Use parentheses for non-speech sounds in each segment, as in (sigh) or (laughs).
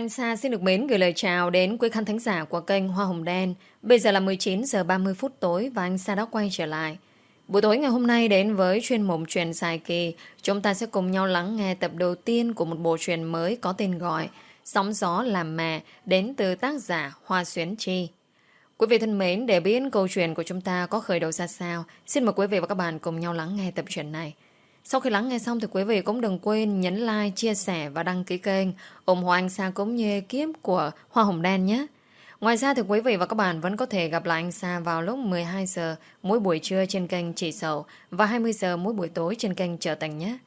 Anh Sa xin được mến gửi lời chào đến quý khán thính giả của kênh Hoa Hồng Đen. Bây giờ là 19 giờ 30 phút tối và anh Sa đã quay trở lại. Buổi tối ngày hôm nay đến với chuyên mục truyền dài kỳ, chúng ta sẽ cùng nhau lắng nghe tập đầu tiên của một bộ truyền mới có tên gọi Sóng gió làm mẹ đến từ tác giả Hoa Xuyến Chi. Quý vị thân mến, để biết câu chuyện của chúng ta có khởi đầu ra sao, xin mời quý vị và các bạn cùng nhau lắng nghe tập truyện này. Sau khi lắng nghe xong thì quý vị cũng đừng quên nhấn like, chia sẻ và đăng ký kênh ủng hộ anh Sa cũng như ekip của Hoa Hồng Đen nhé. Ngoài ra thì quý vị và các bạn vẫn có thể gặp lại anh Sa vào lúc 12 giờ mỗi buổi trưa trên kênh Chỉ Sầu và 20 giờ mỗi buổi tối trên kênh Trở Thành nhé.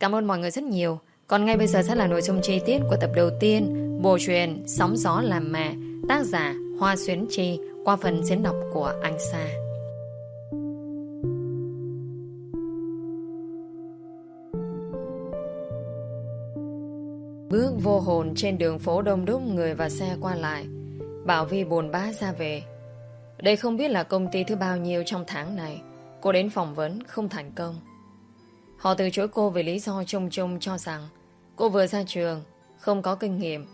Cảm ơn mọi người rất nhiều. Còn ngay bây giờ sẽ là nội dung chi tiết của tập đầu tiên Bộ truyền Sóng Gió Làm Mẹ Tác giả Hoa Xuyến Chi qua phần diễn đọc của anh Sa. Bước vô hồn trên đường phố đông đúc người và xe qua lại. Bảo Vi buồn bã ra về. Đây không biết là công ty thứ bao nhiêu trong tháng này. Cô đến phỏng vấn không thành công. Họ từ chối cô vì lý do chung chung cho rằng cô vừa ra trường, không có kinh nghiệm.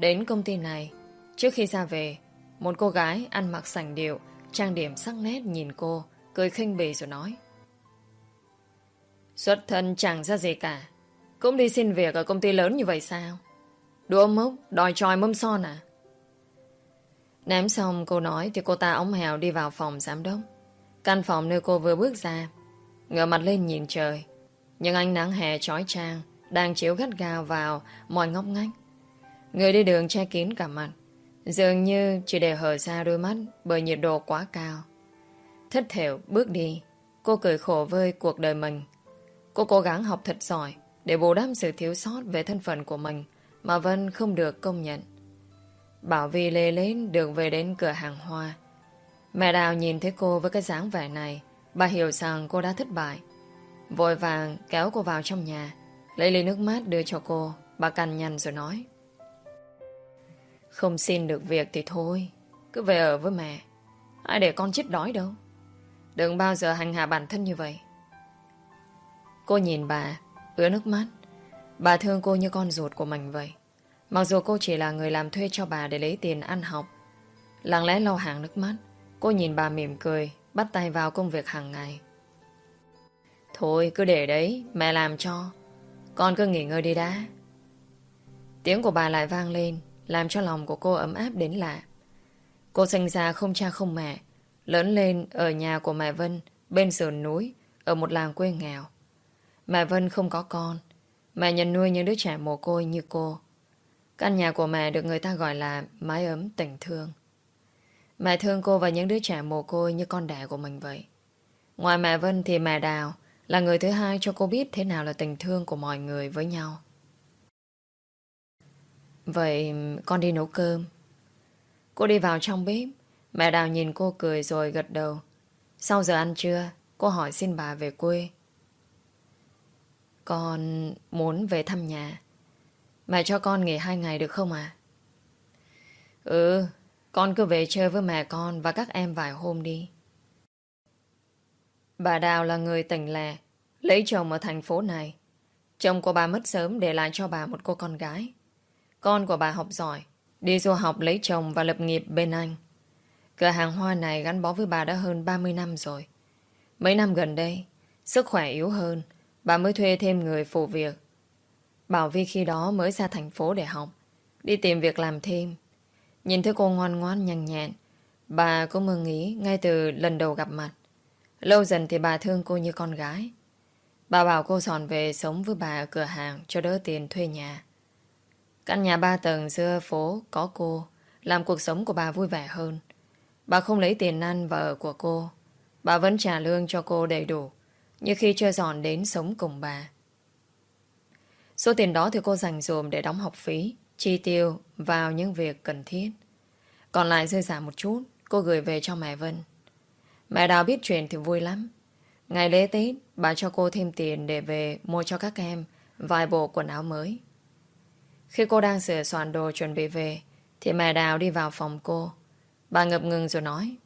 Đến công ty này, trước khi ra về, một cô gái ăn mặc sành điệu, trang điểm sắc nét nhìn cô, cười khinh bỉ rồi nói. Xuất thân chẳng ra gì cả. Cũng đi xin việc ở công ty lớn như vậy sao? Đùa mốc, đòi tròi mâm son à? Ném xong cô nói thì cô ta ống hèo đi vào phòng giám đốc. Căn phòng nơi cô vừa bước ra. Ngửa mặt lên nhìn trời. Nhưng ánh nắng hè trói trang đang chiếu gắt gao vào mọi ngóc ngách. Người đi đường che kín cả mặt. Dường như chỉ để hở ra đôi mắt bởi nhiệt độ quá cao. Thất thểu bước đi. Cô cười khổ với cuộc đời mình. Cô cố gắng học thật giỏi để bù đắp sự thiếu sót về thân phận của mình mà Vân không được công nhận. Bảo Vi lê lên được về đến cửa hàng hoa. Mẹ Đào nhìn thấy cô với cái dáng vẻ này, bà hiểu rằng cô đã thất bại. Vội vàng kéo cô vào trong nhà, lấy ly nước mát đưa cho cô, bà cằn nhằn rồi nói. Không xin được việc thì thôi, cứ về ở với mẹ. Ai để con chết đói đâu. Đừng bao giờ hành hạ bản thân như vậy. Cô nhìn bà, ứa nước mắt. Bà thương cô như con ruột của mình vậy. Mặc dù cô chỉ là người làm thuê cho bà để lấy tiền ăn học. Lặng lẽ lau hàng nước mắt, cô nhìn bà mỉm cười, bắt tay vào công việc hàng ngày. Thôi cứ để đấy, mẹ làm cho. Con cứ nghỉ ngơi đi đã. Tiếng của bà lại vang lên, làm cho lòng của cô ấm áp đến lạ. Cô sinh ra không cha không mẹ, lớn lên ở nhà của mẹ Vân, bên sườn núi, ở một làng quê nghèo. Mẹ Vân không có con, mẹ nhận nuôi những đứa trẻ mồ côi như cô. Căn nhà của mẹ được người ta gọi là mái ấm tình thương. Mẹ thương cô và những đứa trẻ mồ côi như con đẻ của mình vậy. Ngoài mẹ Vân thì mẹ Đào là người thứ hai cho cô biết thế nào là tình thương của mọi người với nhau. Vậy con đi nấu cơm. Cô đi vào trong bếp. Mẹ Đào nhìn cô cười rồi gật đầu. Sau giờ ăn trưa, cô hỏi xin bà về quê. Con muốn về thăm nhà. Mẹ cho con nghỉ hai ngày được không à? Ừ, con cứ về chơi với mẹ con và các em vài hôm đi. Bà Đào là người tỉnh lẻ, lấy chồng ở thành phố này. Chồng của bà mất sớm để lại cho bà một cô con gái. Con của bà học giỏi, đi du học lấy chồng và lập nghiệp bên Anh. Cửa hàng hoa này gắn bó với bà đã hơn 30 năm rồi. Mấy năm gần đây, sức khỏe yếu hơn, bà mới thuê thêm người phụ việc. Bảo Vi khi đó mới ra thành phố để học, Đi tìm việc làm thêm. Nhìn thấy cô ngoan ngoan nhằn nhẹn, Bà cũng mừng ý ngay từ lần đầu gặp mặt. Lâu dần thì bà thương cô như con gái. Bà bảo cô dọn về sống với bà ở cửa hàng Cho đỡ tiền thuê nhà. Căn nhà ba tầng giữa phố có cô, Làm cuộc sống của bà vui vẻ hơn. Bà không lấy tiền ăn và ở của cô. Bà vẫn trả lương cho cô đầy đủ. Như khi chưa dọn đến sống cùng bà Số tiền đó thì cô dành dùm để đóng học phí, chi tiêu vào những việc cần thiết. Còn lại rơi giả một chút, cô gửi về cho mẹ Vân. Mẹ Đào biết chuyện thì vui lắm. Ngày lễ Tết, bà cho cô thêm tiền để về mua cho các em vài bộ quần áo mới. Khi cô đang sửa soạn đồ chuẩn bị về, thì mẹ Đào đi vào phòng cô. Bà ngập ngừng rồi nói.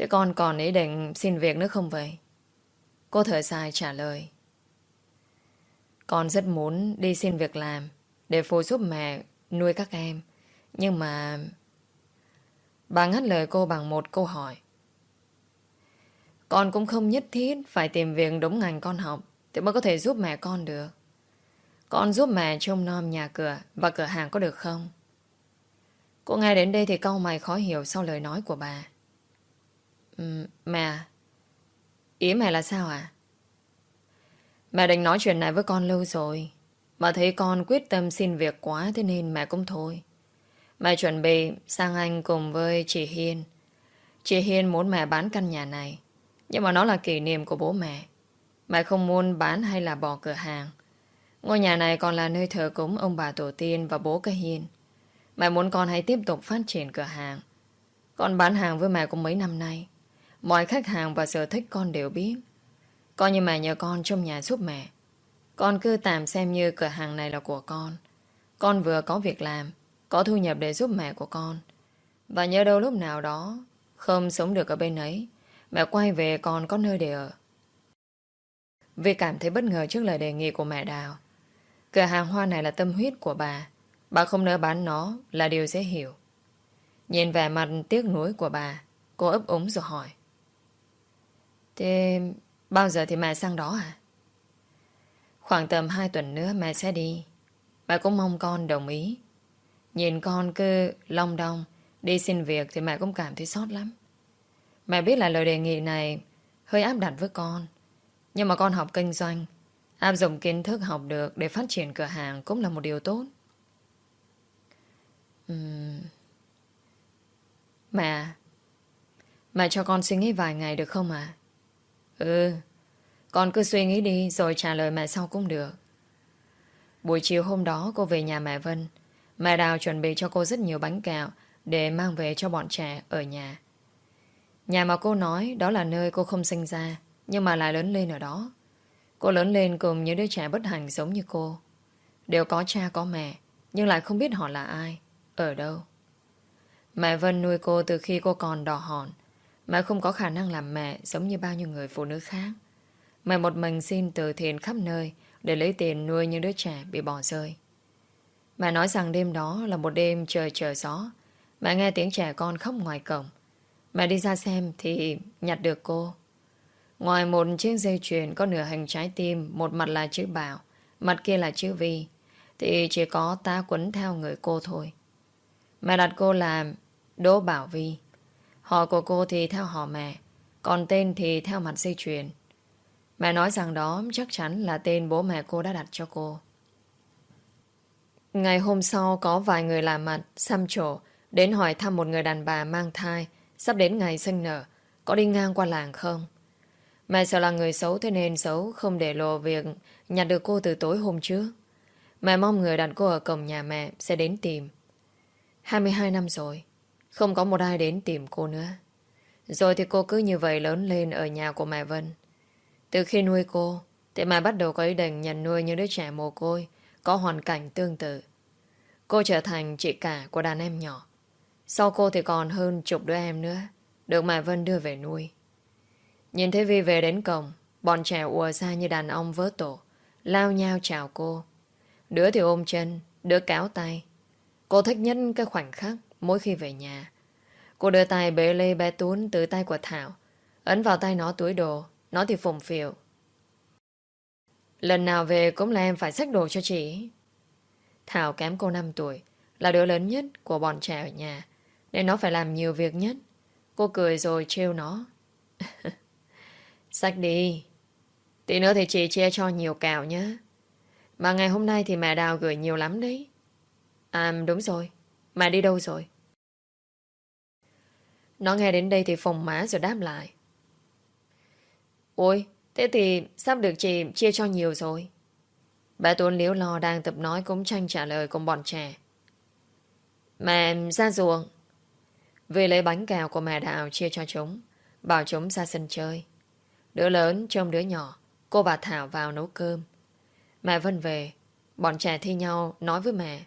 Thế con còn ý định xin việc nữa không vậy? Cô thở dài trả lời. Con rất muốn đi xin việc làm để phụ giúp mẹ nuôi các em. Nhưng mà... Bà ngắt lời cô bằng một câu hỏi. Con cũng không nhất thiết phải tìm việc đúng ngành con học thì mới có thể giúp mẹ con được. Con giúp mẹ trông nom nhà cửa và cửa hàng có được không? Cô nghe đến đây thì câu mày khó hiểu sau lời nói của bà. Mẹ Ý mẹ là sao à? Mẹ định nói chuyện này với con lâu rồi. Mà thấy con quyết tâm xin việc quá thế nên mẹ cũng thôi. Mẹ chuẩn bị sang Anh cùng với chị Hiên. Chị Hiên muốn mẹ bán căn nhà này. Nhưng mà nó là kỷ niệm của bố mẹ. Mẹ không muốn bán hay là bỏ cửa hàng. Ngôi nhà này còn là nơi thờ cúng ông bà tổ tiên và bố cái Hiên. Mẹ muốn con hãy tiếp tục phát triển cửa hàng. Con bán hàng với mẹ cũng mấy năm nay. Mọi khách hàng và sở thích con đều biết. Coi như mẹ nhờ con trong nhà giúp mẹ. Con cứ tạm xem như cửa hàng này là của con. Con vừa có việc làm, có thu nhập để giúp mẹ của con. Và nhớ đâu lúc nào đó, không sống được ở bên ấy, mẹ quay về còn có nơi để ở. Vì cảm thấy bất ngờ trước lời đề nghị của mẹ Đào. Cửa hàng hoa này là tâm huyết của bà. Bà không nỡ bán nó là điều dễ hiểu. Nhìn vẻ mặt tiếc nuối của bà, cô ấp úng rồi hỏi. Thế bao giờ thì mẹ sang đó à? Khoảng tầm 2 tuần nữa mẹ sẽ đi. Mẹ cũng mong con đồng ý. Nhìn con cứ long đong đi xin việc thì mẹ cũng cảm thấy sót lắm. Mẹ biết là lời đề nghị này hơi áp đặt với con. Nhưng mà con học kinh doanh, áp dụng kiến thức học được để phát triển cửa hàng cũng là một điều tốt. Uhm. Mẹ, mẹ cho con suy nghĩ vài ngày được không à? Ừ, con cứ suy nghĩ đi rồi trả lời mẹ sau cũng được. Buổi chiều hôm đó cô về nhà mẹ Vân. Mẹ Đào chuẩn bị cho cô rất nhiều bánh kẹo để mang về cho bọn trẻ ở nhà. Nhà mà cô nói đó là nơi cô không sinh ra nhưng mà lại lớn lên ở đó. Cô lớn lên cùng những đứa trẻ bất hạnh giống như cô. Đều có cha có mẹ nhưng lại không biết họ là ai, ở đâu. Mẹ Vân nuôi cô từ khi cô còn đỏ hòn. Mẹ không có khả năng làm mẹ giống như bao nhiêu người phụ nữ khác. Mẹ một mình xin từ thiện khắp nơi để lấy tiền nuôi những đứa trẻ bị bỏ rơi. Mẹ nói rằng đêm đó là một đêm trời trời gió. Mẹ nghe tiếng trẻ con khóc ngoài cổng. Mẹ đi ra xem thì nhặt được cô. Ngoài một chiếc dây chuyền có nửa hình trái tim, một mặt là chữ Bảo, mặt kia là chữ Vi, thì chỉ có ta quấn theo người cô thôi. Mẹ đặt cô làm Đỗ Bảo Vi. Họ của cô thì theo họ mẹ, còn tên thì theo mặt dây chuyền. Mẹ nói rằng đó chắc chắn là tên bố mẹ cô đã đặt cho cô. Ngày hôm sau có vài người làm mặt, xăm trổ, đến hỏi thăm một người đàn bà mang thai, sắp đến ngày sinh nở, có đi ngang qua làng không? Mẹ sợ là người xấu thế nên xấu không để lộ việc nhặt được cô từ tối hôm trước. Mẹ mong người đàn cô ở cổng nhà mẹ sẽ đến tìm. 22 năm rồi, không có một ai đến tìm cô nữa. Rồi thì cô cứ như vậy lớn lên ở nhà của mẹ Vân. Từ khi nuôi cô, thì mẹ bắt đầu có ý định nhận nuôi những đứa trẻ mồ côi, có hoàn cảnh tương tự. Cô trở thành chị cả của đàn em nhỏ. Sau cô thì còn hơn chục đứa em nữa, được mẹ Vân đưa về nuôi. Nhìn thấy Vi về đến cổng, bọn trẻ ùa ra như đàn ông vớ tổ, lao nhau chào cô. Đứa thì ôm chân, đứa cáo tay. Cô thích nhất cái khoảnh khắc mỗi khi về nhà. Cô đưa tay bế lê bé tún từ tay của Thảo, ấn vào tay nó túi đồ, nó thì phùng phiểu. Lần nào về cũng là em phải xách đồ cho chị. Thảo kém cô 5 tuổi, là đứa lớn nhất của bọn trẻ ở nhà, nên nó phải làm nhiều việc nhất. Cô cười rồi trêu nó. (laughs) Xách đi. Tí nữa thì chị chia cho nhiều cào nhé. Mà ngày hôm nay thì mẹ Đào gửi nhiều lắm đấy. À đúng rồi. Mẹ đi đâu rồi? Nó nghe đến đây thì phồng má rồi đáp lại. Ôi, thế thì sắp được chị chia cho nhiều rồi. Bà Tuấn liếu lo đang tập nói cũng tranh trả lời cùng bọn trẻ. Mẹ ra ruộng. Về lấy bánh kẹo của mẹ Đào chia cho chúng. Bảo chúng ra sân chơi. Đứa lớn trông đứa nhỏ. Cô bà Thảo vào nấu cơm. Mẹ Vân về. Bọn trẻ thi nhau nói với mẹ.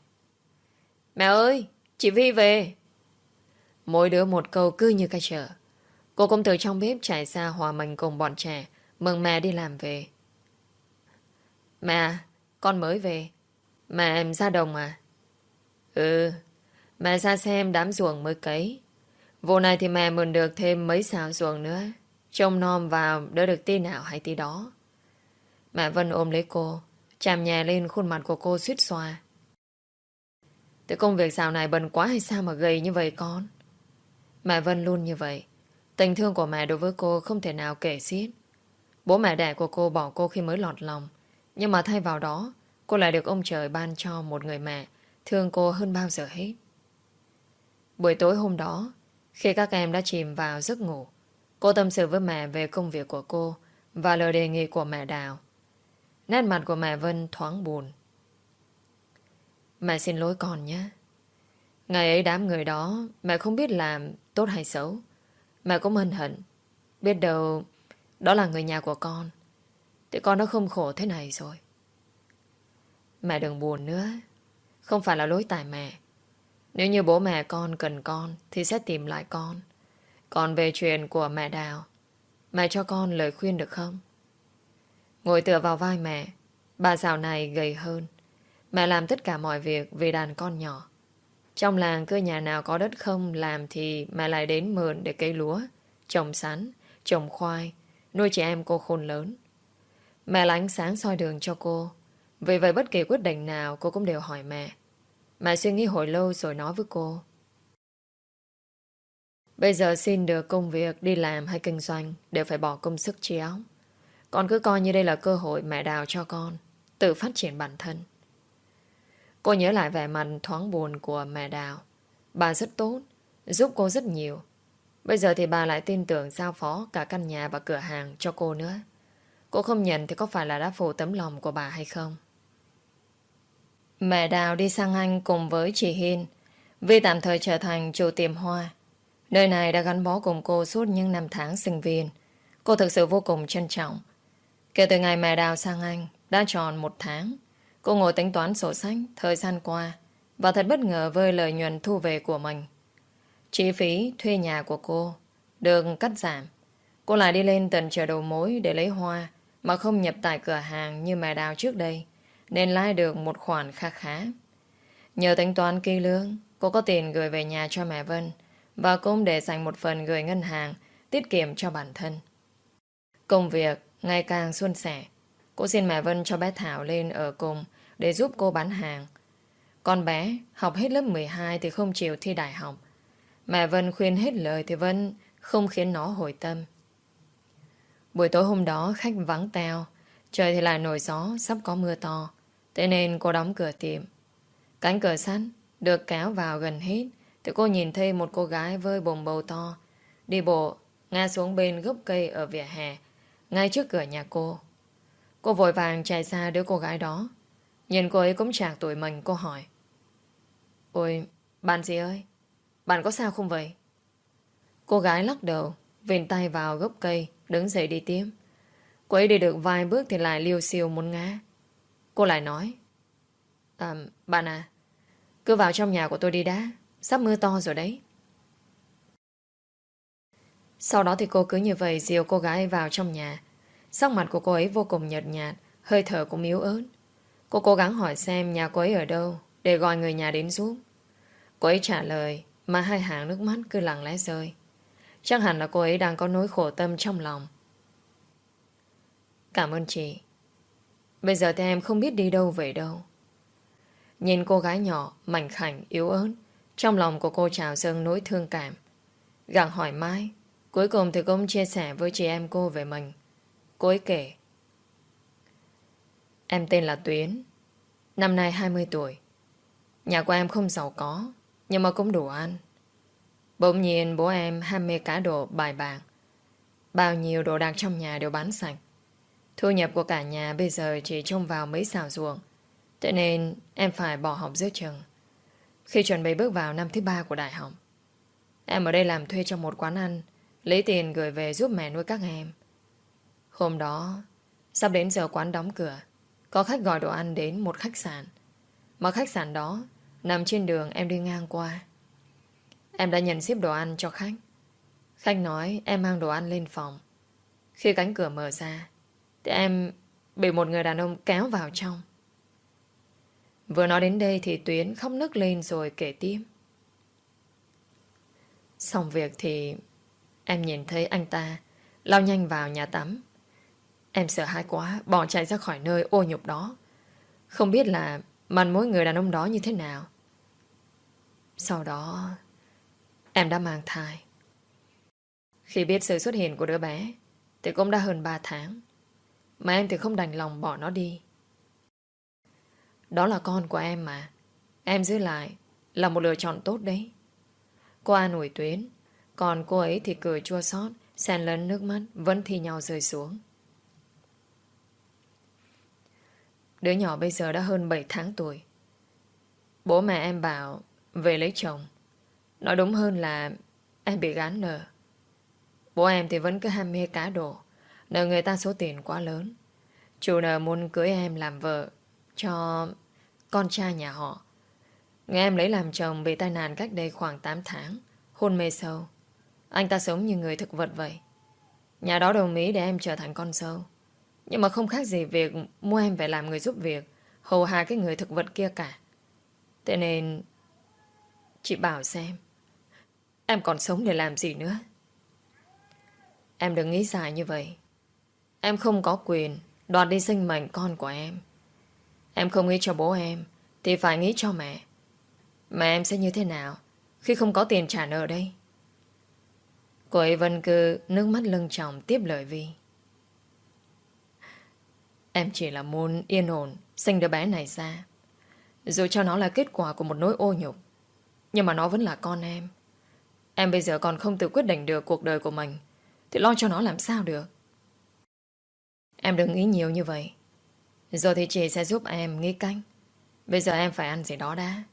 Mẹ ơi, chị Vi về. Mỗi đứa một câu cứ như cái chợ. Cô cũng từ trong bếp chạy ra hòa mình cùng bọn trẻ, mừng mẹ đi làm về. Mẹ, con mới về. Mẹ em ra đồng à? Ừ, mẹ ra xem đám ruộng mới cấy. Vụ này thì mẹ mượn được thêm mấy xào ruộng nữa. Trông nom vào đỡ được tí nào hay tí đó. Mẹ Vân ôm lấy cô, chạm nhẹ lên khuôn mặt của cô suýt xoa. Thế công việc xào này bận quá hay sao mà gầy như vậy con? Mẹ Vân luôn như vậy. Tình thương của mẹ đối với cô không thể nào kể xiết. Bố mẹ đẻ của cô bỏ cô khi mới lọt lòng. Nhưng mà thay vào đó, cô lại được ông trời ban cho một người mẹ thương cô hơn bao giờ hết. Buổi tối hôm đó, khi các em đã chìm vào giấc ngủ, cô tâm sự với mẹ về công việc của cô và lời đề nghị của mẹ Đào. Nét mặt của mẹ Vân thoáng buồn. Mẹ xin lỗi con nhé. Ngày ấy đám người đó mẹ không biết làm tốt hay xấu. Mẹ cũng hân hận. Biết đâu đó là người nhà của con. Thì con nó không khổ thế này rồi. Mẹ đừng buồn nữa. Không phải là lỗi tại mẹ. Nếu như bố mẹ con cần con thì sẽ tìm lại con. Còn về chuyện của mẹ Đào, mẹ cho con lời khuyên được không? Ngồi tựa vào vai mẹ, bà dạo này gầy hơn. Mẹ làm tất cả mọi việc vì đàn con nhỏ. Trong làng cơ nhà nào có đất không làm thì mẹ lại đến mượn để cây lúa, trồng sắn, trồng khoai, nuôi trẻ em cô khôn lớn. Mẹ là ánh sáng soi đường cho cô. Vì vậy bất kỳ quyết định nào cô cũng đều hỏi mẹ. Mẹ suy nghĩ hồi lâu rồi nói với cô. Bây giờ xin được công việc đi làm hay kinh doanh đều phải bỏ công sức chéo. Con cứ coi như đây là cơ hội mẹ đào cho con tự phát triển bản thân. Cô nhớ lại vẻ mặt thoáng buồn của mẹ Đào. Bà rất tốt, giúp cô rất nhiều. Bây giờ thì bà lại tin tưởng giao phó cả căn nhà và cửa hàng cho cô nữa. Cô không nhận thì có phải là đã phụ tấm lòng của bà hay không? Mẹ Đào đi sang Anh cùng với chị Hiên vì tạm thời trở thành chủ tiệm hoa. Nơi này đã gắn bó cùng cô suốt những năm tháng sinh viên. Cô thực sự vô cùng trân trọng. Kể từ ngày mẹ Đào sang Anh đã tròn một tháng Cô ngồi tính toán sổ sách thời gian qua và thật bất ngờ với lợi nhuận thu về của mình. Chi phí thuê nhà của cô được cắt giảm. Cô lại đi lên tận chợ đầu mối để lấy hoa mà không nhập tại cửa hàng như mẹ đào trước đây nên lãi được một khoản khá khá. Nhờ tính toán kỳ lương, cô có tiền gửi về nhà cho mẹ Vân và cũng để dành một phần gửi ngân hàng tiết kiệm cho bản thân. Công việc ngày càng suôn sẻ. Cô xin mẹ Vân cho bé Thảo lên ở cùng để giúp cô bán hàng. Con bé học hết lớp 12 thì không chịu thi đại học. Mẹ Vân khuyên hết lời thì Vân không khiến nó hồi tâm. Buổi tối hôm đó khách vắng teo, trời thì lại nổi gió, sắp có mưa to. Thế nên cô đóng cửa tiệm. Cánh cửa sắt được kéo vào gần hết thì cô nhìn thấy một cô gái với bồng bầu to đi bộ ngã xuống bên gốc cây ở vỉa hè ngay trước cửa nhà cô. Cô vội vàng chạy xa đứa cô gái đó Nhìn cô ấy cũng chạc tuổi mình, Cô hỏi. Ôi, bạn gì ơi? Bạn có sao không vậy? Cô gái lắc đầu Vìn tay vào gốc cây, Đứng dậy đi tiếp. Cô ấy đi được vài bước thì lại liêu siêu muốn ngã. Cô lại nói. À bạn à Cứ vào trong nhà của tôi đi đã, Sắp mưa to rồi đấy. Sau đó thì cô cứ như vậy Diều cô gái vào trong nhà. Sắc mặt của cô ấy vô cùng nhợt nhạt, Hơi thở cũng yếu ớt. Cô cố gắng hỏi xem nhà cô ấy ở đâu, Để gọi người nhà đến giúp. Cô ấy trả lời, Mà hai hàng nước mắt cứ lặng lẽ rơi. Chắc hẳn là cô ấy đang có nỗi khổ tâm trong lòng. Cảm ơn chị. Bây giờ thì em không biết đi đâu về đâu. Nhìn cô gái nhỏ, Mảnh khảnh, yếu ớt, Trong lòng của cô trào dâng nỗi thương cảm. Gặng hỏi mãi, Cuối cùng thì cũng chia sẻ với chị em cô về mình. Cô ấy kể Em tên là Tuyến, Năm nay 20 tuổi. Nhà của em không giàu có, Nhưng mà cũng đủ ăn. Bỗng nhiên bố em ham mê cá độ, bài bạc. Bao nhiêu đồ đạc trong nhà đều bán sạch. Thu nhập của cả nhà bây giờ chỉ trông vào mấy xào ruộng. Thế nên em phải bỏ học giữa trường Khi chuẩn bị bước vào năm thứ ba của đại học, Em ở đây làm thuê trong một quán ăn, Lấy tiền gửi về giúp mẹ nuôi các em. Hôm đó, Sắp đến giờ quán đóng cửa có khách gọi đồ ăn đến một khách sạn. Mà khách sạn đó Nằm trên đường em đi ngang qua. Em đã nhận ship đồ ăn cho khách. Khách nói em mang đồ ăn lên phòng. Khi cánh cửa mở ra, Thì em bị một người đàn ông kéo vào trong. Vừa nói đến đây thì Tuyến khóc nức lên rồi kể tiếp. Xong việc thì em nhìn thấy anh ta lao nhanh vào nhà tắm. Em sợ hãi quá, bỏ chạy ra khỏi nơi ô nhục đó. Không biết là mặt mỗi người đàn ông đó như thế nào. Sau đó, em đã mang thai. Khi biết sự xuất hiện của đứa bé, thì cũng đã hơn 3 tháng. Mà em thì không đành lòng bỏ nó đi. Đó là con của em mà. Em giữ lại là một lựa chọn tốt đấy. Cô an ủi Tuyến, còn cô ấy thì cười chua xót, xen lớn nước mắt vẫn thi nhau rơi xuống. Đứa nhỏ bây giờ đã hơn 7 tháng tuổi. Bố mẹ em bảo về lấy chồng. Nói đúng hơn là em bị gán nợ. Bố em thì vẫn cứ ham mê cá độ, nợ người ta số tiền quá lớn. Chủ nợ muốn cưới em làm vợ cho con trai nhà họ. Người em lấy làm chồng bị tai nạn cách đây khoảng 8 tháng, hôn mê sâu. Anh ta sống như người thực vật vậy. Nhà đó đồng ý để em trở thành con sâu. Nhưng mà không khác gì việc mua em phải làm người giúp việc, hầu hạ cái người thực vật kia cả. Thế nên... Chị bảo xem, em còn sống để làm gì nữa? Em đừng nghĩ dài như vậy. Em không có quyền đoạt đi sinh mệnh con của em. Em không nghĩ cho bố em Thì phải nghĩ cho mẹ mẹ em sẽ như thế nào Khi không có tiền trả nợ đây Cô ấy vẫn cứ nước mắt lưng tròng tiếp lời Vi Em chỉ là muốn yên ổn, Sinh đứa bé này ra. Dù cho nó là kết quả của một nỗi ô nhục, Nhưng mà nó vẫn là con em. Em bây giờ còn không tự quyết định được cuộc đời của mình, Thì lo cho nó làm sao được? Em đừng nghĩ nhiều như vậy. Rồi thì chị sẽ giúp em nghĩ canh Bây giờ em phải ăn gì đó đã.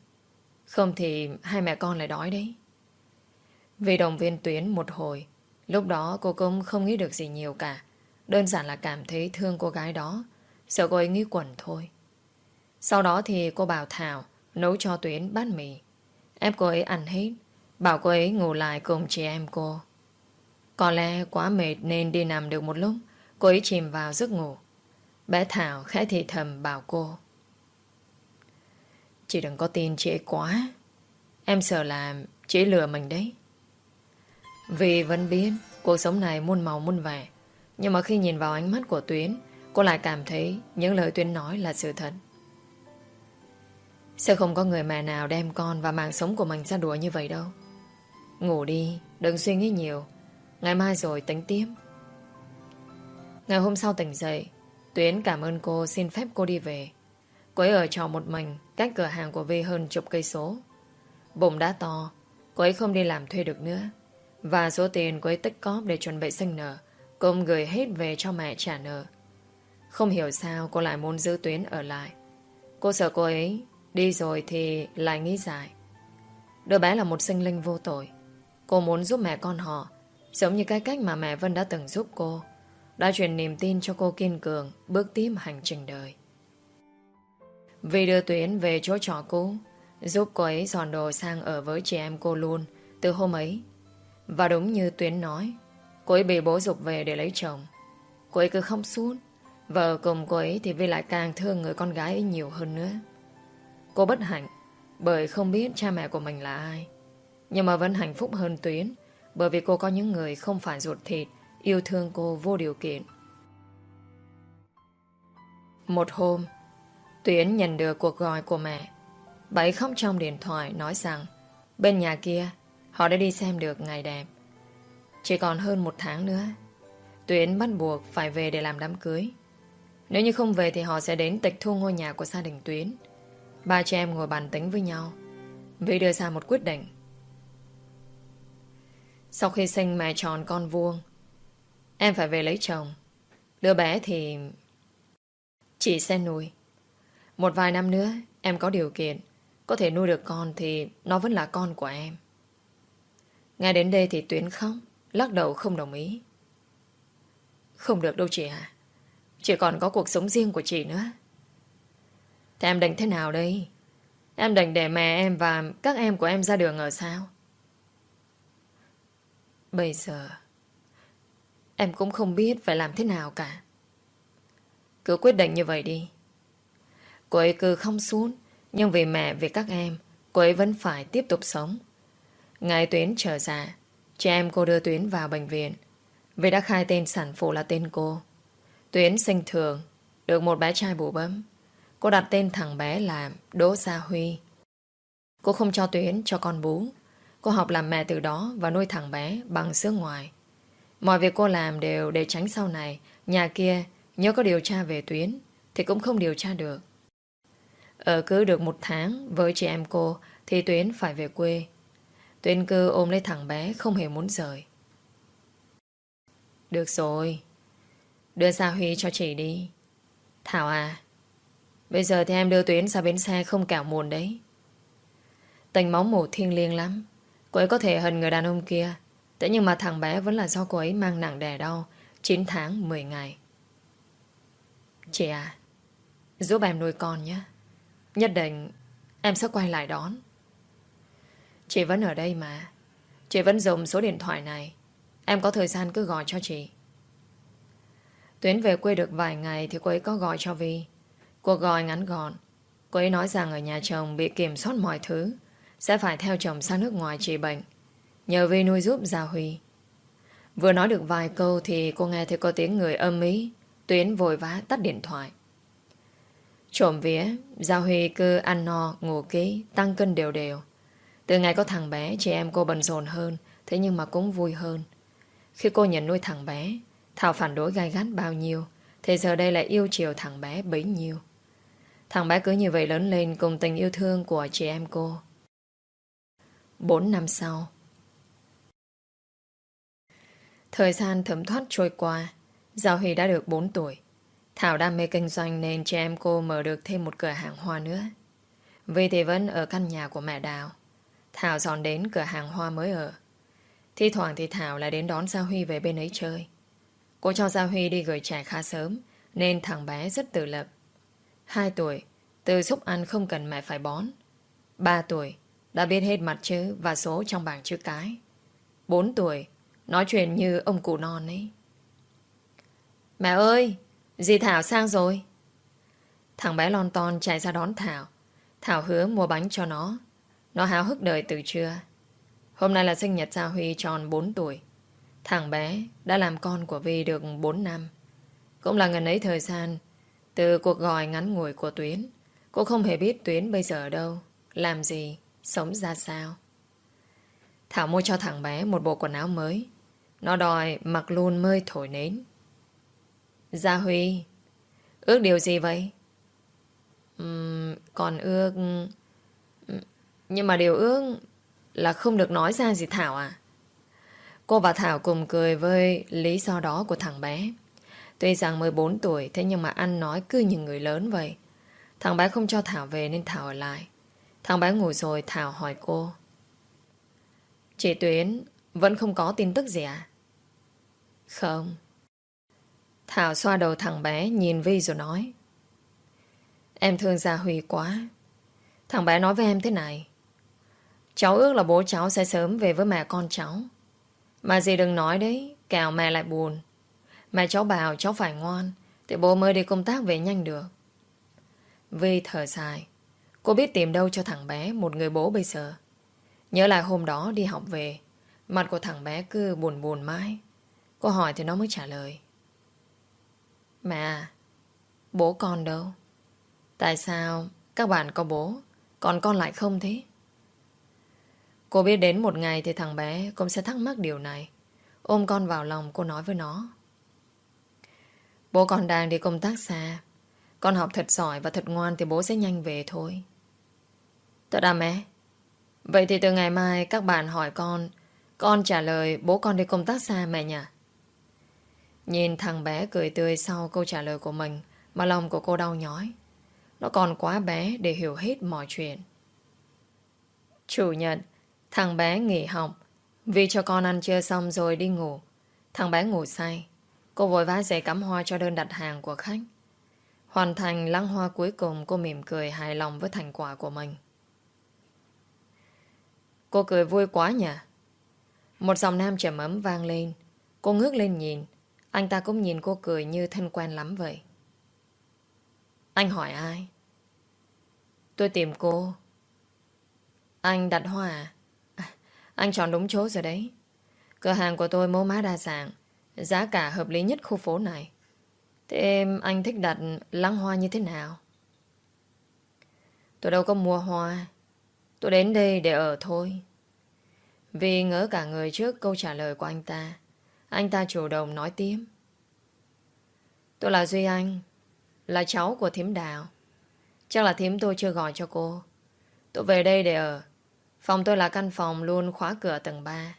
Không thì hai mẹ con lại đói đấy. Vì đồng viên Tuyến một hồi, Lúc đó cô cũng không nghĩ được gì nhiều cả. Đơn giản là cảm thấy thương cô gái đó. Sợ cô ấy nghĩ quẩn thôi. Sau đó thì cô bảo Thảo Nấu cho Tuyến bát mì. Ép cô ấy ăn hết, Bảo cô ấy ngủ lại cùng chị em cô. Có lẽ quá mệt nên đi nằm được một lúc, Cô ấy chìm vào giấc ngủ. Bé Thảo khẽ thì thầm bảo cô. Chị đừng có tin chị ấy quá. Em sợ là chị lừa mình đấy. Vì vẫn biết Cuộc sống này muôn màu muôn vẻ, Nhưng mà khi nhìn vào ánh mắt của Tuyến Cô lại cảm thấy những lời Tuyến nói là sự thật Sẽ không có người mẹ nào đem con Và mạng sống của mình ra đùa như vậy đâu Ngủ đi Đừng suy nghĩ nhiều Ngày mai rồi tính tiếp Ngày hôm sau tỉnh dậy Tuyến cảm ơn cô xin phép cô đi về. Cô ấy ở trọ một mình, cách cửa hàng của Vi hơn chục cây số. Bụng đã to, cô ấy không đi làm thuê được nữa. Và số tiền cô ấy tích cóp để chuẩn bị sinh nở, cô gửi hết về cho mẹ trả nợ. Không hiểu sao cô lại muốn giữ Tuyến ở lại. Cô sợ cô ấy đi rồi thì lại nghĩ dài. Đứa bé là một sinh linh vô tội. Cô muốn giúp mẹ con họ, giống như cái cách mà mẹ Vân đã từng giúp cô đã truyền niềm tin cho cô kiên cường bước tiếp hành trình đời. Vì đưa Tuyến về chỗ trọ cũ, giúp cô ấy dọn đồ sang ở với chị em cô luôn từ hôm ấy. Và đúng như Tuyến nói, cô ấy bị bố dục về để lấy chồng. Cô ấy cứ không suốt, vợ cùng cô ấy thì Vi lại càng thương người con gái ấy nhiều hơn nữa. Cô bất hạnh bởi không biết cha mẹ của mình là ai. Nhưng mà vẫn hạnh phúc hơn Tuyến bởi vì cô có những người không phải ruột thịt yêu thương cô vô điều kiện. Một hôm, Tuyến nhận được cuộc gọi của mẹ. Bà ấy khóc trong điện thoại nói rằng bên nhà kia họ đã đi xem được ngày đẹp. Chỉ còn hơn một tháng nữa, Tuyến bắt buộc phải về để làm đám cưới. Nếu như không về thì họ sẽ đến tịch thu ngôi nhà của gia đình Tuyến. Ba chị em ngồi bàn tính với nhau. Vì đưa ra một quyết định. Sau khi sinh mẹ tròn con vuông, Em phải về lấy chồng Đứa bé thì Chị sẽ nuôi Một vài năm nữa em có điều kiện Có thể nuôi được con thì Nó vẫn là con của em nghe đến đây thì Tuyến khóc Lắc đầu không đồng ý Không được đâu chị à Chị còn có cuộc sống riêng của chị nữa Thế em định thế nào đây Em định để mẹ em và Các em của em ra đường ở sao Bây giờ Em cũng không biết phải làm thế nào cả. Cứ quyết định như vậy đi. Cô ấy cứ không xuống, Nhưng vì mẹ, vì các em, cô ấy vẫn phải tiếp tục sống. Ngày Tuyến trở ra, chị em cô đưa Tuyến vào bệnh viện. Vì đã khai tên sản phụ là tên cô. Tuyến sinh thường, được một bé trai bù bấm. Cô đặt tên thằng bé là Đỗ Gia Huy. Cô không cho Tuyến cho con bú. Cô học làm mẹ từ đó và nuôi thằng bé bằng xương ngoài. Mọi việc cô làm đều để tránh sau này nhà kia nhớ có điều tra về Tuyến thì cũng không điều tra được. Ở cứ được một tháng với chị em cô thì Tuyến phải về quê. Tuyến cứ ôm lấy thằng bé không hề muốn rời. Được rồi. Đưa Gia Huy cho chị đi. Thảo à, bây giờ thì em đưa Tuyến ra bến xe không cảo muồn đấy. Tình máu mổ thiêng liêng lắm. Cô ấy có thể hận người đàn ông kia. Thế nhưng mà thằng bé vẫn là do cô ấy mang nặng đè đau 9 tháng 10 ngày. Chị à, giúp em nuôi con nhé. Nhất định em sẽ quay lại đón. Chị vẫn ở đây mà. Chị vẫn dùng số điện thoại này. Em có thời gian cứ gọi cho chị. Tuyến về quê được vài ngày thì cô ấy có gọi cho Vi. Cuộc gọi ngắn gọn. Cô ấy nói rằng ở nhà chồng bị kiểm soát mọi thứ. Sẽ phải theo chồng sang nước ngoài trị bệnh. Nhờ Vi nuôi giúp Gia Huy. Vừa nói được vài câu thì cô nghe thấy có tiếng người âm ý. Tuyến vội vã tắt điện thoại. Trộm vía, Gia Huy cứ ăn no, ngủ kỹ, tăng cân đều đều. Từ ngày có thằng bé, chị em cô bận rộn hơn, thế nhưng mà cũng vui hơn. Khi cô nhận nuôi thằng bé, Thảo phản đối gai gắt bao nhiêu, thì giờ đây lại yêu chiều thằng bé bấy nhiêu. Thằng bé cứ như vậy lớn lên cùng tình yêu thương của chị em cô. Bốn năm sau Thời gian thấm thoát trôi qua, Giao Huy đã được 4 tuổi. Thảo đam mê kinh doanh nên chị em cô mở được thêm một cửa hàng hoa nữa. Vì thì vẫn ở căn nhà của mẹ Đào. Thảo dọn đến cửa hàng hoa mới ở. Thi thoảng thì Thảo lại đến đón Giao Huy về bên ấy chơi. Cô cho Gia Huy đi gửi trẻ khá sớm nên thằng bé rất tự lập. 2 tuổi, từ xúc ăn không cần mẹ phải bón. 3 tuổi, đã biết hết mặt chữ và số trong bảng chữ cái. 4 tuổi, nói chuyện như ông cụ non ấy. Mẹ ơi, dì Thảo sang rồi. Thằng bé lon ton chạy ra đón Thảo. Thảo hứa mua bánh cho nó. Nó háo hức đợi từ trưa. Hôm nay là sinh nhật Gia Huy tròn 4 tuổi. Thằng bé đã làm con của Vi được 4 năm. Cũng là ngần ấy thời gian từ cuộc gọi ngắn ngủi của Tuyến. Cô không hề biết Tuyến bây giờ ở đâu, làm gì, sống ra sao. Thảo mua cho thằng bé một bộ quần áo mới. Nó đòi mặc luôn mơi thổi nến. Gia Huy, ước điều gì vậy? Uhm, còn ước... Nhưng mà điều ước là không được nói ra gì Thảo à? Cô và Thảo cùng cười với lý do đó của thằng bé. Tuy rằng 14 tuổi, thế nhưng mà ăn nói cứ như người lớn vậy. Thằng bé không cho Thảo về nên Thảo ở lại. Thằng bé ngủ rồi, Thảo hỏi cô. Chị Tuyến, vẫn không có tin tức gì à? Không. Thảo xoa đầu thằng bé, nhìn Vi rồi nói. Em thương Gia Huy quá. Thằng bé nói với em thế này. Cháu ước là bố cháu sẽ sớm về với mẹ con cháu. Mà gì đừng nói đấy, kẻo mẹ lại buồn. Mẹ cháu bảo cháu phải ngoan, thì bố mới đi công tác về nhanh được. Vi thở dài. Cô biết tìm đâu cho thằng bé một người bố bây giờ. Nhớ lại hôm đó đi học về, mặt của thằng bé cứ buồn buồn mãi. Cô hỏi thì nó mới trả lời. Mẹ à, bố con đâu? Tại sao các bạn có bố, còn con lại không thế? Cô biết đến một ngày thì thằng bé cũng sẽ thắc mắc điều này. Ôm con vào lòng cô nói với nó. Bố con đang đi công tác xa. Con học thật giỏi và thật ngoan thì bố sẽ nhanh về thôi. Thật à mẹ? Vậy thì từ ngày mai các bạn hỏi con, con trả lời bố con đi công tác xa mẹ nhỉ? Nhìn thằng bé cười tươi sau câu trả lời của mình mà lòng của cô đau nhói. Nó còn quá bé để hiểu hết mọi chuyện. Chủ nhật, thằng bé nghỉ học vì cho con ăn trưa xong rồi đi ngủ. Thằng bé ngủ say. Cô vội vã dậy cắm hoa cho đơn đặt hàng của khách. Hoàn thành lăng hoa cuối cùng, cô mỉm cười hài lòng với thành quả của mình. Cô cười vui quá nhỉ? Một dòng nam trầm ấm vang lên. Cô ngước lên nhìn. Anh ta cũng nhìn cô cười như thân quen lắm vậy. Anh hỏi ai? Tôi tìm cô. Anh đặt hoa à? Anh chọn đúng chỗ rồi đấy. Cửa hàng của tôi mẫu mã đa dạng. Giá cả hợp lý nhất khu phố này. Thế anh thích đặt lăng hoa như thế nào? Tôi đâu có mua hoa. Tôi đến đây để ở thôi. Vì ngỡ cả người trước câu trả lời của anh ta. Anh ta chủ động nói tiếp. Tôi là Duy Anh. Là cháu của thím Đào. Chắc là thím tôi chưa gọi cho cô. Tôi về đây để ở. Phòng tôi là căn phòng luôn khóa cửa tầng 3.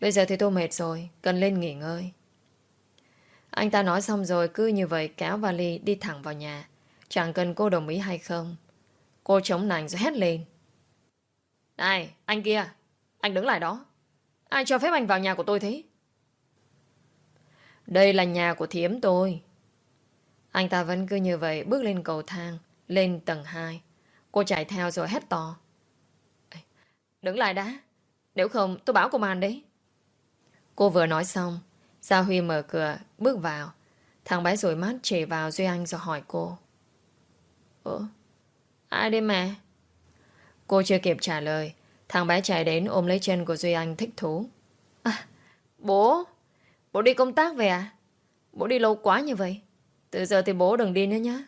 Bây giờ thì tôi mệt rồi, cần lên nghỉ ngơi. Anh ta nói xong rồi cứ như vậy kéo vali đi thẳng vào nhà. Chẳng cần cô đồng ý hay không. Cô chống nành rồi hét lên. Này, anh kia, anh đứng lại đó. Ai cho phép anh vào nhà của tôi thế? Đây là nhà của thiếm tôi. Anh ta vẫn cứ như vậy bước lên cầu thang, lên tầng 2. Cô chạy theo rồi hét to. Đứng lại đã. Nếu không tôi báo công an đấy. Cô vừa nói xong. Gia Huy mở cửa, bước vào. Thằng bé rủi mắt chỉ vào Duy Anh rồi hỏi cô. Ủa? Ai đây mẹ? Cô chưa kịp trả lời. Thằng bé chạy đến ôm lấy chân của Duy Anh thích thú. À, bố! Bố đi công tác về à? Bố đi lâu quá như vậy. Từ giờ thì bố đừng đi nữa nhé.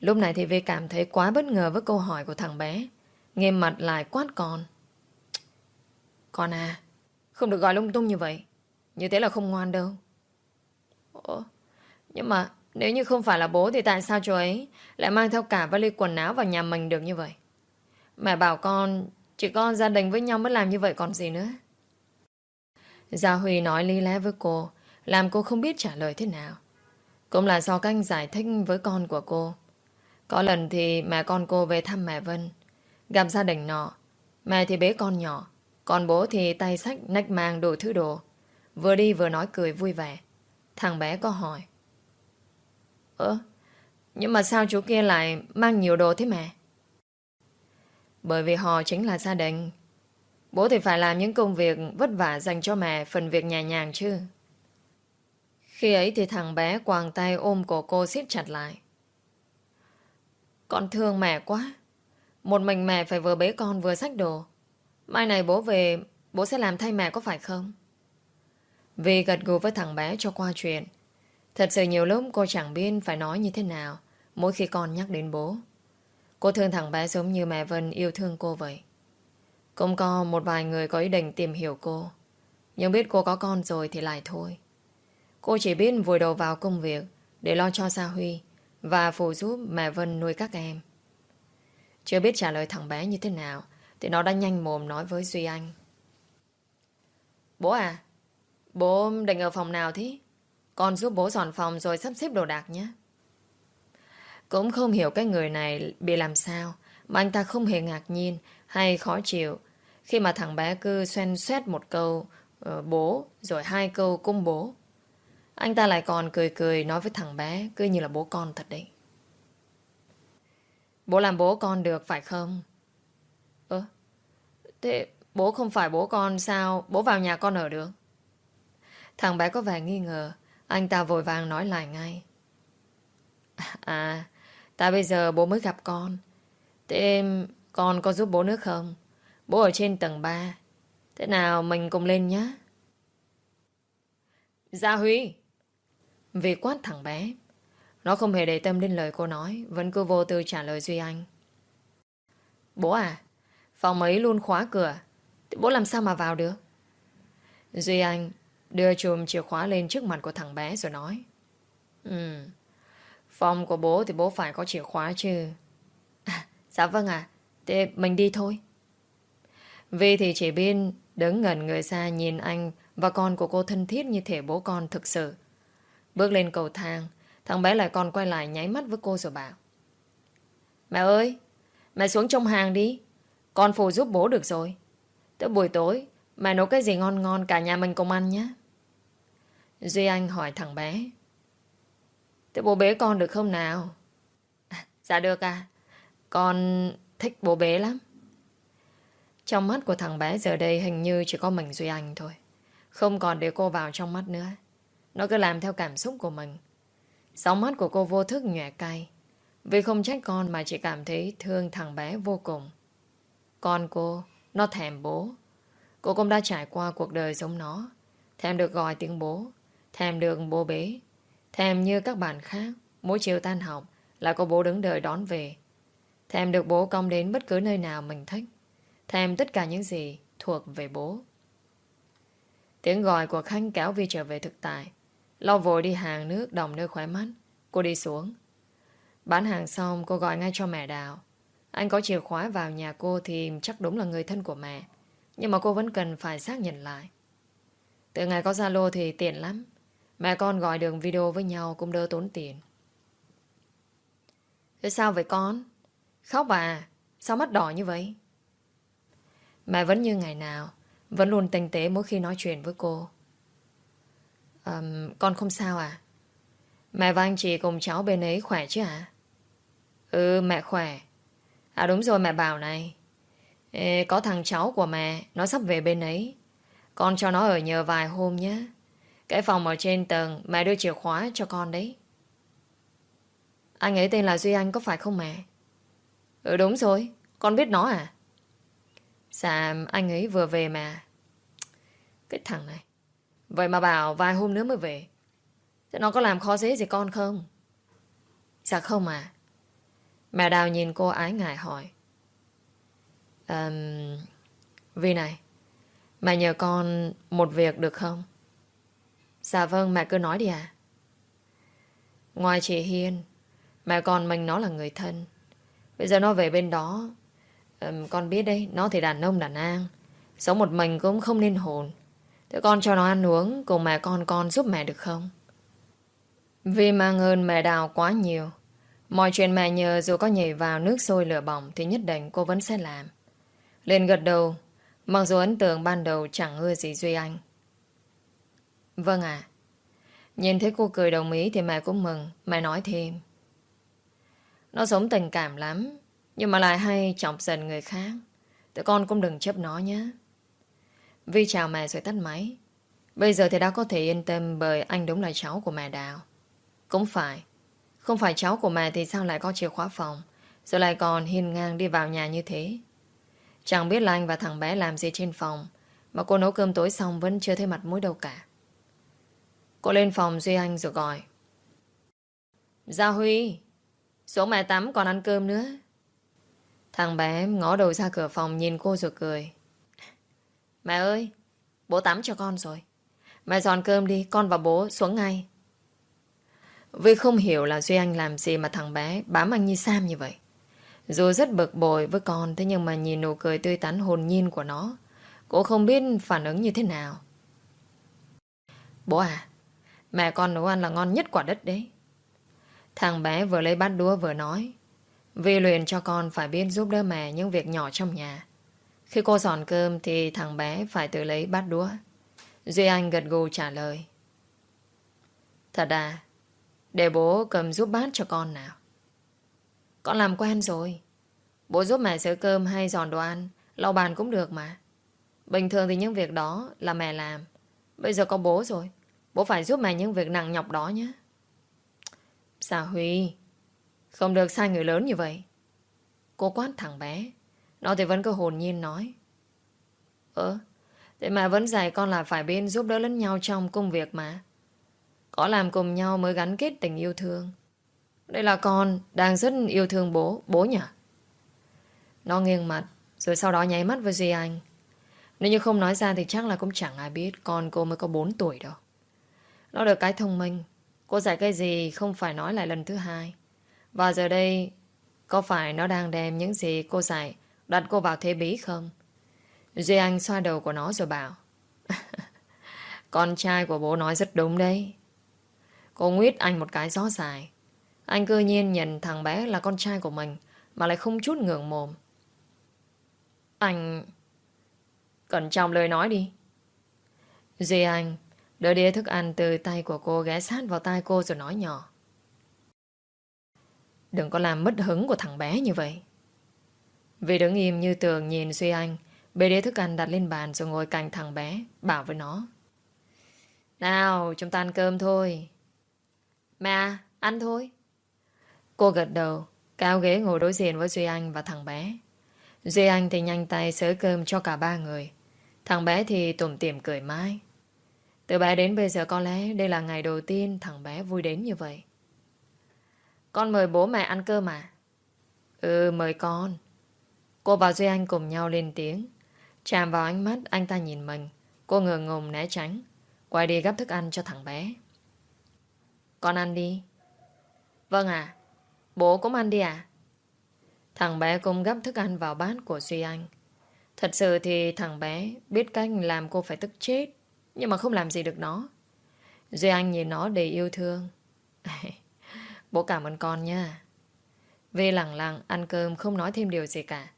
Lúc này thì Vi cảm thấy quá bất ngờ với câu hỏi của thằng bé. Nghiêm mặt lại quát con. Con à, không được gọi lung tung như vậy. Như thế là không ngoan đâu. Ủa? Nhưng mà nếu như không phải là bố thì tại sao chú ấy lại mang theo cả vali quần áo vào nhà mình được như vậy? Mẹ bảo con chỉ con gia đình với nhau mới làm như vậy còn gì nữa. Gia Huy nói lý lẽ với cô làm cô không biết trả lời thế nào. Cũng là do cách giải thích với con của cô. Có lần thì mẹ con cô về thăm mẹ Vân. Gặp gia đình nọ. Mẹ thì bế con nhỏ. Còn bố thì tay sách nách mang đủ thứ đồ. Vừa đi vừa nói cười vui vẻ. Thằng bé có hỏi. Ơ, nhưng mà sao chú kia lại mang nhiều đồ thế mẹ? Bởi vì họ chính là gia đình. Bố thì phải làm những công việc vất vả dành cho mẹ phần việc nhà nhàng chứ. Khi ấy thì thằng bé quàng tay ôm cổ cô siết chặt lại. Con thương mẹ quá. Một mình mẹ phải vừa bế con vừa sách đồ. Mai này bố về, bố sẽ làm thay mẹ có phải không? Vì gật gù với thằng bé cho qua chuyện. Thật sự nhiều lúc cô chẳng biết phải nói như thế nào mỗi khi con nhắc đến bố. Cô thương thằng bé giống như mẹ Vân yêu thương cô vậy. Cũng có một vài người có ý định tìm hiểu cô. Nhưng biết cô có con rồi thì lại thôi. Cô chỉ biết vùi đầu vào công việc để lo cho Sa Huy và phụ giúp mẹ Vân nuôi các em. Chưa biết trả lời thằng bé như thế nào thì nó đã nhanh mồm nói với Duy Anh. Bố à, bố định ở phòng nào thế? Con giúp bố dọn phòng rồi sắp xếp đồ đạc nhé. Cũng không hiểu cái người này bị làm sao mà anh ta không hề ngạc nhiên hay khó chịu khi mà thằng bé cứ xoen xoét một câu uh, bố rồi hai câu cung bố. Anh ta lại còn cười cười nói với thằng bé cứ như là bố con thật đấy. Bố làm bố con được phải không? Ơ, thế bố không phải bố con sao bố vào nhà con ở được? Thằng bé có vẻ nghi ngờ, anh ta vội vàng nói lại ngay. À, ta bây giờ bố mới gặp con. Thế con có giúp bố nữa không? Bố ở trên tầng 3. Thế nào mình cùng lên nhé. Gia Huy! Vì quát thằng bé. Nó không hề để tâm đến lời cô nói, vẫn cứ vô tư trả lời Duy Anh. Bố à, phòng ấy luôn khóa cửa. Thì bố làm sao mà vào được? Duy Anh đưa chùm chìa khóa lên trước mặt của thằng bé rồi nói. Ừ, phòng của bố thì bố phải có chìa khóa chứ. À, (laughs) dạ vâng ạ, à, thế mình đi thôi. Vì thì chỉ biết đứng ngẩn người xa nhìn anh và con của cô thân thiết như thể bố con thực sự. Bước lên cầu thang, thằng bé lại còn quay lại nháy mắt với cô rồi bảo. Mẹ ơi, mẹ xuống trong hàng đi. Con phụ giúp bố được rồi. Tới buổi tối, mẹ nấu cái gì ngon ngon cả nhà mình cùng ăn nhé. Duy Anh hỏi thằng bé. Thế bố bế con được không nào? À, (laughs) dạ được à. Con thích bố bế lắm. Trong mắt của thằng bé giờ đây hình như chỉ có mình Duy Anh thôi. Không còn để cô vào trong mắt nữa. Nó cứ làm theo cảm xúc của mình. Sóng mắt của cô vô thức nhòe cay. Vì không trách con mà chỉ cảm thấy thương thằng bé vô cùng. Con cô, nó thèm bố. Cô cũng đã trải qua cuộc đời giống nó. Thèm được gọi tiếng bố. Thèm được bố bế. Thèm như các bạn khác. Mỗi chiều tan học là có bố đứng đợi đón về. Thèm được bố cong đến bất cứ nơi nào mình thích. Thèm tất cả những gì thuộc về bố. Tiếng gọi của Khanh kéo Vi trở về thực tại. Lo vội đi hàng nước đồng nơi khỏe mắt. Cô đi xuống. Bán hàng xong, cô gọi ngay cho mẹ Đào. Anh có chìa khóa vào nhà cô thì chắc đúng là người thân của mẹ. Nhưng mà cô vẫn cần phải xác nhận lại. Từ ngày có Zalo thì tiện lắm. Mẹ con gọi đường video với nhau cũng đỡ tốn tiền. Thế sao vậy con? Khóc à? Sao mắt đỏ như vậy? Mẹ vẫn như ngày nào. Vẫn luôn tinh tế mỗi khi nói chuyện với cô. Um, con không sao à? Mẹ và anh chị cùng cháu bên ấy khỏe chứ à? Ừ, mẹ khỏe. À đúng rồi mẹ bảo này. Ê, có thằng cháu của mẹ, nó sắp về bên ấy. Con cho nó ở nhờ vài hôm nhé. Cái phòng ở trên tầng, mẹ đưa chìa khóa cho con đấy. Anh ấy tên là Duy Anh có phải không mẹ? Ừ đúng rồi, con biết nó à? Dạ, anh ấy vừa về mà. Cái thằng này. Vậy mà bảo vài hôm nữa mới về. Thế nó có làm khó dễ gì con không? Dạ không à. Mẹ Đào nhìn cô ái ngại hỏi. Um, vì này, mẹ nhờ con một việc được không? Dạ vâng, mẹ cứ nói đi à. Ngoài chị Hiên, mẹ con mình nó là người thân. Bây giờ nó về bên đó, um, con biết đấy, nó thì đàn ông đàn an. Sống một mình cũng không nên hồn. Thế con cho nó ăn uống cùng mẹ con con giúp mẹ được không? Vì mang ơn mẹ Đào quá nhiều. Mọi chuyện mẹ nhờ dù có nhảy vào nước sôi lửa bỏng thì nhất định cô vẫn sẽ làm. Lên gật đầu, mặc dù ấn tượng ban đầu chẳng ưa gì Duy Anh. Vâng ạ. Nhìn thấy cô cười đồng ý thì mẹ cũng mừng, mẹ nói thêm. Nó sống tình cảm lắm, nhưng mà lại hay chọc giận người khác. Tụi con cũng đừng chấp nó nhé. Vi chào mẹ rồi tắt máy. Bây giờ thì đã có thể yên tâm bởi anh đúng là cháu của mẹ Đào. Cũng phải. Không phải cháu của mẹ thì sao lại có chìa khóa phòng Rồi lại còn hiên ngang đi vào nhà như thế Chẳng biết là anh và thằng bé làm gì trên phòng, Mà cô nấu cơm tối xong Vẫn chưa thấy mặt mũi đâu cả Cô lên phòng Duy Anh rồi gọi Gia Huy Xuống mẹ tắm còn ăn cơm nữa Thằng bé ngó đầu ra cửa phòng Nhìn cô rồi cười Mẹ ơi Bố tắm cho con rồi Mẹ dọn cơm đi Con và bố xuống ngay vì không hiểu là Duy Anh làm gì mà thằng bé bám anh như Sam như vậy. Dù rất bực bội với con, thế nhưng mà nhìn nụ cười tươi tắn hồn nhiên của nó, cô không biết phản ứng như thế nào. Bố à, mẹ con nấu ăn là ngon nhất quả đất đấy. Thằng bé vừa lấy bát đũa vừa nói. Vì luyện cho con phải biết giúp đỡ mẹ những việc nhỏ trong nhà. Khi cô dọn cơm thì thằng bé phải tự lấy bát đũa. Duy Anh gật gù trả lời. Thật à, để bố cầm giúp bát cho con nào. Con làm quen rồi. Bố giúp mẹ sửa cơm hay dọn đồ ăn Lau bàn cũng được mà. Bình thường thì những việc đó là mẹ làm. Bây giờ có bố rồi Bố phải giúp mẹ những việc nặng nhọc đó nhé. Sao Huy Không được sai người lớn như vậy. Cô quát thằng bé. Nó thì vẫn cứ hồn nhiên nói. Ơ, Thế mà vẫn dạy con là phải bên giúp đỡ lẫn nhau trong công việc mà. Có làm cùng nhau mới gắn kết tình yêu thương. Đây là con Đang rất yêu thương bố Bố nhỉ? Nó nghiêng mặt, Rồi sau đó nháy mắt với Duy Anh. Nếu như không nói ra thì chắc là cũng chẳng ai biết Con cô mới có 4 tuổi đâu. Nó được cái thông minh, Cô dạy cái gì không phải nói lại lần thứ hai. Và giờ đây, Có phải nó đang đem những gì cô dạy Đặt cô vào thế bí không Duy Anh xoa đầu của nó rồi bảo (laughs) Con trai của bố nói rất đúng đấy Cô nguyết anh một cái gió dài. Anh cơ nhiên nhận thằng bé là con trai của mình mà lại không chút ngượng mồm. Anh... Cẩn trọng lời nói đi. Duy anh đỡ đĩa thức ăn từ tay của cô ghé sát vào tay cô rồi nói nhỏ. Đừng có làm mất hứng của thằng bé như vậy. Vì đứng im như tường nhìn Duy Anh, bê đĩa thức ăn đặt lên bàn rồi ngồi cạnh thằng bé, bảo với nó. Nào, chúng ta ăn cơm thôi. Mẹ, ăn thôi. Cô gật đầu, Cao ghế ngồi đối diện với Duy Anh và thằng bé. Duy Anh thì nhanh tay sới cơm cho cả ba người. Thằng bé thì tủm tỉm cười mãi. Từ bé đến bây giờ có lẽ đây là ngày đầu tiên thằng bé vui đến như vậy. Con mời bố mẹ ăn cơm mà. Ừ, mời con. Cô và Duy Anh cùng nhau lên tiếng. Chạm vào ánh mắt, anh ta nhìn mình. Cô ngờ ngùng né tránh. Quay đi gấp thức ăn cho thằng bé. Con ăn đi. Vâng à. Bố cũng ăn đi à? Thằng bé cũng gấp thức ăn vào bát của Duy Anh. Thật sự thì thằng bé biết cách làm cô phải tức chết. Nhưng mà không làm gì được nó. Duy Anh nhìn nó đầy yêu thương. (laughs) Bố cảm ơn con nha. Vê lặng lặng ăn cơm không nói thêm điều gì cả.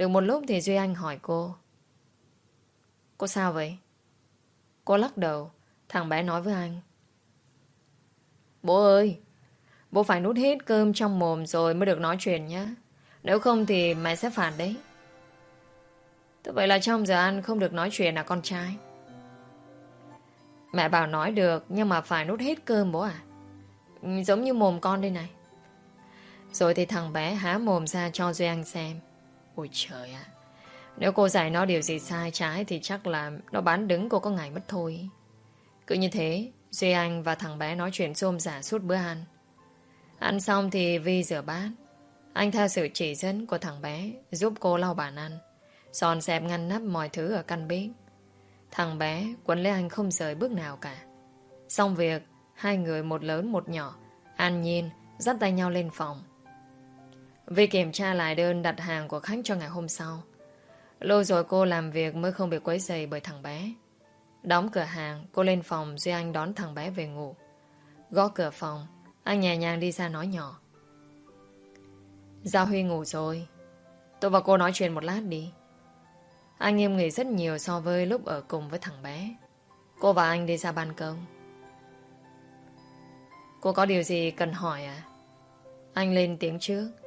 Được một lúc thì Duy Anh hỏi cô. Cô sao vậy? Cô lắc đầu. Thằng bé nói với anh. Bố ơi, bố phải nút hết cơm trong mồm rồi mới được nói chuyện nhé. Nếu không thì mẹ sẽ phạt đấy. Thế vậy là trong giờ ăn không được nói chuyện là con trai. Mẹ bảo nói được nhưng mà phải nút hết cơm bố à? Giống như mồm con đây này. Rồi thì thằng bé há mồm ra cho Duy Anh xem. Ôi trời ạ. Nếu cô dạy nó điều gì sai trái thì chắc là nó bán đứng cô có ngày mất thôi. Cứ như thế, Duy Anh và thằng bé nói chuyện xôm giả suốt bữa ăn. Ăn xong thì Vi rửa bát. Anh theo sự chỉ dẫn của thằng bé giúp cô lau bàn ăn. Dọn dẹp ngăn nắp mọi thứ ở căn bếp. Thằng bé quấn lấy anh không rời bước nào cả. Xong việc, hai người một lớn một nhỏ, an nhiên, dắt tay nhau lên phòng. Vi kiểm tra lại đơn đặt hàng của khách cho ngày hôm sau. Lâu rồi cô làm việc mới không bị quấy rầy bởi thằng bé. Đóng cửa hàng, cô lên phòng Duy Anh đón thằng bé về ngủ. Gõ cửa phòng, anh nhẹ nhàng đi ra nói nhỏ. Giao Huy ngủ rồi. Tôi và cô nói chuyện một lát đi. Anh nghiêm nghỉ rất nhiều so với lúc ở cùng với thằng bé. Cô và anh đi ra ban công. Cô có điều gì cần hỏi à? Anh lên tiếng trước.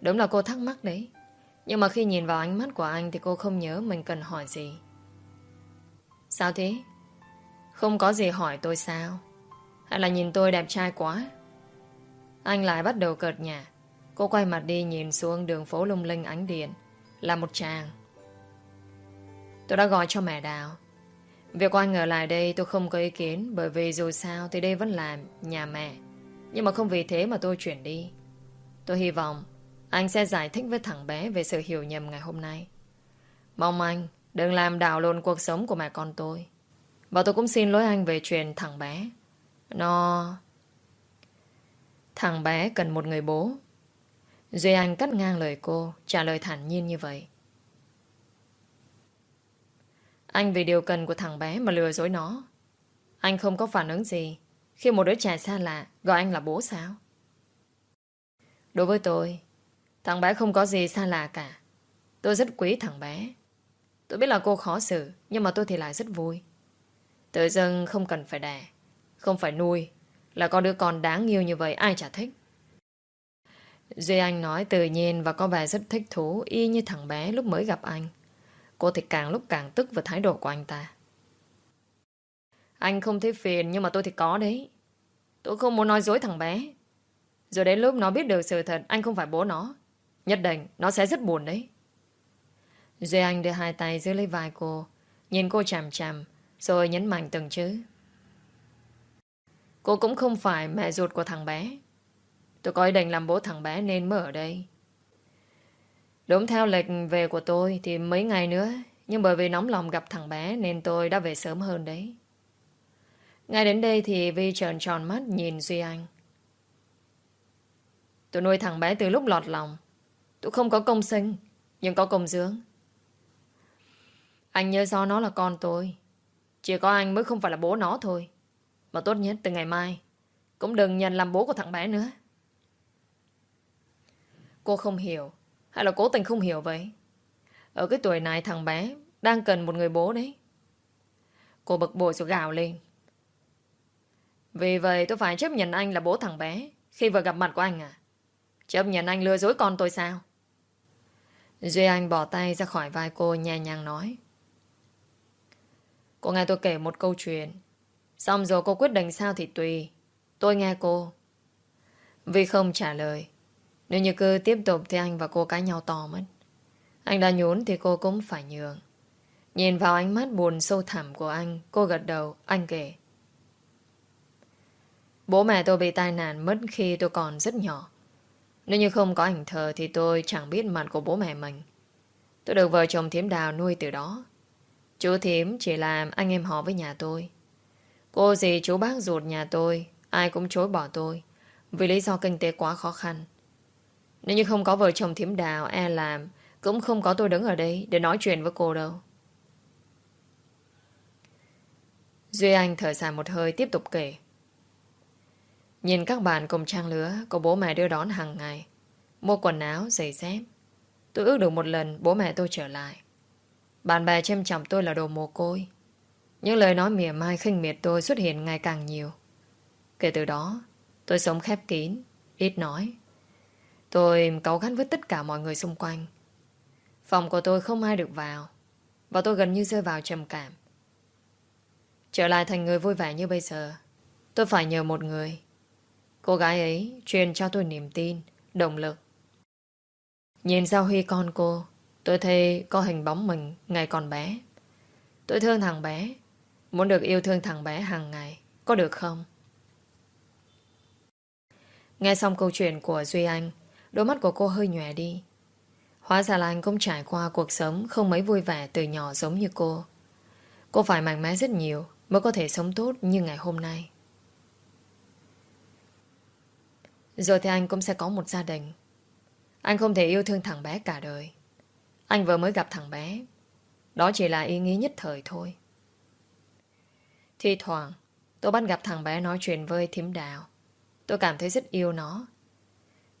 Đúng là cô thắc mắc đấy. Nhưng mà khi nhìn vào ánh mắt của anh thì cô không nhớ mình cần hỏi gì. Sao thế? Không có gì hỏi tôi sao? Hay là nhìn tôi đẹp trai quá? Anh lại bắt đầu cợt nhà. Cô quay mặt đi nhìn xuống đường phố lung linh ánh điện. Là một chàng. Tôi đã gọi cho mẹ Đào. Việc của anh ở lại đây tôi không có ý kiến, bởi vì dù sao thì đây vẫn là nhà mẹ. Nhưng mà không vì thế mà tôi chuyển đi. Tôi hy vọng anh sẽ giải thích với thằng bé về sự hiểu nhầm ngày hôm nay. Mong anh đừng làm đảo lộn cuộc sống của mẹ con tôi. Và tôi cũng xin lỗi anh về chuyện thằng bé. Nó... Thằng bé cần một người bố. Duy Anh cắt ngang lời cô, trả lời thản nhiên như vậy. Anh vì điều cần của thằng bé mà lừa dối nó. Anh không có phản ứng gì khi một đứa trẻ xa lạ gọi anh là bố sao? Đối với tôi, thằng bé không có gì xa lạ cả. Tôi rất quý thằng bé. Tôi biết là cô khó xử, nhưng mà tôi thì lại rất vui. Tự dưng không cần phải đẻ, không phải nuôi, là có đứa con đáng yêu như vậy ai chả thích. Duy Anh nói tự nhiên và có vẻ rất thích thú y như thằng bé lúc mới gặp anh. Cô thì càng lúc càng tức với thái độ của anh ta. Anh không thấy phiền nhưng mà tôi thì có đấy. Tôi không muốn nói dối thằng bé. Rồi đến lúc nó biết được sự thật anh không phải bố nó. Nhất định nó sẽ rất buồn đấy. Duy Anh đưa hai tay giữ lấy vai cô, nhìn cô chằm chằm, rồi nhấn mạnh từng chữ. Cô cũng không phải mẹ ruột của thằng bé. Tôi có ý định làm bố thằng bé nên mới ở đây. Đúng theo lịch về của tôi thì mấy ngày nữa, nhưng bởi vì nóng lòng gặp thằng bé nên tôi đã về sớm hơn đấy. Ngay đến đây thì Vi trợn tròn mắt nhìn Duy Anh. Tôi nuôi thằng bé từ lúc lọt lòng. Tôi không có công sinh, nhưng có công dưỡng. Anh nhớ do nó là con tôi. Chỉ có anh mới không phải là bố nó thôi. Mà tốt nhất từ ngày mai, cũng đừng nhận làm bố của thằng bé nữa. Cô không hiểu hay là cố tình không hiểu vậy? Ở cái tuổi này thằng bé đang cần một người bố đấy. Cô bực bội rồi gào lên. Vì vậy tôi phải chấp nhận anh là bố thằng bé khi vừa gặp mặt của anh à? Chấp nhận anh lừa dối con tôi sao? Duy Anh bỏ tay ra khỏi vai cô nhẹ nhàng nói. Cô nghe tôi kể một câu chuyện. Xong rồi cô quyết định sao thì tùy. Tôi nghe cô. Vi không trả lời. Nếu như cứ tiếp tục thì anh và cô cãi nhau to mất. Anh đã nhún thì cô cũng phải nhường. Nhìn vào ánh mắt buồn sâu thẳm của anh, cô gật đầu, anh kể. Bố mẹ tôi bị tai nạn mất khi tôi còn rất nhỏ. Nếu như không có ảnh thờ thì tôi chẳng biết mặt của bố mẹ mình. Tôi được vợ chồng thiếm đào nuôi từ đó. Chú thiếm chỉ làm anh em họ với nhà tôi. Cô gì chú bác ruột nhà tôi, ai cũng chối bỏ tôi. Vì lý do kinh tế quá khó khăn. Nếu như không có vợ chồng thiếm đào e làm, cũng không có tôi đứng ở đây để nói chuyện với cô đâu. Duy Anh thở dài một hơi tiếp tục kể. Nhìn các bạn cùng trang lứa Có bố mẹ đưa đón hàng ngày. Mua quần áo, giày dép. Tôi ước được một lần bố mẹ tôi trở lại. Bạn bè châm chọc tôi là đồ mồ côi. Những lời nói mỉa mai khinh miệt tôi xuất hiện ngày càng nhiều. Kể từ đó Tôi sống khép kín Ít nói. Tôi cáu gắt với tất cả mọi người xung quanh. Phòng của tôi không ai được vào Và tôi gần như rơi vào trầm cảm. Trở lại thành người vui vẻ như bây giờ Tôi phải nhờ một người. Cô gái ấy truyền cho tôi niềm tin, động lực. Nhìn Giao Huy con cô, tôi thấy có hình bóng mình ngày còn bé. Tôi thương thằng bé, muốn được yêu thương thằng bé hàng ngày, có được không? Nghe xong câu chuyện của Duy Anh, đôi mắt của cô hơi nhòe đi. Hóa ra là anh cũng trải qua cuộc sống không mấy vui vẻ từ nhỏ giống như cô. Cô phải mạnh mẽ rất nhiều mới có thể sống tốt như ngày hôm nay. Rồi thì anh cũng sẽ có một gia đình. Anh không thể yêu thương thằng bé cả đời. Anh vừa mới gặp thằng bé. Đó chỉ là ý nghĩ nhất thời thôi. Thì thoảng, Tôi bắt gặp thằng bé nói chuyện với thím đào. Tôi cảm thấy rất yêu nó.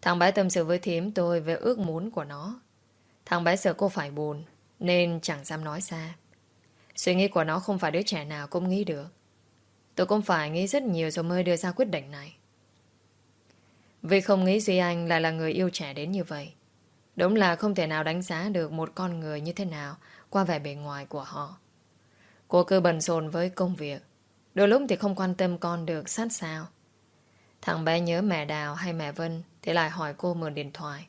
Thằng bé tâm sự với thím tôi Về ước muốn của nó. Thằng bé sợ cô phải buồn, Nên chẳng dám nói ra. Suy nghĩ của nó không phải đứa trẻ nào cũng nghĩ được. Tôi cũng phải nghĩ rất nhiều rồi mới đưa ra quyết định này vì không nghĩ Duy Anh lại là người yêu trẻ đến như vậy. Đúng là không thể nào đánh giá được một con người như thế nào qua vẻ bề ngoài của họ. Cô cứ bận rộn với công việc. Đôi lúc thì không quan tâm con được sát sao. Thằng bé nhớ mẹ Đào hay mẹ Vân thì lại hỏi cô mượn điện thoại.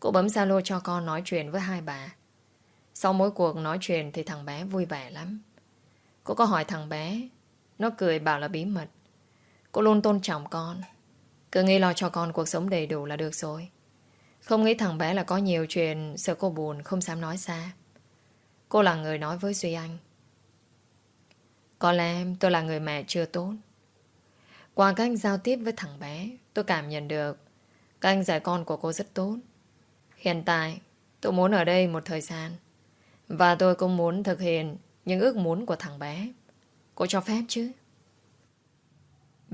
Cô bấm Zalo cho con nói chuyện với hai bà. Sau mỗi cuộc nói chuyện thì thằng bé vui vẻ lắm. Cô có hỏi thằng bé, nó cười bảo là bí mật. Cô luôn tôn trọng con, cứ nghĩ lo cho con cuộc sống đầy đủ là được rồi. Không nghĩ thằng bé là có nhiều chuyện Sợ cô buồn không dám nói xa Cô là người nói với Duy Anh. Có lẽ tôi là người mẹ chưa tốt. Qua cách giao tiếp với thằng bé, Tôi cảm nhận được Các anh dạy con của cô rất tốt. Hiện tại, tôi muốn ở đây một thời gian. Và tôi cũng muốn thực hiện Những ước muốn của thằng bé. Cô cho phép chứ?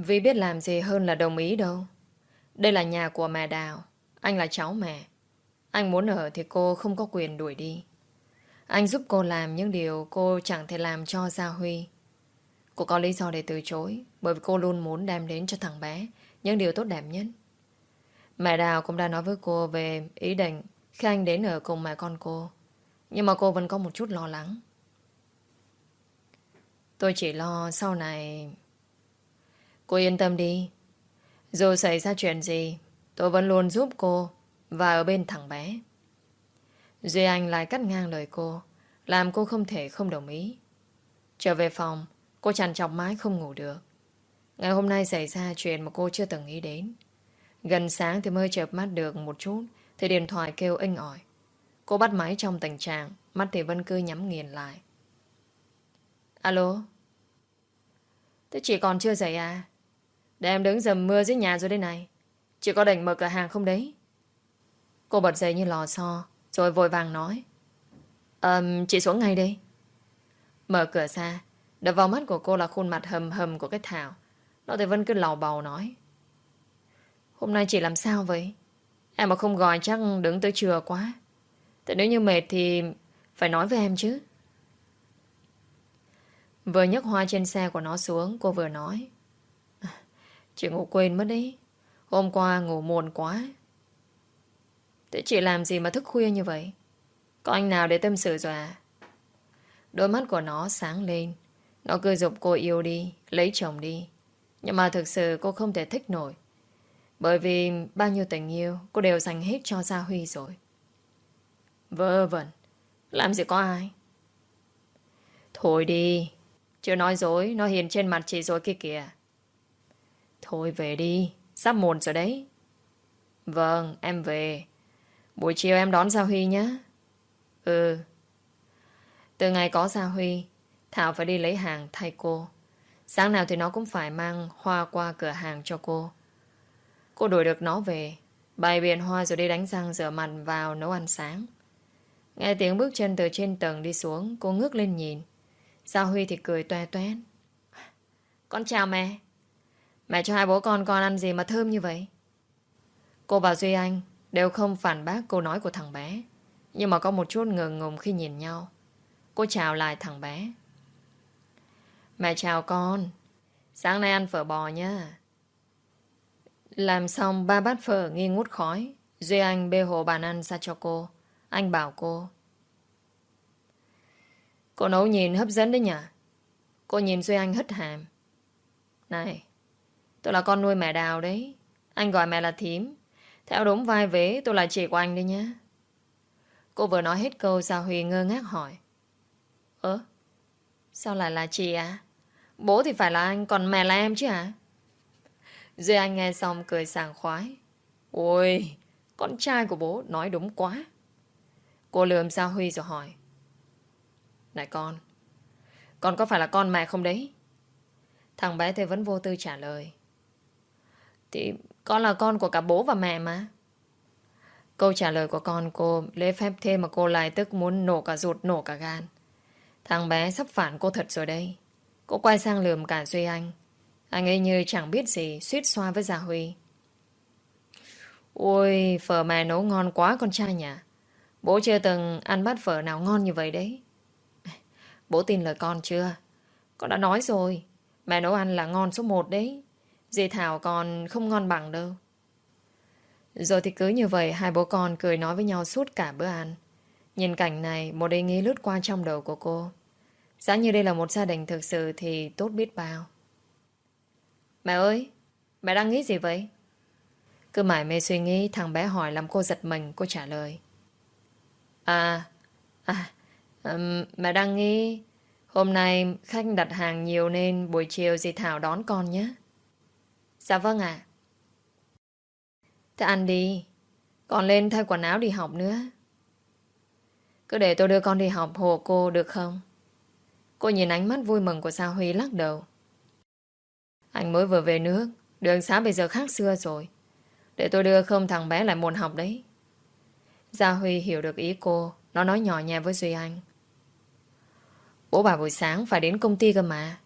Vì biết làm gì hơn là đồng ý đâu. Đây là nhà của mẹ Đào. Anh là cháu mẹ. Anh muốn ở thì cô không có quyền đuổi đi. Anh giúp cô làm những điều cô chẳng thể làm cho Gia Huy. Cô có lý do để từ chối, bởi vì cô luôn muốn đem đến cho thằng bé những điều tốt đẹp nhất. Mẹ Đào cũng đã nói với cô về ý định khi anh đến ở cùng mẹ con cô. Nhưng mà cô vẫn có một chút lo lắng. Tôi chỉ lo sau này Cô yên tâm đi. Dù xảy ra chuyện gì, tôi vẫn luôn giúp cô và ở bên thằng bé. Duy Anh lại cắt ngang lời cô, làm cô không thể không đồng ý. Trở về phòng, cô chằn chọc mãi không ngủ được. Ngày hôm nay xảy ra chuyện mà cô chưa từng nghĩ đến. Gần sáng thì mới chợp mắt được một chút, thì điện thoại kêu inh ỏi. Cô bắt máy trong tình trạng, mắt thì vẫn cứ nhắm nghiền lại. Alo? Thế chị còn chưa dậy à? Để em đứng dầm mưa dưới nhà rồi đây này. Chị có định mở cửa hàng không đấy? Cô bật dậy như lò xo Rồi vội vàng nói. Um, Chị xuống ngay đi Mở cửa ra Đập vào mắt của cô là khuôn mặt hầm hầm của cái Thảo. Nó thì vẫn cứ lò bầu nói. Hôm nay chị làm sao vậy? Em mà không gọi chắc đứng tới trưa quá. Tại nếu như mệt thì Phải nói với em chứ. Vừa nhấc hoa trên xe của nó xuống Cô vừa nói. Chị ngủ quên mất đấy Hôm qua ngủ muộn quá Thế chị làm gì mà thức khuya như vậy Có anh nào để tâm sự rồi à Đôi mắt của nó sáng lên Nó cứ dục cô yêu đi Lấy chồng đi Nhưng mà thực sự cô không thể thích nổi Bởi vì bao nhiêu tình yêu cô đều dành hết cho Gia Huy rồi. Vơ vẩn. Làm gì có ai? Thôi đi. Chưa nói dối, nó hiền trên mặt chị rồi kia kìa. Thôi về đi. Sắp muộn rồi đấy. Vâng, em về. Buổi chiều em đón Gia Huy nhé. Ừ. Từ ngày có Gia Huy, Thảo phải đi lấy hàng thay cô. Sáng nào thì nó cũng phải mang hoa qua cửa hàng cho cô. Cô đuổi được nó về, bày biện hoa rồi đi đánh răng rửa mặt vào nấu ăn sáng. Nghe tiếng bước chân từ trên tầng đi xuống, cô ngước lên nhìn. Gia Huy thì cười toe toét. Con chào mẹ. Mẹ cho hai bố con con ăn gì mà thơm như vậy? Cô và Duy Anh đều không phản bác câu nói của thằng bé. Nhưng mà có một chút ngừng ngùng khi nhìn nhau. Cô chào lại thằng bé. Mẹ chào con. Sáng nay ăn phở bò nha. Làm xong ba bát phở nghi ngút khói. Duy Anh bê hồ bàn ăn ra cho cô. Anh bảo cô. Cô nấu nhìn hấp dẫn đấy nhỉ? Cô nhìn Duy Anh hất hàm. Này, tôi là con nuôi mẹ đào đấy. Anh gọi mẹ là thím. Theo đúng vai vế tôi là chị của anh đấy nhé. Cô vừa nói hết câu Gia Huy ngơ ngác hỏi. Ơ? Sao lại là chị à? Bố thì phải là anh, còn mẹ là em chứ à Duy Anh nghe xong cười sảng khoái. Ôi, con trai của bố nói đúng quá. Cô lườm Gia Huy rồi hỏi. Này con, con có phải là con mẹ không đấy? Thằng bé thì vẫn vô tư trả lời. Thì con là con của cả bố và mẹ mà. Câu trả lời của con cô lễ phép thêm mà cô lại tức muốn nổ cả ruột nổ cả gan. Thằng bé sắp phản cô thật rồi đây. Cô quay sang lườm cả Duy Anh. Anh ấy như chẳng biết gì, suýt xoa với Gia Huy. Ôi, phở mẹ nấu ngon quá con trai nhỉ. Bố chưa từng ăn bát phở nào ngon như vậy đấy. Bố tin lời con chưa? Con đã nói rồi. Mẹ nấu ăn là ngon số một đấy. Dì Thảo còn không ngon bằng đâu. Rồi thì cứ như vậy hai bố con cười nói với nhau suốt cả bữa ăn. Nhìn cảnh này một ý nghĩ lướt qua trong đầu của cô. Giá như đây là một gia đình thực sự thì tốt biết bao. Mẹ ơi, mẹ đang nghĩ gì vậy? Cứ mãi mê suy nghĩ thằng bé hỏi làm cô giật mình cô trả lời. À, à, um, mẹ đang nghĩ hôm nay khách đặt hàng nhiều nên buổi chiều dì Thảo đón con nhé. Dạ vâng ạ. Thế ăn đi. Còn lên thay quần áo đi học nữa. Cứ để tôi đưa con đi học, hộ cô được không? Cô nhìn ánh mắt vui mừng của Sa Huy lắc đầu. Anh mới vừa về nước. Đường xá bây giờ khác xưa rồi. Để tôi đưa không thằng bé lại môn học đấy. Gia Huy hiểu được ý cô. Nó nói nhỏ nhẹ với Duy Anh. Bố bà buổi sáng phải đến công ty cơ mà.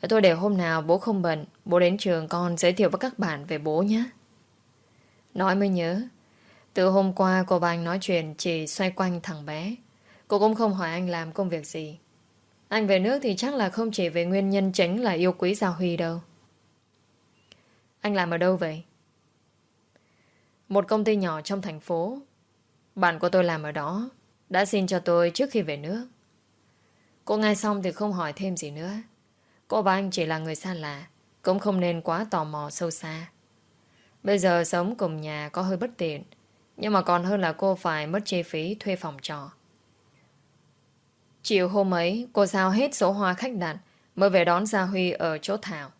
Tôi để hôm nào bố không bận, bố đến trường con giới thiệu với các bạn về bố nhé. Nói mới nhớ, từ hôm qua cô và anh nói chuyện chỉ xoay quanh thằng bé. Cô cũng không hỏi anh làm công việc gì. Anh về nước thì chắc là không chỉ về nguyên nhân chính là yêu quý Giao Huy đâu. Anh làm ở đâu vậy? Một công ty nhỏ trong thành phố. Bạn của tôi làm ở đó. Đã xin cho tôi trước khi về nước. Cô nghe xong thì không hỏi thêm gì nữa. Cô và anh chỉ là người xa lạ. Cũng không nên quá tò mò sâu xa. Bây giờ sống cùng nhà có hơi bất tiện. Nhưng mà còn hơn là cô phải mất chi phí thuê phòng trọ. Chiều hôm ấy, cô giao hết số hoa khách đặt mới về đón Gia Huy ở chỗ Thảo.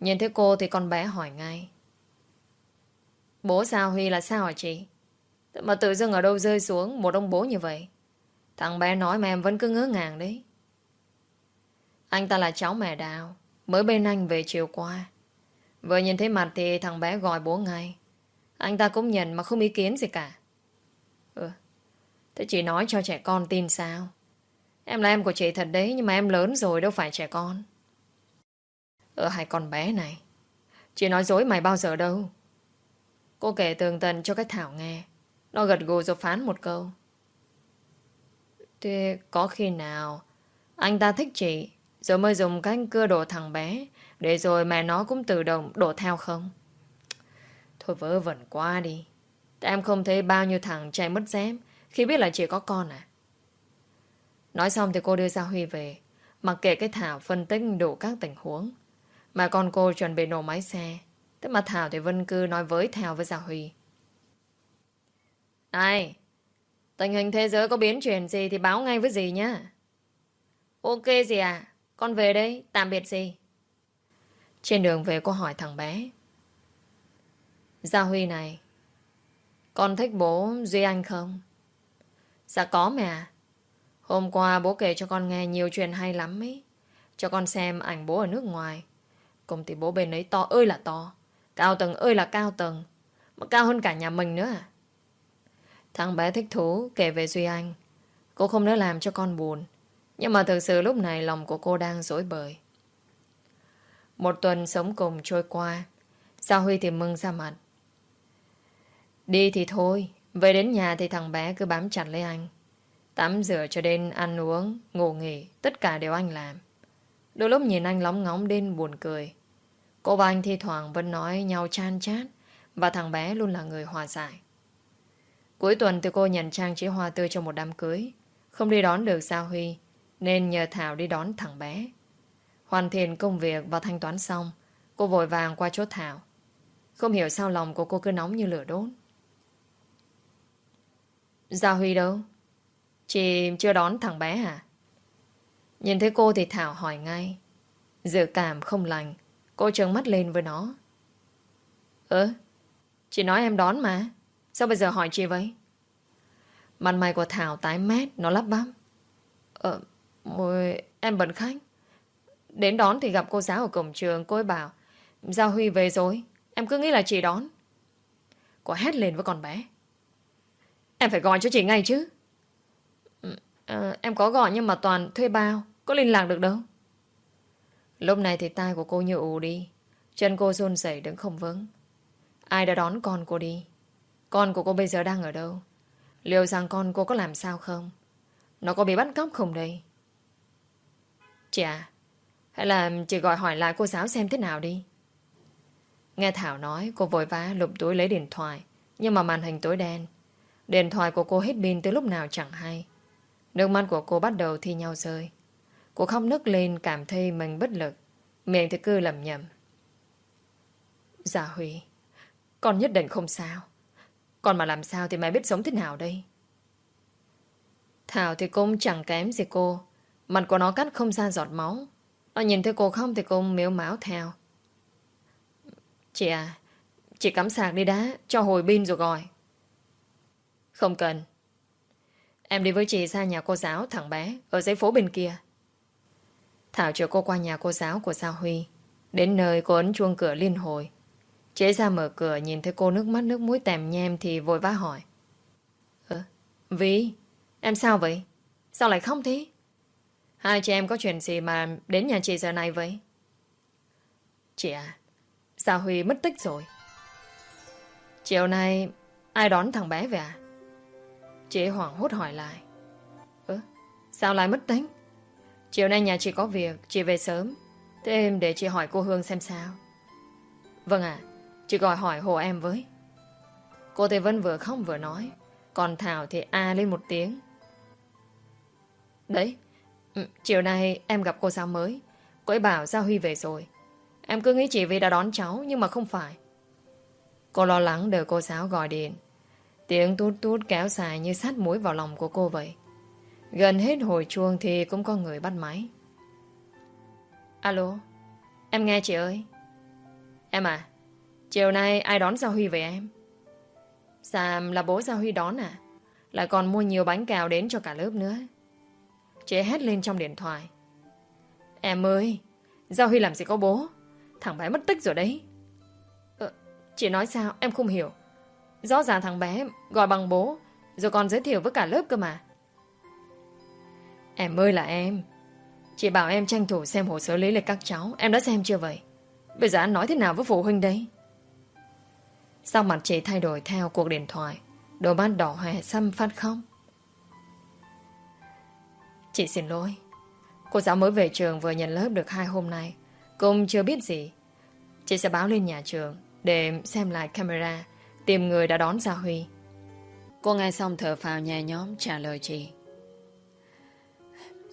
Nhìn thấy cô thì con bé hỏi ngay. Bố Gia Huy là sao hả chị? Mà tự dưng ở đâu rơi xuống một ông bố như vậy? Thằng bé nói mà em vẫn cứ ngỡ ngàng đấy. Anh ta là cháu mẹ Đào, mới bên anh về chiều qua. Vừa nhìn thấy mặt thì thằng bé gọi bố ngay. Anh ta cũng nhận mà không ý kiến gì cả. Ừ, thế chị nói cho trẻ con tin sao? Em là em của chị thật đấy Nhưng mà em lớn rồi đâu phải trẻ con Ở hai con bé này Chị nói dối mày bao giờ đâu Cô kể tường tận cho cái Thảo nghe Nó gật gù rồi phán một câu Thế có khi nào Anh ta thích chị rồi mới dùng cách cưa đổ thằng bé Để rồi mẹ nó cũng tự động đổ theo không? Thôi vớ vẩn quá đi. Tại em không thấy bao nhiêu thằng chạy mất dép Khi biết là chỉ có con à? Nói xong thì cô đưa ra Huy về Mặc kệ cái Thảo phân tích đủ các tình huống. Mà con cô chuẩn bị nổ máy xe Thế mà Thảo thì Vân cứ nói với Thảo với Gia Huy. Này, tình hình thế giới có biến chuyển gì thì báo ngay với dì nhá. Ok dì à, con về đây, tạm biệt gì Trên đường về cô hỏi thằng bé. Gia Huy này, con thích bố Duy Anh không? Dạ có mẹ Hôm qua bố kể cho con nghe nhiều chuyện hay lắm ấy. Cho con xem ảnh bố ở nước ngoài. Công ty bố bên ấy to ơi là to. Cao tầng ơi là cao tầng. Mà cao hơn cả nhà mình nữa à. Thằng bé thích thú kể về Duy Anh. Cô không nỡ làm cho con buồn. Nhưng mà thực sự lúc này lòng của cô đang dối bời. Một tuần sống cùng trôi qua. sa Huy thì mừng ra mặt. Đi thì thôi. Về đến nhà thì thằng bé cứ bám chặt lấy anh. Tắm rửa cho đến ăn uống, ngủ nghỉ, tất cả đều anh làm. Đôi lúc nhìn anh lóng ngóng đến buồn cười. Cô và anh thi thoảng vẫn nói nhau chan chát và thằng bé luôn là người hòa giải. Cuối tuần thì cô nhận trang trí hoa tươi cho một đám cưới. Không đi đón được sa Huy nên nhờ Thảo đi đón thằng bé. Hoàn thiện công việc và thanh toán xong cô vội vàng qua chốt Thảo. Không hiểu sao lòng của cô cứ nóng như lửa đốt. gia Huy đâu? Chị chưa đón thằng bé hả? Nhìn thấy cô thì Thảo hỏi ngay. Dự cảm không lành. Cô trợn mắt lên với nó. Ơ, chị nói em đón mà. Sao bây giờ hỏi chị vậy? Mặt mày của Thảo tái mét, nó lắp bắp. Ờ, Mùi em bận khách. Đến đón thì gặp cô giáo ở cổng trường, cô ấy bảo Giao Huy về rồi, em cứ nghĩ là chị đón. Cô hét lên với con bé. Em phải gọi cho chị ngay chứ. À, em có gọi nhưng mà toàn thuê bao Có liên lạc được đâu Lúc này thì tai của cô như ù đi Chân cô run rẩy đứng không vững Ai đã đón con cô đi Con của cô bây giờ đang ở đâu Liệu rằng con cô có làm sao không Nó có bị bắt cóc không đây Chị à Hay là chị gọi hỏi lại cô giáo xem thế nào đi Nghe Thảo nói Cô vội vã lục túi lấy điện thoại Nhưng mà màn hình tối đen Điện thoại của cô hết pin từ lúc nào chẳng hay Nước mắt của cô bắt đầu thi nhau rơi. Cô khóc nức lên cảm thấy mình bất lực. Miệng thì cứ lầm nhầm. Dạ Huy, con nhất định không sao. Con mà làm sao thì mày biết sống thế nào đây? Thảo thì cũng chẳng kém gì cô. Mặt của nó cắt không ra giọt máu. Nó nhìn thấy cô không thì cô miếu máu theo. Chị à, chị cắm sạc đi đá, cho hồi pin rồi gọi. Không cần. Em đi với chị ra nhà cô giáo thằng bé Ở dãy phố bên kia Thảo chở cô qua nhà cô giáo của Sao Huy Đến nơi cô ấn chuông cửa liên hồi Chế ra mở cửa Nhìn thấy cô nước mắt nước mũi tèm nhem Thì vội vã hỏi Ơ, Vy, em sao vậy? Sao lại không thế? Hai chị em có chuyện gì mà Đến nhà chị giờ này vậy? Chị à Sao Huy mất tích rồi. Chiều nay, Ai đón thằng bé về à? Chị hoảng hốt hỏi lại. Ơ, sao lại mất tính Chiều nay nhà chị có việc, Chị về sớm. Thế em để chị hỏi cô Hương xem sao. Vâng ạ, Chị gọi hỏi hộ em với. Cô Tề Vân vừa khóc vừa nói, Còn Thảo thì a lên một tiếng. Đấy ừ, Chiều nay em gặp cô giáo mới Cô ấy bảo Gia Huy về rồi Em cứ nghĩ chị vì đã đón cháu Nhưng mà không phải Cô lo lắng đợi cô giáo gọi điện Tiếng tút tút kéo dài như sát mũi vào lòng của cô vậy. Gần hết hồi chuông thì cũng có người bắt máy. Alo, em nghe chị ơi. Em à, chiều nay ai đón Gia Huy về em? Sam là bố Gia Huy đón à? Lại còn mua nhiều bánh cào đến cho cả lớp nữa. Chị hét lên trong điện thoại. Em ơi, Giao Huy làm gì có bố? Thằng bé mất tích rồi đấy. Ờ, chị nói sao? Em không hiểu. Rõ ràng thằng bé gọi bằng bố Rồi còn giới thiệu với cả lớp cơ mà Em ơi là em Chị bảo em tranh thủ xem hồ sơ lý lịch các cháu Em đã xem chưa vậy Bây giờ anh nói thế nào với phụ huynh đấy Sao mặt chị thay đổi theo cuộc điện thoại Đôi mắt đỏ hoe xăm phát không Chị xin lỗi. Cô giáo mới về trường vừa nhận lớp được hai hôm nay. Cũng chưa biết gì. Chị sẽ báo lên nhà trường Để xem lại camera, Tìm người đã đón Gia Huy. Cô nghe xong thở phào nhẹ nhóm trả lời chị.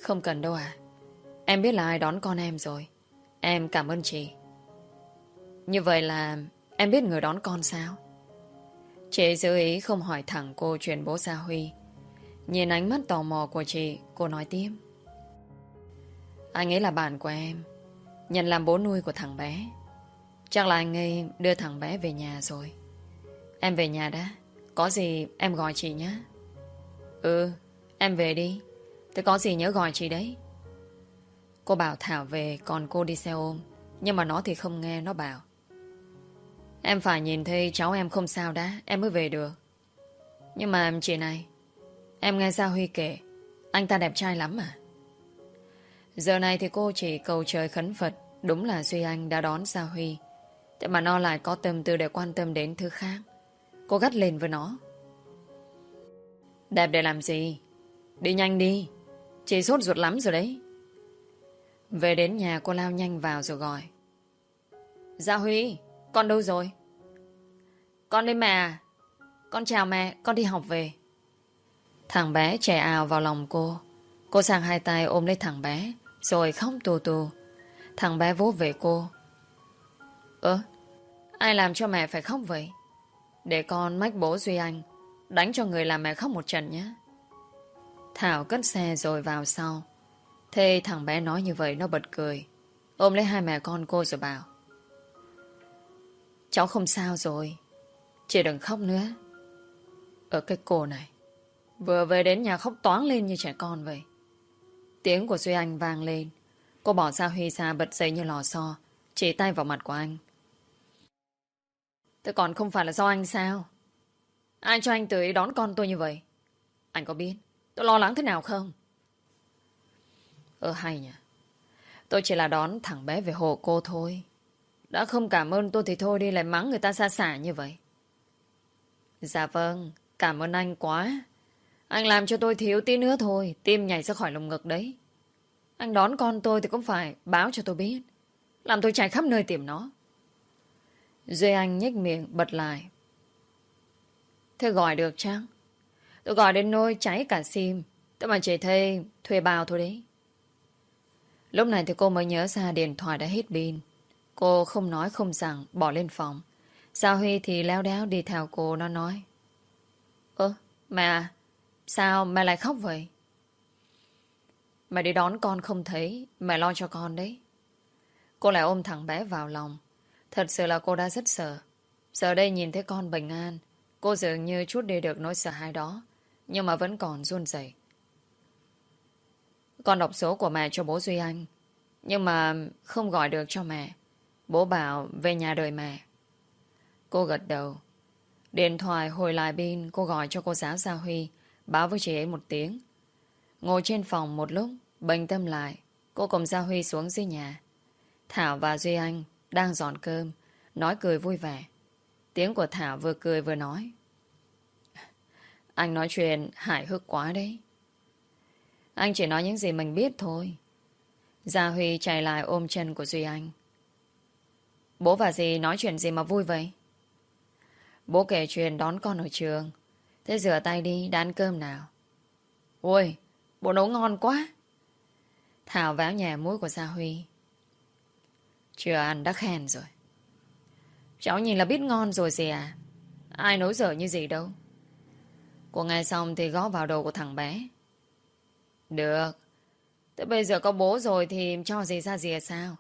Không cần đâu à Em biết là ai đón con em rồi. Em cảm ơn chị. Như vậy là em biết người đón con sao? Chị giữ ý không hỏi thẳng cô chuyện bố Sa Huy. Nhìn ánh mắt tò mò của chị, cô nói tiếp. Anh ấy là bạn của em. Nhận làm bố nuôi của thằng bé. Chắc là anh ấy đưa thằng bé về nhà rồi. Em về nhà đã. Có gì em gọi chị nhé. Ừ, em về đi. Thế có gì nhớ gọi chị đấy. Cô bảo Thảo về còn cô đi xe ôm. Nhưng mà nó thì không nghe nó bảo. Em phải nhìn thấy cháu em không sao đã Em mới về được Nhưng mà chị này Em nghe gia Huy kể, Anh ta đẹp trai lắm à Giờ này thì cô chỉ cầu trời khấn Phật, Đúng là Duy Anh đã đón gia Huy. Thế mà nó lại có tâm tư để quan tâm đến thứ khác. Cô gắt lên với nó. Đẹp để làm gì? Đi nhanh đi, Chị sốt ruột lắm rồi đấy. Về đến nhà cô lao nhanh vào rồi gọi. Gia Huy, Con đâu rồi? Con đi mẹ à? Con chào mẹ, Con đi học về. Thằng bé trẻ ào vào lòng cô. Cô sang hai tay ôm lấy thằng bé, Rồi khóc tù tù. Thằng bé vỗ về cô. Ơ, Ai làm cho mẹ phải khóc vậy? Để con mách bố Duy Anh, Đánh cho người làm mẹ khóc một trận nhé. Thảo cất xe rồi vào sau. Thế thằng bé nói như vậy, nó bật cười. Ôm lấy hai mẹ con cô rồi bảo, Cháu không sao rồi, Chị đừng khóc nữa. Ở cái cô này Vừa về đến nhà khóc toán lên như trẻ con vậy. Tiếng của Duy Anh vang lên. Cô bỏ ra Huy ra bật dậy như lò xo, Chỉ tay vào mặt của anh. Thế còn không phải là do anh sao? Ai cho anh tự ý đón con tôi như vậy? Anh có biết Tôi lo lắng thế nào không? Ơ, hay nhỉ. Tôi chỉ là đón thằng bé về hộ cô thôi. Đã không cảm ơn tôi thì thôi đi, Lại mắng người ta xa xả như vậy. Dạ vâng Cảm ơn anh quá. Anh làm cho tôi thiếu tí nữa thôi, Tim nhảy ra khỏi lồng ngực đấy. Anh đón con tôi thì cũng phải báo cho tôi biết. Làm tôi chạy khắp nơi tìm nó. Duy Anh nhếch miệng bật lại. Thế gọi được chăng? Tôi gọi đến nôi cháy cả sim. Tôi mà chỉ thuê thuê bao thôi đấy. Lúc này thì cô mới nhớ ra điện thoại đã hết pin. Cô không nói không rằng Bỏ lên phòng. Sao Huy thì leo đéo đi theo cô Nó nói. Ơ, mẹ à, Sao mẹ lại khóc vậy? Mẹ đi đón con không thấy, Mẹ lo cho con đấy. Cô lại ôm thằng bé vào lòng. Thật sự là cô đã rất sợ. Giờ đây nhìn thấy con bình an, Cô dường như chút đi được nỗi sợ hãi đó, Nhưng mà vẫn còn run rẩy. Con đọc số của mẹ cho bố Duy Anh, Nhưng mà không gọi được cho mẹ. Bố bảo về nhà đợi mẹ. Cô gật đầu. Điện thoại hồi lại pin, Cô gọi cho cô giáo Gia Huy. Báo với chị ấy một tiếng. Ngồi trên phòng một lúc Bình tâm lại, Cô cùng Gia Huy xuống dưới nhà. Thảo và Duy Anh đang dọn cơm, Nói cười vui vẻ. Tiếng của Thảo vừa cười vừa nói. Anh nói chuyện hài hước quá đấy. Anh chỉ nói những gì mình biết thôi. Gia Huy chạy lại ôm chân của Duy Anh. Bố và dì nói chuyện gì mà vui vậy? Bố kể chuyện đón con ở trường. Thế rửa tay đi, đã ăn cơm nào? Ôi Bố nấu ngon quá. Thảo váo nhà mũi của Gia Huy. Chưa ăn đã khen rồi. Cháu nhìn là biết ngon rồi gì à? Ai nấu dở như gì đâu. Của ngày xong thì gõ vào đầu của thằng bé. Được. Tới bây giờ có bố rồi thì cho gì ra gì sao?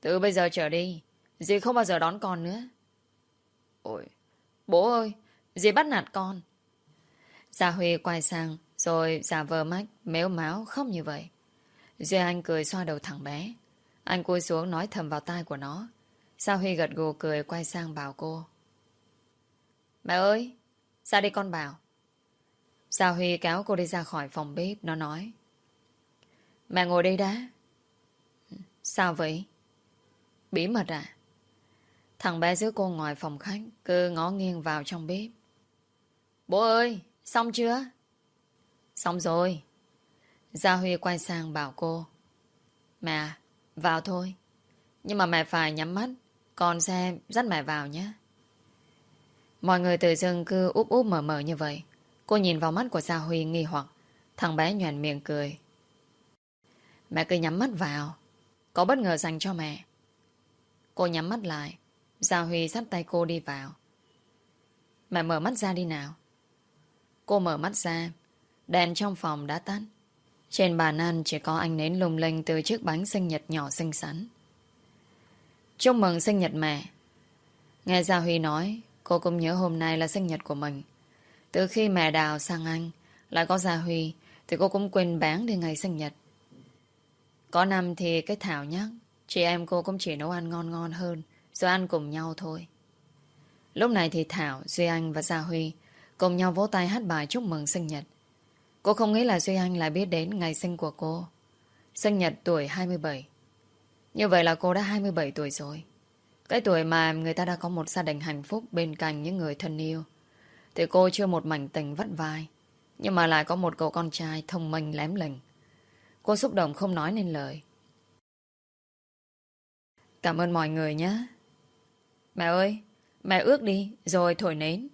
Từ bây giờ trở đi, Dì không bao giờ đón con nữa. Ôi, Bố ơi, Dì bắt nạt con. Gia Huy quay sang, Rồi giả vờ mách méo máu khóc như vậy. Duy Anh cười xoa đầu thằng bé. Anh cúi xuống nói thầm vào tai của nó. Gia Huy gật gù cười quay sang bảo cô. Mẹ ơi, Ra đi con bảo. Gia Huy kéo cô đi ra khỏi phòng bếp, Nó nói. Mẹ ngồi đây đã. Sao vậy? Bí mật à? Thằng bé giữ cô ngoài phòng khách, Cứ ngó nghiêng vào trong bếp. Bố ơi! Xong chưa? Xong rồi. Gia Huy quay sang bảo cô, Mẹ, vào thôi. Nhưng mà mẹ phải nhắm mắt, con xem dắt mẹ vào nhé. Mọi người tự dưng cứ úp úp mở mở như vậy. Cô nhìn vào mắt của Gia Huy nghi hoặc, Thằng bé nhoàn miệng cười. Mẹ cứ nhắm mắt vào, Có bất ngờ dành cho mẹ. Cô nhắm mắt lại, Gia Huy dắt tay cô đi vào. Mẹ mở mắt ra đi nào. Cô mở mắt ra. Đèn trong phòng đã tắt. Trên bàn ăn chỉ có anh nến lung linh từ chiếc bánh sinh nhật nhỏ xinh xắn. Chúc mừng sinh nhật mẹ. Nghe Gia Huy nói, cô cũng nhớ hôm nay là sinh nhật của mình. Từ khi mẹ đào sang anh, lại có Gia Huy, thì cô cũng quên bán đi ngày sinh nhật. Có năm thì cái Thảo nhắc, chị em cô cũng chỉ nấu ăn ngon ngon hơn, rồi ăn cùng nhau thôi. Lúc này thì Thảo, Duy Anh và Gia Huy cùng nhau vỗ tay hát bài chúc mừng sinh nhật. Cô không nghĩ là Duy Anh lại biết đến ngày sinh của cô. Sinh nhật tuổi 27. Như vậy là cô đã 27 tuổi rồi. Cái tuổi mà người ta đã có một gia đình hạnh phúc bên cạnh những người thân yêu. Thì cô chưa một mảnh tình vắt vai. Nhưng mà lại có một cậu con trai thông minh lém lình. Cô xúc động không nói nên lời. Cảm ơn mọi người nhé. Mẹ ơi, mẹ ước đi, rồi thổi nến.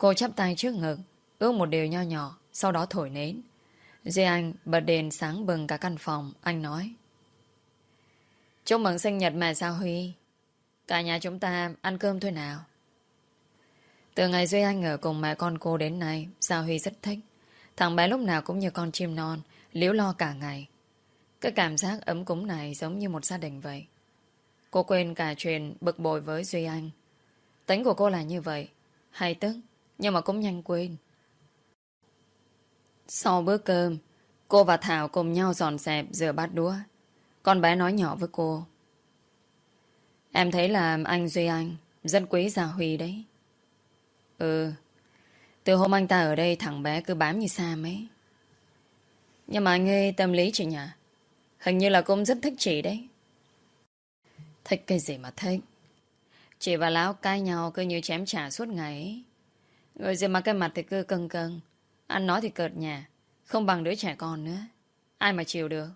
Cô chắp tay trước ngực, ước một điều nho nhỏ, sau đó thổi nến. Duy Anh bật đèn sáng bừng cả căn phòng, anh nói. Chúc mừng sinh nhật mẹ Sao Huy. Cả nhà chúng ta ăn cơm thôi nào. Từ ngày Duy Anh ở cùng mẹ con cô đến nay, Sao Huy rất thích. Thằng bé lúc nào cũng như con chim non, liếu lo cả ngày. Cái cảm giác ấm cúng này giống như một gia đình vậy. Cô quên cả chuyện bực bội với Duy Anh. Tính của cô là như vậy. Hay tức, nhưng mà cũng nhanh quên. Sau bữa cơm, cô và Thảo cùng nhau dọn dẹp rửa bát đũa. Con bé nói nhỏ với cô. Em thấy là anh Duy Anh rất quý Gia Huy đấy. Ừ, từ hôm anh ta ở đây thằng bé cứ bám như Sam ấy. Nhưng mà anh ấy tâm lý chị nhỉ? Hình như là cũng rất thích chị đấy. Thích cái gì mà thích? Chị và Lão cãi nhau cứ như chém trả suốt ngày ấy. Người gì mặt cái mặt thì cứ cân cân. Anh nói thì cợt nhà. Không bằng đứa trẻ con nữa. Ai mà chịu được?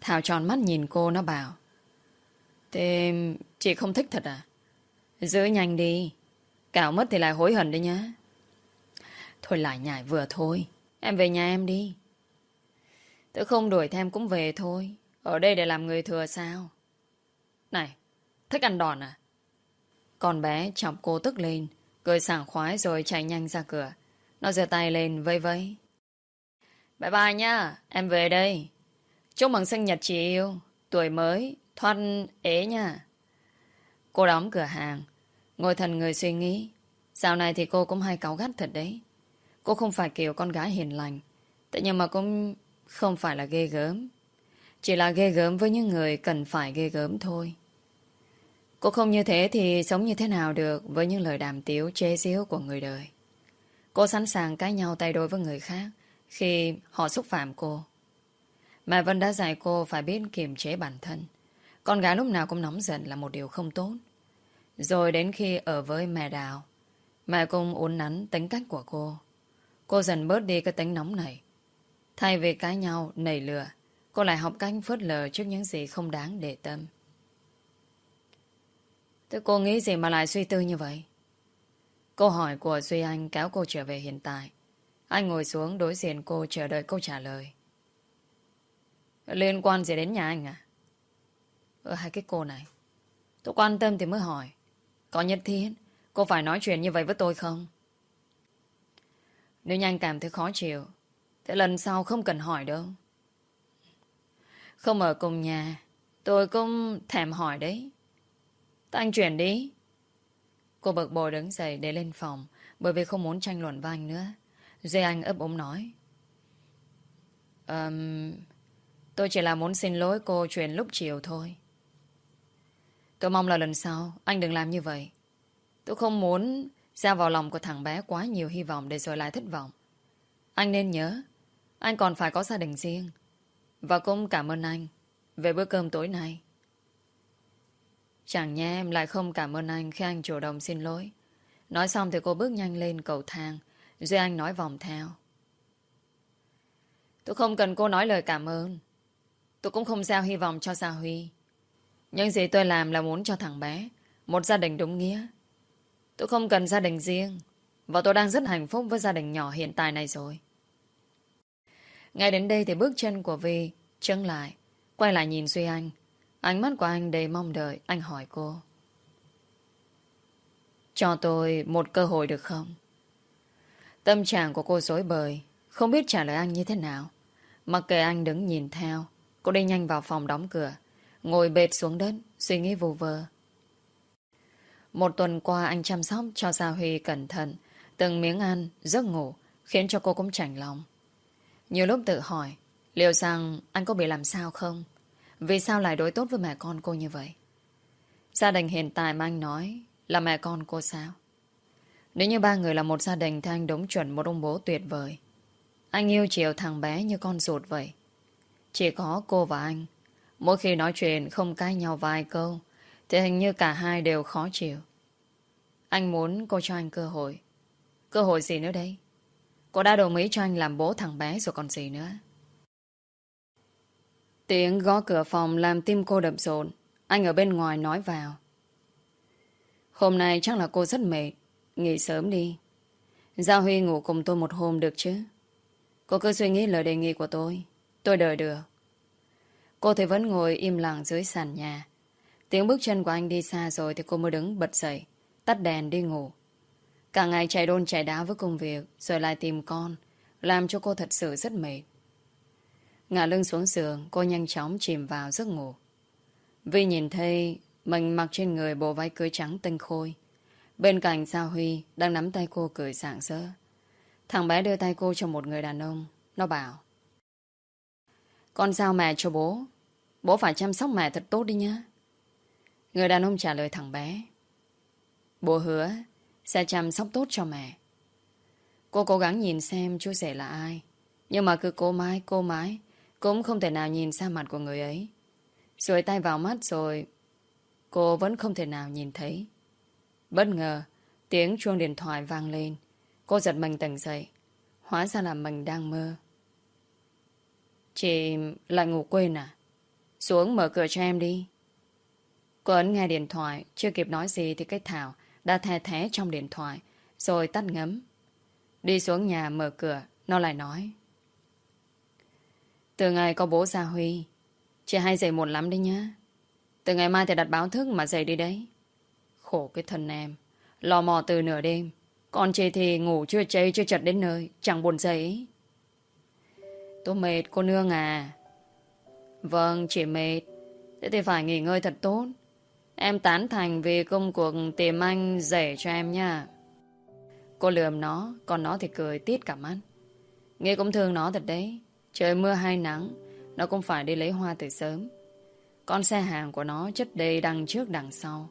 Thảo tròn mắt nhìn cô nó bảo. Thế chị không thích thật à? Giữ nhanh đi. Cảo mất thì lại hối hận đấy nhá. Thôi lại nhảy vừa thôi. Em về nhà em đi. Tớ không đuổi thêm cũng về thôi. Ở đây để làm người thừa sao? Này, thích ăn đòn à? Con bé chọc cô tức lên, cười sảng khoái rồi chạy nhanh ra cửa. Nó giơ tay lên vây vây. Bye bye nha, em về đây. Chúc mừng sinh nhật chị yêu, tuổi mới, thoát ế nha. Cô đóng cửa hàng, ngồi thần người suy nghĩ. Dạo này thì cô cũng hay cáu gắt thật đấy. Cô không phải kiểu con gái hiền lành, thế nhưng mà cũng không phải là ghê gớm. Chỉ là ghê gớm với những người cần phải ghê gớm thôi. Cô không như thế thì sống như thế nào được với những lời đàm tiếu chế giễu của người đời. Cô sẵn sàng cãi nhau tay đôi với người khác khi họ xúc phạm cô. Mẹ Vân đã dạy cô phải biết kiềm chế bản thân. Con gái lúc nào cũng nóng giận là một điều không tốt. Rồi đến khi ở với mẹ Đào, mẹ cũng uốn nắn tính cách của cô. Cô dần bớt đi cái tính nóng này. Thay vì cãi nhau, nảy lửa, cô lại học cách phớt lờ trước những gì không đáng để tâm. Thế cô nghĩ gì mà lại suy tư như vậy? Câu hỏi của Duy Anh kéo cô trở về hiện tại. Anh ngồi xuống đối diện cô chờ đợi câu trả lời. Liên quan gì đến nhà anh à? Ừ, hai cái cô này. Tôi quan tâm thì mới hỏi. Có nhất thiết, cô phải nói chuyện như vậy với tôi không? Nếu nhanh cảm thấy khó chịu, thế lần sau không cần hỏi đâu. Không ở cùng nhà, tôi cũng thèm hỏi đấy. Ta anh chuyển đi. Cô bực bội đứng dậy để lên phòng bởi vì không muốn tranh luận với anh nữa. Duy Anh ấp ống nói. Um, tôi chỉ là muốn xin lỗi cô chuyện lúc chiều thôi. Tôi mong là lần sau anh đừng làm như vậy. Tôi không muốn gieo vào lòng của thằng bé quá nhiều hy vọng để rồi lại thất vọng. Anh nên nhớ, anh còn phải có gia đình riêng. Và cũng cảm ơn anh về bữa cơm tối nay. Chẳng nhé em lại không cảm ơn anh khi anh chủ động xin lỗi. Nói xong thì cô bước nhanh lên cầu thang. Duy Anh nói vòng theo. Tôi không cần cô nói lời cảm ơn. Tôi cũng không giao hy vọng cho Gia Huy. Những gì tôi làm là muốn cho thằng bé một gia đình đúng nghĩa. Tôi không cần gia đình riêng. Và tôi đang rất hạnh phúc với gia đình nhỏ hiện tại này rồi. Ngay đến đây thì bước chân của Vi chân lại, quay lại nhìn Duy Anh. Ánh mắt của anh đầy mong đợi. Anh hỏi cô. Cho tôi một cơ hội được không? Tâm trạng của cô dối bời. Không biết trả lời anh như thế nào. Mặc kệ anh đứng nhìn theo Cô đi nhanh vào phòng đóng cửa Ngồi bệt xuống đất Suy nghĩ vô vơ. Một tuần qua anh chăm sóc cho Gia Huy cẩn thận Từng miếng ăn, giấc ngủ Khiến cho cô cũng chảnh lòng. Nhiều lúc tự hỏi Liệu rằng anh có bị làm sao không? Vì sao lại đối tốt với mẹ con cô như vậy? Gia đình hiện tại mà anh nói Là mẹ con cô sao? Nếu như ba người là một gia đình Thì anh đúng chuẩn một ông bố tuyệt vời. Anh yêu chiều thằng bé như con ruột vậy. Chỉ có cô và anh. Mỗi khi nói chuyện không cãi nhau vài câu, Thì hình như cả hai đều khó chịu. Anh muốn cô cho anh cơ hội. Cơ hội gì nữa đây? Cô đã đồng ý cho anh làm bố thằng bé rồi còn gì nữa? Tiếng gõ cửa phòng làm tim cô đập rộn. Anh ở bên ngoài nói vào. Hôm nay chắc là cô rất mệt. Nghỉ sớm đi. Giao Huy ngủ cùng tôi một hôm được chứ? Cô cứ suy nghĩ lời đề nghị của tôi. Tôi đợi được. Cô thì vẫn ngồi im lặng dưới sàn nhà. Tiếng bước chân của anh đi xa rồi Thì cô mới đứng bật dậy, Tắt đèn đi ngủ. Cả ngày chạy đôn chạy đá với công việc, Rồi lại tìm con, Làm cho cô thật sự rất mệt. Ngả lưng xuống giường, Cô nhanh chóng chìm vào giấc ngủ. Vi nhìn thấy Mình mặc trên người bộ váy cưới trắng tinh khôi. Bên cạnh Giao Huy Đang nắm tay cô cười sảng sỡ Thằng bé đưa tay cô cho một người đàn ông. Nó bảo, Con giao mẹ cho bố. Bố phải chăm sóc mẹ thật tốt đi nhá. Người đàn ông trả lời thằng bé, Bố hứa Sẽ chăm sóc tốt cho mẹ. Cô cố gắng nhìn xem chú rể là ai, Nhưng mà cứ cố mãi cố mãi cũng không thể nào nhìn xa mặt của người ấy. Rồi tay vào mắt rồi, Cô vẫn không thể nào nhìn thấy. Bất ngờ, Tiếng chuông điện thoại vang lên. Cô giật mình tỉnh dậy, Hóa ra là mình đang mơ. Chị lại ngủ quên à? Xuống mở cửa cho em đi. Cô ấn nghe điện thoại, Chưa kịp nói gì thì cái Thảo Đã thè thé trong điện thoại, Rồi tắt ngấm. Đi xuống nhà mở cửa, Nó lại nói. Từ ngày có bố già Huy, Chị hay dậy muộn lắm đấy nhá. Từ ngày mai thì đặt báo thức mà dậy đi đấy. Khổ cái thân em, Lò mò từ nửa đêm. Còn chị thì ngủ chưa cháy, chưa chật đến nơi, Chẳng buồn dậy Tôi mệt cô nương à. Vâng chị mệt. Thế thì phải nghỉ ngơi thật tốt. Em tán thành vì công cuộc tìm anh rẻ cho em nha. Cô lườm nó, Còn nó thì cười tít cả mắt. Nghe cũng thương nó thật đấy. Trời mưa hay nắng, Nó cũng phải đi lấy hoa từ sớm. Con xe hàng của nó chất đầy đằng trước đằng sau.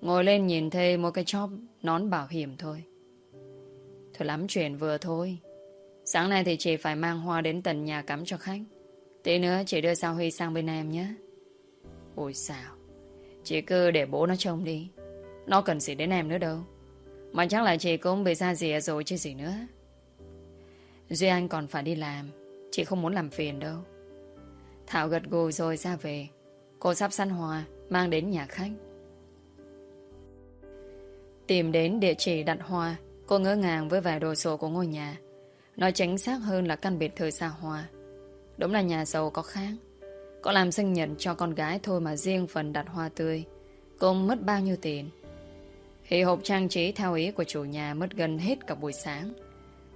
Ngồi lên nhìn thê một cái chóp Nón bảo hiểm thôi. Thôi lắm chuyện vừa thôi. Sáng nay thì chị phải mang hoa đến tận nhà cắm cho khách. Tí nữa chị đưa Sao Huy sang bên em nhé. Ôi sao Chị cứ để bố nó trông đi. Nó cần gì đến em nữa đâu. Mà chắc là chị cũng bị ra rìa rồi chứ gì nữa. Duy Anh còn phải đi làm. Chị không muốn làm phiền đâu. Thảo gật gù rồi ra về. Cô sắp săn hòa Mang đến nhà khách. Tìm đến địa chỉ đặt hoa, Cô ngỡ ngàng với vài đồ sổ của ngôi nhà. Nói chính xác hơn là căn biệt thự xa hoa. Đúng là nhà giàu có khác. Có làm sinh nhật cho con gái thôi Mà riêng phần đặt hoa tươi cô mất bao nhiêu tiền. Hỷ hộp trang trí theo ý của chủ nhà Mất gần hết cả buổi sáng.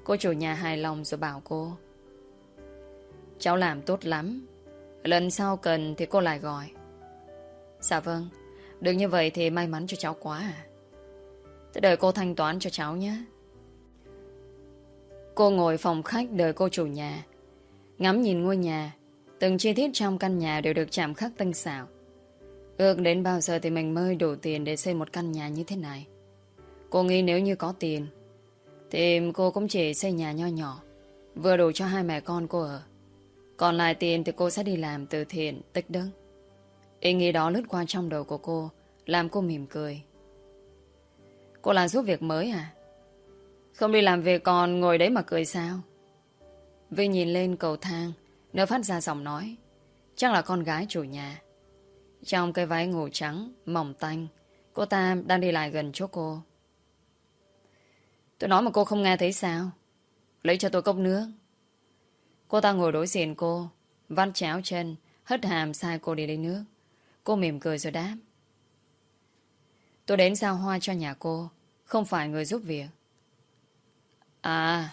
Cô chủ nhà hài lòng rồi bảo cô Cháu làm tốt lắm. Lần sau cần thì cô lại gọi. Dạ vâng được như vậy thì may mắn cho cháu quá à. Thế đợi cô thanh toán cho cháu nhé. Cô ngồi phòng khách đợi cô chủ nhà. Ngắm nhìn ngôi nhà, Từng chi tiết trong căn nhà đều được chạm khắc tinh xảo. Ước đến bao giờ thì mình mới đủ tiền Để xây một căn nhà như thế này? Cô nghĩ nếu như có tiền, Thì cô cũng chỉ xây nhà nho nhỏ, Vừa đủ cho hai mẹ con cô ở. Còn lại tiền thì cô sẽ đi làm từ thiện Tích đức. Ý nghĩ đó lướt qua trong đầu của cô Làm cô mỉm cười. Cô làm giúp việc mới à? Không đi làm việc còn ngồi đấy mà cười sao? Vi nhìn lên cầu thang Nơi phát ra giọng nói. Chắc là con gái chủ nhà. Trong cái váy ngủ trắng, mỏng tanh Cô ta đang đi lại gần chỗ cô. Tôi nói mà cô không nghe thấy sao? Lấy cho tôi cốc nước. Cô ta ngồi đối diện cô văn cháo chân Hất hàm sai cô đi lấy nước Cô mỉm cười rồi đáp. Tôi đến giao hoa cho nhà cô, không phải người giúp việc. À,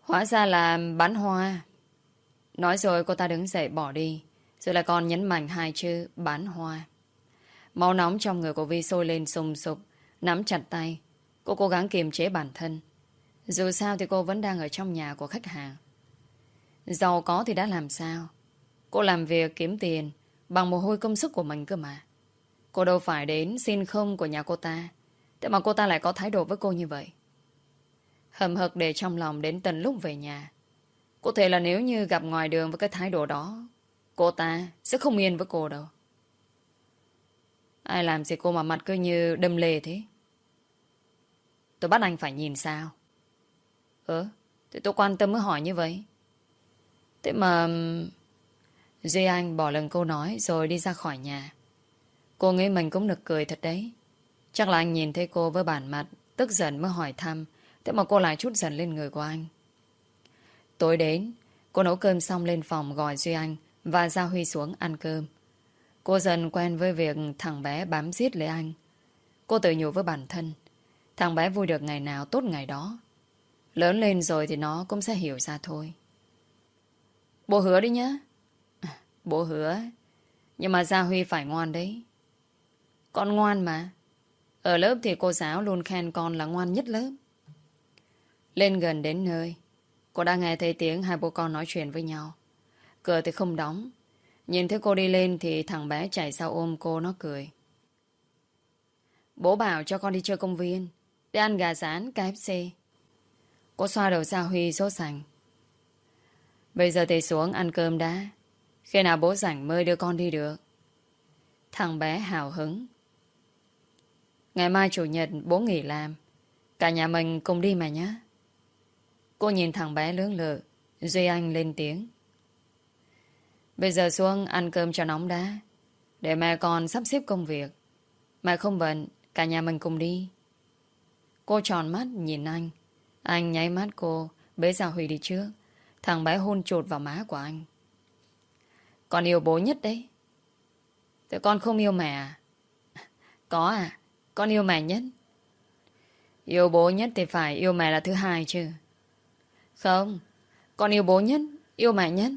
hóa ra là bán hoa. Nói rồi cô ta đứng dậy bỏ đi, rồi lại còn nhấn mạnh hai chữ bán hoa. Máu nóng trong người của Vi sôi lên sùng sục, nắm chặt tay. Cô cố gắng kiềm chế bản thân. Dù sao thì cô vẫn đang ở trong nhà của khách hàng. Giàu có thì đã làm sao? Cô làm việc kiếm tiền bằng mồ hôi công sức của mình cơ mà. Cô đâu phải đến xin không của nhà cô ta. Thế mà cô ta lại có thái độ với cô như vậy. Hầm hực để trong lòng đến tận lúc về nhà. Có thể là nếu như gặp ngoài đường với cái thái độ đó, cô ta sẽ không yên với cô đâu. Ai làm gì cô mà mặt cứ như đâm lề thế? Tôi bắt anh phải nhìn sao? Ừ, thì tôi quan tâm mới hỏi như vậy. Thế mà... Duy Anh bỏ lần câu nói rồi đi ra khỏi nhà. Cô nghĩ mình cũng nực cười thật đấy. Chắc là anh nhìn thấy cô với bản mặt, tức giận mới hỏi thăm, thế mà cô lại chút giận lên người của anh. Tối đến, cô nấu cơm xong lên phòng gọi Duy Anh và giao Huy xuống ăn cơm. Cô dần quen với việc thằng bé bám giết lấy anh. Cô tự nhủ với bản thân, thằng bé vui được ngày nào tốt ngày đó. Lớn lên rồi thì nó cũng sẽ hiểu ra thôi. Bố hứa đi nhá. Bố hứa. Nhưng mà Gia Huy phải ngoan đấy. Con ngoan mà. Ở lớp thì cô giáo luôn khen con là ngoan nhất lớp. Lên gần đến nơi, cô đã nghe thấy tiếng hai bố con nói chuyện với nhau. Cửa thì không đóng. Nhìn thấy cô đi lên thì thằng bé chạy sau ôm cô nó cười. Bố bảo cho con đi chơi công viên, đi ăn gà rán KFC. Cô xoa đầu Gia Huy sốt sành. Bây giờ thì xuống ăn cơm đã. Khi nào bố rảnh mới đưa con đi được. Thằng bé hào hứng. Ngày mai chủ nhật bố nghỉ làm. Cả nhà mình cùng đi mà nhé. Cô nhìn thằng bé lưỡng lự. Duy Anh lên tiếng. Bây giờ xuống ăn cơm cho nóng đã. Để mẹ con sắp xếp công việc. Mẹ không bận, cả nhà mình cùng đi. Cô tròn mắt nhìn anh. Anh nháy mắt cô, bế Gia Huy đi trước. Thằng bé hôn chột vào má của anh. Con yêu bố nhất đấy. Thế con không yêu mẹ à? Có à, con yêu mẹ nhất. Yêu bố nhất thì phải yêu mẹ là thứ hai chứ. Không, con yêu bố nhất, yêu mẹ nhất.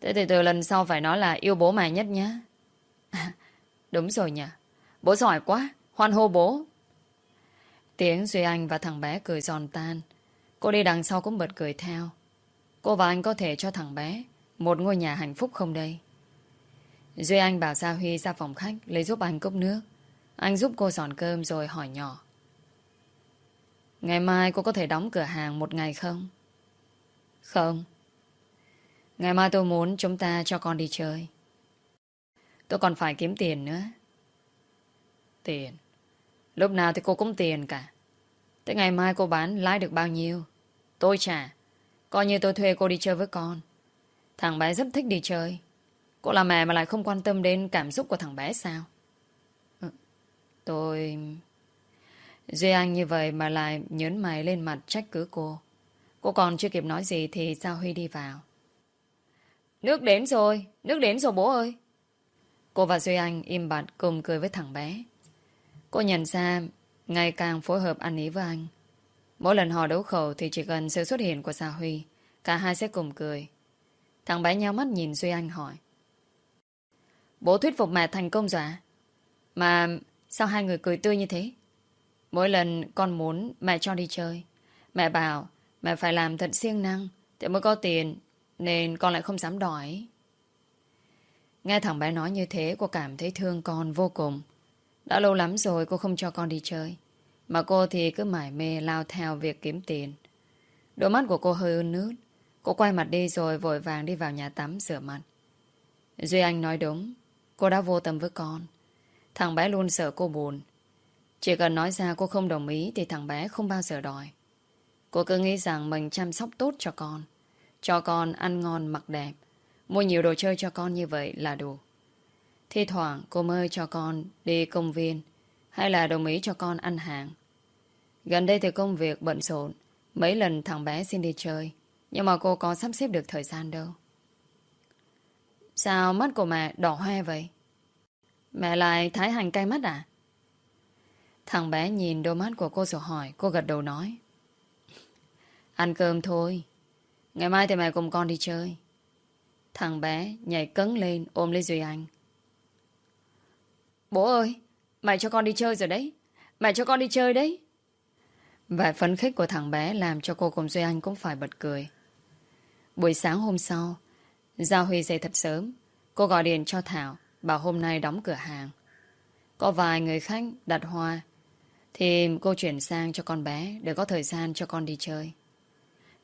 Thế thì từ lần sau phải nói là yêu bố mẹ nhất nhá. (laughs) đúng rồi nhỉ. Bố giỏi quá, hoan hô bố. Tiếng Duy Anh và thằng bé cười giòn tan. Cô đi đằng sau cũng bật cười theo. Cô và anh có thể cho thằng bé một ngôi nhà hạnh phúc không đây? Duy Anh bảo Gia Huy ra phòng khách, lấy giúp anh cốc nước. Anh giúp cô dọn cơm rồi hỏi nhỏ. Ngày mai cô có thể đóng cửa hàng một ngày không? Không. Ngày mai tôi muốn chúng ta cho con đi chơi. Tôi còn phải kiếm tiền nữa. Tiền? Lúc nào thì cô cũng tiền cả. Tới ngày mai cô bán lãi được bao nhiêu? Tôi trả. Coi như tôi thuê cô đi chơi với con. Thằng bé rất thích đi chơi. Cô là mẹ mà lại không quan tâm đến cảm xúc của thằng bé sao? Ừ, tôi... Duy Anh như vậy mà lại nhớn mày lên mặt trách cứ cô. Cô còn chưa kịp nói gì thì Sao Huy đi vào. Nước đến rồi, nước đến rồi bố ơi. Cô và Duy Anh im bặt cùng cười với thằng bé. Cô nhận ra ngày càng phối hợp ăn ý với anh. Mỗi lần họ đấu khẩu thì chỉ cần sự xuất hiện của Sa Huy, cả hai sẽ cùng cười. Thằng bé nhau mắt nhìn Duy Anh hỏi. Bố thuyết phục mẹ thành công rồi à? Mà sao hai người cười tươi như thế? Mỗi lần con muốn mẹ cho đi chơi. Mẹ bảo mẹ phải làm thật siêng năng để mới có tiền nên con lại không dám đòi. Nghe thằng bé nói như thế cô cảm thấy thương con vô cùng. Đã lâu lắm rồi cô không cho con đi chơi. Mà cô thì cứ mải mê lao theo việc kiếm tiền. Đôi mắt của cô hơi ươn nước. Cô quay mặt đi rồi vội vàng đi vào nhà tắm rửa mặt. Duy Anh nói đúng. Cô đã vô tâm với con. Thằng bé luôn sợ cô buồn. Chỉ cần nói ra cô không đồng ý thì thằng bé không bao giờ đòi. Cô cứ nghĩ rằng mình chăm sóc tốt cho con. Cho con ăn ngon mặc đẹp. Mua nhiều đồ chơi cho con như vậy là đủ. Thì thoảng cô mơ cho con đi công viên hay là đồng ý cho con ăn hàng. Gần đây thì công việc bận rộn. Mấy lần thằng bé xin đi chơi. Nhưng mà cô có sắp xếp được thời gian đâu. Sao mắt của mẹ đỏ hoe vậy? Mẹ lại thái hành cay mắt à? Thằng bé nhìn đôi mắt của cô rồi hỏi, Cô gật đầu nói Ăn cơm thôi, Ngày mai thì mẹ cùng con đi chơi Thằng bé nhảy cấn lên ôm lấy Duy Anh Bố ơi Mày cho con đi chơi rồi đấy. Mày cho con đi chơi đấy. Vẻ phấn khích của thằng bé Làm cho cô cùng Duy Anh cũng phải bật cười. Buổi sáng hôm sau Giao Huy dậy thật sớm, Cô gọi điện cho Thảo, Bảo hôm nay đóng cửa hàng. Có vài người khách đặt hoa, Thì cô chuyển sang cho con bé Để có thời gian cho con đi chơi.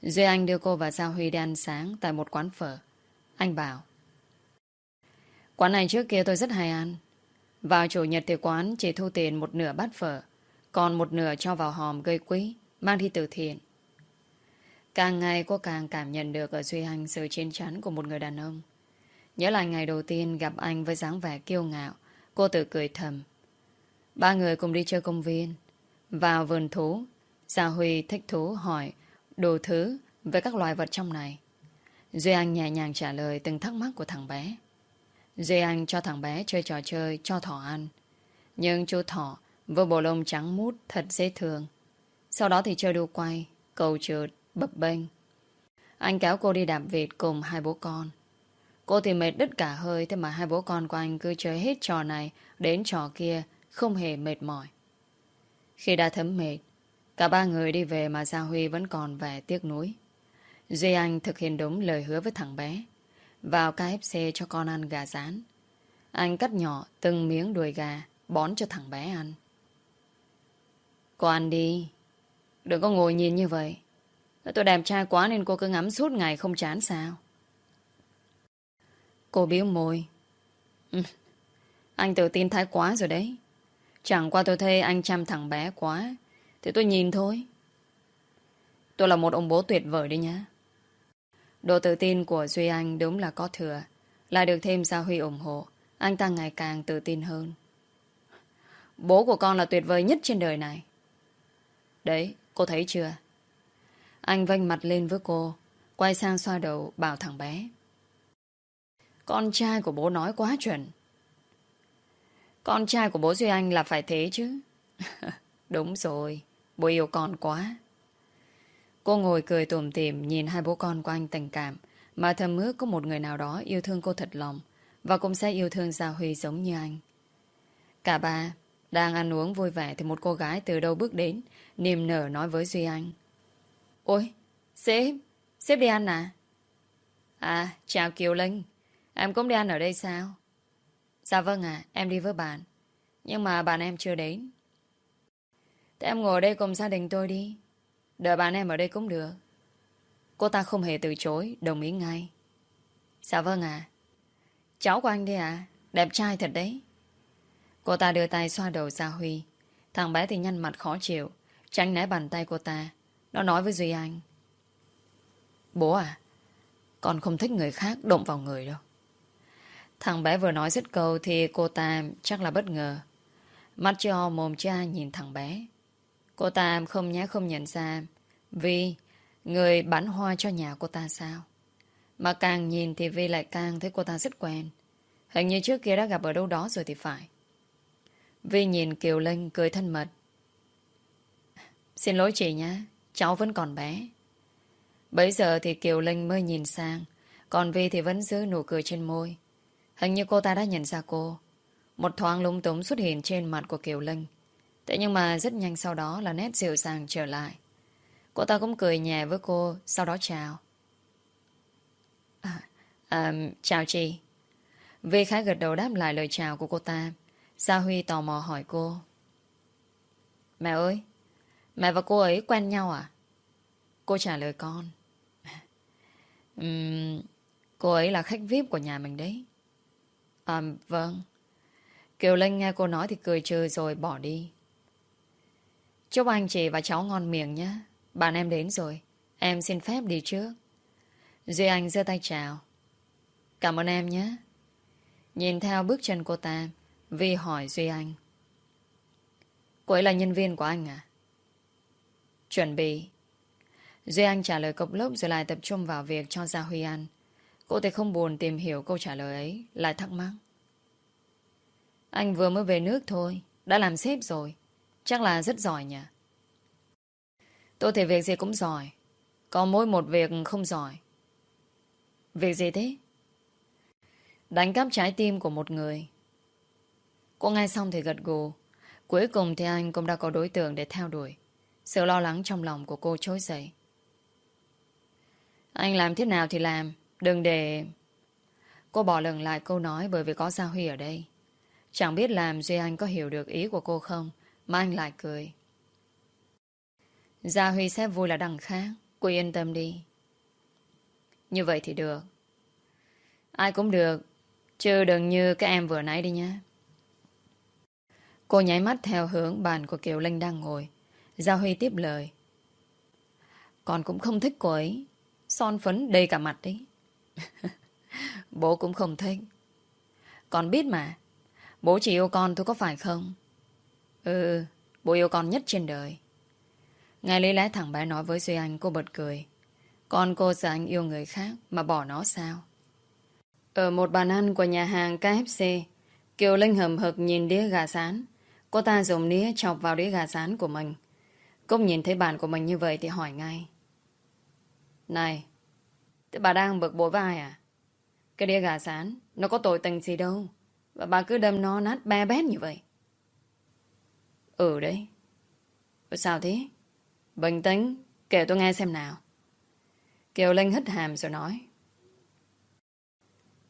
Duy Anh đưa cô và Giao Huy đi ăn sáng Tại một quán phở. Anh bảo, Quán này trước kia tôi rất hay ăn vào chủ nhật thì quán chỉ thu tiền một nửa bát phở, Còn một nửa cho vào hòm gây quý Mang đi từ thiện. Càng ngày cô càng cảm nhận được Ở Duy Anh sự chiến chắn của một người đàn ông. Nhớ lại ngày đầu tiên gặp anh với dáng vẻ kiêu ngạo, Cô tự cười thầm. Ba người cùng đi chơi công viên. Vào vườn thú, Gia Huy thích thú hỏi Đồ thứ về các loài vật trong này. Duy Anh nhẹ nhàng trả lời từng thắc mắc của thằng bé. Duy Anh cho thằng bé chơi trò chơi Cho thỏ ăn. Nhưng chú thỏ với bộ lông trắng mút Thật dễ thương. Sau đó thì chơi đu quay, cầu trượt, bập bênh. Anh kéo cô đi đạp vịt cùng hai bố con. Cô thì mệt đứt cả hơi Thế mà hai bố con của anh cứ chơi hết trò này Đến trò kia Không hề mệt mỏi. Khi đã thấm mệt Cả ba người đi về mà Gia Huy vẫn còn vẻ tiếc nuối. Duy Anh thực hiện đúng lời hứa với thằng bé. Vào KFC cho con ăn gà rán Anh cắt nhỏ từng miếng đuôi gà, Bón cho thằng bé ăn Cô ăn đi Đừng có ngồi nhìn như vậy Tôi đẹp trai quá nên cô cứ ngắm suốt ngày không chán sao Cô biếu môi. Ừ. Anh tự tin thái quá rồi đấy. Chẳng qua tôi thấy anh chăm thằng bé quá. Thì tôi nhìn thôi. Tôi là một ông bố tuyệt vời đấy nhá. Độ tự tin của Duy Anh đúng là có thừa. Lại được thêm Gia Huy ủng hộ. Anh ta ngày càng tự tin hơn. Bố của con là tuyệt vời nhất trên đời này. Đấy, cô thấy chưa? Anh vênh mặt lên với cô. Quay sang xoa đầu bảo thằng bé. Con trai của bố nói quá chuẩn. Con trai của bố Duy Anh là phải thế chứ. (laughs) Đúng rồi, bố yêu con quá. Cô ngồi cười tùm tìm nhìn hai bố con của anh tình cảm mà thầm ước có một người nào đó yêu thương cô thật lòng và cũng sẽ yêu thương Gia Huy giống như anh. Cả ba đang ăn uống vui vẻ thì một cô gái từ đâu bước đến niềm nở nói với Duy Anh. Ôi, sếp, sếp đi ăn à? À, chào Kiều Linh. Em cũng đi ăn ở đây sao? Dạ vâng ạ, em đi với bạn. Nhưng mà bạn em chưa đến. Thế em ngồi đây cùng gia đình tôi đi. Đợi bạn em ở đây cũng được. Cô ta không hề từ chối, đồng ý ngay. Dạ vâng ạ. Cháu của anh đi ạ, đẹp trai thật đấy. Cô ta đưa tay xoa đầu Gia Huy. Thằng bé thì nhăn mặt khó chịu, tránh né bàn tay cô ta. Nó nói với Duy Anh. Bố à, con không thích người khác động vào người đâu. Thằng bé vừa nói dứt câu thì cô ta chắc là bất ngờ. Mắt cho mồm cha nhìn thằng bé. Cô ta không nhá không nhận ra vì người bán hoa cho nhà cô ta sao. Mà càng nhìn thì Vi lại càng thấy cô ta rất quen. Hình như trước kia đã gặp ở đâu đó rồi thì phải. Vi nhìn Kiều Linh cười thân mật. Xin lỗi chị nhá cháu vẫn còn bé. Bây giờ thì Kiều Linh mới nhìn sang, còn Vi thì vẫn giữ nụ cười trên môi. Hình như cô ta đã nhận ra cô. Một thoáng lung túng xuất hiện trên mặt của Kiều Linh. Thế nhưng mà rất nhanh sau đó là nét dịu dàng trở lại. Cô ta cũng cười nhẹ với cô, sau đó chào. À, à, chào chị. Vi khá gật đầu đáp lại lời chào của cô ta. Gia Huy tò mò hỏi cô. Mẹ ơi, mẹ và cô ấy quen nhau à? Cô trả lời con. Um, cô ấy là khách VIP của nhà mình đấy. À, vâng. Kiều Linh nghe cô nói thì cười trừ rồi bỏ đi. Chúc anh chị và cháu ngon miệng nhé. Bạn em đến rồi. Em xin phép đi trước. Duy Anh giơ tay chào. Cảm ơn em nhé. Nhìn theo bước chân cô ta, Vi hỏi Duy Anh. Cô ấy là nhân viên của anh à? Chuẩn bị. Duy Anh trả lời cộc lốc rồi lại tập trung vào việc cho ra Huy ăn. Cô thì không buồn tìm hiểu câu trả lời ấy, lại thắc mắc. Anh vừa mới về nước thôi, đã làm sếp rồi. Chắc là rất giỏi nhỉ? Tôi thì việc gì cũng giỏi. Có mỗi một việc không giỏi. Việc gì thế? Đánh cắp trái tim của một người. Cô nghe xong thì gật gù. Cuối cùng thì anh cũng đã có đối tượng để theo đuổi. Sự lo lắng trong lòng của cô trỗi dậy. Anh làm thế nào thì làm. Đừng để... Cô bỏ lừng lại câu nói bởi vì có Gia Huy ở đây. Chẳng biết làm Duy Anh có hiểu được ý của cô không mà anh lại cười. Gia Huy sẽ vui là đằng khác. Cô yên tâm đi. Như vậy thì được. Ai cũng được, Chứ đừng như các em vừa nãy đi nhé. Cô nháy mắt theo hướng bàn của Kiều Linh đang ngồi. Gia Huy tiếp lời. Con cũng không thích cô ấy. Son phấn đầy cả mặt đấy. (laughs) Bố cũng không thích. Con biết mà. Bố chỉ yêu con thôi có phải không? Ừ, bố yêu con nhất trên đời. Ngay lý lẽ thẳng bé nói với Duy Anh cô bật cười. Con cô sợ anh yêu người khác mà bỏ nó sao? Ở một bàn ăn của nhà hàng KFC, Kiều Linh hầm hực nhìn đĩa gà rán. Cô ta dùng đĩa chọc vào đĩa gà rán của mình. Cúc nhìn thấy bạn của mình như vậy thì hỏi ngay. Này, thế bà đang bực bội vai à? Cái đĩa gà rán, nó có tội tình gì đâu. Và bà cứ đâm nó nát be bét như vậy. Ừ đấy. Sao thế? Bình tĩnh, kể tôi nghe xem nào. Kiều Linh hít hàm rồi nói.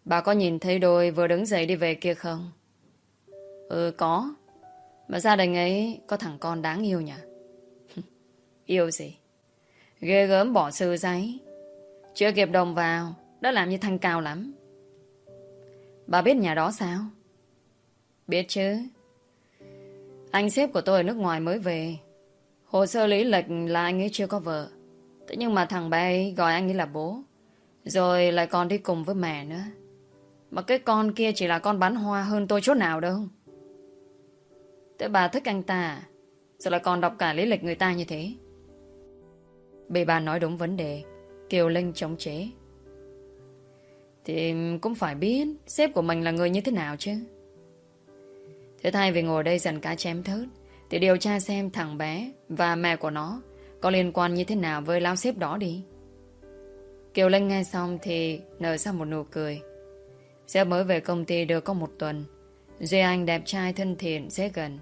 Bà có nhìn thấy đôi vừa đứng dậy đi về kia không? Ừ có. Mà gia đình ấy có thằng con đáng yêu nhỉ? (laughs) yêu gì? Ghê gớm bỏ sư giấy. Chưa kịp đồng vào, đã làm như thanh cao lắm. Bà biết nhà đó sao? Biết chứ. Anh sếp của tôi ở nước ngoài mới về. Hồ sơ lý lịch là anh ấy chưa có vợ. Thế nhưng mà thằng bé ấy gọi anh ấy là bố. Rồi lại còn đi cùng với mẹ nữa. Mà cái con kia chỉ là con bán hoa hơn tôi chút nào đâu. Thế bà thích anh ta? À? Rồi lại còn đọc cả lý lịch người ta như thế. bị bà nói đúng vấn đề. Kiều Linh chống chế. Thì cũng phải biết Sếp của mình là người như thế nào chứ Thế thay vì ngồi đây dần cá chém thớt, Thì điều tra xem thằng bé Và mẹ của nó Có liên quan như thế nào với lao sếp đó đi. Kiều Linh nghe xong Thì nở ra một nụ cười. Sếp mới về công ty được có một tuần. Duy Anh đẹp trai thân thiện, Dễ gần.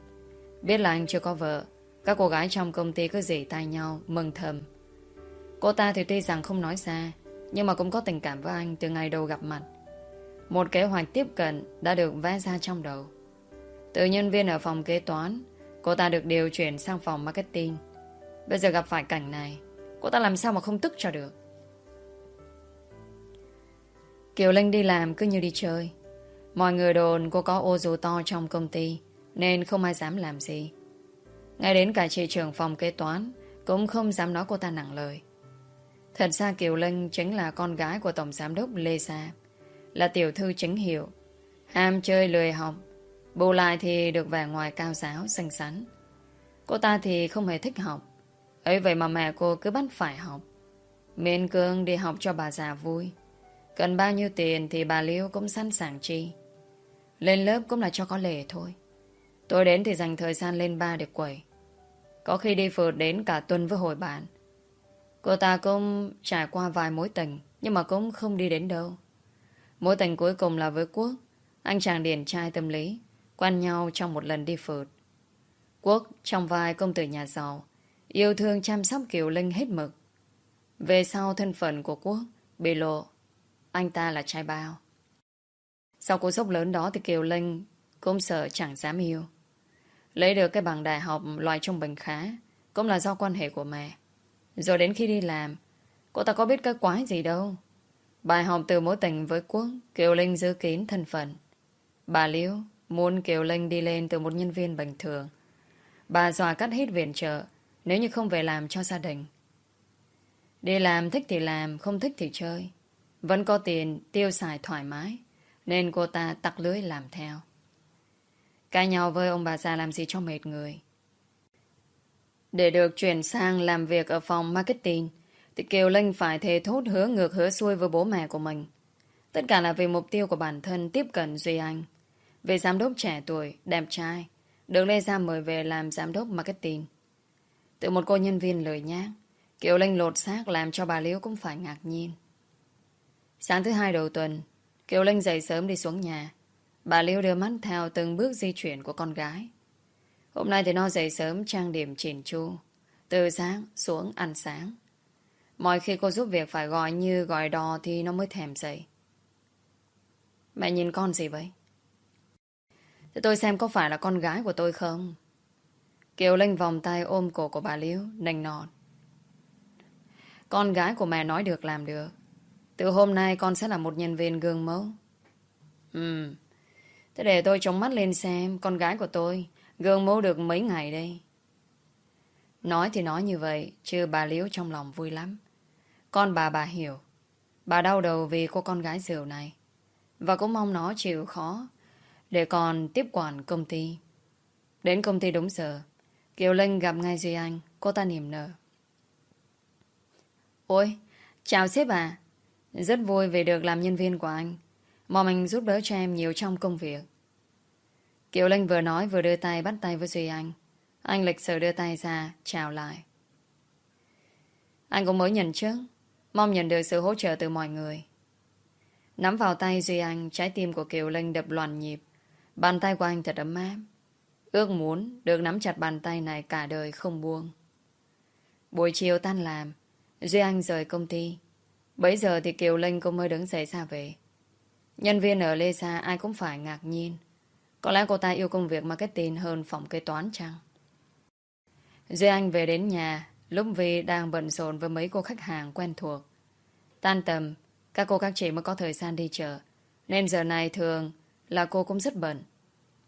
Biết là anh chưa có vợ, Các cô gái trong công ty cứ dỉ tay nhau, Mừng thầm. Cô ta thì tuy rằng không nói ra, nhưng mà cũng có tình cảm với anh từ ngày đầu gặp mặt. Một kế hoạch tiếp cận Đã được vẽ ra trong đầu. Từ nhân viên ở phòng kế toán Cô ta được điều chuyển sang phòng marketing. Bây giờ gặp phải cảnh này Cô ta làm sao mà không tức cho được? Kiều Linh đi làm cứ như đi chơi. Mọi người đồn cô có ô dù to trong công ty Nên không ai dám làm gì. Ngay đến cả chị trưởng phòng kế toán Cũng không dám nói cô ta nặng lời. Thật ra Kiều Linh chính là con gái của Tổng Giám đốc Lê Sa, là tiểu thư chính hiệu. Ham chơi lười học, bù lại thì được vẻ ngoài cao giáo, xinh xắn. Cô ta thì không hề thích học, ấy vậy mà mẹ cô cứ bắt phải học. Miên cương đi học cho bà già vui. Cần bao nhiêu tiền thì bà Liêu cũng sẵn sàng chi. Lên lớp cũng là cho có lệ thôi. Tôi đến thì dành thời gian lên ba để quẩy. Có khi đi phượt đến cả tuần với hồi bạn. Cô ta cũng trải qua vài mối tình Nhưng mà cũng không đi đến đâu Mối tình cuối cùng là với Quốc Anh chàng điển trai tâm lý Quen nhau trong một lần đi phượt. Quốc trong vai công tử nhà giàu, Yêu thương chăm sóc Kiều Linh hết mực. Về sau thân phận của Quốc Bị lộ, Anh ta là trai bao. Sau cú sốc lớn đó thì Kiều Linh Cũng sợ chẳng dám yêu. Lấy được cái bằng đại học loại trung bình khá, Cũng là do quan hệ của mẹ. Rồi đến khi đi làm, Cô ta có biết cái quái gì đâu. Bài học từ mối tình với Quốc, Kiều Linh giữ kín thân phận. Bà Liễu muốn Kiều Linh đi lên từ một nhân viên bình thường. Bà dọa cắt hết viện trợ Nếu như không về làm cho gia đình. Đi làm thích thì làm Không thích thì chơi. Vẫn có tiền tiêu xài thoải mái Nên cô ta tặc lưới làm theo. Cãi nhau với ông bà già làm gì cho mệt người. Để được chuyển sang làm việc ở phòng marketing, thì Kiều Linh phải thề thốt hứa ngược hứa xuôi với bố mẹ của mình. Tất cả là vì mục tiêu của bản thân tiếp cận Duy Anh về giám đốc trẻ tuổi, đẹp trai, được Lê Gia mời về làm giám đốc marketing. Từ một cô nhân viên lời nhác, Kiều Linh lột xác làm cho bà Liễu cũng phải ngạc nhiên. Sáng thứ hai đầu tuần, Kiều Linh dậy sớm đi xuống nhà. Bà Liễu đưa mắt theo từng bước di chuyển của con gái. Hôm nay thì nó dậy sớm trang điểm chỉnh chu, từ sáng xuống ăn sáng. Mọi khi cô giúp việc phải gọi như gọi đò thì nó mới thèm dậy. Mẹ nhìn con gì vậy? Thế tôi xem có phải là con gái của tôi không? Kiều Linh vòng tay ôm cổ của bà Liễu, nành nọt. Con gái của mẹ nói được làm được. Từ hôm nay con sẽ là một nhân viên gương mẫu. Ừ. Thế để tôi chống mắt lên xem con gái của tôi gương mẫu được mấy ngày đây. Nói thì nói như vậy, chứ bà Liễu trong lòng vui lắm. Con bà bà hiểu. Bà đau đầu vì cô con gái rượu này. Và cũng mong nó chịu khó để còn tiếp quản công ty. Đến công ty đúng giờ, Kiều Linh gặp ngay Duy Anh, cô ta niềm nở. Ôi, chào sếp à. Rất vui vì được làm nhân viên của anh. Mong anh giúp đỡ cho em nhiều trong công việc. Kiều Linh vừa nói vừa đưa tay bắt tay với Duy Anh. Anh lịch sự đưa tay ra, chào lại. Anh cũng mới nhận trước, mong nhận được sự hỗ trợ từ mọi người. Nắm vào tay Duy Anh, trái tim của Kiều Linh đập loạn nhịp. Bàn tay của anh thật ấm áp. Ước muốn được nắm chặt bàn tay này cả đời không buông. Buổi chiều tan làm, Duy Anh rời công ty. Bấy giờ thì Kiều Linh cũng mới đứng dậy ra về. Nhân viên ở Lê Sa ai cũng phải ngạc nhiên. Có lẽ cô ta yêu công việc marketing hơn phòng kế toán chăng? Duy Anh về đến nhà, lúc Vi đang bận rộn với mấy cô khách hàng quen thuộc. Tan tầm, các cô các chị mới có thời gian đi chợ. Nên giờ này thường là cô cũng rất bận.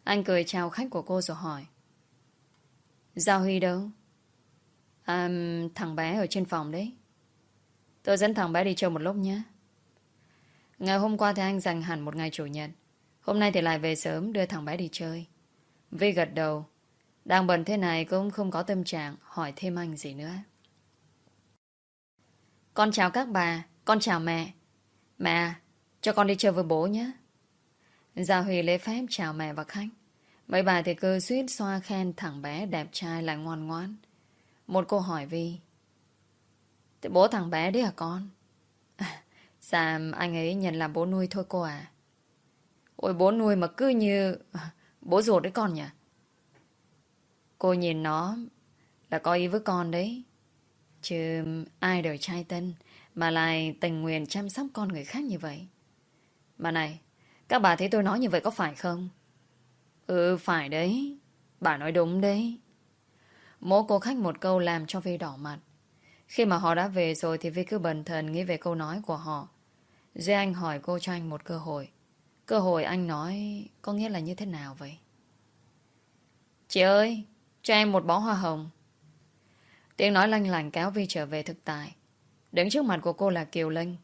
Anh cười chào khách của cô rồi hỏi. Giao Huy đâu? À, thằng bé ở trên phòng đấy. Tôi dẫn thằng bé đi chơi một lúc nhé. Ngày hôm qua thì anh dành hẳn một ngày chủ nhật. Hôm nay thì lại về sớm đưa thằng bé đi chơi. Vi gật đầu. Đang bận thế này cũng không có tâm trạng hỏi thêm anh gì nữa. Con chào các bà, con chào mẹ. Mẹ, cho con đi chơi với bố nhé. Gia Huy lễ phép chào mẹ và khách. Mấy bà thì cứ suýt xoa khen thằng bé đẹp trai lại ngoan ngoãn. Một cô hỏi Vi. Thế bố thằng bé đấy à con? À, (laughs) dạ anh ấy nhận làm bố nuôi thôi cô à. Ôi bố nuôi mà cứ như (laughs) bố ruột đấy con nhỉ? Cô nhìn nó là có ý với con đấy. Chứ ai đời trai tân mà lại tình nguyện chăm sóc con người khác như vậy. Mà này, các bà thấy tôi nói như vậy có phải không? Ừ, phải đấy. Bà nói đúng đấy. Mỗi cô khách một câu làm cho Vi đỏ mặt. Khi mà họ đã về rồi thì Vi cứ bần thần nghĩ về câu nói của họ. Duy Anh hỏi cô cho anh một cơ hội. Cơ hội anh nói có nghĩa là như thế nào vậy? Chị ơi, cho em một bó hoa hồng. Tiếng nói lanh lành kéo Vi trở về thực tại. Đứng trước mặt của cô là Kiều Linh.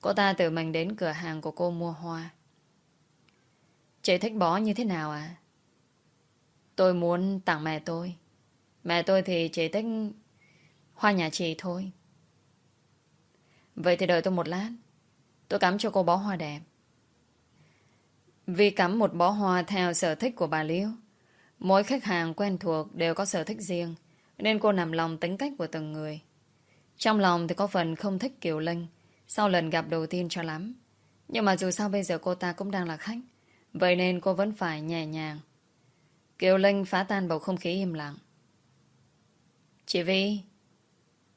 Cô ta tự mình đến cửa hàng của cô mua hoa. Chị thích bó như thế nào à? Tôi muốn tặng mẹ tôi. Mẹ tôi thì chỉ thích hoa nhà chị thôi. Vậy thì đợi tôi một lát. Tôi cắm cho cô bó hoa đẹp. Vì cắm một bó hoa theo sở thích của bà Liễu. Mỗi khách hàng quen thuộc đều có sở thích riêng, nên cô nằm lòng tính cách của từng người. Trong lòng thì có phần không thích Kiều Linh sau lần gặp đầu tiên cho lắm. Nhưng mà dù sao bây giờ cô ta cũng đang là khách, vậy nên cô vẫn phải nhẹ nhàng. Kiều Linh phá tan bầu không khí im lặng. Chị Vi,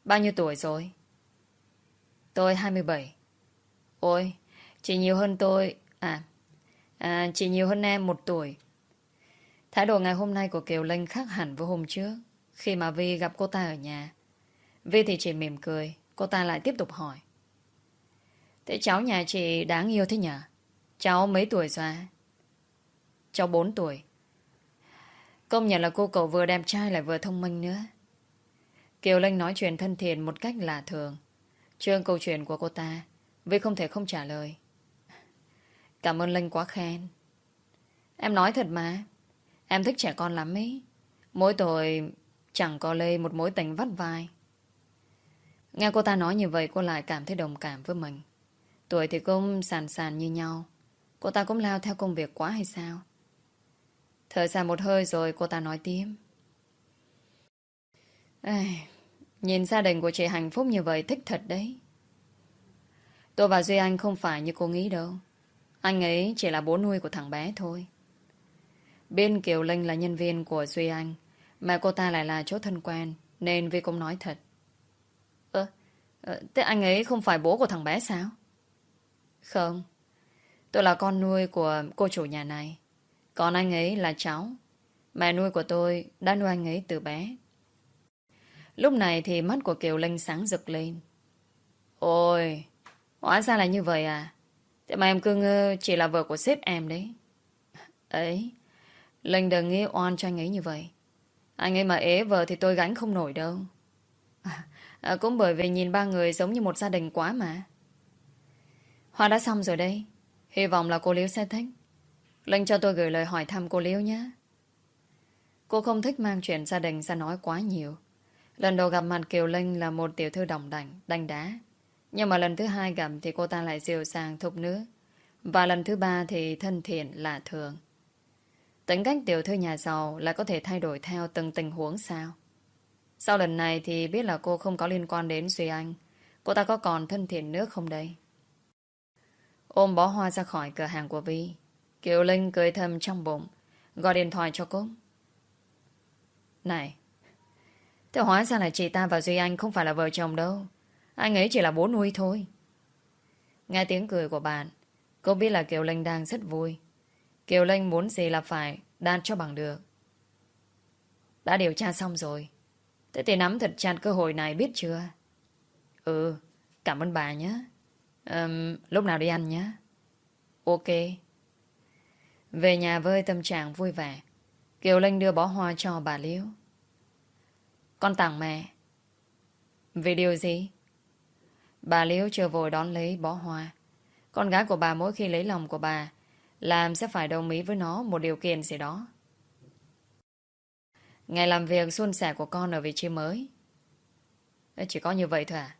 bao nhiêu tuổi rồi? Tôi 27. Ôi, chị nhiều hơn tôi... À, à chị nhiều hơn em một tuổi. Thái độ ngày hôm nay của Kiều Linh khác hẳn với hôm trước, khi mà Vi gặp cô ta ở nhà. Vi thì chỉ mỉm cười, cô ta lại tiếp tục hỏi. Thế cháu nhà chị đáng yêu thế nhỉ? Cháu mấy tuổi rồi Cháu 4 tuổi. Công nhận là cô cậu vừa đẹp trai lại vừa thông minh nữa. Kiều Linh nói chuyện thân thiện một cách lạ thường. Trương câu chuyện của cô ta, vì không thể không trả lời. Cảm ơn Linh quá khen. Em nói thật mà. Em thích trẻ con lắm ấy. Mỗi tội chẳng có lê một mối tình vắt vai. Nghe cô ta nói như vậy cô lại cảm thấy đồng cảm với mình. Tuổi thì cũng sàn sàn như nhau. Cô ta cũng lao theo công việc quá hay sao? Thở ra một hơi rồi cô ta nói tiếp. Ê, nhìn gia đình của chị hạnh phúc như vậy thích thật đấy. Tôi và Duy Anh không phải như cô nghĩ đâu. Anh ấy chỉ là bố nuôi của thằng bé thôi. Bên Kiều Linh là nhân viên của Duy Anh, mà cô ta lại là chỗ thân quen, nên Vi cũng nói thật. Ơ, ờ, thế anh ấy không phải bố của thằng bé sao? Không, tôi là con nuôi của cô chủ nhà này. Còn anh ấy là cháu. Mẹ nuôi của tôi đã nuôi anh ấy từ bé. Lúc này thì mắt của Kiều Linh sáng rực lên. Ôi, hóa ra là như vậy à? Thế mà em cứ ngơ chỉ là vợ của sếp em đấy. Ấy, Linh đừng nghĩ oan cho anh ấy như vậy. Anh ấy mà ế vợ thì tôi gánh không nổi đâu. À, cũng bởi vì nhìn ba người giống như một gia đình quá mà. Hoa đã xong rồi đây. Hy vọng là cô Liễu sẽ thích. Linh cho tôi gửi lời hỏi thăm cô Liễu nhé. Cô không thích mang chuyện gia đình ra nói quá nhiều. Lần đầu gặp mặt Kiều Linh là một tiểu thư đồng đảnh, đanh đá. Nhưng mà lần thứ hai gặp thì cô ta lại dịu dàng thục nước. Và lần thứ ba thì thân thiện lạ thường. Tính cách tiểu thư nhà giàu lại có thể thay đổi theo từng tình huống sao? Sau lần này thì biết là cô không có liên quan đến Duy Anh. Cô ta có còn thân thiện nữa không đây? Ôm bó hoa ra khỏi cửa hàng của Vi. Kiều Linh cười thầm trong bụng. Gọi điện thoại cho cô. Này, thế hóa ra là chị ta và Duy Anh không phải là vợ chồng đâu. Anh ấy chỉ là bố nuôi thôi. Nghe tiếng cười của bạn, cô biết là Kiều Linh đang rất vui. Kiều Linh muốn gì là phải đạt cho bằng được. Đã điều tra xong rồi. Thế thì nắm thật chặt cơ hội này biết chưa? Ừ, cảm ơn bà nhé. Um, lúc nào đi ăn nhé. Ok. Về nhà với tâm trạng vui vẻ, Kiều Linh đưa bó hoa cho bà Liễu. Con tặng mẹ. Vì điều gì? Bà Liễu chưa vội đón lấy bó hoa. Con gái của bà mỗi khi lấy lòng của bà làm sẽ phải đồng ý với nó một điều kiện gì đó. Ngày làm việc xuân sẻ của con ở vị trí mới. Chỉ có như vậy thôi à?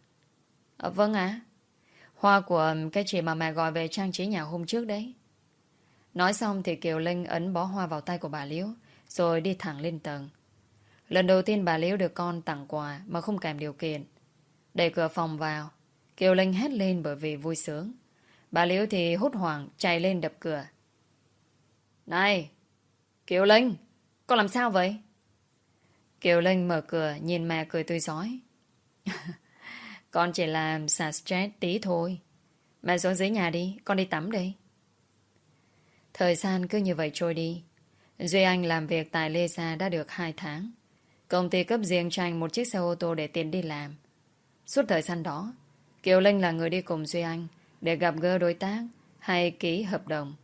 à vâng ạ. Hoa của cái chị mà mẹ gọi về trang trí nhà hôm trước đấy. Nói xong thì Kiều Linh ấn bó hoa vào tay của bà Liễu rồi đi thẳng lên tầng. Lần đầu tiên bà Liễu được con tặng quà mà không kèm điều kiện. Đẩy cửa phòng vào, Kiều Linh hét lên bởi vì vui sướng. Bà Liễu thì hốt hoảng chạy lên đập cửa. Này! Kiều Linh! Con làm sao vậy? Kiều Linh mở cửa nhìn mẹ cười tươi giói. (laughs) con chỉ làm xả stress tí thôi. Mẹ xuống dưới nhà đi, con đi tắm đây. Thời gian cứ như vậy trôi đi. Duy Anh làm việc tại Lê Gia đã được 2 tháng. Công ty cấp riêng cho anh một chiếc xe ô tô để tiến đi làm. Suốt thời gian đó, Kiều Linh là người đi cùng Duy Anh để gặp gỡ đối tác hay ký hợp đồng.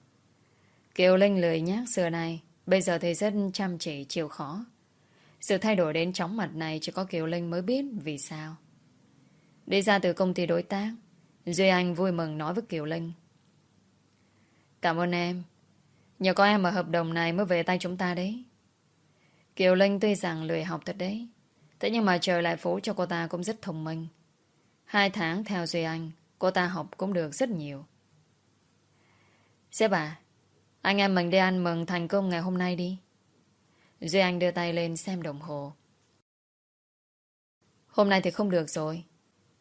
Kiều Linh lười nhác xưa nay bây giờ thì rất chăm chỉ chịu khó. Sự thay đổi đến chóng mặt này chỉ có Kiều Linh mới biết vì sao. Đi ra từ công ty đối tác, Duy Anh vui mừng nói với Kiều Linh. Cảm ơn em. Nhờ có em ở hợp đồng này mới về tay chúng ta đấy. Kiều Linh tuy rằng lười học thật đấy. Thế nhưng mà trời lại phú cho cô ta cũng rất thông minh. Hai tháng theo Duy Anh, cô ta học cũng được rất nhiều. Sếp à, anh em mình đi ăn mừng thành công ngày hôm nay đi. Duy Anh đưa tay lên xem đồng hồ. Hôm nay thì không được rồi.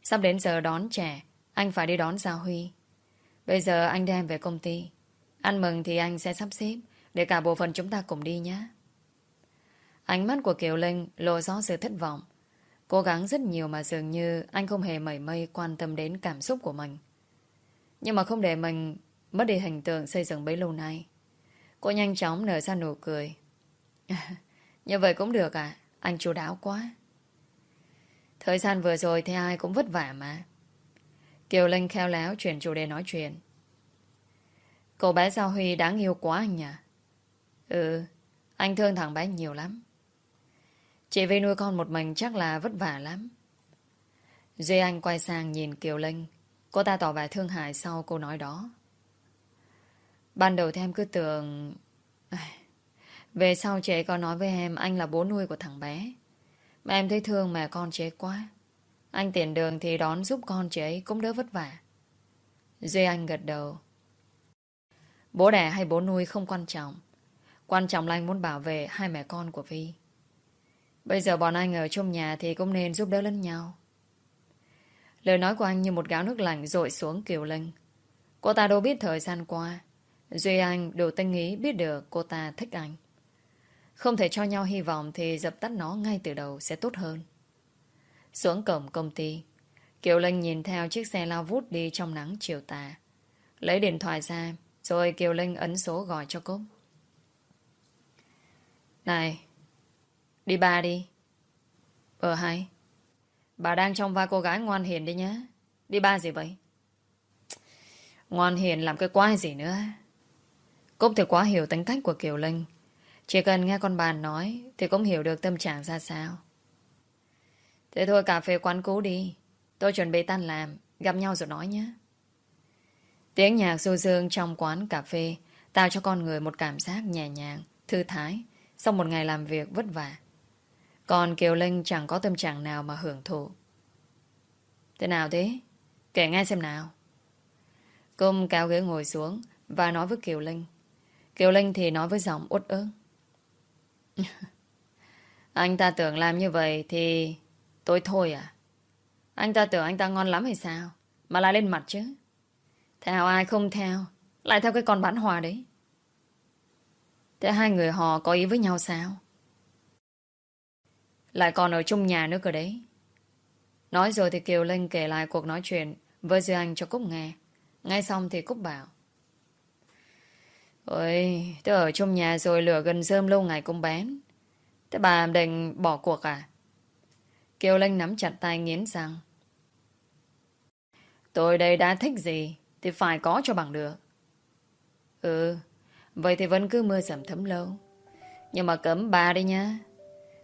Sắp đến giờ đón trẻ, anh phải đi đón Gia Huy. Bây giờ anh đem về công ty. Ăn mừng thì anh sẽ sắp xếp, để cả bộ phận chúng ta cùng đi nhé. Ánh mắt của Kiều Linh lộ rõ sự thất vọng. Cố gắng rất nhiều mà dường như anh không hề mảy mây quan tâm đến cảm xúc của mình. Nhưng mà không để mình mất đi hình tượng xây dựng bấy lâu nay. Cô nhanh chóng nở ra nụ cười. (laughs) Như vậy cũng được à? Anh chú đáo quá. Thời gian vừa rồi thì ai cũng vất vả mà. Kiều Linh khéo léo chuyển chủ đề nói chuyện. Cô bé Giao Huy đáng yêu quá anh nhỉ? Ừ, anh thương thằng bé nhiều lắm. Chị Vi nuôi con một mình chắc là vất vả lắm. Duy Anh quay sang nhìn Kiều Linh. Cô ta tỏ vẻ thương hại sau câu nói đó. Ban đầu thì em cứ tưởng... Về sau chị có nói với em anh là bố nuôi của thằng bé. Mà em thấy thương mẹ con chế quá. Anh tiền đường thì đón giúp con chị ấy cũng đỡ vất vả. Duy Anh gật đầu. Bố đẻ hay bố nuôi không quan trọng. Quan trọng là anh muốn bảo vệ hai mẹ con của Vi. Bây giờ bọn anh ở trong nhà thì cũng nên giúp đỡ lẫn nhau. Lời nói của anh như một gáo nước lạnh rội xuống Kiều Linh. Cô ta đâu biết thời gian qua. Duy Anh đủ tinh ý biết được cô ta thích anh. Không thể cho nhau hy vọng thì dập tắt nó ngay từ đầu sẽ tốt hơn. Xuống cổng công ty, Kiều Linh nhìn theo chiếc xe lao vút đi trong nắng chiều tà. Lấy điện thoại ra, rồi Kiều Linh ấn số gọi cho Cúc. Này, đi ba đi. Ờ hay. Bà đang trong vai cô gái ngoan hiền đi nhá. Đi ba gì vậy? Ngoan hiền làm cái quái gì nữa. Cúc thì quá hiểu tính cách của Kiều Linh. Chỉ cần nghe con bàn nói thì cũng hiểu được tâm trạng ra sao. Thế thôi cà phê quán cũ đi. Tôi chuẩn bị tan làm. Gặp nhau rồi nói nhé. Tiếng nhạc du dương trong quán cà phê tạo cho con người một cảm giác nhẹ nhàng, thư thái sau một ngày làm việc vất vả. Còn Kiều Linh chẳng có tâm trạng nào mà hưởng thụ. Thế nào thế? Kể nghe xem nào. Cung cao ghế ngồi xuống và nói với Kiều Linh. Kiều Linh thì nói với giọng uất ức. (laughs) anh ta tưởng làm như vậy thì tôi thôi à? Anh ta tưởng anh ta ngon lắm hay sao? Mà lại lên mặt chứ. Theo ai không theo? Lại theo cái con bán hòa đấy. Thế hai người họ có ý với nhau sao? Lại còn ở chung nhà nữa cơ đấy. Nói rồi thì Kiều Linh kể lại cuộc nói chuyện với Duy Anh cho Cúc nghe. Ngay xong thì Cúc bảo. Ôi, tôi ở trong nhà rồi lửa gần rơm lâu ngày cũng bén. Thế bà định bỏ cuộc à? Kiều Linh nắm chặt tay nghiến răng. Tôi đây đã thích gì thì phải có cho bằng được. Ừ, vậy thì vẫn cứ mưa sầm thấm lâu. Nhưng mà cấm bà đi nha.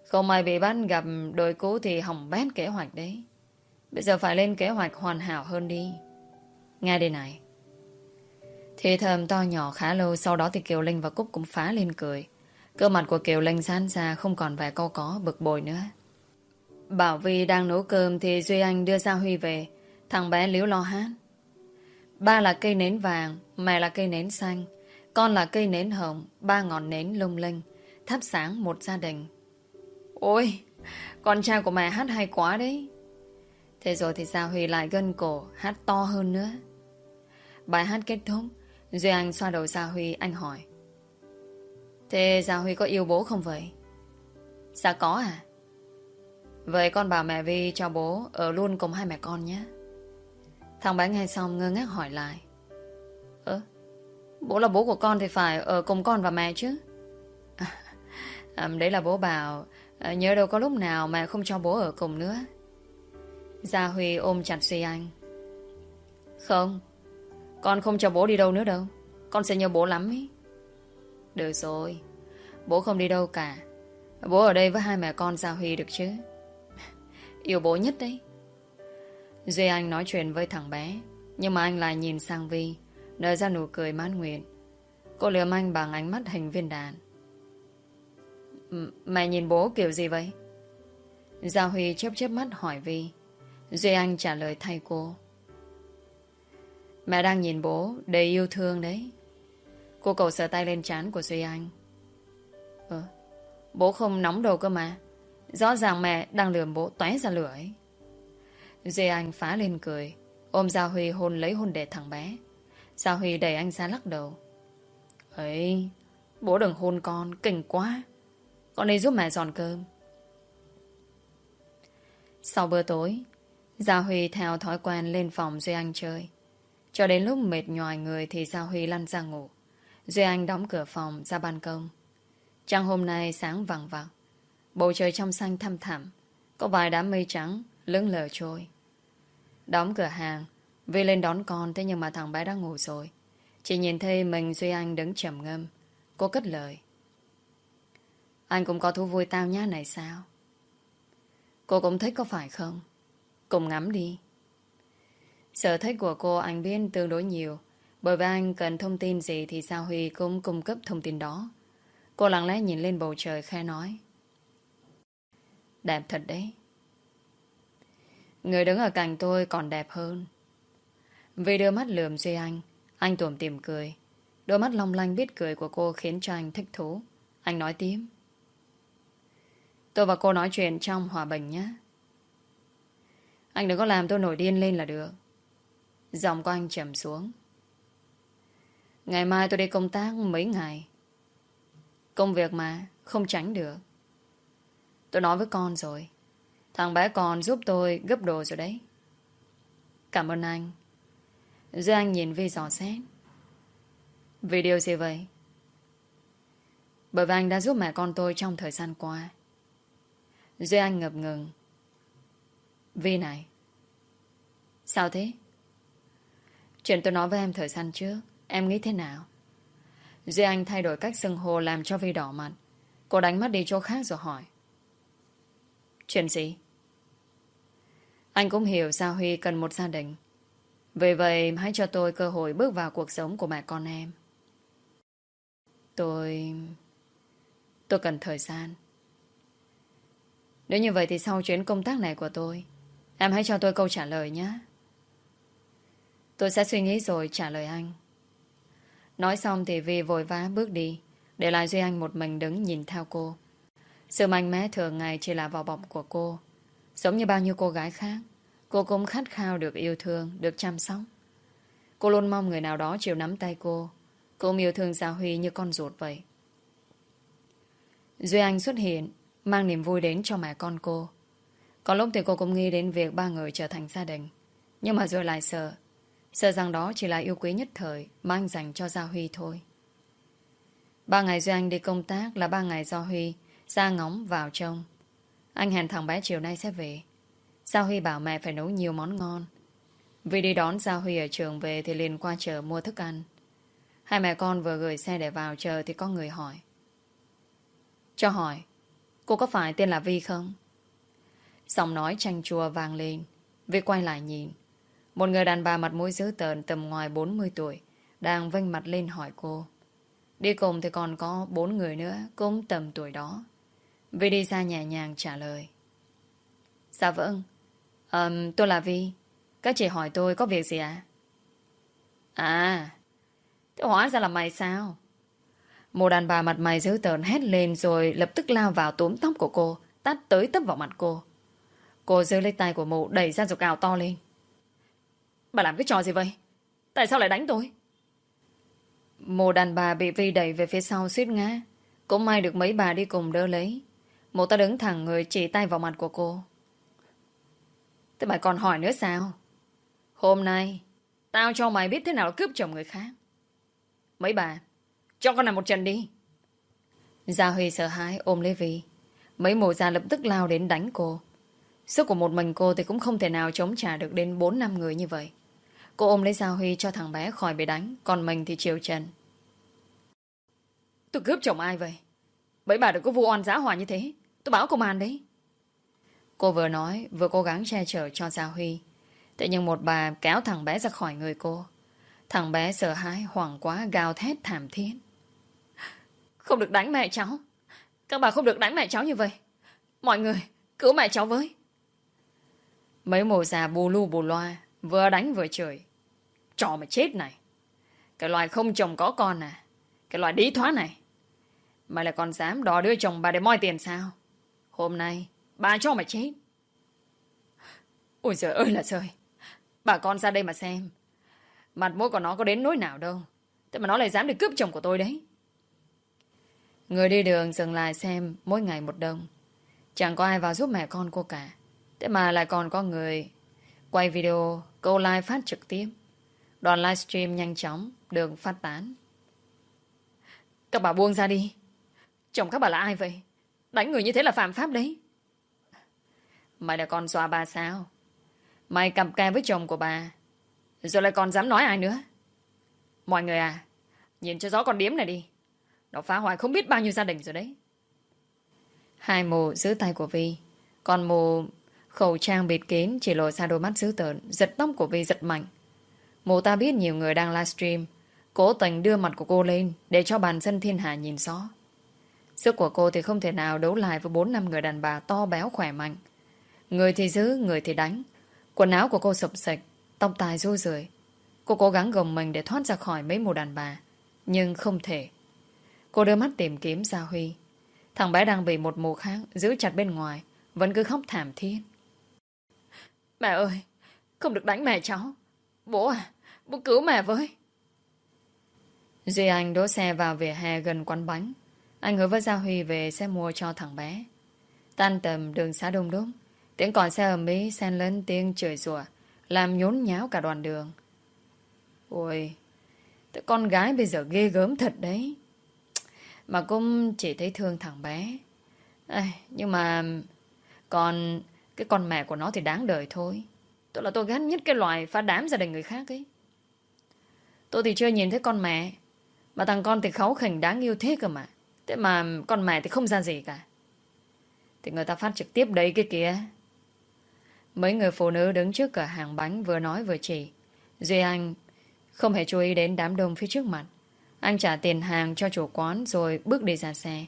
Không ai bị bắt gặp đội cũ thì hỏng bét kế hoạch đấy. Bây giờ phải lên kế hoạch hoàn hảo hơn đi. Nghe đây này. Thì thầm to nhỏ khá lâu Sau đó thì Kiều Linh và Cúc cũng phá lên cười Cơ mặt của Kiều Linh sáng ra Không còn vẻ câu có bực bội nữa Bảo Vi đang nấu cơm Thì Duy Anh đưa ra Huy về Thằng bé liếu lo hát Ba là cây nến vàng, Mẹ là cây nến xanh. Con là cây nến hồng, Ba ngọn nến lung linh, Thắp sáng một gia đình. Ôi, Con trai của mẹ hát hay quá đấy. Thế rồi thì sao Huy lại gân cổ Hát to hơn nữa? Bài hát kết thúc, Duy Anh xoa đầu Gia Huy, Anh hỏi. Thế Gia Huy có yêu bố không vậy? Dạ có à. Vậy con bảo mẹ Vi cho bố Ở luôn cùng hai mẹ con nhé. Thằng bé nghe xong ngơ ngác hỏi lại. Ơ Bố là bố của con thì phải ở cùng con và mẹ chứ? (laughs) À, Đấy là bố bảo ờ, Nhớ đâu có lúc nào mẹ không cho bố ở cùng nữa. Gia Huy ôm chặt Suy Anh. Không con không cho bố đi đâu nữa đâu. Con sẽ nhớ bố lắm ý. Được rồi Bố không đi đâu cả. Bố ở đây với hai mẹ con Gia Huy được chứ? (laughs) Yêu bố nhất đấy. Duy Anh nói chuyện với thằng bé Nhưng mà anh lại nhìn sang Vi Nở ra nụ cười mãn nguyện Cô lườm anh bằng ánh mắt hình viên đàn Mẹ nhìn bố kiểu gì vậy? Gia Huy chớp chớp mắt hỏi Vi Duy Anh trả lời thay cô Mẹ đang nhìn bố đầy yêu thương đấy. Cô cậu sờ tay lên trán của Duy Anh. Ờ, bố không nóng đầu cơ mà. Rõ ràng mẹ đang lườm bố tóe ra lửa ấy. Duy Anh phá lên cười, ôm gia Huy hôn lấy hôn để thằng bé. gia Huy đẩy anh ra lắc đầu. Ấy, bố đừng hôn con, kinh quá. Con đi giúp mẹ dọn cơm. Sau bữa tối, gia Huy theo thói quen lên phòng Duy Anh chơi. Cho đến lúc mệt nhòi người thì gia Huy lăn ra ngủ. Duy Anh đóng cửa phòng ra ban công. Trăng hôm nay sáng vàng vàng. Bầu trời trong xanh thăm thẳm. Có vài đám mây trắng lững lờ trôi. Đóng cửa hàng. Vi lên đón con, thế nhưng mà thằng bé đã ngủ rồi. Chỉ nhìn thấy mình, Duy Anh đứng trầm ngâm. Cô cất lời. Anh cũng có thú vui tao nhá này sao? Cô cũng thích có phải không? Cùng ngắm đi. Sở thích của cô anh biết tương đối nhiều. Bởi vì anh cần thông tin gì thì Sao Huy cũng cung cấp thông tin đó. Cô lặng lẽ nhìn lên bầu trời khe nói. Đẹp thật đấy. Người đứng ở cạnh tôi còn đẹp hơn. Vì đưa mắt lườm Duy Anh Anh tuổm tìm cười. Đôi mắt long lanh biết cười của cô khiến cho anh thích thú. Anh nói tiếp. Tôi và cô nói chuyện trong hòa bình nhé. Anh đừng có làm tôi nổi điên lên là được. Giọng của anh trầm xuống. Ngày mai tôi đi công tác mấy ngày? Công việc mà, Không tránh được. Tôi nói với con rồi. Thằng bé còn giúp tôi gấp đồ rồi đấy Cảm ơn anh Duy Anh nhìn Vi dò xét Vì điều gì vậy? Bởi vì anh đã giúp mẹ con tôi trong thời gian qua Duy Anh ngập ngừng Vi này Sao thế? Chuyện tôi nói với em thời gian trước, Em nghĩ thế nào? Duy Anh thay đổi cách xưng hô làm cho Vi đỏ mặt Cô đánh mắt đi chỗ khác rồi hỏi Chuyện gì? Anh cũng hiểu sao Huy cần một gia đình. Vì vậy, hãy cho tôi cơ hội bước vào cuộc sống của mẹ con em. Tôi... Tôi cần thời gian. Nếu như vậy thì sau chuyến công tác này của tôi, Em hãy cho tôi câu trả lời nhé. Tôi sẽ suy nghĩ rồi trả lời anh. Nói xong thì Vi vội vã bước đi, Để lại Duy Anh một mình đứng nhìn theo cô. Sự mạnh mẽ thường ngày chỉ là vỏ bọc của cô, Giống như bao nhiêu cô gái khác. Cô cũng khát khao được yêu thương, Được chăm sóc. Cô luôn mong người nào đó chịu nắm tay cô Cô yêu thương Gia Huy như con ruột vậy. Duy Anh xuất hiện, Mang niềm vui đến cho mẹ con cô. Có lúc thì cô cũng nghĩ đến việc ba người trở thành gia đình. Nhưng mà rồi lại sợ Sợ rằng đó chỉ là yêu quý nhất thời Mà anh dành cho Gia Huy thôi. Ba ngày Duy Anh đi công tác Là ba ngày do Huy ra ngóng vào trông. Anh hẹn thằng bé chiều nay sẽ về. Giao Huy bảo mẹ phải nấu nhiều món ngon Vì đi đón Giao Huy ở trường về Thì liền qua chợ mua thức ăn Hai mẹ con vừa gửi xe để vào chờ Thì có người hỏi Cho hỏi, Cô có phải tên là Vi không? Giọng nói chanh chua vang lên Vi quay lại nhìn một người đàn bà mặt mũi dữ tợn tầm ngoài 40 tuổi, đang vênh mặt lên hỏi cô. Đi cùng thì còn có bốn người nữa, cũng tầm tuổi đó. Vi đi ra nhẹ nhàng trả lời. Dạ vâng. Um, tôi là Vi. Các chị hỏi tôi có việc gì à? À, thế hóa ra là mày sao? Một đàn bà mặt mày dữ tợn hét lên rồi lập tức lao vào túm tóc của cô, tát tới tấp vào mặt cô. Cô giơ lấy tay của mụ đẩy ra dục cào to lên. Bà làm cái trò gì vậy? Tại sao lại đánh tôi? Một đàn bà bị Vi đẩy về phía sau suýt ngã. Cũng may được mấy bà đi cùng đỡ lấy. Một ta đứng thẳng người chỉ tay vào mặt của cô. Thế mày còn hỏi nữa sao? Hôm nay, tao cho mày biết thế nào là cướp chồng người khác. Mấy bà, cho con này một trận đi. Gia Huy sợ hãi ôm lấy Vi. Mấy mồ già lập tức lao đến đánh cô. Sức của một mình cô thì cũng không thể nào chống trả được đến 4 năm người như vậy. Cô ôm lấy Giao Huy cho thằng bé khỏi bị đánh Còn mình thì chiều trần Tôi cướp chồng ai vậy Bấy bà đừng có vu oan giá hòa như thế Tôi báo công an đấy Cô vừa nói vừa cố gắng che chở cho gia Huy Thế nhưng một bà kéo thằng bé ra khỏi người cô Thằng bé sợ hãi hoảng quá gào thét thảm thiết Không được đánh mẹ cháu Các bà không được đánh mẹ cháu như vậy Mọi người cứu mẹ cháu với Mấy mồ già bù lu bù loa Vừa đánh vừa chửi Trò mà chết này. Cái loài không chồng có con à. Cái loài đi thoát này. Mày là còn dám đòi đưa chồng bà để moi tiền sao? Hôm nay, bà cho mà chết. Ôi trời ơi là trời. Bà con ra đây mà xem. Mặt mũi của nó có đến nỗi nào đâu. Thế mà nó lại dám được cướp chồng của tôi đấy. Người đi đường dừng lại xem mỗi ngày một đông. Chẳng có ai vào giúp mẹ con cô cả. Thế mà lại còn có người quay video, câu live phát trực tiếp. Đoàn livestream nhanh chóng được phát tán. Các bà buông ra đi. Chồng các bà là ai vậy? Đánh người như thế là phạm pháp đấy. Mày là con xòa bà sao? Mày cầm kè với chồng của bà. Rồi lại còn dám nói ai nữa? Mọi người à, nhìn cho rõ con điếm này đi. Nó phá hoại không biết bao nhiêu gia đình rồi đấy. Hai mù giữ tay của Vi. Còn mù khẩu trang bịt kín chỉ lộ ra đôi mắt dữ tợn, giật tóc của Vi giật mạnh. mồ ta biết nhiều người đang livestream Cố tình đưa mặt của cô lên Để cho bàn dân thiên hạ nhìn rõ Sức của cô thì không thể nào đấu lại Với bốn năm người đàn bà to béo khỏe mạnh Người thì giữ, người thì đánh Quần áo của cô sụp sạch Tóc tai rối rượi Cô cố gắng gồng mình để thoát ra khỏi mấy mù đàn bà. Nhưng không thể. Cô đưa mắt tìm kiếm Gia Huy. Thằng bé đang bị một mù khác giữ chặt bên ngoài. Vẫn cứ khóc thảm thiết. Mẹ ơi! Không được đánh mẹ cháu. Bố à! Bố cứu mẹ với! Duy Anh đỗ xe vào vỉa hè gần quán bánh. Anh hứa với Gia Huy về xe mua cho thằng bé. Tan tầm đường xá đông đúc. Tiếng còi xe ở Mỹ xen lẫn tiếng trời rùa. Làm nhốn nháo cả đoàn đường. Ôi! Tụi con gái bây giờ ghê gớm thật đấy. Mà cũng chỉ thấy thương thằng bé. À, nhưng mà... Còn... Cái con mẹ của nó thì đáng đời thôi. Tôi là tôi ghét nhất cái loại phá đám gia đình người khác ấy. Tôi thì chưa nhìn thấy con mẹ. Mà thằng con thì kháu khỉnh đáng yêu thế cơ mà. Thế mà con mẹ thì không ra gì cả. Thì người ta phát trực tiếp đấy cái kia. Mấy người phụ nữ đứng trước cửa hàng bánh vừa nói vừa chỉ. Duy Anh không hề chú ý đến đám đông phía trước mặt. Anh trả tiền hàng cho chủ quán rồi bước đi ra xe.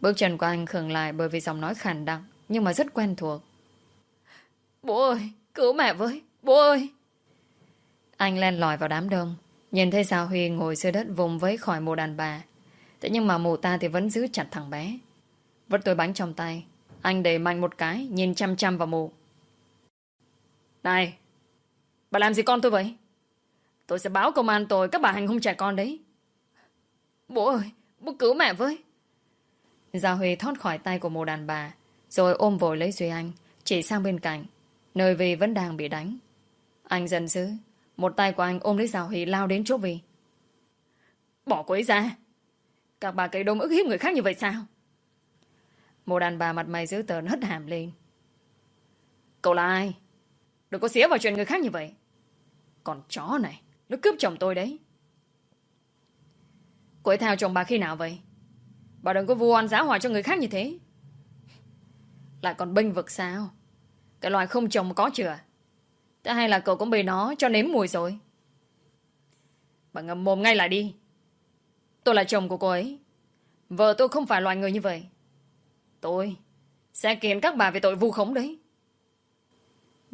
Bước chân của anh khừng lại bởi vì giọng nói khàn đặc nhưng mà rất quen thuộc. Bố ơi, cứu mẹ với, bố ơi. Anh len lỏi vào đám đông, nhìn thấy Sao Huy ngồi dưới đất vùng với khỏi mù đàn bà. Thế nhưng mà mụ ta thì vẫn giữ chặt thằng bé. Vứt túi bánh trong tay, anh đẩy mạnh một cái, nhìn chăm chăm vào mụ. Này, bà làm gì con tôi vậy? Tôi sẽ báo công an tôi các bà hành hung trẻ con đấy. Bố ơi, bố cứu mẹ với. Gia Huy thoát khỏi tay của một đàn bà, rồi ôm vội lấy Duy Anh, chỉ sang bên cạnh, nơi Vi vẫn đang bị đánh. Anh giận dữ, một tay của anh ôm lấy Gia Huy lao đến chỗ Vi. Bỏ cô ấy ra. Các bà cây đông ức hiếp người khác như vậy sao? Một đàn bà mặt mày dữ tợn hất hàm lên. Cậu là ai? Đừng có xía vào chuyện người khác như vậy. Còn chó này, nó cướp chồng tôi đấy. Cô ấy theo chồng bà khi nào vậy? Bà đừng có vu oan giá hòa cho người khác như thế. Lại còn bênh vực sao? Cái loài không chồng có chưa? Thế hay là cậu cũng bị nó cho nếm mùi rồi? Bà ngầm mồm ngay lại đi. Tôi là chồng của cô ấy. Vợ tôi không phải loài người như vậy. Tôi sẽ kiện các bà về tội vu khống đấy.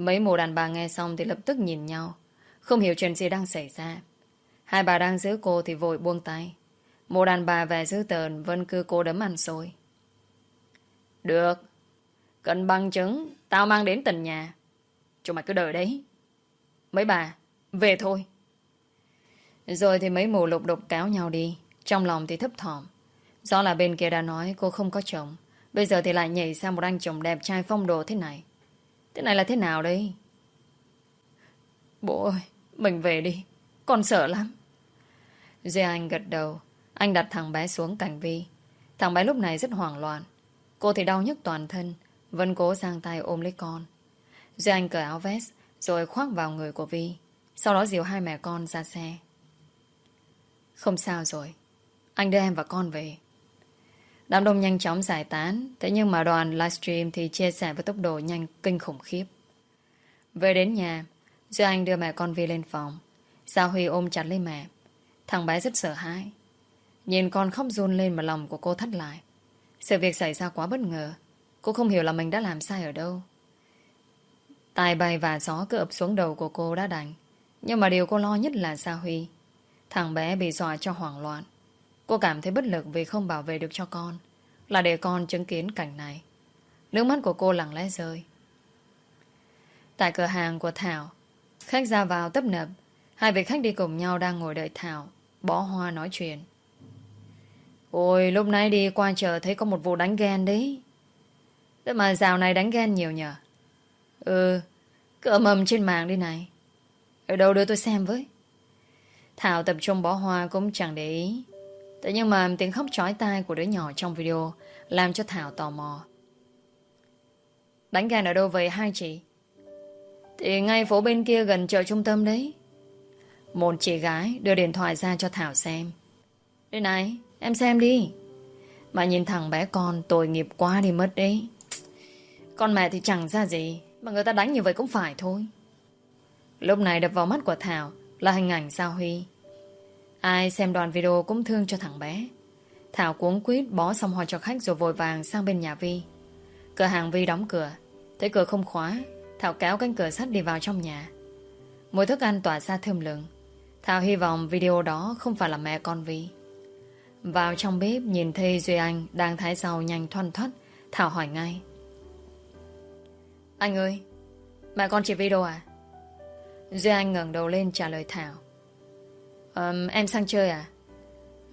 Mấy mù đàn bà nghe xong thì lập tức nhìn nhau. Không hiểu chuyện gì đang xảy ra. Hai bà đang giữ cô thì vội buông tay. Một đàn bà về giữ tờn vẫn cứ cô đấm ăn xôi. Được. Cần bằng chứng, tao mang đến tận nhà. Chúng mày cứ đợi đấy. Mấy bà, về thôi. Rồi thì mấy mù lục đục cáo nhau đi. Trong lòng thì thấp thỏm. Do là bên kia đã nói cô không có chồng. Bây giờ thì lại nhảy sang một anh chồng đẹp trai phong độ thế này. Thế này là thế nào đây? Bố ơi, mình về đi. Con sợ lắm. Duy Anh gật đầu. Anh đặt thằng bé xuống cạnh Vi. Thằng bé lúc này rất hoảng loạn. Cô thì đau nhức toàn thân. vân cố sang tay ôm lấy con. Duy Anh cởi áo vest rồi khoác vào người của Vi. Sau đó dìu hai mẹ con ra xe. Không sao rồi. Anh đưa em và con về. Đám đông nhanh chóng giải tán. Thế nhưng mà đoàn livestream thì chia sẻ với tốc độ nhanh kinh khủng khiếp. Về đến nhà, Duy Anh đưa mẹ con Vi lên phòng. Giao Huy ôm chặt lấy mẹ. Thằng bé rất sợ hãi. Nhìn con khóc run lên mà lòng của cô thắt lại. Sự việc xảy ra quá bất ngờ. Cô không hiểu là mình đã làm sai ở đâu. Tài bay và gió cứ ập xuống đầu của cô đã đành. Nhưng mà điều cô lo nhất là Sa Huy. Thằng bé bị dọa cho hoảng loạn. Cô cảm thấy bất lực vì không bảo vệ được cho con. Là để con chứng kiến cảnh này. Nước mắt của cô lặng lẽ rơi. Tại cửa hàng của Thảo, khách ra vào tấp nập. Hai vị khách đi cùng nhau đang ngồi đợi Thảo, bó hoa nói chuyện. Ôi, lúc nãy đi qua chợ thấy có một vụ đánh ghen đấy. Thế mà dạo này đánh ghen nhiều nhở Ừ, Cỡ mầm trên mạng đi này. Ở đâu đưa tôi xem với. Thảo tập trung bó hoa cũng chẳng để ý. Thế nhưng mà tiếng khóc chói tai của đứa nhỏ trong video làm cho Thảo tò mò. Đánh ghen ở đâu vậy hai chị? Thì ngay phố bên kia gần chợ trung tâm đấy. Một chị gái đưa điện thoại ra cho Thảo xem. Đây này, em xem đi. Mà nhìn thằng bé con tội nghiệp quá đi mất đấy. Con mẹ thì chẳng ra gì, mà người ta đánh như vậy cũng phải thôi. Lúc này đập vào mắt của Thảo là hình ảnh Sao Huy. Ai xem đoạn video cũng thương cho thằng bé. Thảo cuống quýt bó xong hoa cho khách rồi vội vàng sang bên nhà Vi. Cửa hàng Vi đóng cửa. Thấy cửa không khóa, Thảo kéo cánh cửa sắt đi vào trong nhà. Mùi thức ăn tỏa ra thơm lừng. Thảo hy vọng video đó không phải là mẹ con Vi. Vào trong bếp nhìn thấy Duy Anh đang thái rau nhanh thoăn thoắt. Thảo hỏi ngay. Anh ơi, mẹ con chị video à? Duy Anh ngẩng đầu lên trả lời Thảo. Um, em sang chơi à?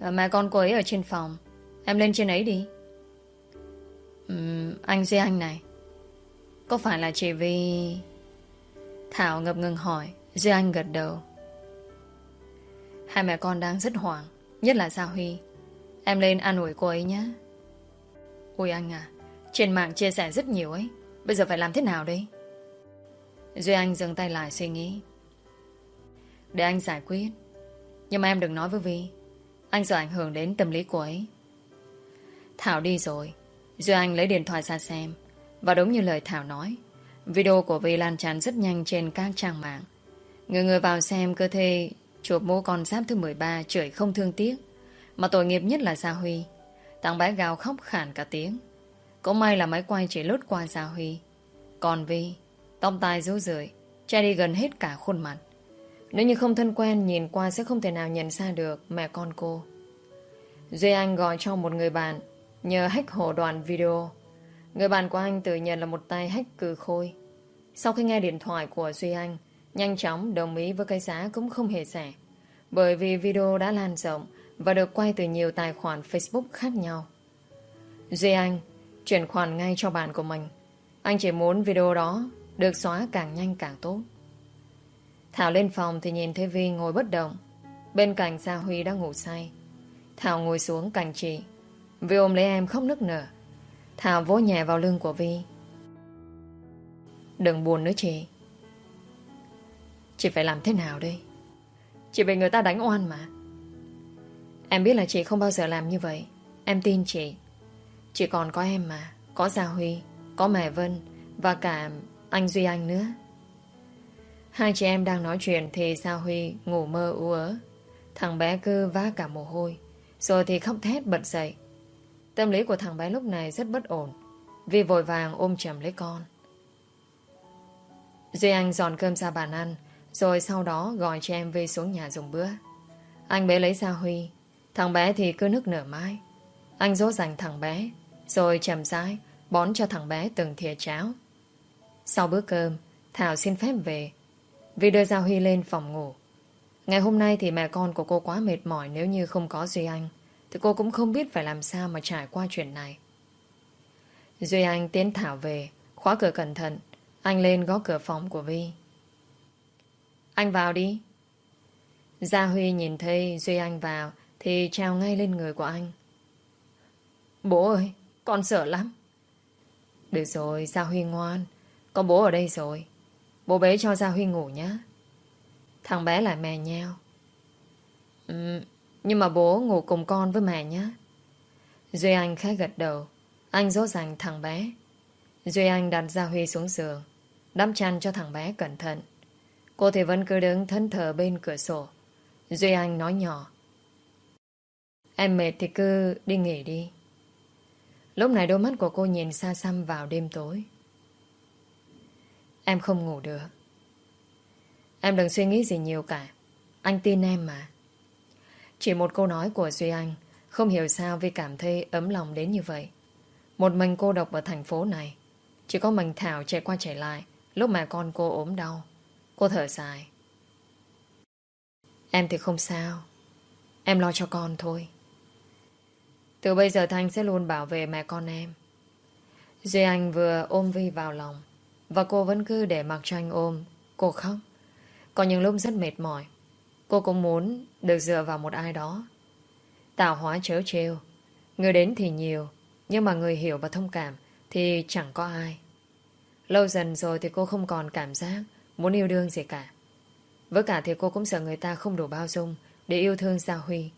Ờ, à? Mẹ con cô ấy ở trên phòng. Em lên trên ấy đi. Um, anh Duy Anh này. Có phải là chị Vi... Thảo ngập ngừng hỏi. Duy Anh gật đầu. Hai mẹ con đang rất hoảng. Nhất là Gia Huy. Em lên an ủi cô ấy nhé. Ôi anh à, trên mạng chia sẻ rất nhiều ấy. Bây giờ phải làm thế nào đây? Duy Anh dừng tay lại suy nghĩ. Để anh giải quyết. Nhưng mà em đừng nói với Vi. Anh sợ ảnh hưởng đến tâm lý của ấy. Thảo đi rồi. Duy Anh lấy điện thoại ra xem. Và đúng như lời Thảo nói. Video của Vi lan tràn rất nhanh trên các trang mạng. Người người vào xem cơ thể chuột mô con giáp thứ 13 chửi không thương tiếc. Mà tội nghiệp nhất là Gia Huy. Thằng bé gào khóc khản cả tiếng. Cũng may là máy quay chỉ lướt qua Gia Huy. Còn Vi, tông tai rú rượi, che đi gần hết cả khuôn mặt. Nếu như không thân quen, nhìn qua sẽ không thể nào nhận ra được mẹ con cô. Duy Anh gọi cho một người bạn, nhờ hack hộ đoạn video. Người bạn của anh tự nhận là một tay hack cừ khôi. Sau khi nghe điện thoại của Duy Anh, nhanh chóng đồng ý với cái giá cũng không hề rẻ. Bởi vì video đã lan rộng và được quay từ nhiều tài khoản Facebook khác nhau. Duy Anh chuyển khoản ngay cho bạn của mình. Anh chỉ muốn video đó được xóa càng nhanh càng tốt. Thảo lên phòng thì nhìn thấy Vi ngồi bất động. Bên cạnh Sa Huy đang ngủ say. Thảo ngồi xuống cạnh chị. Vi ôm lấy em khóc nức nở. Thảo vỗ nhẹ vào lưng của Vi. Đừng buồn nữa chị. Chị phải làm thế nào đây? Chị bị người ta đánh oan mà. Em biết là chị không bao giờ làm như vậy. Em tin chị. Chị còn có em mà. Có Gia Huy, có mẹ Vân và cả anh Duy Anh nữa. Hai chị em đang nói chuyện thì Sa Huy ngủ mơ u ớ. Thằng bé cứ vá cả mồ hôi. Rồi thì khóc thét bật dậy. Tâm lý của thằng bé lúc này rất bất ổn. Vì vội vàng ôm chầm lấy con. Duy Anh dọn cơm ra bàn ăn. Rồi sau đó gọi chị em về xuống nhà dùng bữa. Anh bé lấy Sa Huy. Thằng bé thì cứ nức nở mãi. Anh dỗ dành thằng bé. Rồi chầm rãi bón cho thằng bé từng thìa cháo. Sau bữa cơm, Thảo xin phép về vì đưa Giao Huy lên phòng ngủ. Ngày hôm nay thì mẹ con của cô quá mệt mỏi nếu như không có Duy Anh. Thì cô cũng không biết phải làm sao mà trải qua chuyện này. Duy Anh tiến Thảo về, khóa cửa cẩn thận. Anh lên gõ cửa phòng của Vi. Anh vào đi. Gia Huy nhìn thấy Duy Anh vào thì trao ngay lên người của anh. Bố ơi, con sợ lắm. Được rồi, Gia Huy ngoan. Có bố ở đây rồi. Bố bế cho Gia Huy ngủ nhé. Thằng bé lại mè nheo. Ừ, nhưng mà bố ngủ cùng con với mẹ nhé. Duy Anh khẽ gật đầu. Anh dỗ dành thằng bé. Duy Anh đặt Gia Huy xuống giường. Đắp chăn cho thằng bé cẩn thận. Cô thì vẫn cứ đứng thân thờ bên cửa sổ. Duy Anh nói nhỏ. Em mệt thì cứ đi nghỉ đi. Lúc này đôi mắt của cô nhìn xa xăm vào đêm tối. Em không ngủ được. Em đừng suy nghĩ gì nhiều cả. Anh tin em mà. Chỉ một câu nói của Duy Anh, không hiểu sao Vi cảm thấy ấm lòng đến như vậy. Một mình cô độc ở thành phố này. Chỉ có mình Thảo chạy qua chạy lại, lúc mà con cô ốm đau. Cô thở dài. Em thì không sao. Em lo cho con thôi. Từ bây giờ Thanh sẽ luôn bảo vệ mẹ con em. Duy Anh vừa ôm Vi vào lòng và cô vẫn cứ để mặc cho anh ôm. Cô khóc. Có những lúc rất mệt mỏi. Cô cũng muốn được dựa vào một ai đó. Tạo hóa chớ trêu. Người đến thì nhiều, Nhưng mà người hiểu và thông cảm Thì chẳng có ai. Lâu dần rồi thì cô không còn cảm giác Muốn yêu đương gì cả. Với cả thì cô cũng sợ người ta không đủ bao dung Để yêu thương Gia Huy.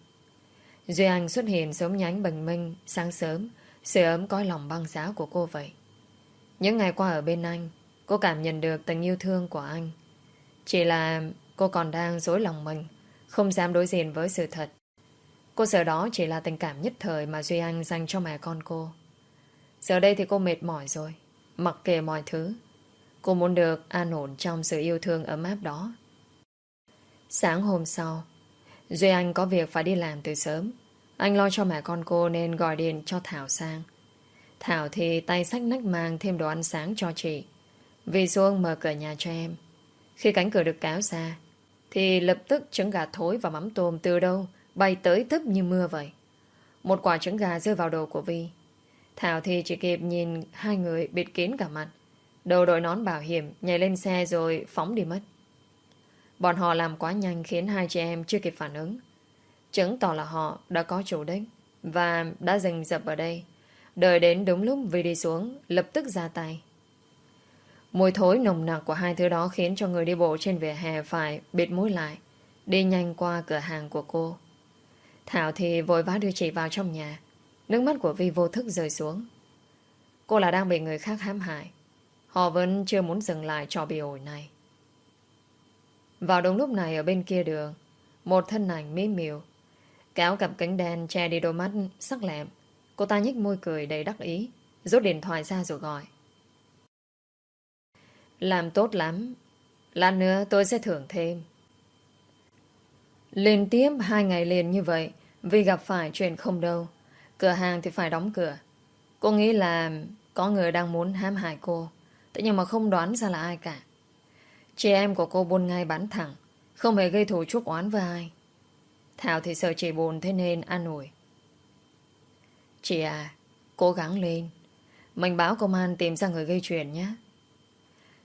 Duy Anh xuất hiện giống nhánh bình minh, Sáng sớm, Sự ấm coi lòng băng giá của cô vậy. Những ngày qua ở bên anh Cô cảm nhận được tình yêu thương của anh. Chỉ là cô còn đang dối lòng mình, không dám đối diện với sự thật. Cô sợ đó chỉ là tình cảm nhất thời mà Duy Anh dành cho mẹ con cô. Giờ đây thì cô mệt mỏi rồi, mặc kệ mọi thứ. Cô muốn được an ổn trong sự yêu thương ấm áp đó. Sáng hôm sau, Duy Anh có việc phải đi làm từ sớm. Anh lo cho mẹ con cô nên gọi điện cho Thảo sang. Thảo thì tay sách nách mang thêm đồ ăn sáng cho chị. Vì xuống mở cửa nhà cho em. Khi cánh cửa được kéo ra, thì lập tức trứng gà thối và mắm tôm từ đâu bay tới tấp như mưa vậy. Một quả trứng gà rơi vào đầu của Vi. Thảo thì chỉ kịp nhìn hai người bịt kín cả mặt. Đầu đội nón bảo hiểm, nhảy lên xe rồi phóng đi mất. Bọn họ làm quá nhanh khiến hai chị em chưa kịp phản ứng. Chứng tỏ là họ đã có chủ đích và đã dừng dập ở đây. Đợi đến đúng lúc Vi đi xuống, lập tức ra tay. Mùi thối nồng nặc của hai thứ đó khiến cho người đi bộ trên vỉa hè phải bịt mũi lại, đi nhanh qua cửa hàng của cô. Thảo thì vội vã đưa chị vào trong nhà. Nước mắt của Vi vô thức rơi xuống. Cô là đang bị người khác hãm hại. Họ vẫn chưa muốn dừng lại trò bị ổi này. Vào đúng lúc này ở bên kia đường, một thân ảnh mỹ miều, kéo cặp cánh đen che đi đôi mắt sắc lẹm. Cô ta nhếch môi cười đầy đắc ý, rút điện thoại ra rồi gọi. Làm tốt lắm. Lát nữa tôi sẽ thưởng thêm. Liên tiếp hai ngày liền như vậy vì gặp phải chuyện không đâu. Cửa hàng thì phải đóng cửa. Cô nghĩ là có người đang muốn hãm hại cô. Thế nhưng mà không đoán ra là ai cả. Chị em của cô buôn ngay bán thẳng. Không hề gây thù chuốc oán với ai. Thảo thì sợ chị buồn thế nên an ủi. Chị à, cố gắng lên. Mình báo công an tìm ra người gây chuyện nhé.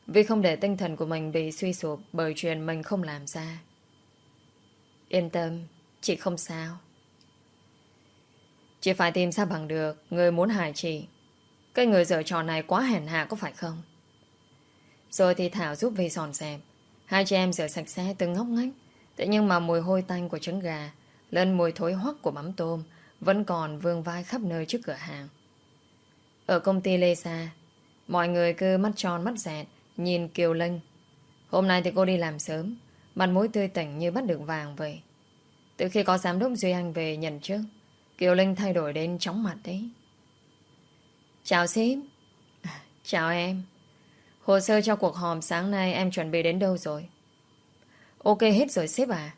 Vì không để tinh thần của mình bị suy sụp bởi chuyện mình không làm ra. Yên tâm, chị không sao. Chị phải tìm ra bằng được người muốn hại chị. Cái người dở trò này quá hèn hạ có phải không? Rồi thì Thảo giúp Vi sòn dẹp. Hai chị em rửa sạch sẽ từng ngóc ngách. Thế nhưng mà mùi hôi tanh của trứng gà lên mùi thối hoắc của mắm tôm vẫn còn vương vai khắp nơi trước cửa hàng. Ở công ty Lê Sa, mọi người cứ mắt tròn mắt dẹt Nhìn Kiều Linh. Hôm nay thì cô đi làm sớm. Mặt mũi tươi tỉnh như bắt được vàng vậy. Từ khi có giám đốc Duy Anh về nhận trước, Kiều Linh thay đổi đến chóng mặt đấy. Chào sếp. (laughs) Chào em. Hồ sơ cho cuộc họp sáng nay em chuẩn bị đến đâu rồi? Ok hết rồi sếp à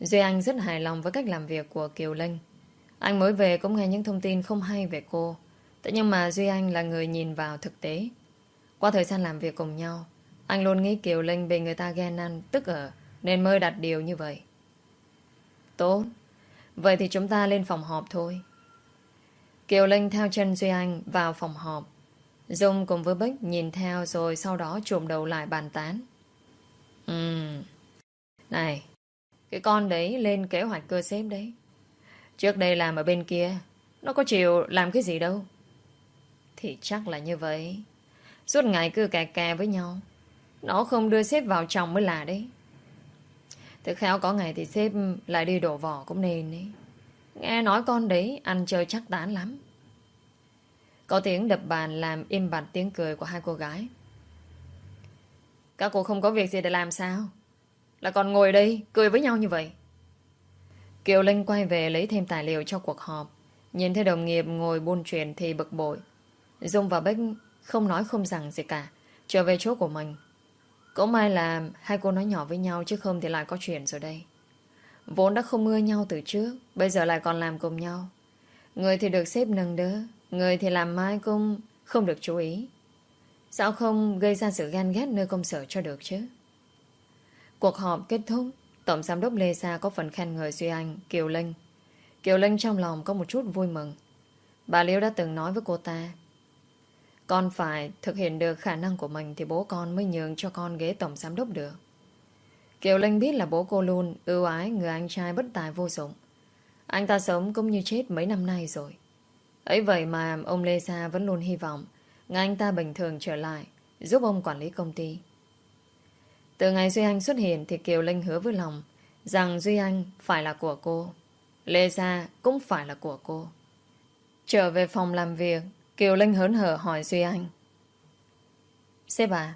Duy Anh rất hài lòng với cách làm việc của Kiều Linh. Anh mới về cũng nghe những thông tin không hay về cô. Thế nhưng mà Duy Anh là người nhìn vào thực tế qua thời gian làm việc cùng nhau, anh luôn nghĩ Kiều Linh bị người ta ghen ăn, tức ở, nên mới đặt điều như vậy. Tốt. Vậy thì chúng ta lên phòng họp thôi. Kiều Linh theo chân Duy Anh vào phòng họp. Dung cùng với Bích nhìn theo rồi sau đó trùm đầu lại bàn tán. Ừm. Này, cái con đấy lên kế hoạch cơ xếp đấy. Trước đây làm ở bên kia, nó có chịu làm cái gì đâu. Thì chắc là như vậy. Suốt ngày cứ kè kè với nhau. Nó không đưa sếp vào chồng mới là đấy. Thực khéo có ngày thì sếp lại đi đổ vỏ cũng nên đấy. Nghe nói con đấy ăn chơi chắc tán lắm. Có tiếng đập bàn làm im bặt tiếng cười của hai cô gái. Các cô không có việc gì để làm sao? Là còn ngồi đây cười với nhau như vậy. Kiều Linh quay về lấy thêm tài liệu cho cuộc họp. Nhìn thấy đồng nghiệp ngồi buôn chuyện thì bực bội. Dung và Bích không nói không rằng gì cả. Trở về chỗ của mình. Cũng may là, hai cô nói nhỏ với nhau Chứ không thì lại có chuyện rồi đây. Vốn đã không mưa nhau từ trước, Bây giờ lại còn làm cùng nhau. Người thì được xếp nâng đỡ, Người thì làm mai cũng không được chú ý. Sao không gây ra sự ghen ghét nơi công sở cho được chứ? Cuộc họp kết thúc, Tổng giám đốc Lê Sa có phần khen ngợi Duy Anh, Kiều Linh. Kiều Linh trong lòng có một chút vui mừng. Bà Liễu đã từng nói với cô ta con phải thực hiện được khả năng của mình thì bố con mới nhường cho con ghế tổng giám đốc được. Kiều Linh biết là bố cô luôn ưu ái người anh trai bất tài vô dụng. Anh ta sống cũng như chết mấy năm nay rồi. ấy vậy mà ông Lê Sa vẫn luôn hy vọng ngày anh ta bình thường trở lại, giúp ông quản lý công ty. Từ ngày Duy Anh xuất hiện thì Kiều Linh hứa với lòng rằng Duy Anh phải là của cô. Lê Sa cũng phải là của cô. Trở về phòng làm việc Kiều Linh hớn hở hỏi Duy Anh. Sếp à,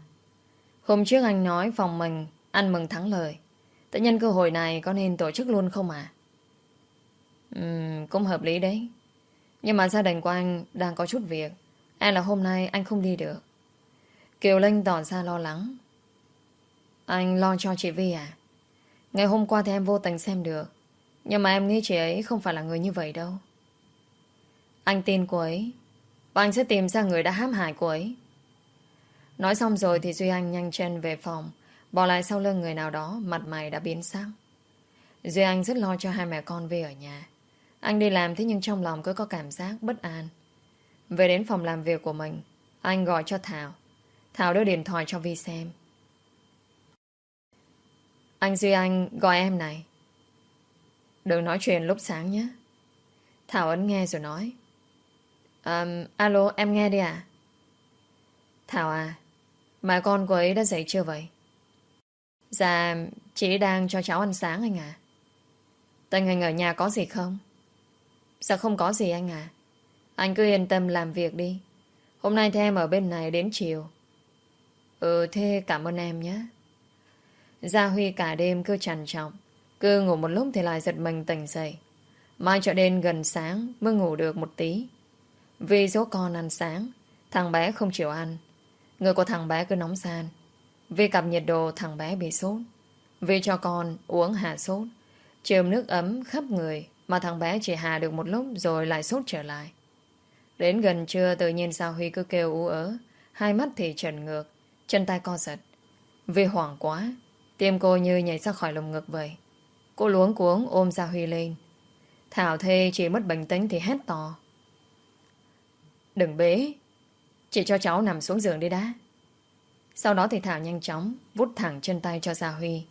hôm trước anh nói phòng mình ăn mừng thắng lời. Tự nhân cơ hội này có nên tổ chức luôn không à? Ừm, cũng hợp lý đấy. Nhưng mà gia đình của anh đang có chút việc. E là hôm nay anh không đi được. Kiều Linh tỏ ra lo lắng. Anh lo cho chị Vi à? Ngày hôm qua thì em vô tình xem được Nhưng mà em nghĩ chị ấy không phải là người như vậy đâu Anh tin cô ấy và anh sẽ tìm ra người đã hãm hại cô ấy. Nói xong rồi thì Duy Anh nhanh chân về phòng, Bỏ lại sau lưng người nào đó, Mặt mày đã biến sắc. Duy Anh rất lo cho hai mẹ con về ở nhà. Anh đi làm thế nhưng trong lòng cứ có cảm giác bất an. Về đến phòng làm việc của mình, Anh gọi cho Thảo. Thảo đưa điện thoại cho Vi xem. Anh Duy Anh gọi em này. Đừng nói chuyện lúc sáng nhé. Thảo ấn nghe rồi nói um, Alo em nghe đi à Thảo à Mà con của ấy đã dậy chưa vậy? Dạ Chị đang cho cháu ăn sáng anh à Tình hình ở nhà có gì không? Dạ không có gì anh à Anh cứ yên tâm làm việc đi. Hôm nay thì em ở bên này đến chiều. Ừ thế cảm ơn em nhé. Gia Huy cả đêm cứ trằn trọng Cứ ngủ một lúc thì lại giật mình tỉnh dậy. Mai cho đến gần sáng Mới ngủ được một tí. Vì số con ăn sáng, Thằng bé không chịu ăn. Người của thằng bé cứ nóng san. Vì cặp nhiệt độ, thằng bé bị sốt. Vì cho con uống hạ sốt. Chườm nước ấm khắp người Mà thằng bé chỉ hạ được một lúc Rồi lại sốt trở lại. Đến gần trưa tự nhiên sao Huy cứ kêu ú ớ, Hai mắt thì trần ngược, Chân tay co giật. Vì hoảng quá, Tim cô như nhảy ra khỏi lồng ngực vậy. Cô luống cuống ôm Gia Huy lên. Thảo thê chỉ mất bình tĩnh thì hét to. Đừng bế. Chỉ cho cháu nằm xuống giường đi đã. Sau đó thì Thảo nhanh chóng Vút thẳng chân tay cho Gia Huy.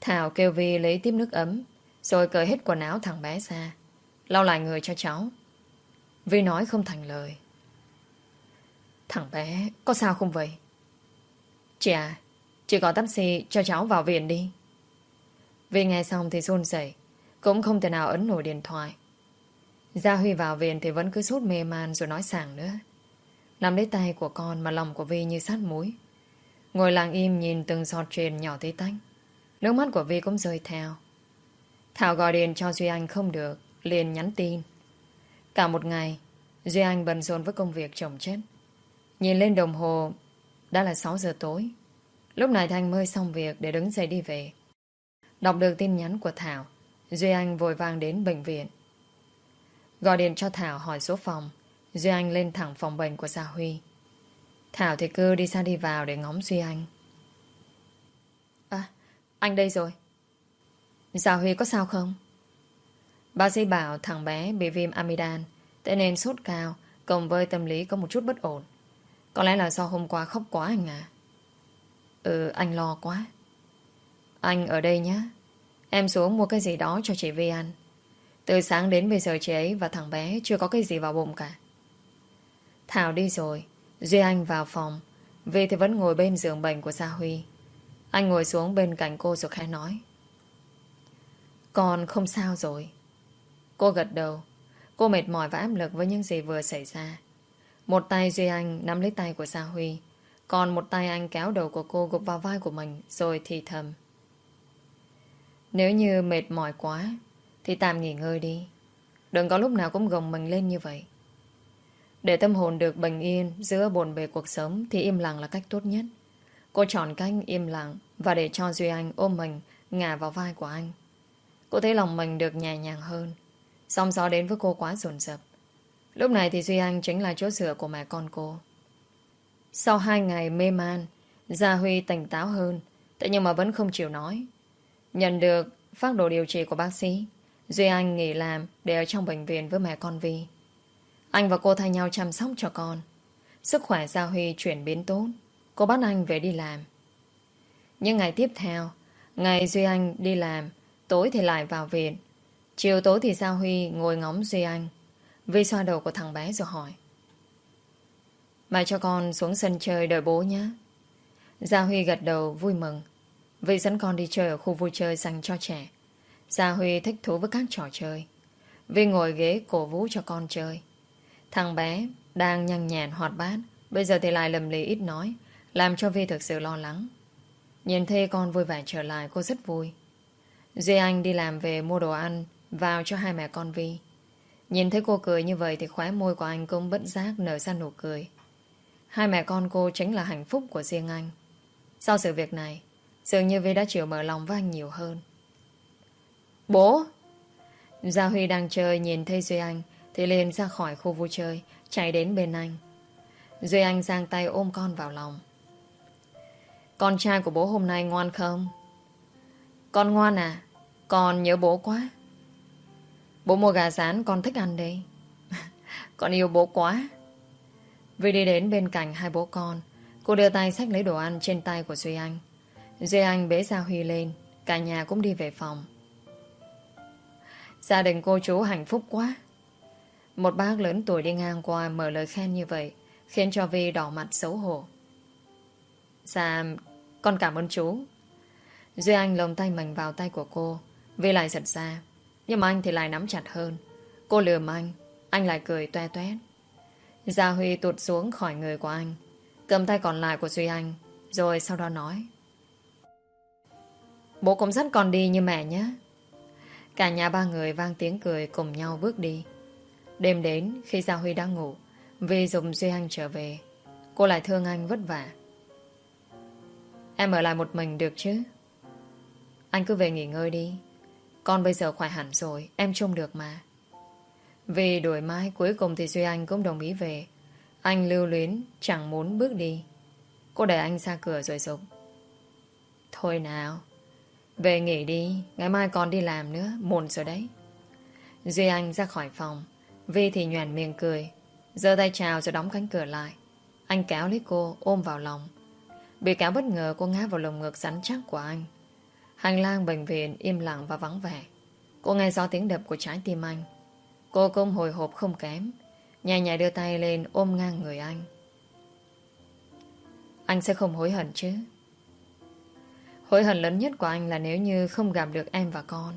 Thảo kêu Vi lấy tiếp nước ấm, Rồi cởi hết quần áo thằng bé ra, Lau lại người cho cháu. Vi nói không thành lời. Thằng bé, Có sao không vậy? Chị à Chị gọi taxi cho cháu vào viện đi. Vi nghe xong thì run rẩy, Cũng không thể nào ấn nổi điện thoại. Gia Huy vào viện thì vẫn cứ sốt mê man rồi nói sảng nữa. Nắm lấy tay của con mà lòng của Vi như sát muối Ngồi lặng im nhìn từng giọt truyền nhỏ tí tách. Nước mắt của Vi cũng rơi theo. Thảo gọi điện cho Duy Anh không được, liền nhắn tin. Cả một ngày, Duy Anh bận rộn với công việc chồng chết. Nhìn lên đồng hồ, Đã là 6 giờ tối. Lúc này Thanh mới xong việc để đứng dậy đi về. Đọc được tin nhắn của Thảo, Duy Anh vội vàng đến bệnh viện. Gọi điện cho Thảo hỏi số phòng. Duy Anh lên thẳng phòng bệnh của Gia Huy. Thảo thì cứ đi ra đi vào để ngóng Duy Anh. À anh đây rồi. Gia Huy có sao không? Bác sĩ bảo thằng bé bị viêm amidan Thế nên sốt cao, Cộng với tâm lý có một chút bất ổn. Có lẽ là do hôm qua khóc quá anh à Ừ anh lo quá. Anh ở đây nhé Em xuống mua cái gì đó cho chị Vi ăn. Từ sáng đến bây giờ chị ấy và thằng bé Chưa có cái gì vào bụng cả. Thảo đi rồi, Duy Anh vào phòng. Vì thì vẫn ngồi bên giường bệnh của sa Huy. Anh ngồi xuống bên cạnh cô rồi khai nói. Con không sao rồi. Cô gật đầu. Cô mệt mỏi và áp lực với những gì vừa xảy ra. Một tay Duy Anh nắm lấy tay của sa Huy. Còn một tay anh kéo đầu của cô gục vào vai của mình, Rồi thì thầm. Nếu như mệt mỏi quá thì tạm nghỉ ngơi đi. Đừng có lúc nào cũng gồng mình lên như vậy. Để tâm hồn được bình yên Giữa bồn bề cuộc sống Thì im lặng là cách tốt nhất. Cô chọn cách im lặng Và để cho Duy Anh ôm mình, Ngả vào vai của anh. Cô thấy lòng mình được nhẹ nhàng hơn. Xong gió đến với cô quá rồn rập Lúc này thì Duy Anh chính là chỗ dựa của mẹ con cô. Sau hai ngày mê man, Gia Huy tỉnh táo hơn, Thế nhưng mà vẫn không chịu nói. Nhận được phác đồ điều trị của bác sĩ Duy Anh nghỉ làm, Để ở trong bệnh viện với mẹ con Vi. Anh và cô thay nhau chăm sóc cho con. Sức khỏe Gia Huy chuyển biến tốt. Cô bắt anh về đi làm. Nhưng ngày tiếp theo, Ngày Duy Anh đi làm, Tối thì lại vào viện. Chiều tối thì Gia Huy ngồi ngóng Duy Anh. Vi xoa đầu của thằng bé rồi hỏi. Mày cho con xuống sân chơi đợi bố nhé. Gia Huy gật đầu vui mừng. Vi dẫn con đi chơi ở khu vui chơi dành cho trẻ. Gia Huy thích thú với các trò chơi Vi ngồi ghế cổ vũ cho con chơi Thằng bé đang nhăn nhàn hoạt bát Bây giờ thì lại lầm lì ít nói Làm cho Vi thực sự lo lắng Nhìn thấy con vui vẻ trở lại cô rất vui Duy Anh đi làm về mua đồ ăn vào cho hai mẹ con Vi. Nhìn thấy cô cười như vậy thì khóe môi của anh cũng bất giác nở ra nụ cười. Hai mẹ con cô chính là hạnh phúc của riêng anh. Sau sự việc này, Dường như Vi đã chịu mở lòng với anh nhiều hơn. Bố! Gia Huy đang chơi nhìn thấy Duy Anh, thì liền ra khỏi khu vui chơi, chạy đến bên anh. Duy Anh giang tay ôm con vào lòng. Con trai của bố hôm nay ngoan không? Con ngoan à? Con nhớ bố quá. Bố mua gà rán, con thích ăn đi. (laughs) con yêu bố quá. Vì đi đến bên cạnh hai bố con. Cô đưa tay xách lấy đồ ăn trên tay của Duy Anh. Duy Anh bế Gia Huy lên. Cả nhà cũng đi về phòng. Gia đình cô chú hạnh phúc quá. Một bác lớn tuổi đi ngang qua mở lời khen như vậy khiến cho Vi đỏ mặt xấu hổ. Dạ, con cảm ơn chú. Duy Anh lồng tay mình vào tay của cô. Vi lại giật ra. Nhưng mà anh thì lại nắm chặt hơn. Cô lườm anh. Anh lại cười toe toét. Gia Huy tụt xuống khỏi người của anh. Cầm tay còn lại của Duy Anh. Rồi sau đó nói. Bố cũng dắt con đi như mẹ nhé. Cả nhà ba người vang tiếng cười cùng nhau bước đi. Đêm đến, khi Gia Huy đang ngủ, vì dùng Duy Anh trở về. Cô lại thương anh vất vả. Em ở lại một mình được chứ? Anh cứ về nghỉ ngơi đi. Con bây giờ khỏe hẳn rồi, em trông được mà. Vì đuổi mãi, cuối cùng thì Duy Anh cũng đồng ý về. Anh lưu luyến, chẳng muốn bước đi. Cô đẩy anh ra cửa rồi dục Thôi nào, về nghỉ đi, ngày mai còn đi làm nữa, muộn rồi đấy. Duy Anh ra khỏi phòng, Vi thì nhoàn miệng cười, giơ tay chào rồi đóng cánh cửa lại. Anh kéo lấy cô, ôm vào lòng. Bị cáo bất ngờ cô ngã vào lồng ngực rắn chắc của anh. Hành lang bệnh viện im lặng và vắng vẻ. Cô nghe rõ tiếng đập của trái tim anh. Cô cũng hồi hộp không kém. nhẹ nhẹ đưa tay lên ôm ngang người anh. Anh sẽ không hối hận chứ? Hối hận lớn nhất của anh là nếu như không gặp được em và con.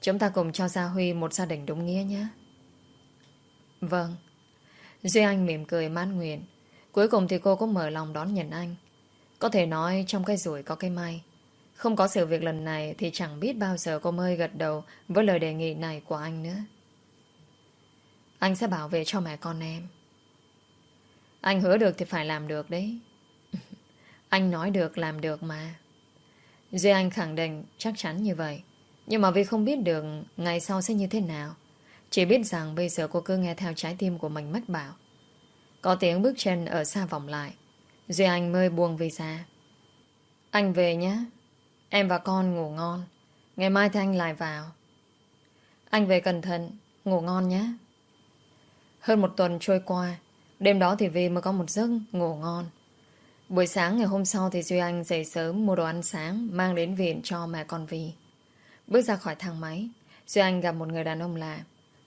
Chúng ta cùng cho Gia Huy một gia đình đúng nghĩa nhé. Vâng. Duy Anh mỉm cười mãn nguyện. Cuối cùng thì cô cũng mở lòng đón nhận anh. Có thể nói trong cái rủi có cái may. Không có sự việc lần này thì chẳng biết bao giờ cô mới gật đầu với lời đề nghị này của anh nữa. Anh sẽ bảo vệ cho mẹ con em. Anh hứa được thì phải làm được đấy. (laughs) anh nói được, làm được mà. Duy Anh khẳng định chắc chắn như vậy. Nhưng mà vì không biết được ngày sau sẽ như thế nào. Chỉ biết rằng bây giờ cô cứ nghe theo trái tim của mình mách bảo. Có tiếng bước chân ở xa vòng lại. Duy Anh mới buông vì xa. Anh về nhé. Em và con ngủ ngon. Ngày mai thì anh lại vào. Anh về cẩn thận, ngủ ngon nhé. Hơn một tuần trôi qua, đêm đó thì Vi mới có một giấc ngủ ngon. Buổi sáng ngày hôm sau thì Duy Anh dậy sớm mua đồ ăn sáng mang đến viện cho mẹ con Vi. Bước ra khỏi thang máy, Duy Anh gặp một người đàn ông lạ.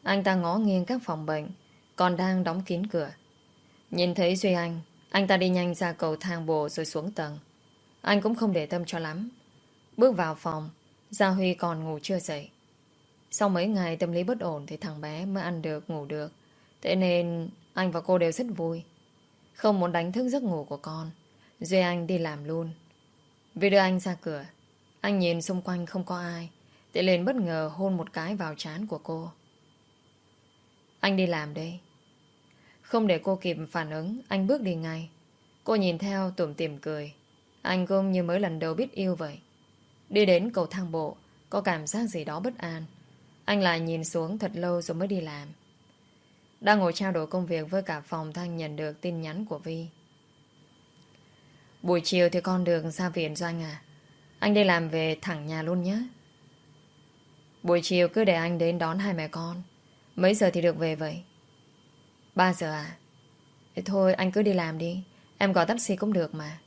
Anh ta ngó nghiêng các phòng bệnh, còn đang đóng kín cửa. Nhìn thấy Duy Anh, anh ta đi nhanh ra cầu thang bộ rồi xuống tầng. Anh cũng không để tâm cho lắm. Bước vào phòng, Gia Huy còn ngủ chưa dậy. Sau mấy ngày tâm lý bất ổn thì thằng bé mới ăn được, ngủ được. Thế nên anh và cô đều rất vui. Không muốn đánh thức giấc ngủ của con. Duy Anh đi làm luôn. Vì đưa anh ra cửa, anh nhìn xung quanh không có ai. thì liền bất ngờ hôn một cái vào trán của cô. Anh đi làm đây. Không để cô kịp phản ứng, anh bước đi ngay. Cô nhìn theo tủm tỉm cười. Anh cũng như mới lần đầu biết yêu vậy. Đi đến cầu thang bộ, có cảm giác gì đó bất an. Anh lại nhìn xuống thật lâu rồi mới đi làm. Đang ngồi trao đổi công việc với cả phòng Thanh nhận được tin nhắn của Vi. Buổi chiều thì con được ra viện Doanh à. Anh đi làm về thẳng nhà luôn nhé. Buổi chiều cứ để anh đến đón hai mẹ con. Mấy giờ thì được về vậy? 3 giờ à? Thế thôi anh cứ đi làm đi. Em gọi taxi cũng được mà.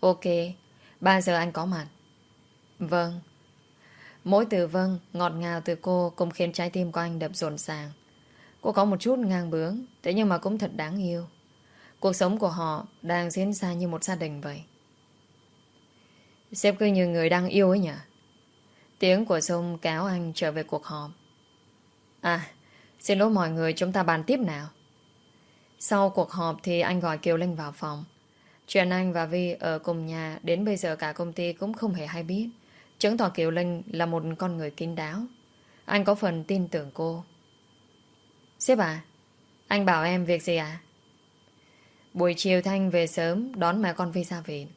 Ok, 3 giờ anh có mặt. Vâng. Mỗi từ vâng, ngọt ngào từ cô cũng khiến trái tim của anh đập rộn ràng. Cô có một chút ngang bướng, thế nhưng mà cũng thật đáng yêu. Cuộc sống của họ đang diễn ra như một gia đình vậy. Sếp cứ như người đang yêu ấy nhỉ? Tiếng của Dung kéo anh trở về cuộc họp. À, xin lỗi mọi người, chúng ta bàn tiếp nào. Sau cuộc họp thì anh gọi Kiều Linh vào phòng. Chuyện anh và Vi ở cùng nhà đến bây giờ cả công ty cũng không hề hay biết. Chứng tỏ Kiều Linh là một con người kín đáo. Anh có phần tin tưởng cô. Sếp à, anh bảo em việc gì à? Buổi chiều Thanh về sớm, đón mẹ con Vi ra viện.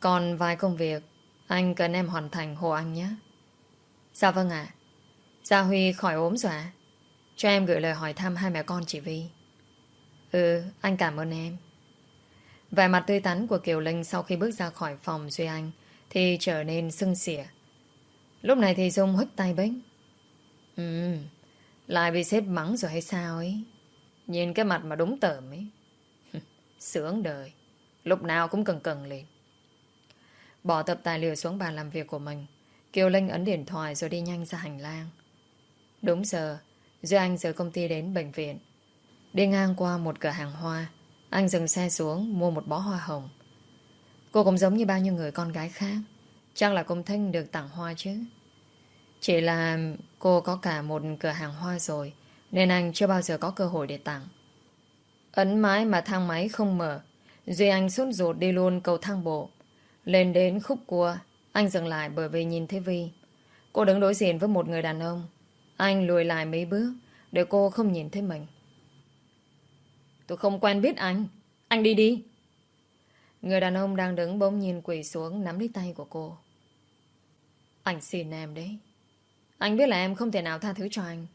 Còn vài công việc, Anh cần em hoàn thành hộ anh nhé. Dạ vâng ạ. Gia Huy khỏi ốm rồi ạ. Cho em gửi lời hỏi thăm hai mẹ con chị Vi. Ừ anh cảm ơn em. Vẻ mặt tươi tắn của Kiều Linh Sau khi bước ra khỏi phòng Duy Anh Thì trở nên sưng xỉa. Lúc này thì Dung hất tay bếch. Ừ Lại bị xếp mắng rồi hay sao ấy? Nhìn cái mặt mà đúng tởm ấy. Sướng đời. Lúc nào cũng cần cần lên. Bỏ tập tài liệu xuống bàn làm việc của mình, Kiều Linh ấn điện thoại rồi đi nhanh ra hành lang. Đúng giờ Duy Anh rời công ty đến bệnh viện. Đi ngang qua một cửa hàng hoa, Anh dừng xe xuống mua một bó hoa hồng. Cô cũng giống như bao nhiêu người con gái khác, Chắc là công thanh được tặng hoa chứ. Chỉ là cô có cả một cửa hàng hoa rồi, Nên anh chưa bao giờ có cơ hội để tặng. Ấn mãi mà thang máy không mở, Duy Anh sốt ruột đi luôn cầu thang bộ. Lên đến khúc cua, Anh dừng lại bởi vì nhìn thấy Vi Cô đứng đối diện với một người đàn ông. Anh lùi lại mấy bước Để cô không nhìn thấy mình. Tôi không quen biết anh. Anh đi đi. Người đàn ông đang đứng bỗng nhìn quỳ xuống Nắm lấy tay của cô. Anh xin em đấy. Anh biết là em không thể nào tha thứ cho anh.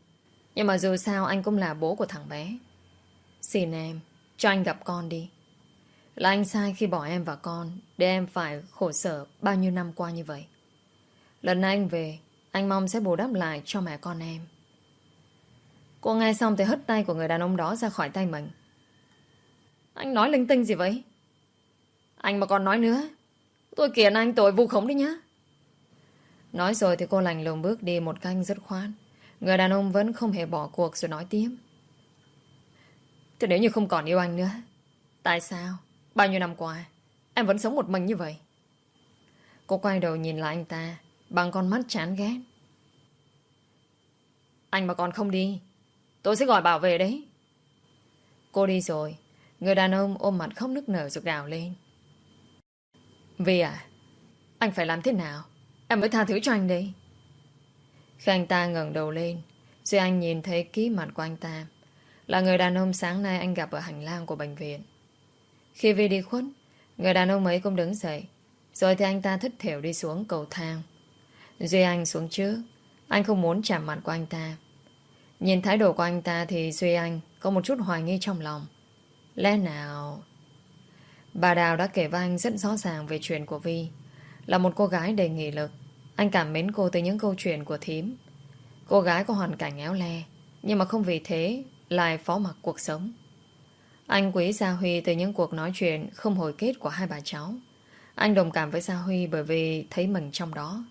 Nhưng mà dù sao anh cũng là bố của thằng bé. Xin em, Cho anh gặp con đi. Là anh sai khi bỏ em và con, Để em phải khổ sở bao nhiêu năm qua như vậy. Lần này anh về, Anh mong sẽ bù đắp lại cho mẹ con em. Cô nghe xong thì hất tay của người đàn ông đó ra khỏi tay mình. Anh nói linh tinh gì vậy? Anh mà còn nói nữa. Tôi kiện anh tội vu khống đi nhá. Nói rồi thì cô lành lùng bước đi một canh rất khoan Người đàn ông vẫn không hề bỏ cuộc rồi nói tiếp. Thế nếu như không còn yêu anh nữa, Tại sao? Bao nhiêu năm qua, Em vẫn sống một mình như vậy? Cô quay đầu nhìn lại anh ta, Bằng con mắt chán ghét. Anh mà còn không đi, Tôi sẽ gọi bảo vệ đấy. Cô đi rồi, Người đàn ông ôm mặt khóc nức nở rồi gào lên. Vì à Anh phải làm thế nào? Em mới tha thứ cho anh đi. Khi anh ta ngẩng đầu lên, Rồi Anh nhìn thấy ký mặt của anh ta. Là người đàn ông sáng nay anh gặp ở hành lang của bệnh viện Khi Vi đi khuất Người đàn ông ấy cũng đứng dậy Rồi thì anh ta thất thểu đi xuống cầu thang Duy Anh xuống trước Anh không muốn chạm mặt của anh ta Nhìn thái độ của anh ta thì Duy Anh có một chút hoài nghi trong lòng. Lẽ nào... Bà Đào đã kể với anh rất rõ ràng về chuyện của Vi. Là một cô gái đầy nghị lực. Anh cảm mến cô từ những câu chuyện của thím. Cô gái có hoàn cảnh éo le, nhưng mà không vì thế lại phó mặc cuộc sống. Anh quý Gia Huy từ những cuộc nói chuyện không hồi kết của hai bà cháu. Anh đồng cảm với Gia Huy bởi vì thấy mình trong đó.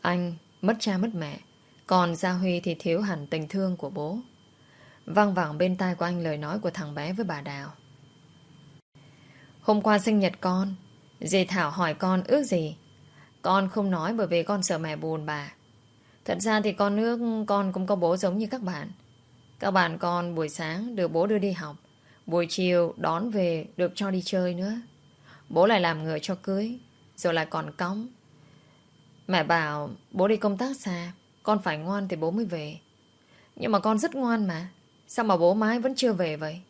Anh mất cha mất mẹ, còn Gia Huy thì thiếu hẳn tình thương của bố. Văng vẳng bên tai của anh lời nói của thằng bé với bà Đào. Hôm qua sinh nhật con, dì Thảo hỏi con ước gì. Con không nói bởi vì con sợ mẹ buồn bà. Thật ra thì con ước con cũng có bố giống như các bạn. Các bạn con buổi sáng được bố đưa đi học. Buổi chiều đón về được cho đi chơi nữa. Bố lại làm người cho cưới. Rồi lại còn cống. Mẹ bảo, bố đi công tác xa. Con phải ngoan thì bố mới về Nhưng mà con rất ngoan mà, Sao mà bố mãi vẫn chưa về vậy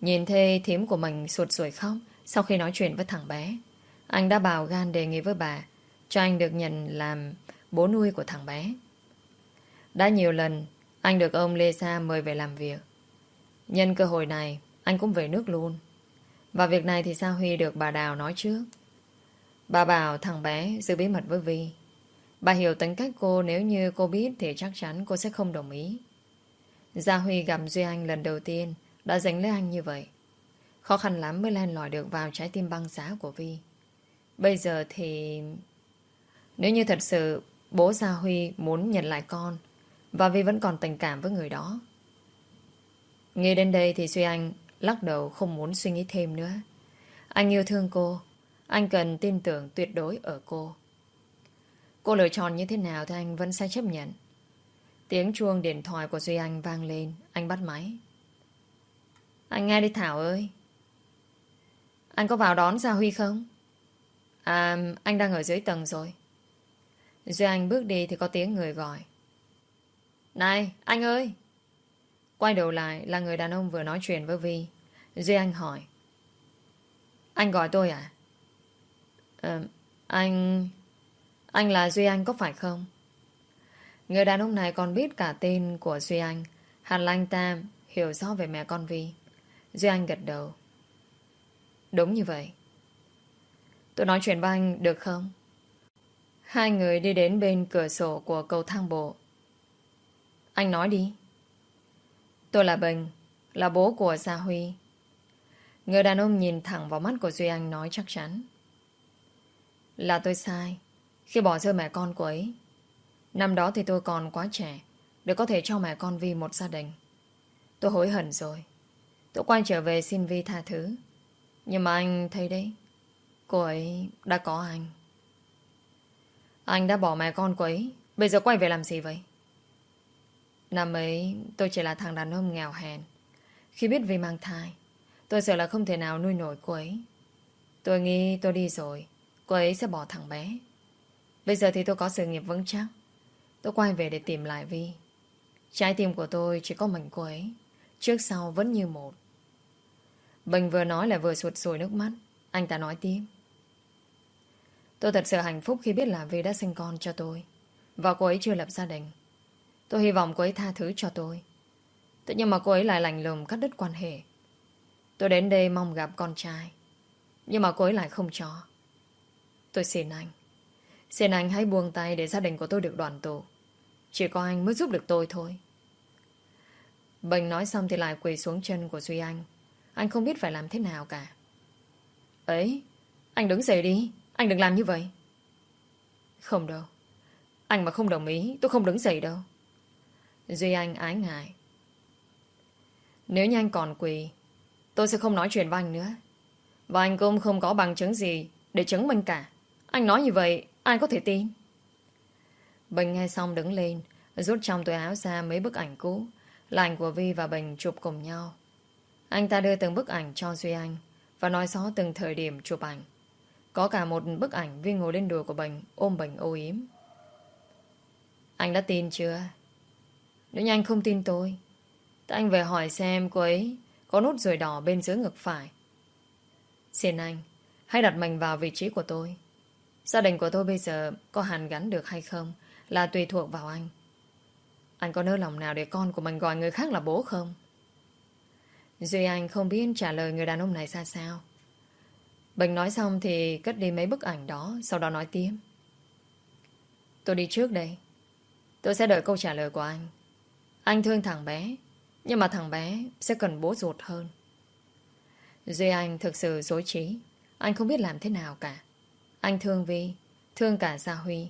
Nhìn thê thím của mình sụt sùi khóc Sau khi nói chuyện với thằng bé Anh đã bảo gan đề nghị với bà, Cho anh được nhận làm bố nuôi của thằng bé Đã nhiều lần anh được ông Lê Sa mời về làm việc Nhân cơ hội này, Anh cũng về nước luôn Và việc này thì sao Huy được bà Đào nói trước Bà bảo thằng bé giữ bí mật với Vi Bà hiểu tính cách cô, nếu như cô biết thì chắc chắn cô sẽ không đồng ý. Gia Huy gặp Duy Anh lần đầu tiên, đã dính lấy anh như vậy. Khó khăn lắm mới len lỏi được vào trái tim băng giá của Vi. Bây giờ thì... Nếu như thật sự bố Gia Huy muốn nhận lại con và Vi vẫn còn tình cảm với người đó. Nghe đến đây thì Duy Anh lắc đầu không muốn suy nghĩ thêm nữa. Anh yêu thương cô. Anh cần tin tưởng tuyệt đối ở cô. Cô lựa chọn như thế nào thì anh vẫn sẽ chấp nhận. Tiếng chuông điện thoại của Duy Anh vang lên. Anh bắt máy. Anh nghe đi Thảo ơi. Anh có vào đón Gia Huy không? À, anh đang ở dưới tầng rồi. Duy Anh bước đi thì có tiếng người gọi. Này, anh ơi! Quay đầu lại là người đàn ông vừa nói chuyện với Vi. Duy Anh hỏi. Anh gọi tôi à? À, anh... Anh là Duy Anh có phải không? Người đàn ông này còn biết cả tên của Duy Anh. Hẳn là anh ta hiểu rõ về mẹ con Vi. Duy Anh gật đầu. Đúng như vậy. Tôi nói chuyện với anh được không? Hai người đi đến bên cửa sổ của cầu thang bộ. Anh nói đi. Tôi là Bình, là bố của Gia Huy. Người đàn ông nhìn thẳng vào mắt của Duy Anh nói chắc chắn. Là tôi sai khi bỏ rơi mẹ con của ấy. Năm đó thì tôi còn quá trẻ để có thể cho mẹ con Vi một gia đình. Tôi hối hận rồi. Tôi quay trở về xin Vi tha thứ. Nhưng mà anh thấy đấy, cô ấy đã có anh. Anh đã bỏ mẹ con cô ấy, bây giờ quay về làm gì vậy? Năm ấy, tôi chỉ là thằng đàn ông nghèo hèn. Khi biết Vi mang thai, tôi sợ là không thể nào nuôi nổi cô ấy. Tôi nghĩ tôi đi rồi, cô ấy sẽ bỏ thằng bé. Bây giờ thì tôi có sự nghiệp vững chắc. Tôi quay về để tìm lại Vi. Trái tim của tôi chỉ có mình cô ấy. Trước sau vẫn như một. Bình vừa nói là vừa sụt sùi nước mắt. Anh ta nói tiếp. Tôi thật sự hạnh phúc khi biết là Vi đã sinh con cho tôi. Và cô ấy chưa lập gia đình. Tôi hy vọng cô ấy tha thứ cho tôi. Thế nhưng mà cô ấy lại lành lùng cắt đứt quan hệ. Tôi đến đây mong gặp con trai. Nhưng mà cô ấy lại không cho. Tôi xin anh. Xin anh hãy buông tay để gia đình của tôi được đoàn tụ. Chỉ có anh mới giúp được tôi thôi. Bình nói xong thì lại quỳ xuống chân của Duy Anh. Anh không biết phải làm thế nào cả. Ấy, anh đứng dậy đi. Anh đừng làm như vậy. Không đâu. Anh mà không đồng ý, tôi không đứng dậy đâu. Duy Anh ái ngại. Nếu như anh còn quỳ, tôi sẽ không nói chuyện với anh nữa. Và anh cũng không có bằng chứng gì để chứng minh cả. Anh nói như vậy, ai có thể tin? Bình nghe xong đứng lên, rút trong túi áo ra mấy bức ảnh cũ, là ảnh của Vi và Bình chụp cùng nhau. Anh ta đưa từng bức ảnh cho Duy Anh và nói rõ từng thời điểm chụp ảnh. Có cả một bức ảnh Vi ngồi lên đùi của Bình ôm Bình ô yếm. Anh đã tin chưa? Nếu như anh không tin tôi thì anh về hỏi xem cô ấy có nút ruồi đỏ bên dưới ngực phải. Xin anh, hãy đặt mình vào vị trí của tôi. Gia đình của tôi bây giờ có hàn gắn được hay không là tùy thuộc vào anh. Anh có nỡ lòng nào để con của mình gọi người khác là bố không? Duy Anh không biết trả lời người đàn ông này ra sao. Bình nói xong thì cất đi mấy bức ảnh đó, sau đó nói tiếp. Tôi đi trước đây. Tôi sẽ đợi câu trả lời của anh. Anh thương thằng bé, nhưng mà thằng bé sẽ cần bố ruột hơn. Duy Anh thực sự dối trí. Anh không biết làm thế nào cả. Anh thương Vi, thương cả Gia Huy.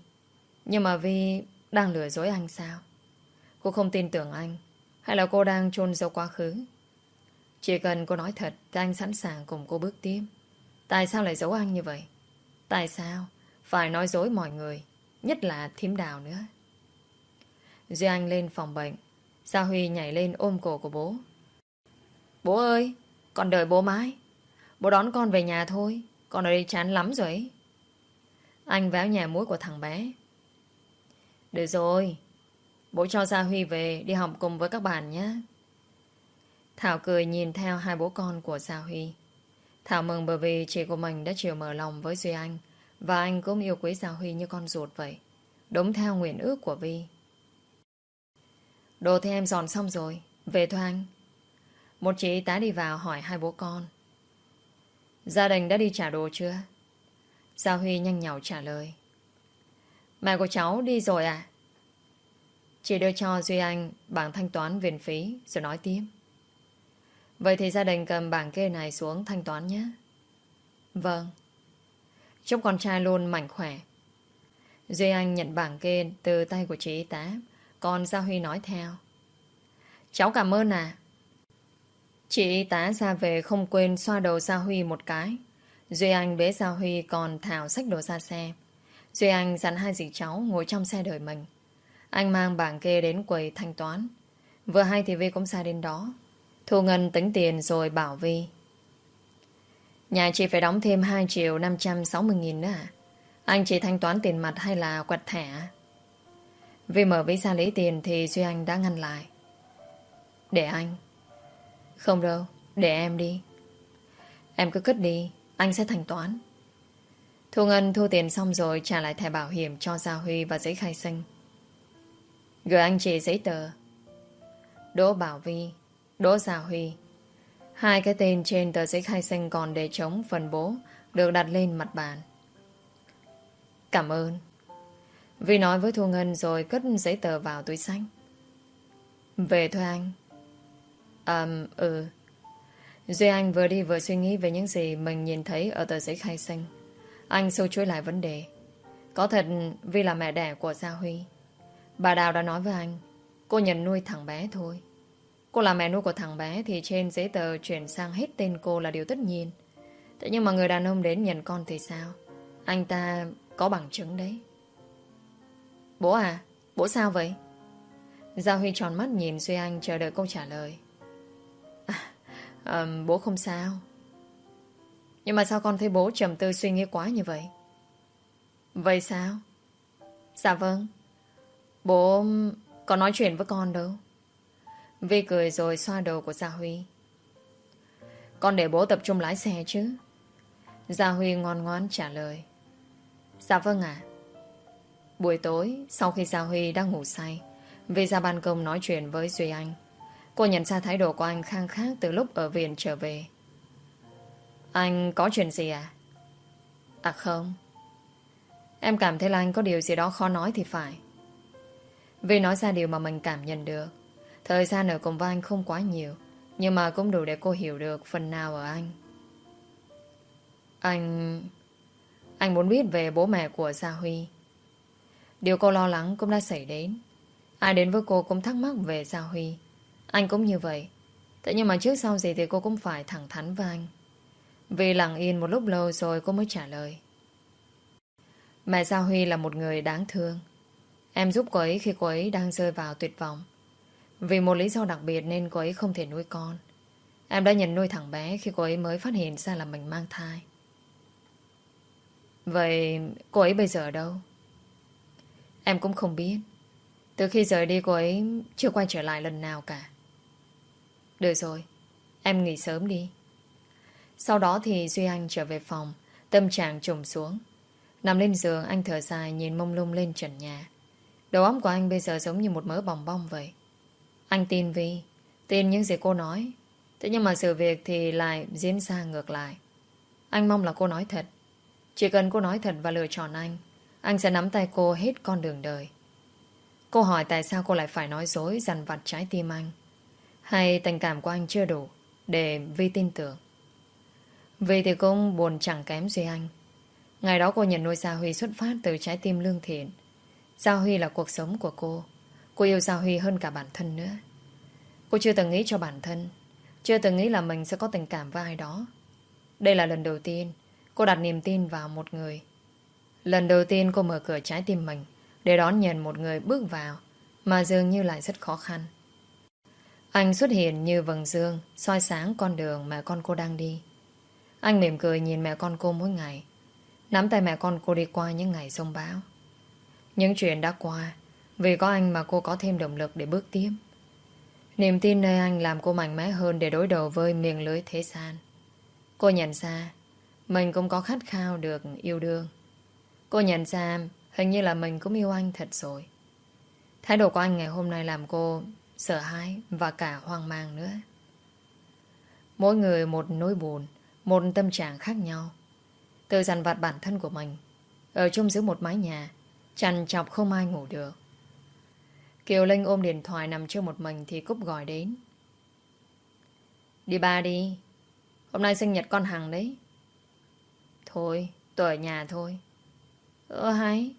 Nhưng mà Vi đang lừa dối anh sao? Cô không tin tưởng anh, hay là cô đang chôn giấu quá khứ? Chỉ cần cô nói thật thì anh sẵn sàng cùng cô bước tiếp. Tại sao lại giấu anh như vậy? Tại sao phải nói dối mọi người, nhất là thím đào nữa? Duy Anh lên phòng bệnh, Gia Huy nhảy lên ôm cổ của bố. Bố ơi, con đợi bố mãi. Bố đón con về nhà thôi, con ở đây chán lắm rồi ấy. Anh véo nhà mũi của thằng bé. Được rồi, bố cho Gia Huy về đi học cùng với các bạn nhé. Thảo cười nhìn theo hai bố con của Gia Huy. Thảo mừng bởi vì chị của mình đã chịu mở lòng với Duy Anh và anh cũng yêu quý Gia Huy như con ruột vậy. Đúng theo nguyện ước của Vi. Đồ thì em dọn xong rồi. Về thôi anh. Một chị tá đi vào hỏi hai bố con. Gia đình đã đi trả đồ chưa? Gia Huy nhanh nhảu trả lời. Mẹ của cháu đi rồi à? Chị đưa cho Duy Anh bảng thanh toán viện phí, rồi nói tiếp. Vậy thì gia đình cầm bảng kê này xuống thanh toán nhé. Vâng. Chúc con trai luôn mạnh khỏe. Duy Anh nhận bảng kê từ tay của chị y tá. Còn Gia Huy nói theo. Cháu cảm ơn à. Chị y tá ra về không quên xoa đầu Gia Huy một cái. Duy Anh bế Gia Huy còn Thảo sách đồ ra xe. Duy Anh dặn hai dì cháu ngồi trong xe đợi mình. Anh mang bảng kê đến quầy thanh toán. Vừa hay thì Vi cũng ra đến đó. Thu Ngân tính tiền rồi bảo Vi. Nhà chị phải đóng thêm 2 triệu 560 nghìn nữa à? Anh chị thanh toán tiền mặt hay là quẹt thẻ? Vì mở ví ra lấy tiền thì Duy Anh đã ngăn lại. Để anh. Không đâu, để em đi. Em cứ cất đi, anh sẽ thanh toán. Thu Ngân thu tiền xong rồi trả lại thẻ bảo hiểm cho Gia Huy và giấy khai sinh. Gửi anh chị giấy tờ. Đỗ Bảo Vi, Đỗ Gia Huy. Hai cái tên trên tờ giấy khai sinh còn để chống phần bố được đặt lên mặt bàn. Cảm ơn. Vi nói với Thu Ngân rồi cất giấy tờ vào túi xanh. Về thôi anh. Um, ừ. Duy Anh vừa đi vừa suy nghĩ về những gì mình nhìn thấy ở tờ giấy khai sinh. Anh sâu chuỗi lại vấn đề. Có thật Vi là mẹ đẻ của Gia Huy. Bà Đào đã nói với anh, cô nhận nuôi thằng bé thôi. Cô là mẹ nuôi của thằng bé thì trên giấy tờ chuyển sang hết tên cô là điều tất nhiên. Thế nhưng mà người đàn ông đến nhận con thì sao? Anh ta có bằng chứng đấy. Bố à, bố sao vậy? Gia Huy tròn mắt nhìn Duy Anh chờ đợi câu trả lời. À, bố không sao. Nhưng mà sao con thấy bố trầm tư suy nghĩ quá như vậy? Vậy sao? Dạ vâng. Bố có nói chuyện với con đâu. Vi cười rồi xoa đầu của Gia Huy. Con để bố tập trung lái xe chứ. Gia Huy ngon ngoan trả lời. Dạ vâng ạ. Buổi tối, sau khi Gia Huy đang ngủ say, Vi ra ban công nói chuyện với Duy Anh. Cô nhận ra thái độ của anh khang khác từ lúc ở viện trở về. Anh có chuyện gì à? À không. Em cảm thấy là anh có điều gì đó khó nói thì phải. Vì nói ra điều mà mình cảm nhận được. Thời gian ở cùng với anh không quá nhiều, nhưng mà cũng đủ để cô hiểu được phần nào ở anh. Anh... Anh muốn biết về bố mẹ của Gia Huy. Điều cô lo lắng cũng đã xảy đến. Ai đến với cô cũng thắc mắc về Gia Huy. Anh cũng như vậy. Thế nhưng mà trước sau gì thì cô cũng phải thẳng thắn với anh. Vì lặng yên một lúc lâu rồi cô mới trả lời. Mẹ Gia Huy là một người đáng thương. Em giúp cô ấy khi cô ấy đang rơi vào tuyệt vọng. Vì một lý do đặc biệt nên cô ấy không thể nuôi con. Em đã nhận nuôi thằng bé khi cô ấy mới phát hiện ra là mình mang thai. Vậy cô ấy bây giờ ở đâu? Em cũng không biết. Từ khi rời đi cô ấy chưa quay trở lại lần nào cả. Được rồi, em nghỉ sớm đi. Sau đó thì Duy Anh trở về phòng, tâm trạng trùng xuống. Nằm lên giường, anh thở dài nhìn mông lung lên trần nhà. Đầu óc của anh bây giờ giống như một mớ bòng bong vậy. Anh tin Vi, tin những gì cô nói. Thế nhưng mà sự việc thì lại diễn ra ngược lại. Anh mong là cô nói thật. Chỉ cần cô nói thật và lựa chọn anh, anh sẽ nắm tay cô hết con đường đời. Cô hỏi tại sao cô lại phải nói dối, dằn vặt trái tim anh. Hay tình cảm của anh chưa đủ để Vi tin tưởng. Vì thì cũng buồn chẳng kém gì anh. Ngày đó cô nhận nuôi Gia Huy xuất phát từ trái tim lương thiện. Gia Huy là cuộc sống của cô. Cô yêu Gia Huy hơn cả bản thân nữa. Cô chưa từng nghĩ cho bản thân. Chưa từng nghĩ là mình sẽ có tình cảm với ai đó. Đây là lần đầu tiên cô đặt niềm tin vào một người. Lần đầu tiên cô mở cửa trái tim mình để đón nhận một người bước vào mà dường như lại rất khó khăn. Anh xuất hiện như vầng dương soi sáng con đường mà con cô đang đi. Anh mỉm cười nhìn mẹ con cô mỗi ngày. Nắm tay mẹ con cô đi qua những ngày sông bão. Những chuyện đã qua, vì có anh mà cô có thêm động lực để bước tiếp. Niềm tin nơi anh làm cô mạnh mẽ hơn để đối đầu với miệng lưới thế gian. Cô nhận ra, mình cũng có khát khao được yêu đương. Cô nhận ra, hình như là mình cũng yêu anh thật rồi. Thái độ của anh ngày hôm nay làm cô sợ hãi và cả hoang mang nữa. Mỗi người một nỗi buồn, một tâm trạng khác nhau. Tự dằn vặt bản thân của mình, ở chung giữa một mái nhà, chằn chọc không ai ngủ được. Kiều Linh ôm điện thoại nằm chưa một mình thì Cúc gọi đến. Đi ba đi. Hôm nay sinh nhật con Hằng đấy. Thôi, tôi ở nhà thôi. Ơ hay.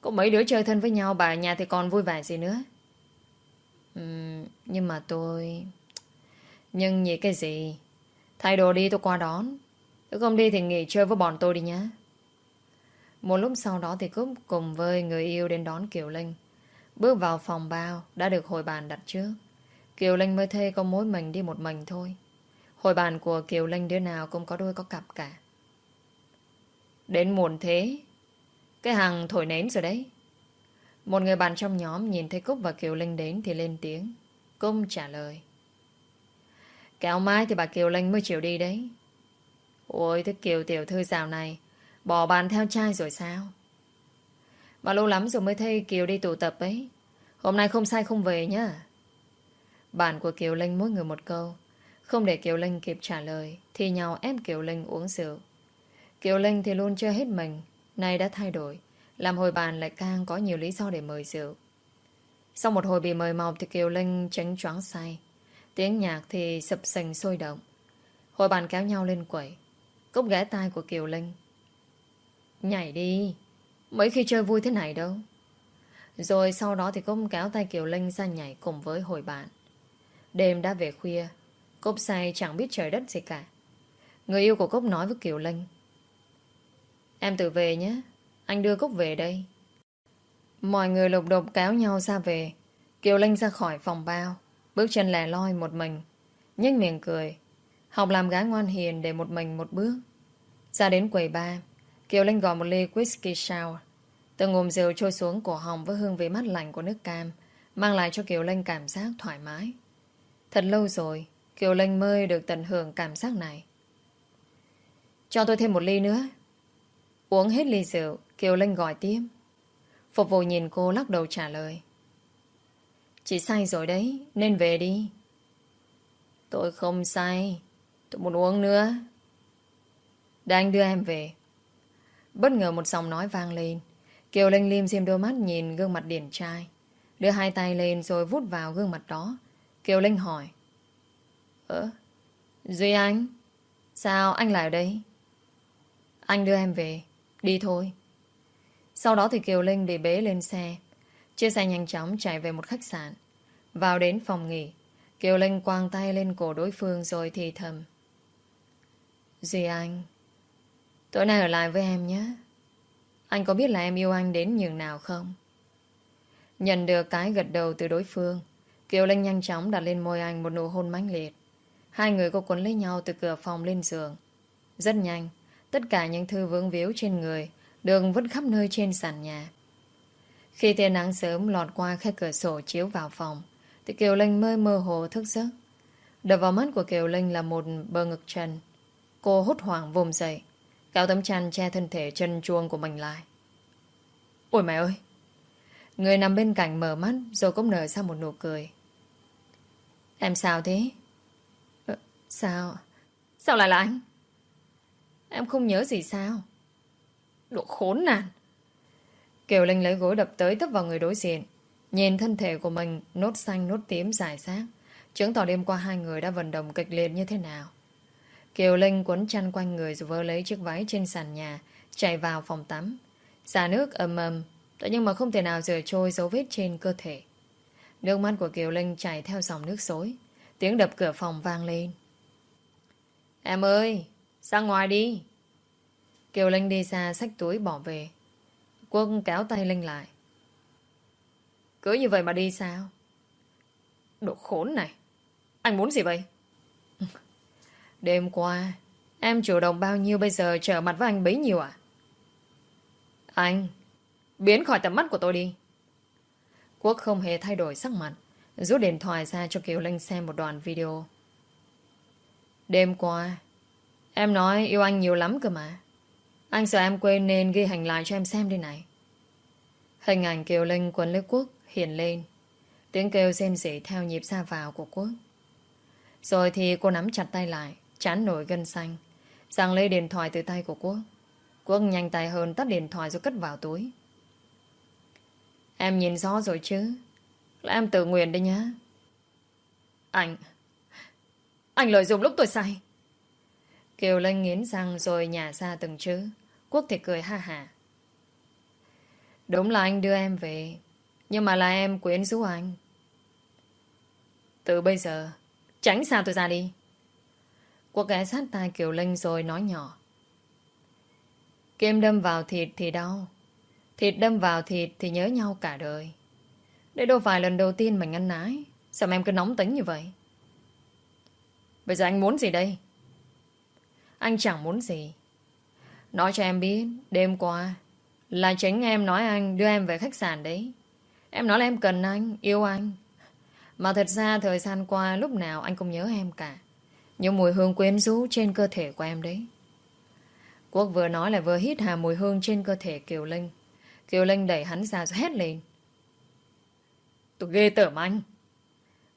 Có mấy đứa chơi thân với nhau bà nhà thì còn vui vẻ gì nữa. Uhm, nhưng mà tôi... Nhưng gì cái gì? Thay đồ đi tôi qua đón. Tôi không đi thì nghỉ chơi với bọn tôi đi nhé. Một lúc sau đó thì Cúc cùng với người yêu đến đón Kiều Linh. Bước vào phòng bao đã được hồi bàn đặt trước. Kiều Linh mới thê có mối mình đi một mình thôi. Hồi bàn của Kiều Linh đứa nào cũng có đôi có cặp cả. Đến muộn thế. Cái hàng thổi nến rồi đấy. Một người bạn trong nhóm nhìn thấy Cúc và Kiều Linh đến thì lên tiếng. Cung trả lời. Kéo mai thì bà Kiều Linh mới chịu đi đấy. Ôi, thế Kiều tiểu thư dạo này Bỏ bàn theo trai rồi sao? Mà lâu lắm rồi mới thấy Kiều đi tụ tập ấy. Hôm nay không sai không về nhá. Bạn của Kiều Linh mỗi người một câu. Không để Kiều Linh kịp trả lời thì nhau ép Kiều Linh uống rượu. Kiều Linh thì luôn chưa hết mình Nay đã thay đổi. Làm hồi bàn lại càng có nhiều lý do để mời rượu. Sau một hồi bị mời mọc Thì Kiều Linh tránh choáng say Tiếng nhạc thì sập sành sôi động. Hồi bàn kéo nhau lên quẩy Cốc ghé tai của Kiều Linh. Nhảy đi. Mấy khi chơi vui thế này đâu. Rồi sau đó thì Cốc kéo tay Kiều Linh ra nhảy cùng với hồi bạn Đêm đã về khuya. Cốc say chẳng biết trời đất gì cả. Người yêu của Cốc nói với Kiều Linh. Em tự về nhé. Anh đưa Cúc về đây. Mọi người lục đục kéo nhau ra về. Kiều Linh ra khỏi phòng bao. Bước chân lẻ loi một mình. Nhếch miệng cười. Học làm gái ngoan hiền để một mình một bước. Ra đến quầy ba, Kiều Linh gọi một ly whisky sour. Từng ngụm rượu trôi xuống cổ họng Với hương vị mát lạnh của nước cam, Mang lại cho Kiều Linh cảm giác thoải mái. Thật lâu rồi, Kiều Linh mới được tận hưởng cảm giác này. Cho tôi thêm một ly nữa. Uống hết ly rượu, Kiều Linh gọi tiếp. Phục vụ nhìn cô lắc đầu trả lời. Chị say rồi đấy, nên về đi. Tôi không say, tôi muốn uống nữa. Để anh đưa em về. Bất ngờ một giọng nói vang lên. Kiều Linh liêm diêm đôi mắt nhìn gương mặt điển trai. Đưa hai tay lên rồi vút vào gương mặt đó. Kiều Linh hỏi. Ơ, Duy Anh, sao anh lại ở đây? Anh đưa em về. Đi thôi. Sau đó thì Kiều Linh bị bế lên xe. Chiếc xe nhanh chóng chạy về một khách sạn. Vào đến phòng nghỉ. Kiều Linh quang tay lên cổ đối phương rồi thì thầm. Duy Anh. Tối nay ở lại với em nhé. Anh có biết là em yêu anh đến nhường nào không? Nhận được cái gật đầu từ đối phương. Kiều Linh nhanh chóng đặt lên môi anh một nụ hôn mãnh liệt. Hai người có cuốn lấy nhau từ cửa phòng lên giường. Rất nhanh. Tất cả những thư vướng víu trên người Đường vứt khắp nơi trên sàn nhà. Khi tia nắng sớm lọt qua khe cửa sổ chiếu vào phòng Thì Kiều Linh mới mơ hồ thức giấc. Đập vào mắt của Kiều Linh là một bờ ngực trần. Cô hốt hoảng vùng dậy Cao tấm chăn che thân thể chân chuông của mình lại. Ôi mẹ ơi! Người nằm bên cạnh mở mắt Rồi cũng nở ra một nụ cười. Em sao thế? Ờ, Sao Sao lại là anh? Em không nhớ gì sao? Độ khốn nạn. Kiều Linh lấy gối đập tới tấp vào người đối diện. Nhìn thân thể của mình nốt xanh nốt tím dài xác. Chứng tỏ đêm qua hai người đã vận động kịch liệt như thế nào. Kiều Linh quấn chăn quanh người rồi vơ lấy chiếc váy trên sàn nhà, chạy vào phòng tắm. Xả nước ầm ầm, nhưng mà không thể nào rửa trôi dấu vết trên cơ thể. Nước mắt của Kiều Linh chảy theo dòng nước xối. Tiếng đập cửa phòng vang lên. Em ơi, ra ngoài đi. Kiều Linh đi ra, xách túi bỏ về. Quân kéo tay Linh lại. Cứ như vậy mà đi sao? Đồ khốn này. Anh muốn gì vậy? (laughs) Đêm qua, em chủ động bao nhiêu bây giờ trở mặt với anh bấy nhiêu à? Anh, biến khỏi tầm mắt của tôi đi. Quốc không hề thay đổi sắc mặt, rút điện thoại ra cho Kiều Linh xem một đoạn video. Đêm qua, Em nói yêu anh nhiều lắm cơ mà. Anh sợ em quên nên ghi hình lại cho em xem đây này. Hình ảnh Kiều Linh quấn lấy Quốc hiện lên. Tiếng kêu rên rỉ theo nhịp xa vào của Quốc. Rồi thì cô nắm chặt tay lại, chán nổi gân xanh. Giang lấy điện thoại từ tay của Quốc. Quốc nhanh tay hơn tắt điện thoại rồi cất vào túi. Em nhìn rõ rồi chứ. Là em tự nguyện đấy nhá. Anh... Anh lợi dụng lúc tôi say. Kiều Linh nghiến răng rồi nhả ra từng chữ. Quốc thì cười ha hà. Đúng là anh đưa em về. Nhưng mà là em quyến rũ à anh. Từ bây giờ, tránh xa tôi ra đi. Quốc ghé sát tai Kiều Linh rồi nói nhỏ. Kim đâm vào thịt thì đau. Thịt đâm vào thịt thì nhớ nhau cả đời. Đây đâu phải lần đầu tiên mình ăn nái. Sao em cứ nóng tính như vậy? Bây giờ anh muốn gì đây? Anh chẳng muốn gì. Nói cho em biết, đêm qua là chính em nói anh đưa em về khách sạn đấy. Em nói là em cần anh, yêu anh. Mà thật ra thời gian qua lúc nào anh cũng nhớ em cả. Những mùi hương quyến rũ trên cơ thể của em đấy. Quốc vừa nói là vừa hít hà mùi hương trên cơ thể Kiều Linh. Kiều Linh đẩy hắn ra rồi hét lên. Tôi ghê tởm anh.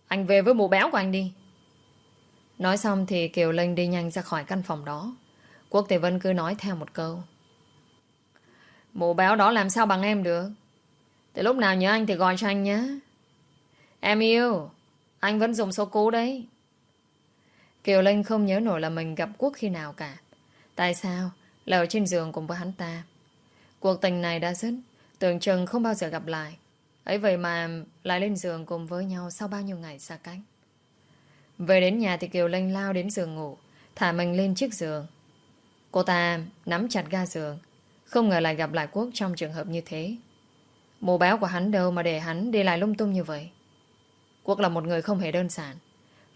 Anh về với mụ béo của anh đi. Nói xong thì Kiều Linh đi nhanh ra khỏi căn phòng đó. Quốc Tề Vân cứ nói theo một câu. Mụ béo đó làm sao bằng em được? Từ lúc nào nhớ anh thì gọi cho anh nhé. Em yêu, anh vẫn dùng số cũ đấy. Kiều Linh không nhớ nổi là mình gặp Quốc khi nào cả. Tại sao? Là ở trên giường cùng với hắn ta. Cuộc tình này đã dứt, tưởng chừng không bao giờ gặp lại. ấy vậy mà lại lên giường cùng với nhau sau bao nhiêu ngày xa cách. Về đến nhà thì Kiều Linh lao đến giường ngủ, thả mình lên chiếc giường. Cô ta nắm chặt ga giường, không ngờ lại gặp lại Quốc trong trường hợp như thế. Mù báo của hắn đâu mà để hắn đi lại lung tung như vậy. Quốc là một người không hề đơn giản.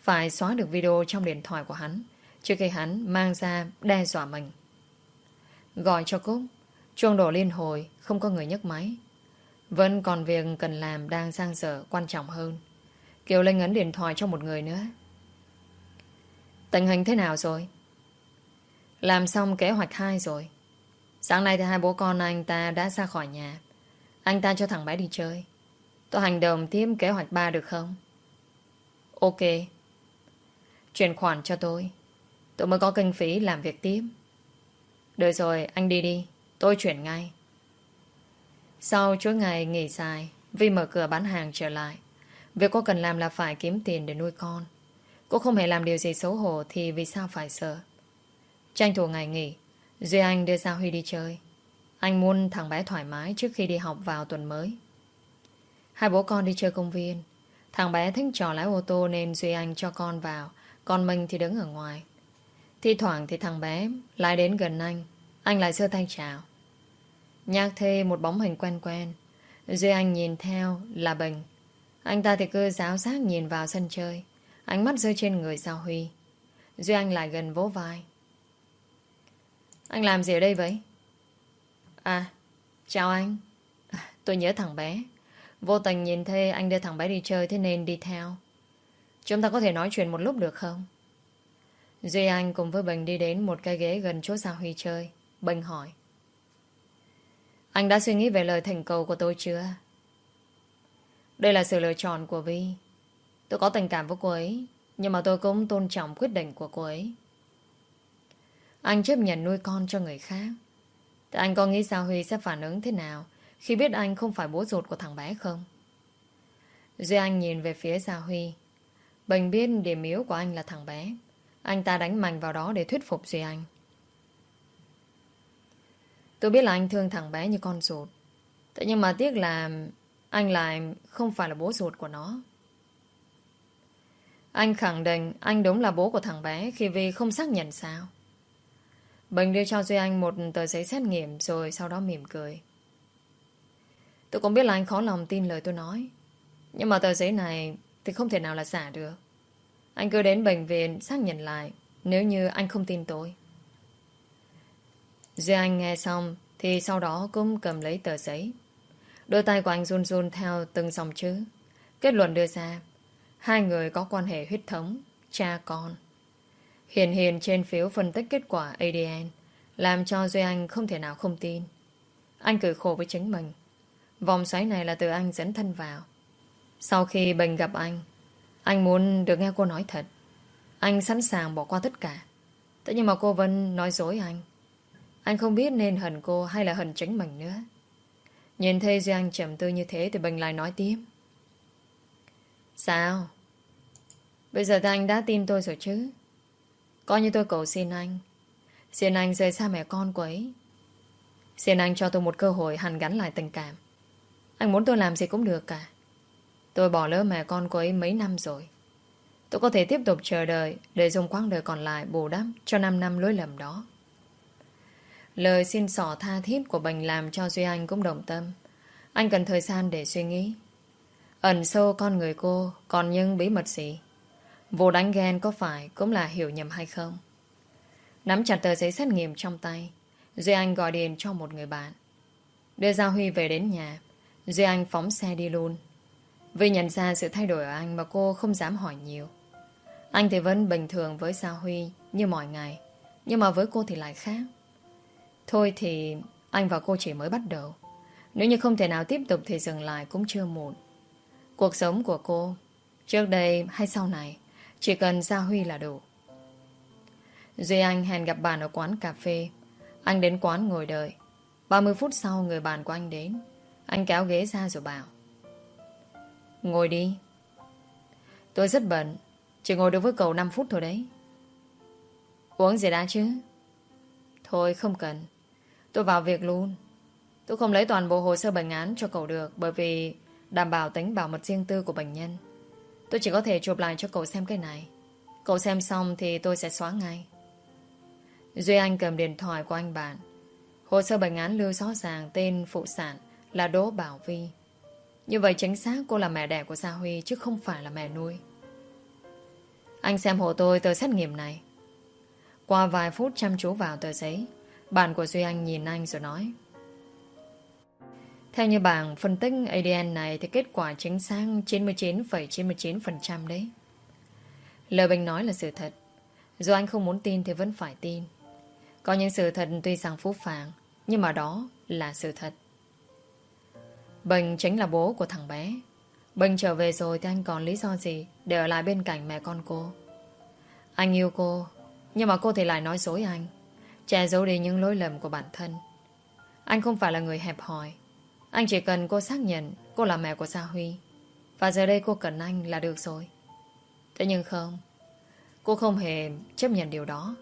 Phải xóa được video trong điện thoại của hắn trước khi hắn mang ra đe dọa mình. Gọi cho Cúc, chuông đổ liên hồi, không có người nhấc máy. Vẫn còn việc cần làm đang sang sở quan trọng hơn. Kiều Linh ấn điện thoại cho một người nữa. Tình hình thế nào rồi? Làm xong kế hoạch 2 rồi. Sáng nay thì hai bố con anh ta đã ra khỏi nhà. Anh ta cho thằng bé đi chơi. Tôi hành động tiếp kế hoạch 3 được không? Ok. Chuyển khoản cho tôi. Tôi mới có kinh phí làm việc tiếp. Được rồi, anh đi đi. Tôi chuyển ngay. Sau chuỗi ngày nghỉ dài, Vi mở cửa bán hàng trở lại. Việc cô cần làm là phải kiếm tiền để nuôi con. Cô không hề làm điều gì xấu hổ thì vì sao phải sợ. Tranh thủ ngày nghỉ, Duy Anh đưa Giao Huy đi chơi. Anh muốn thằng bé thoải mái trước khi đi học vào tuần mới. Hai bố con đi chơi công viên. Thằng bé thích trò lái ô tô nên Duy Anh cho con vào, còn mình thì đứng ở ngoài. Thi thoảng thì thằng bé lại đến gần anh, anh lại sơ tay chào. Nhạc thê một bóng hình quen quen. Duy Anh nhìn theo là Bình. Anh ta thì cứ giáo giác nhìn vào sân chơi. Ánh mắt rơi trên người Giao Huy. Duy Anh lại gần vỗ vai. Anh làm gì ở đây vậy? À, chào anh. Tôi nhớ thằng bé. Vô tình nhìn thấy anh đưa thằng bé đi chơi thế nên đi theo. Chúng ta có thể nói chuyện một lúc được không? Duy Anh cùng với Bình đi đến một cái ghế gần chỗ Giao Huy chơi. Bình hỏi. Anh đã suy nghĩ về lời thành cầu của tôi chưa? Đây là sự lựa chọn của Vi. Tôi có tình cảm với cô ấy, nhưng mà tôi cũng tôn trọng quyết định của cô ấy. Anh chấp nhận nuôi con cho người khác. Thì anh có nghĩ sao Huy sẽ phản ứng thế nào khi biết anh không phải bố ruột của thằng bé không? Duy Anh nhìn về phía Gia Huy. Bình biết điểm yếu của anh là thằng bé. Anh ta đánh mạnh vào đó để thuyết phục Duy Anh. Tôi biết là anh thương thằng bé như con ruột. Thế nhưng mà tiếc là anh lại không phải là bố ruột của nó. Anh khẳng định anh đúng là bố của thằng bé khi Vi không xác nhận sao. Bình đưa cho Duy Anh một tờ giấy xét nghiệm rồi sau đó mỉm cười. Tôi cũng biết là anh khó lòng tin lời tôi nói. Nhưng mà tờ giấy này thì không thể nào là giả được. Anh cứ đến bệnh viện xác nhận lại, nếu như anh không tin tôi. Duy Anh nghe xong thì sau đó cũng cầm lấy tờ giấy. Đôi tay của anh run run theo từng dòng chữ. Kết luận đưa ra hai người có quan hệ huyết thống, cha con. hiền hiền trên phiếu phân tích kết quả ADN làm cho Duy Anh không thể nào không tin. Anh cười khổ với chính mình. Vòng xoáy này là từ anh dẫn thân vào. Sau khi Bình gặp anh, anh muốn được nghe cô nói thật. Anh sẵn sàng bỏ qua tất cả. Thế nhưng mà cô Vân nói dối anh. Anh không biết nên hận cô hay là hận chính mình nữa. Nhìn thấy Duy Anh trầm tư như thế thì Bình lại nói tiếp. Sao? Bây giờ thì anh đã tin tôi rồi chứ? Coi như tôi cầu xin anh. Xin anh rời xa mẹ con của ấy. Xin anh cho tôi một cơ hội hàn gắn lại tình cảm. Anh muốn tôi làm gì cũng được cả. Tôi bỏ lỡ mẹ con của ấy mấy năm rồi. Tôi có thể tiếp tục chờ đợi để dùng quãng đời còn lại bù đắp cho 5 năm lối lầm đó. Lời xin sỏ tha thiết của Bình làm cho Duy Anh cũng đồng tâm. Anh cần thời gian để suy nghĩ. Ẩn sâu con người cô còn những bí mật gì? Vụ đánh ghen có phải cũng là hiểu nhầm hay không? Nắm chặt tờ giấy xét nghiệm trong tay, Duy Anh gọi điện cho một người bạn. Đưa Giao Huy về đến nhà, Duy Anh phóng xe đi luôn. Vì nhận ra sự thay đổi ở anh mà cô không dám hỏi nhiều. Anh thì vẫn bình thường với Giao Huy như mọi ngày, nhưng mà với cô thì lại khác. Thôi thì anh và cô chỉ mới bắt đầu. Nếu như không thể nào tiếp tục thì dừng lại cũng chưa muộn. Cuộc sống của cô, trước đây hay sau này, chỉ cần Gia Huy là đủ. Duy Anh hẹn gặp bạn ở quán cà phê. Anh đến quán ngồi đợi. 30 phút sau người bạn của anh đến. Anh kéo ghế ra rồi bảo. Ngồi đi. Tôi rất bận. Chỉ ngồi được với cậu 5 phút thôi đấy. Uống gì đã chứ? Thôi không cần. Tôi vào việc luôn. Tôi không lấy toàn bộ hồ sơ bệnh án cho cậu được bởi vì đảm bảo tính bảo mật riêng tư của bệnh nhân. Tôi chỉ có thể chụp lại cho cậu xem cái này. Cậu xem xong thì tôi sẽ xóa ngay. Duy Anh cầm điện thoại của anh bạn. Hồ sơ bệnh án lưu rõ ràng tên phụ sản là Đỗ Bảo Vi. Như vậy chính xác cô là mẹ đẻ của Gia Huy chứ không phải là mẹ nuôi. Anh xem hộ tôi tờ xét nghiệm này. Qua vài phút chăm chú vào tờ giấy, bạn của Duy Anh nhìn anh rồi nói. Theo như bảng phân tích ADN này thì kết quả chính xác 99,99% ,99 đấy. Lời Bình nói là sự thật. Dù anh không muốn tin thì vẫn phải tin. Có những sự thật tuy rằng phú phàng, nhưng mà đó là sự thật. Bình chính là bố của thằng bé. Bình trở về rồi thì anh còn lý do gì để ở lại bên cạnh mẹ con cô. Anh yêu cô, nhưng mà cô thì lại nói dối anh. Che giấu đi những lỗi lầm của bản thân. Anh không phải là người hẹp hòi. Anh chỉ cần cô xác nhận cô là mẹ của Gia Huy. Và giờ đây cô cần anh là được rồi. Thế nhưng không. Cô không hề chấp nhận điều đó.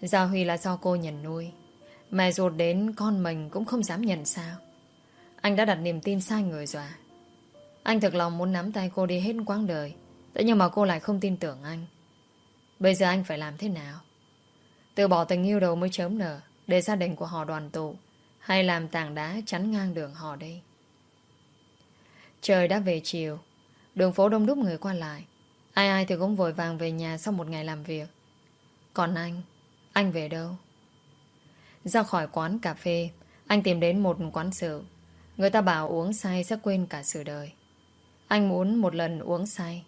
Gia Huy là do cô nhận nuôi. Mẹ ruột đến con mình cũng không dám nhận sao. Anh đã đặt niềm tin sai người rồi à? Anh thực lòng muốn nắm tay cô đi hết quãng đời. Thế nhưng mà cô lại không tin tưởng anh. Bây giờ anh phải làm thế nào? Từ bỏ tình yêu đầu mới chớm nở, để gia đình của họ đoàn tụ hay làm tảng đá chắn ngang đường họ đây? Trời đã về chiều. Đường phố đông đúc người qua lại. Ai ai thì cũng vội vàng về nhà sau một ngày làm việc. Còn anh, anh về đâu? Ra khỏi quán cà phê, anh tìm đến một quán rượu. Người ta bảo uống say sẽ quên cả sự đời. Anh muốn một lần uống say.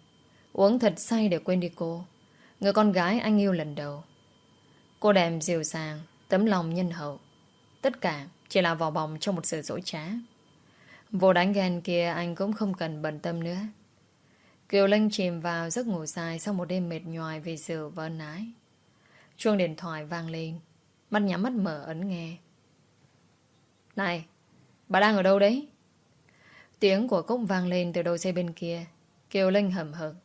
Uống thật say để quên đi cô. Người con gái anh yêu lần đầu. Cô đẹp dịu dàng, tấm lòng nhân hậu. Tất cả chỉ là vỏ bòng cho một sự dỗi trá. Vô đánh ghen kia anh cũng không cần bận tâm nữa. Kiều Linh chìm vào giấc ngủ dài sau một đêm mệt nhòi vì rượu và ân ái. Chuông điện thoại vang lên. Mắt nhắm mắt mở ấn nghe. Này, bà đang ở đâu đấy? Tiếng của Cúc vang lên từ đầu dây bên kia. Kiều Linh hầm hực.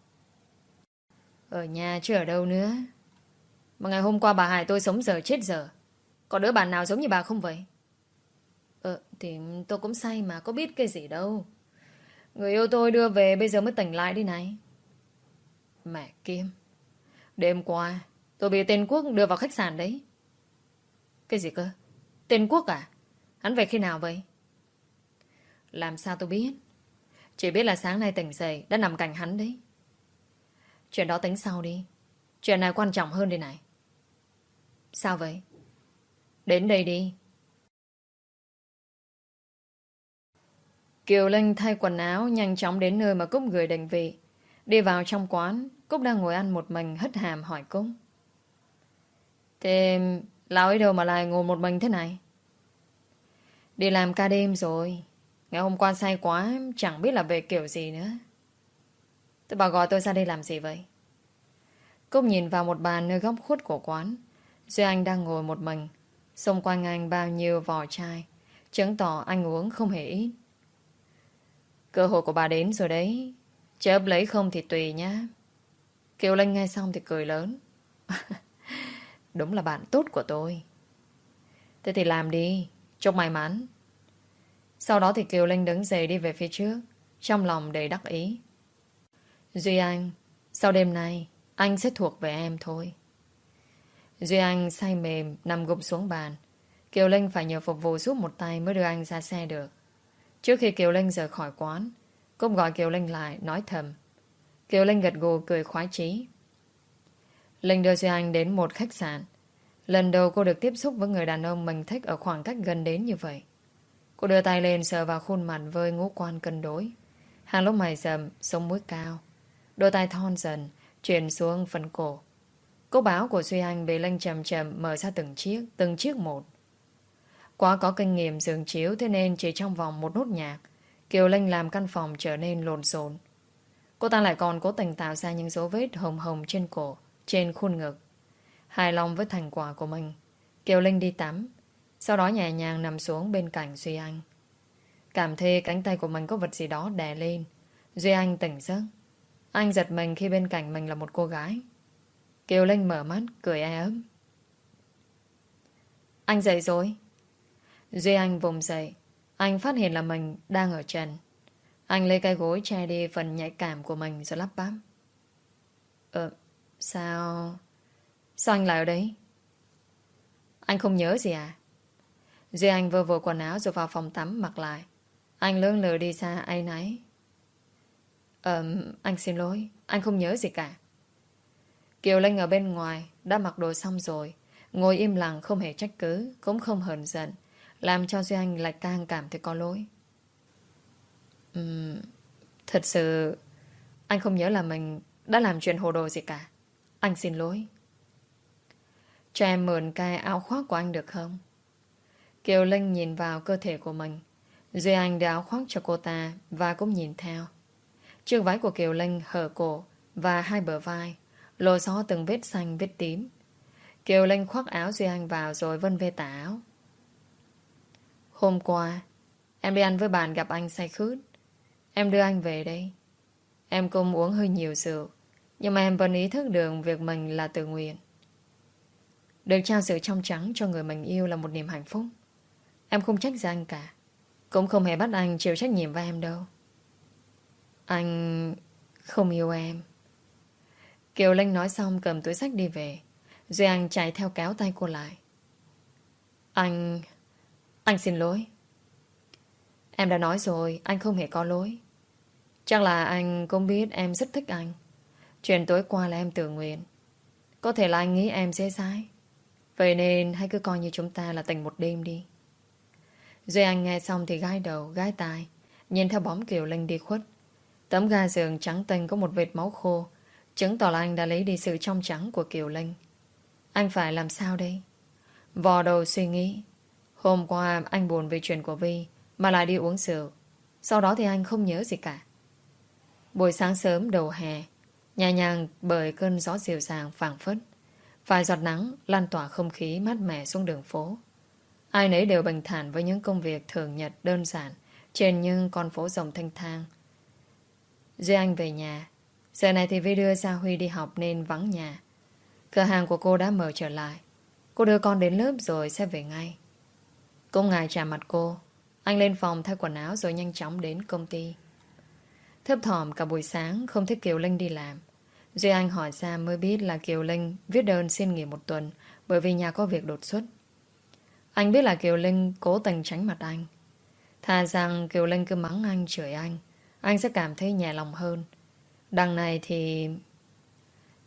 Ở nhà chứ ở đâu nữa. Mà ngày hôm qua bà hại tôi sống giờ chết giờ. Có đứa bạn nào giống như bà không vậy? Ờ, thì tôi cũng say mà có biết cái gì đâu. Người yêu tôi đưa về bây giờ mới tỉnh lại đi này. Mẹ Kim. Đêm qua, tôi bị tên Quốc đưa vào khách sạn đấy. Cái gì cơ? Tên Quốc à? Hắn về khi nào vậy? Làm sao tôi biết? Chỉ biết là sáng nay tỉnh dậy đã nằm cạnh hắn đấy. Chuyện đó tính sau đi. Chuyện này quan trọng hơn đây này. Sao vậy? Đến đây đi. Kiều Linh thay quần áo nhanh chóng đến nơi mà Cúc gửi định vị. Đi vào trong quán, Cúc đang ngồi ăn một mình hất hàm hỏi Cúc. Thế lão ấy đâu mà lại ngồi một mình thế này? Đi làm ca đêm rồi. Ngày hôm qua say quá, chẳng biết là về kiểu gì nữa. Tôi bảo gọi tôi ra đây làm gì vậy? Cúc nhìn vào một bàn nơi góc khuất của quán. Duy Anh đang ngồi một mình. Xung quanh anh bao nhiêu vỏ chai. Chứng tỏ anh uống không hề ít. Cơ hội của bà đến rồi đấy. Chớp lấy không thì tùy nhá. Kiều Linh nghe xong thì cười lớn. (laughs) Đúng là bạn tốt của tôi. Thế thì làm đi. Chúc may mắn. Sau đó thì Kiều Linh đứng dậy đi về phía trước. Trong lòng đầy đắc ý. Duy Anh, sau đêm nay, anh sẽ thuộc về em thôi. Duy Anh say mềm, nằm gục xuống bàn. Kiều Linh phải nhờ phục vụ giúp một tay mới đưa anh ra xe được. Trước khi Kiều Linh rời khỏi quán, Cúc gọi Kiều Linh lại, nói thầm. Kiều Linh gật gù cười khoái chí. Linh đưa Duy Anh đến một khách sạn. Lần đầu cô được tiếp xúc với người đàn ông mình thích ở khoảng cách gần đến như vậy. Cô đưa tay lên sờ vào khuôn mặt với ngũ quan cân đối. Hàng lúc mày rầm, sống mũi cao. Đôi tay thon dần, chuyển xuống phần cổ. Cô báo của Duy Anh bị Linh chầm chầm mở ra từng chiếc, từng chiếc một. Quá có kinh nghiệm giường chiếu thế nên chỉ trong vòng một nốt nhạc, Kiều Linh làm căn phòng trở nên lộn xộn. Cô ta lại còn cố tình tạo ra những dấu vết hồng hồng trên cổ, trên khuôn ngực. Hài lòng với thành quả của mình, Kiều Linh đi tắm, sau đó nhẹ nhàng nằm xuống bên cạnh Duy Anh. Cảm thấy cánh tay của mình có vật gì đó đè lên. Duy Anh tỉnh giấc. Anh giật mình khi bên cạnh mình là một cô gái. Kiều Linh mở mắt, cười e ấm. Anh dậy rồi. Duy Anh vùng dậy. Anh phát hiện là mình đang ở trần. Anh lấy cái gối che đi phần nhạy cảm của mình rồi lắp bắp. Ờ, sao... Sao anh lại ở đấy? Anh không nhớ gì à? Duy Anh vừa vừa quần áo rồi vào phòng tắm mặc lại. Anh lươn lừa đi xa ai nấy. Ờ, anh xin lỗi. Anh không nhớ gì cả. Kiều Linh ở bên ngoài đã mặc đồ xong rồi. Ngồi im lặng không hề trách cứ, cũng không hờn giận. Làm cho Duy Anh lại càng cảm thấy có lỗi. Uhm, thật sự, anh không nhớ là mình đã làm chuyện hồ đồ gì cả. Anh xin lỗi. Cho em mượn cái áo khoác của anh được không? Kiều Linh nhìn vào cơ thể của mình. Duy Anh đưa áo khoác cho cô ta và cũng nhìn theo. Chiếc váy của Kiều Linh hở cổ và hai bờ vai, lộ rõ từng vết xanh vết tím. Kiều Linh khoác áo Duy Anh vào rồi vân vê tả áo. Hôm qua, em đi ăn với bạn gặp anh say khướt. Em đưa anh về đây. Em cũng uống hơi nhiều rượu, nhưng mà em vẫn ý thức được việc mình là tự nguyện. Được trao sự trong trắng cho người mình yêu là một niềm hạnh phúc. Em không trách ra anh cả. Cũng không hề bắt anh chịu trách nhiệm với em đâu. Anh không yêu em. Kiều Linh nói xong cầm túi sách đi về. Duy Anh chạy theo kéo tay cô lại. Anh... Anh xin lỗi. Em đã nói rồi, anh không hề có lỗi. Chắc là anh cũng biết em rất thích anh. Chuyện tối qua là em tự nguyện. Có thể là anh nghĩ em dễ dãi. Vậy nên hãy cứ coi như chúng ta là tình một đêm đi. Duy Anh nghe xong thì gai đầu, gai tai, nhìn theo bóng Kiều Linh đi khuất. Tấm ga giường trắng tinh có một vệt máu khô, chứng tỏ là anh đã lấy đi sự trong trắng của Kiều Linh. Anh phải làm sao đây? Vò đầu suy nghĩ. Hôm qua anh buồn vì chuyện của Vi, mà lại đi uống rượu. Sau đó thì anh không nhớ gì cả. Buổi sáng sớm đầu hè, nhẹ nhàng bởi cơn gió dịu dàng phảng phất. Vài giọt nắng lan tỏa không khí mát mẻ xuống đường phố. Ai nấy đều bình thản với những công việc thường nhật đơn giản trên những con phố rộng thanh thang. Duy Anh về nhà. Giờ này thì Vi đưa Gia Huy đi học nên vắng nhà. Cửa hàng của cô đã mở trở lại. Cô đưa con đến lớp rồi sẽ về ngay cô ngài trả mặt cô. Anh lên phòng thay quần áo rồi nhanh chóng đến công ty. Thấp thỏm cả buổi sáng không thấy Kiều Linh đi làm. Duy Anh hỏi ra mới biết là Kiều Linh viết đơn xin nghỉ một tuần bởi vì nhà có việc đột xuất. Anh biết là Kiều Linh cố tình tránh mặt anh. Thà rằng Kiều Linh cứ mắng anh, chửi anh. Anh sẽ cảm thấy nhẹ lòng hơn. Đằng này thì...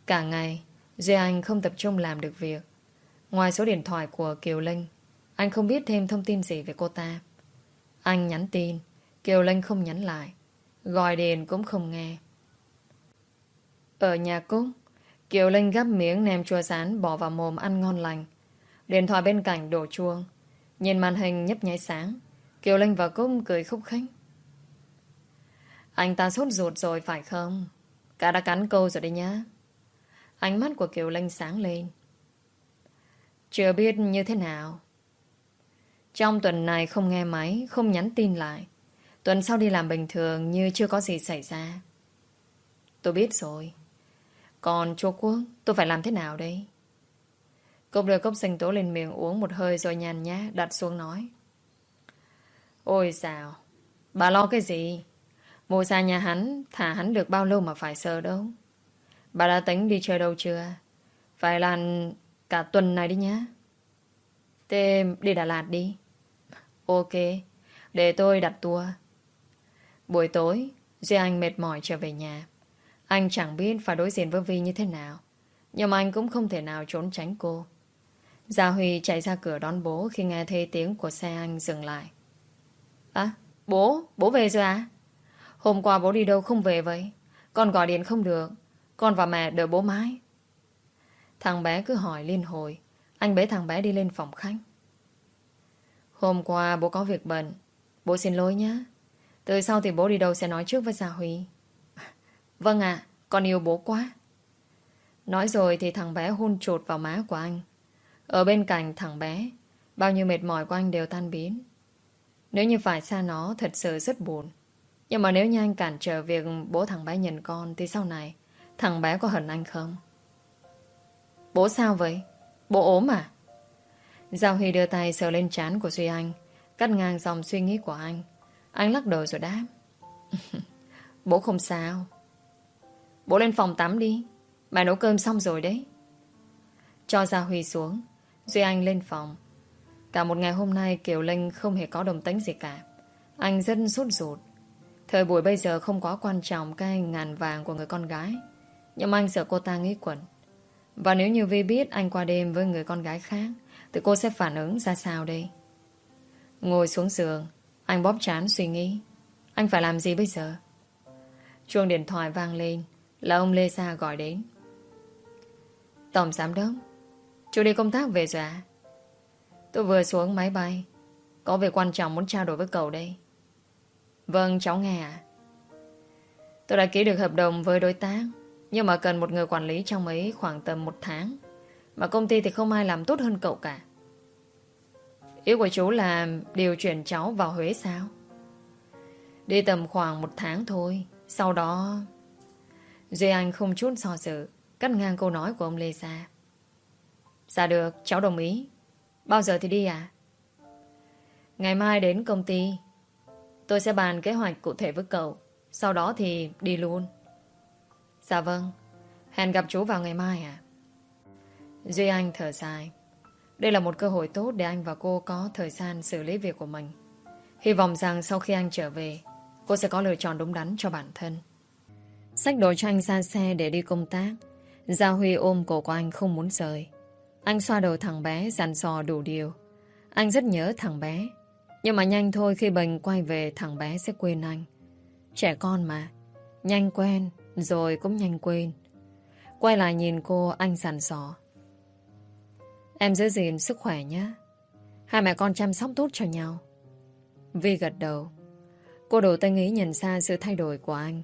Cả ngày, Duy Anh không tập trung làm được việc. Ngoài số điện thoại của Kiều Linh, anh không biết thêm thông tin gì về cô ta. Anh nhắn tin, Kiều Linh không nhắn lại. Gọi điện cũng không nghe. Ở nhà Cúc, Kiều Linh gắp miếng nem chua sán bỏ vào mồm ăn ngon lành. Điện thoại bên cạnh đổ chuông. Nhìn màn hình nhấp nháy sáng. Kiều Linh và Cúc cười khúc khích. Anh ta sốt ruột rồi phải không? Cả đã cắn câu rồi đấy nhá. Ánh mắt của Kiều Linh sáng lên. Chưa biết như thế nào. Trong tuần này không nghe máy, không nhắn tin lại. Tuần sau đi làm bình thường như chưa có gì xảy ra. Tôi biết rồi. Còn Chu Quốc, tôi phải làm thế nào đây? Cốc đưa cốc sinh tố lên miệng uống một hơi rồi nhàn nhá, đặt xuống nói. Ôi sao? Bà lo cái gì? Mùa xa nhà hắn, thả hắn được bao lâu mà phải sợ đâu. Bà đã tính đi chơi đâu chưa? Phải là cả tuần này đi nhá. Thế đi Đà Lạt đi. Ok, để tôi đặt tour. Buổi tối, Duy Anh mệt mỏi trở về nhà. Anh chẳng biết phải đối diện với Vi như thế nào. Nhưng mà anh cũng không thể nào trốn tránh cô. Gia Huy chạy ra cửa đón bố khi nghe thấy tiếng của xe anh dừng lại. À, bố, bố về rồi à? Hôm qua bố đi đâu không về vậy? Con gọi điện không được. Con và mẹ đợi bố mãi. Thằng bé cứ hỏi liên hồi. Anh bế thằng bé đi lên phòng khách. Hôm qua bố có việc bận. Bố xin lỗi nhé. Từ sau thì bố đi đâu sẽ nói trước với Gia Huy. Vâng ạ, con yêu bố quá. Nói rồi thì thằng bé hôn trột vào má của anh. Ở bên cạnh thằng bé, bao nhiêu mệt mỏi của anh đều tan biến. Nếu như phải xa nó thật sự rất buồn. Nhưng mà nếu như anh cản trở việc bố thằng bé nhận con thì sau này thằng bé có hận anh không? Bố sao vậy? Bố ốm à? Giao Huy đưa tay sờ lên trán của Duy Anh, Cắt ngang dòng suy nghĩ của anh. Anh lắc đầu rồi đáp. (laughs) Bố không sao. Bố lên phòng tắm đi. Mẹ nấu cơm xong rồi đấy. Cho Gia Huy xuống, Duy Anh lên phòng. Cả một ngày hôm nay, Kiều Linh không hề có đồng tính gì cả. Anh rất sốt ruột. Thời buổi bây giờ không quá quan trọng Cái ngàn vàng của người con gái. Nhưng anh sợ cô ta nghĩ quẩn. Và nếu như Vi biết anh qua đêm với người con gái khác thì cô sẽ phản ứng ra sao đây? Ngồi xuống giường, Anh bóp chán suy nghĩ. Anh phải làm gì bây giờ? Chuông điện thoại vang lên, Là ông Lê Sa gọi đến. Tổng giám đốc, Chú đi công tác về rồi à Tôi vừa xuống máy bay, Có việc quan trọng muốn trao đổi với cậu đây. Vâng cháu nghe ạ. Tôi đã ký được hợp đồng với đối tác, Nhưng mà cần một người quản lý trong ấy khoảng tầm một tháng. Mà công ty thì không ai làm tốt hơn cậu cả. Ý của chú là điều chuyển cháu vào Huế sao? Đi tầm khoảng một tháng thôi. Sau đó Duy Anh không chút so dự Cắt ngang câu nói của ông Lê Sa Dạ được, cháu đồng ý. Bao giờ thì đi à? Ngày mai đến công ty Tôi sẽ bàn kế hoạch cụ thể với cậu. Sau đó thì đi luôn. Dạ vâng. Hẹn gặp chú vào ngày mai à Duy Anh thở dài. Đây là một cơ hội tốt để anh và cô có thời gian xử lý việc của mình. Hy vọng rằng sau khi anh trở về, Cô sẽ có lựa chọn đúng đắn cho bản thân. Xách đồ cho anh ra xe để đi công tác. Gia Huy ôm cổ của anh không muốn rời. Anh xoa đầu thằng bé dặn dò đủ điều. Anh rất nhớ thằng bé. Nhưng mà nhanh thôi, khi Bình quay về, thằng bé sẽ quên anh. Trẻ con mà. Nhanh quen, Rồi cũng nhanh quên. Quay lại nhìn cô, anh dặn dò. Em giữ gìn sức khỏe nhé. Hai mẹ con chăm sóc tốt cho nhau. Vi gật đầu. Cô đổ tay nghĩ nhận ra sự thay đổi của anh.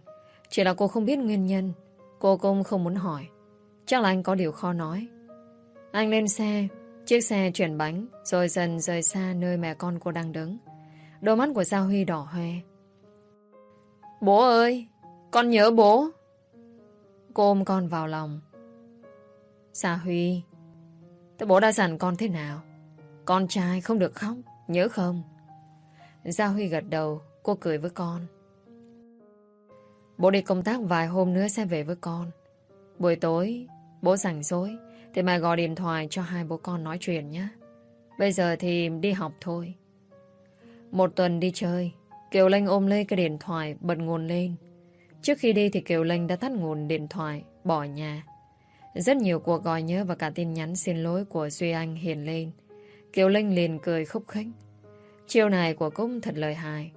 Chỉ là cô không biết nguyên nhân. Cô cũng không muốn hỏi. Chắc là anh có điều khó nói. Anh lên xe, Chiếc xe chuyển bánh, Rồi dần rời xa nơi mẹ con cô đang đứng. Đôi mắt của Giao Huy đỏ hoe. Bố ơi, Con nhớ bố. Cô ôm con vào lòng. Sa Huy Thế bố đã dặn con thế nào? Con trai không được khóc, Nhớ không? Gia Huy gật đầu, Cô cười với con. Bố đi công tác vài hôm nữa sẽ về với con. Buổi tối, Bố rảnh rỗi, Thì mày gọi điện thoại cho hai bố con nói chuyện nhé. Bây giờ thì đi học thôi. Một tuần đi chơi, Kiều Linh ôm lấy cái điện thoại Bật nguồn lên. Trước khi đi thì Kiều Linh đã tắt nguồn điện thoại, Bỏ nhà. Rất nhiều cuộc gọi nhớ và cả tin nhắn xin lỗi của Duy Anh hiện lên. Kiều Linh liền cười khúc khích. Chiêu này của cung thật lời hài.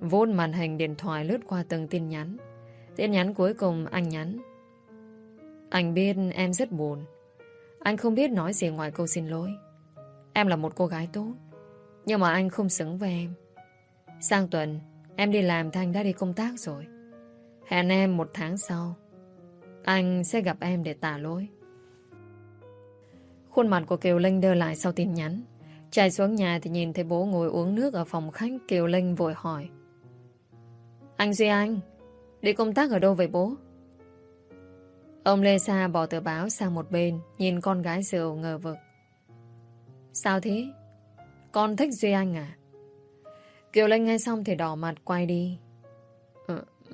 Vôn màn hình điện thoại lướt qua từng tin nhắn. Tin nhắn cuối cùng anh nhắn. Anh biết em rất buồn. Anh không biết nói gì ngoài câu xin lỗi. Em là một cô gái tốt, Nhưng mà anh không xứng với em. Sang tuần, Em đi làm Thanh đã đi công tác rồi. Hẹn em một tháng sau. Anh sẽ gặp em để tả lỗi. Khuôn mặt của Kiều Linh đưa lại sau tin nhắn. Chạy xuống nhà thì nhìn thấy bố ngồi uống nước Ở phòng khách, Kiều Linh vội hỏi. Anh Duy Anh, Đi công tác ở đâu vậy bố? Ông Lê Sa bỏ tờ báo sang một bên, Nhìn con gái rượu ngờ vực. Sao thế? Con thích Duy Anh à? Kiều Linh nghe xong thì đỏ mặt quay đi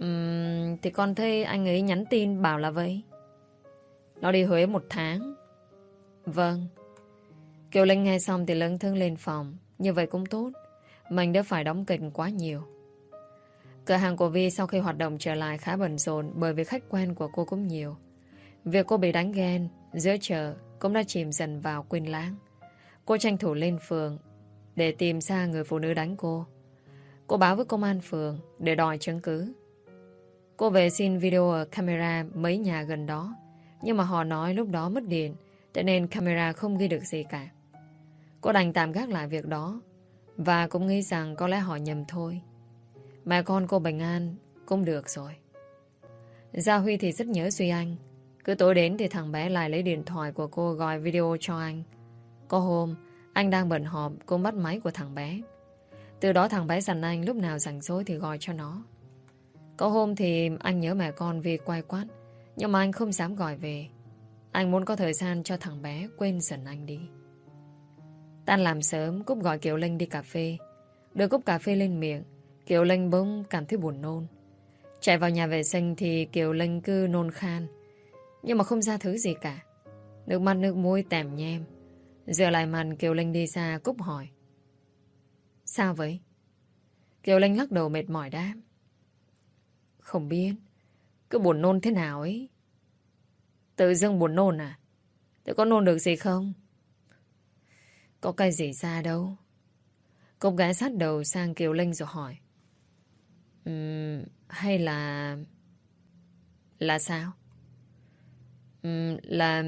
uhm, Thì con thấy anh ấy nhắn tin bảo là vậy Nó đi Huế một tháng Vâng Kiều Linh nghe xong thì lấn thương lên phòng Như vậy cũng tốt Mình đã phải đóng kịch quá nhiều Cửa hàng của Vi sau khi hoạt động trở lại khá bận rộn bởi vì khách quen của cô cũng nhiều. Việc cô bị đánh ghen giữa chợ cũng đã chìm dần vào quên lãng. Cô tranh thủ lên phường để tìm ra người phụ nữ đánh cô. Cô báo với công an phường để đòi chứng cứ. Cô về xin video ở camera mấy nhà gần đó nhưng mà họ nói lúc đó mất điện cho nên camera không ghi được gì cả. Cô đành tạm gác lại việc đó Và cũng nghĩ rằng có lẽ họ nhầm thôi. Mẹ con cô bình an cũng được rồi. Gia Huy thì rất nhớ Duy Anh. Cứ tối đến thì thằng bé lại lấy điện thoại của cô gọi video cho anh. Có hôm, anh đang bận họp, cô bắt máy của thằng bé. Từ đó thằng bé dặn anh lúc nào rảnh rỗi thì gọi cho nó. Có hôm thì anh nhớ mẹ con vì quay quát, nhưng mà anh không dám gọi về. Anh muốn có thời gian cho thằng bé quên dần anh đi. Tan làm sớm, Cúc gọi Kiều Linh đi cà phê. Đưa cốc cà phê lên miệng, Kiều Linh bỗng cảm thấy buồn nôn. Chạy vào nhà vệ sinh thì Kiều Linh cứ nôn khan. Nhưng mà không ra thứ gì cả. Nước mắt nước mũi tèm nhem. Giờ lại mặt Kiều Linh đi xa Cúc hỏi. Sao vậy? Kiều Linh lắc đầu mệt mỏi đáp. Không biết. Cứ buồn nôn thế nào ấy. Tự dưng buồn nôn à? Tự có nôn được gì không? Có cái gì ra đâu. cô gái sát đầu sang Kiều Linh rồi hỏi. Um, hay là... Là sao? Um, là...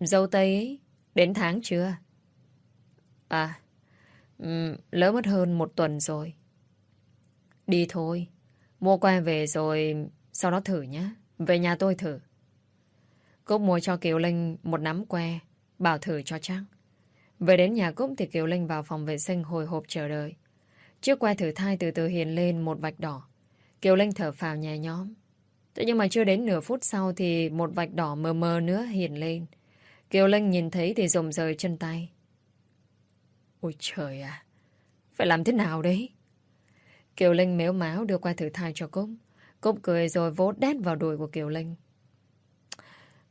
Dâu Tây ấy. Đến tháng chưa? À, um, lỡ mất hơn một tuần rồi. Đi thôi. Mua que về rồi sau đó thử nhé. Về nhà tôi thử. Cúc mua cho Kiều Linh một nắm que, bảo thử cho chắc. Về đến nhà Cúc thì Kiều Linh vào phòng vệ sinh hồi hộp chờ đợi. Chiếc que thử thai từ từ hiện lên một vạch đỏ. Kiều Linh thở phào nhẹ nhõm. Thế nhưng mà chưa đến nửa phút sau thì một vạch đỏ mờ mờ nữa hiện lên. Kiều Linh nhìn thấy thì rồng rời chân tay. Ôi trời à! Phải làm thế nào đấy? Kiều Linh méo máu đưa qua thử thai cho Cúc. Cúc cười rồi vỗ đét vào đùi của Kiều Linh.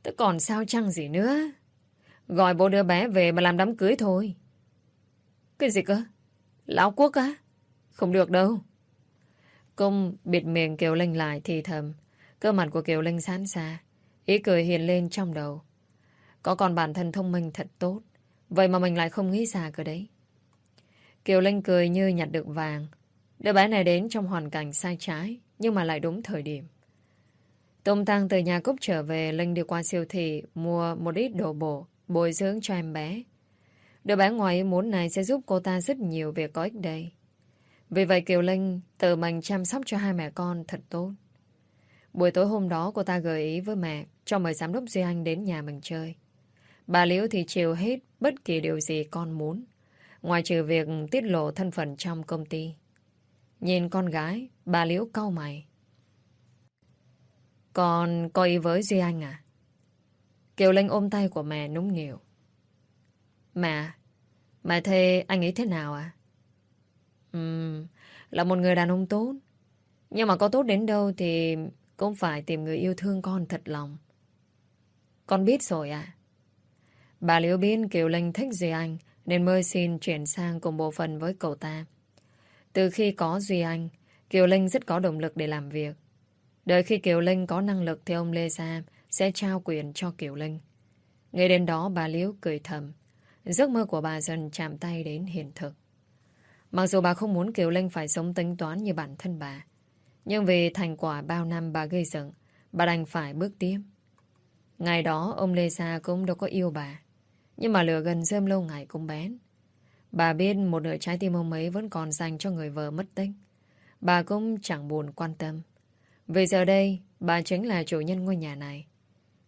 tớ còn sao chăng gì nữa? Gọi bố đứa bé về mà làm đám cưới thôi. Cái gì cơ? Lão quốc á? Không được đâu. Cung bịt miệng Kiều Linh lại thì thầm. Cơ mặt của Kiều Linh sán xa. Ý cười hiền lên trong đầu. Có còn bản thân thông minh thật tốt. Vậy mà mình lại không nghĩ xa cơ đấy. Kiều Linh cười như nhặt được vàng. Đứa bé này đến trong hoàn cảnh sai trái, nhưng mà lại đúng thời điểm. Tôm Tăng từ nhà Cúc trở về, Linh đi qua siêu thị mua một ít đồ bổ, bồi dưỡng cho em bé. Đứa bé ngoài ý muốn này sẽ giúp cô ta rất nhiều việc có ích đây. Vì vậy Kiều Linh tự mình chăm sóc cho hai mẹ con thật tốt. Buổi tối hôm đó cô ta gợi ý với mẹ cho mời giám đốc Duy Anh đến nhà mình chơi. Bà Liễu thì chiều hết bất kỳ điều gì con muốn. Ngoài trừ việc tiết lộ thân phận trong công ty. Nhìn con gái, bà Liễu cau mày. Con có ý với Duy Anh à? Kiều Linh ôm tay của mẹ núng nhiều. Mẹ, mẹ thấy anh ấy thế nào à? Ừm, là một người đàn ông tốt. Nhưng mà có tốt đến đâu thì cũng phải tìm người yêu thương con thật lòng. Con biết rồi à? Bà Liễu biết Kiều Linh thích Duy Anh nên mới xin chuyển sang cùng bộ phận với cậu ta. Từ khi có Duy Anh, Kiều Linh rất có động lực để làm việc. Đợi khi Kiều Linh có năng lực thì ông Lê Sa sẽ trao quyền cho Kiều Linh. Ngay đến đó bà Liễu cười thầm. Giấc mơ của bà dần chạm tay đến hiện thực. Mặc dù bà không muốn Kiều Linh phải sống tính toán như bản thân bà. Nhưng vì thành quả bao năm bà gây dựng, bà đành phải bước tiếp. Ngày đó ông Lê Sa cũng đâu có yêu bà. Nhưng mà lửa gần rơm lâu ngày cũng bén. Bà biết một nửa trái tim ông ấy vẫn còn dành cho người vợ mất tích. Bà cũng chẳng buồn quan tâm. Vì giờ đây, bà chính là chủ nhân ngôi nhà này.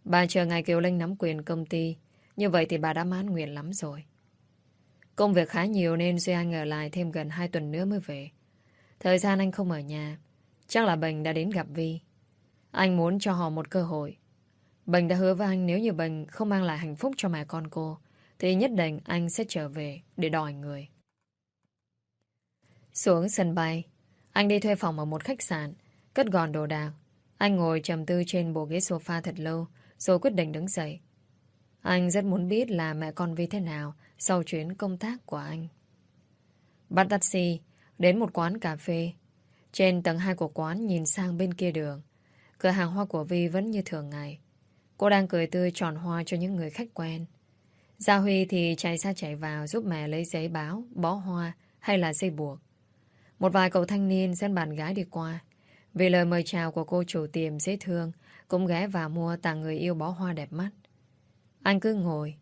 Bà chờ ngày Kiều Linh nắm quyền công ty. Như vậy thì bà đã mãn nguyện lắm rồi. Công việc khá nhiều nên Duy Anh ở lại thêm gần 2 tuần nữa mới về. Thời gian anh không ở nhà. Chắc là Bình đã đến gặp Vi. Anh muốn cho họ một cơ hội. Bình đã hứa với anh nếu như Bình không mang lại hạnh phúc cho mẹ con cô thì nhất định anh sẽ trở về để đòi người. Xuống sân bay, anh đi thuê phòng ở một khách sạn, cất gọn đồ đạc. Anh ngồi trầm tư trên bộ ghế sofa thật lâu, rồi quyết định đứng dậy. Anh rất muốn biết là mẹ con Vi thế nào sau chuyến công tác của anh. Bắt taxi, đến một quán cà phê. Trên tầng 2 của quán nhìn sang bên kia đường. Cửa hàng hoa của Vi vẫn như thường ngày. Cô đang cười tươi tròn hoa cho những người khách quen. Gia Huy thì chạy ra chạy vào giúp mẹ lấy giấy báo, bó hoa hay là dây buộc. Một vài cậu thanh niên dẫn bạn gái đi qua. Vì lời mời chào của cô chủ tiệm dễ thương, cũng ghé vào mua tặng người yêu bó hoa đẹp mắt. Anh cứ ngồi,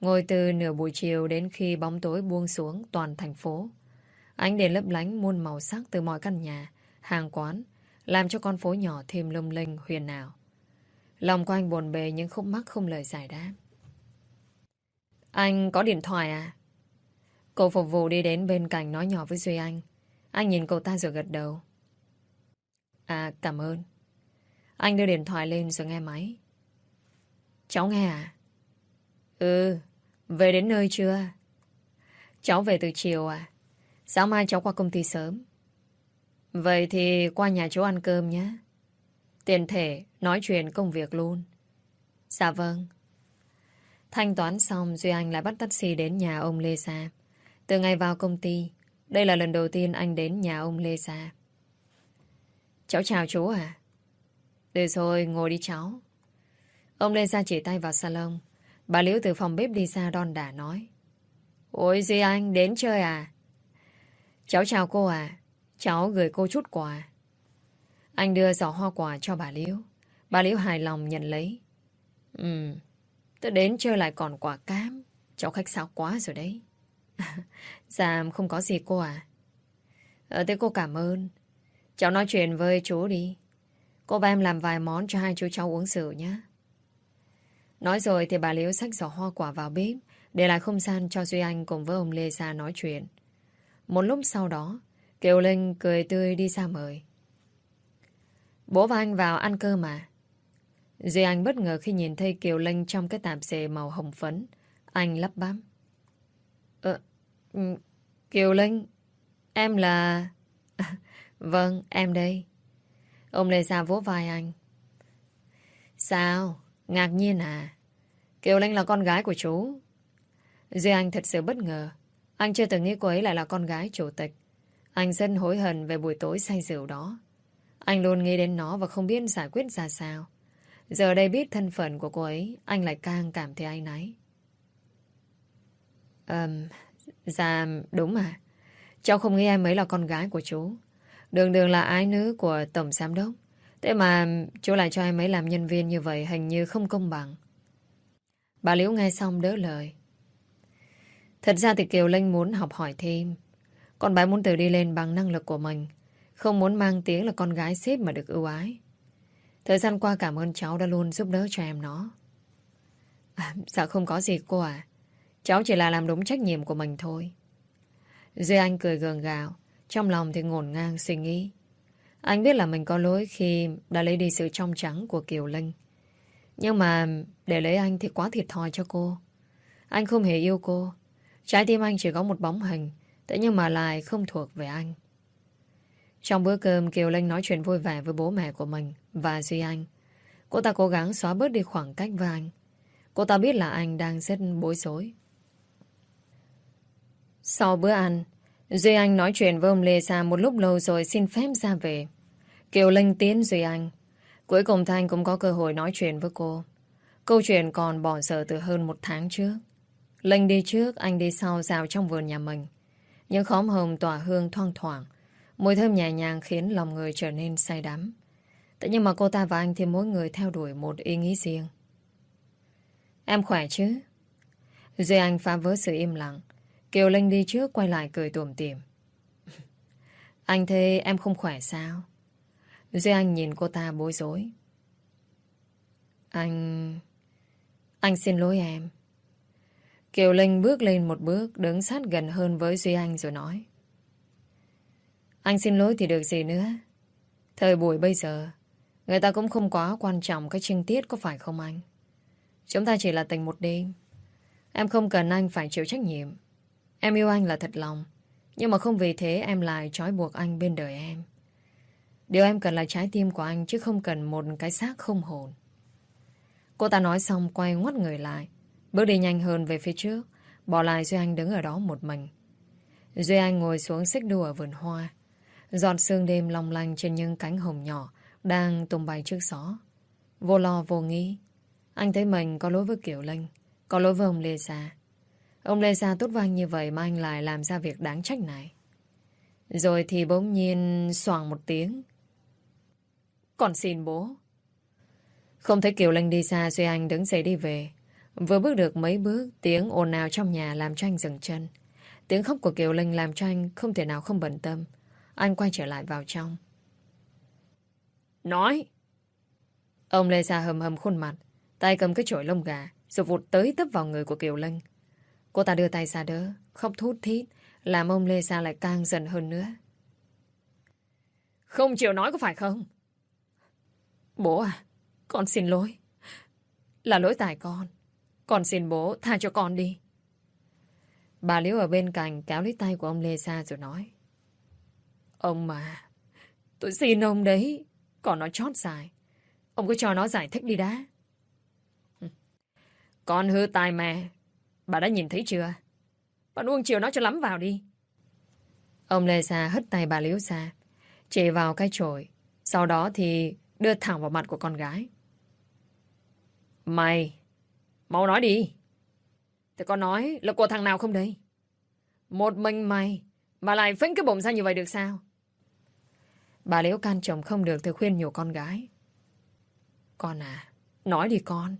ngồi từ nửa buổi chiều đến khi bóng tối buông xuống toàn thành phố. Ánh đèn lấp lánh muôn màu sắc từ mọi căn nhà, hàng quán, làm cho con phố nhỏ thêm lung linh huyền ảo. Lòng của anh buồn bề nhưng khúc mắc không lời giải đáp. Anh có điện thoại à? Cô phục vụ đi đến bên cạnh nói nhỏ với Duy Anh. Anh nhìn cậu ta rồi gật đầu. À, cảm ơn. Anh đưa điện thoại lên rồi nghe máy. Cháu nghe à? Ừ, về đến nơi chưa? Cháu về từ chiều à? Sáng mai cháu qua công ty sớm. Vậy thì qua nhà chú ăn cơm nhé. Tiền thể, nói chuyện công việc luôn. Dạ vâng. Thanh toán xong, Duy Anh lại bắt taxi đến nhà ông Lê Sa. Từ ngày vào công ty, đây là lần đầu tiên anh đến nhà ông Lê Sa. Cháu chào chú à? Được rồi, ngồi đi cháu. Ông Lê Sa chỉ tay vào salon. Bà Liễu từ phòng bếp đi ra đòn đả nói. Ôi Duy Anh, đến chơi à? Cháu chào cô à? Cháu gửi cô chút quà. Anh đưa giỏ hoa quả cho bà Liễu. Bà Liễu hài lòng nhận lấy. Ừ, tôi đến chơi lại còn quả cám. Cháu khách sáo quá rồi đấy. (laughs) dạ, không có gì cô à. Ờ, thế cô cảm ơn. Cháu nói chuyện với chú đi. Cô và em làm vài món cho hai chú cháu uống rượu nhé. Nói rồi thì bà Liễu xách giỏ hoa quả vào bếp để lại không gian cho Duy Anh cùng với ông Lê Gia nói chuyện. Một lúc sau đó, Kiều Linh cười tươi đi ra mời. Bố và anh vào ăn cơm mà. Duy Anh bất ngờ khi nhìn thấy Kiều Linh trong cái tạp dề màu hồng phấn. Anh lắp bám. Ờ, ừ, Kiều Linh, em là... (laughs) vâng, em đây. Ông Lê Sa vỗ vai anh. Sao? Ngạc nhiên à? Kiều Linh là con gái của chú. Duy Anh thật sự bất ngờ. Anh chưa từng nghĩ cô ấy lại là con gái chủ tịch. Anh rất hối hận về buổi tối say rượu đó. Anh luôn nghĩ đến nó và không biết giải quyết ra sao. Giờ đây biết thân phận của cô ấy, anh lại càng cảm thấy anh náy. Ờm, dạ, đúng mà. Cháu không nghĩ em ấy là con gái của chú. Đường đường là ái nữ của Tổng Giám Đốc. Thế mà chú lại cho em ấy làm nhân viên như vậy hình như không công bằng. Bà Liễu nghe xong đỡ lời. Thật ra thì Kiều Linh muốn học hỏi thêm. Con bé muốn tự đi lên bằng năng lực của mình. Không muốn mang tiếng là con gái xếp mà được ưu ái. Thời gian qua cảm ơn cháu đã luôn giúp đỡ cho em nó. À, dạ không có gì cô à. Cháu chỉ là làm đúng trách nhiệm của mình thôi. Duy Anh cười gường gạo. Trong lòng thì ngổn ngang suy nghĩ. Anh biết là mình có lỗi khi đã lấy đi sự trong trắng của Kiều Linh. Nhưng mà để lấy anh thì quá thiệt thòi cho cô. Anh không hề yêu cô. Trái tim anh chỉ có một bóng hình, thế nhưng mà lại không thuộc về anh. Trong bữa cơm, Kiều Linh nói chuyện vui vẻ với bố mẹ của mình và Duy Anh. Cô ta cố gắng xóa bớt đi khoảng cách với anh. Cô ta biết là anh đang rất bối rối. Sau bữa ăn, Duy Anh nói chuyện với ông Lê Sa một lúc lâu rồi xin phép ra về. Kiều Linh tiến Duy Anh. Cuối cùng Thanh cũng có cơ hội nói chuyện với cô. Câu chuyện còn bỏ dở từ hơn một tháng trước. Linh đi trước, anh đi sau rào trong vườn nhà mình. Những khóm hồng tỏa hương thoang thoảng. Mùi thơm nhẹ nhàng khiến lòng người trở nên say đắm. Thế nhưng mà cô ta và anh thì mỗi người theo đuổi một ý nghĩ riêng. Em khỏe chứ? Duy Anh phá vỡ sự im lặng. Kiều Linh đi trước quay lại cười tuồm tìm. (laughs) Anh thấy em không khỏe sao? Duy Anh nhìn cô ta bối rối. Anh... Anh xin lỗi em. Kiều Linh bước lên một bước, đứng sát gần hơn với Duy Anh rồi nói. Anh xin lỗi thì được gì nữa. Thời buổi bây giờ, người ta cũng không quá quan trọng cái trinh tiết có phải không anh? Chúng ta chỉ là tình một đêm. Em không cần anh phải chịu trách nhiệm. Em yêu anh là thật lòng. Nhưng mà không vì thế em lại trói buộc anh bên đời em. Điều em cần là trái tim của anh chứ không cần một cái xác không hồn. Cô ta nói xong quay ngoắt người lại. Bước đi nhanh hơn về phía trước. Bỏ lại Duy Anh đứng ở đó một mình. Duy Anh ngồi xuống xích đu ở vườn hoa. Giọt sương đêm long lanh trên những cánh hồng nhỏ đang tung bay trước gió. Vô lo vô nghĩ. Anh thấy mình có lỗi với Kiều Linh, có lỗi với ông Lê sa Ông Lê sa tốt vang như vậy mà anh lại làm ra việc đáng trách này. Rồi thì bỗng nhiên soảng một tiếng. Còn xin bố. Không thấy Kiều Linh đi xa Duy Anh đứng dậy đi về. Vừa bước được mấy bước tiếng ồn ào trong nhà làm cho anh dừng chân. Tiếng khóc của Kiều Linh làm cho anh không thể nào không bận tâm. Anh quay trở lại vào trong. Nói! Ông Lê Sa hầm hầm khuôn mặt, tay cầm cái chổi lông gà, rồi vụt tới tấp vào người của Kiều Linh. Cô ta đưa tay ra đỡ, khóc thút thít, làm ông Lê Sa lại càng giận hơn nữa. Không chịu nói có phải không? Bố à, con xin lỗi. Là lỗi tại con. Con xin bố tha cho con đi. Bà Liễu ở bên cạnh kéo lấy tay của ông Lê Sa rồi nói. Ông mà, tôi xin ông đấy. Còn nó chót dài. Ông cứ cho nó giải thích đi đã. Con hư tai mẹ. Bà đã nhìn thấy chưa? Bà nuông chiều nó cho lắm vào đi. Ông Lê Sa hất tay bà Liễu ra, Chỉ vào cái chổi. Sau đó thì đưa thẳng vào mặt của con gái. Mày, mau nói đi. Thì con nói là của thằng nào không đây? Một mình mày mà lại phĩnh cái bụng ra như vậy được sao? Bà Liễu can chồng không được thì khuyên nhủ con gái. Con à, nói đi con.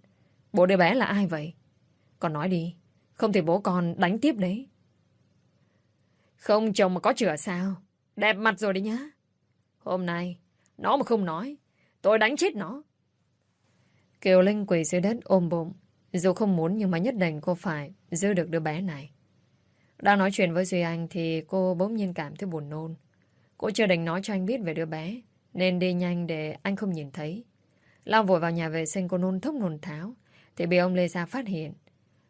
Bố đứa bé là ai vậy? Con nói đi. Không thì bố con đánh tiếp đấy. Không chồng mà có chữa sao? Đẹp mặt rồi đấy nhá. Hôm nay, nó mà không nói, tôi đánh chết nó. Kiều Linh quỳ dưới đất ôm bụng. Dù không muốn nhưng mà nhất định cô phải giữ được đứa bé này. Đang nói chuyện với Duy Anh thì cô bỗng nhiên cảm thấy buồn nôn. Cô chưa định nói cho anh biết về đứa bé, nên đi nhanh để anh không nhìn thấy. Lao vội vào nhà vệ sinh cô nôn thốc nôn tháo, thì bị ông Lê Gia phát hiện.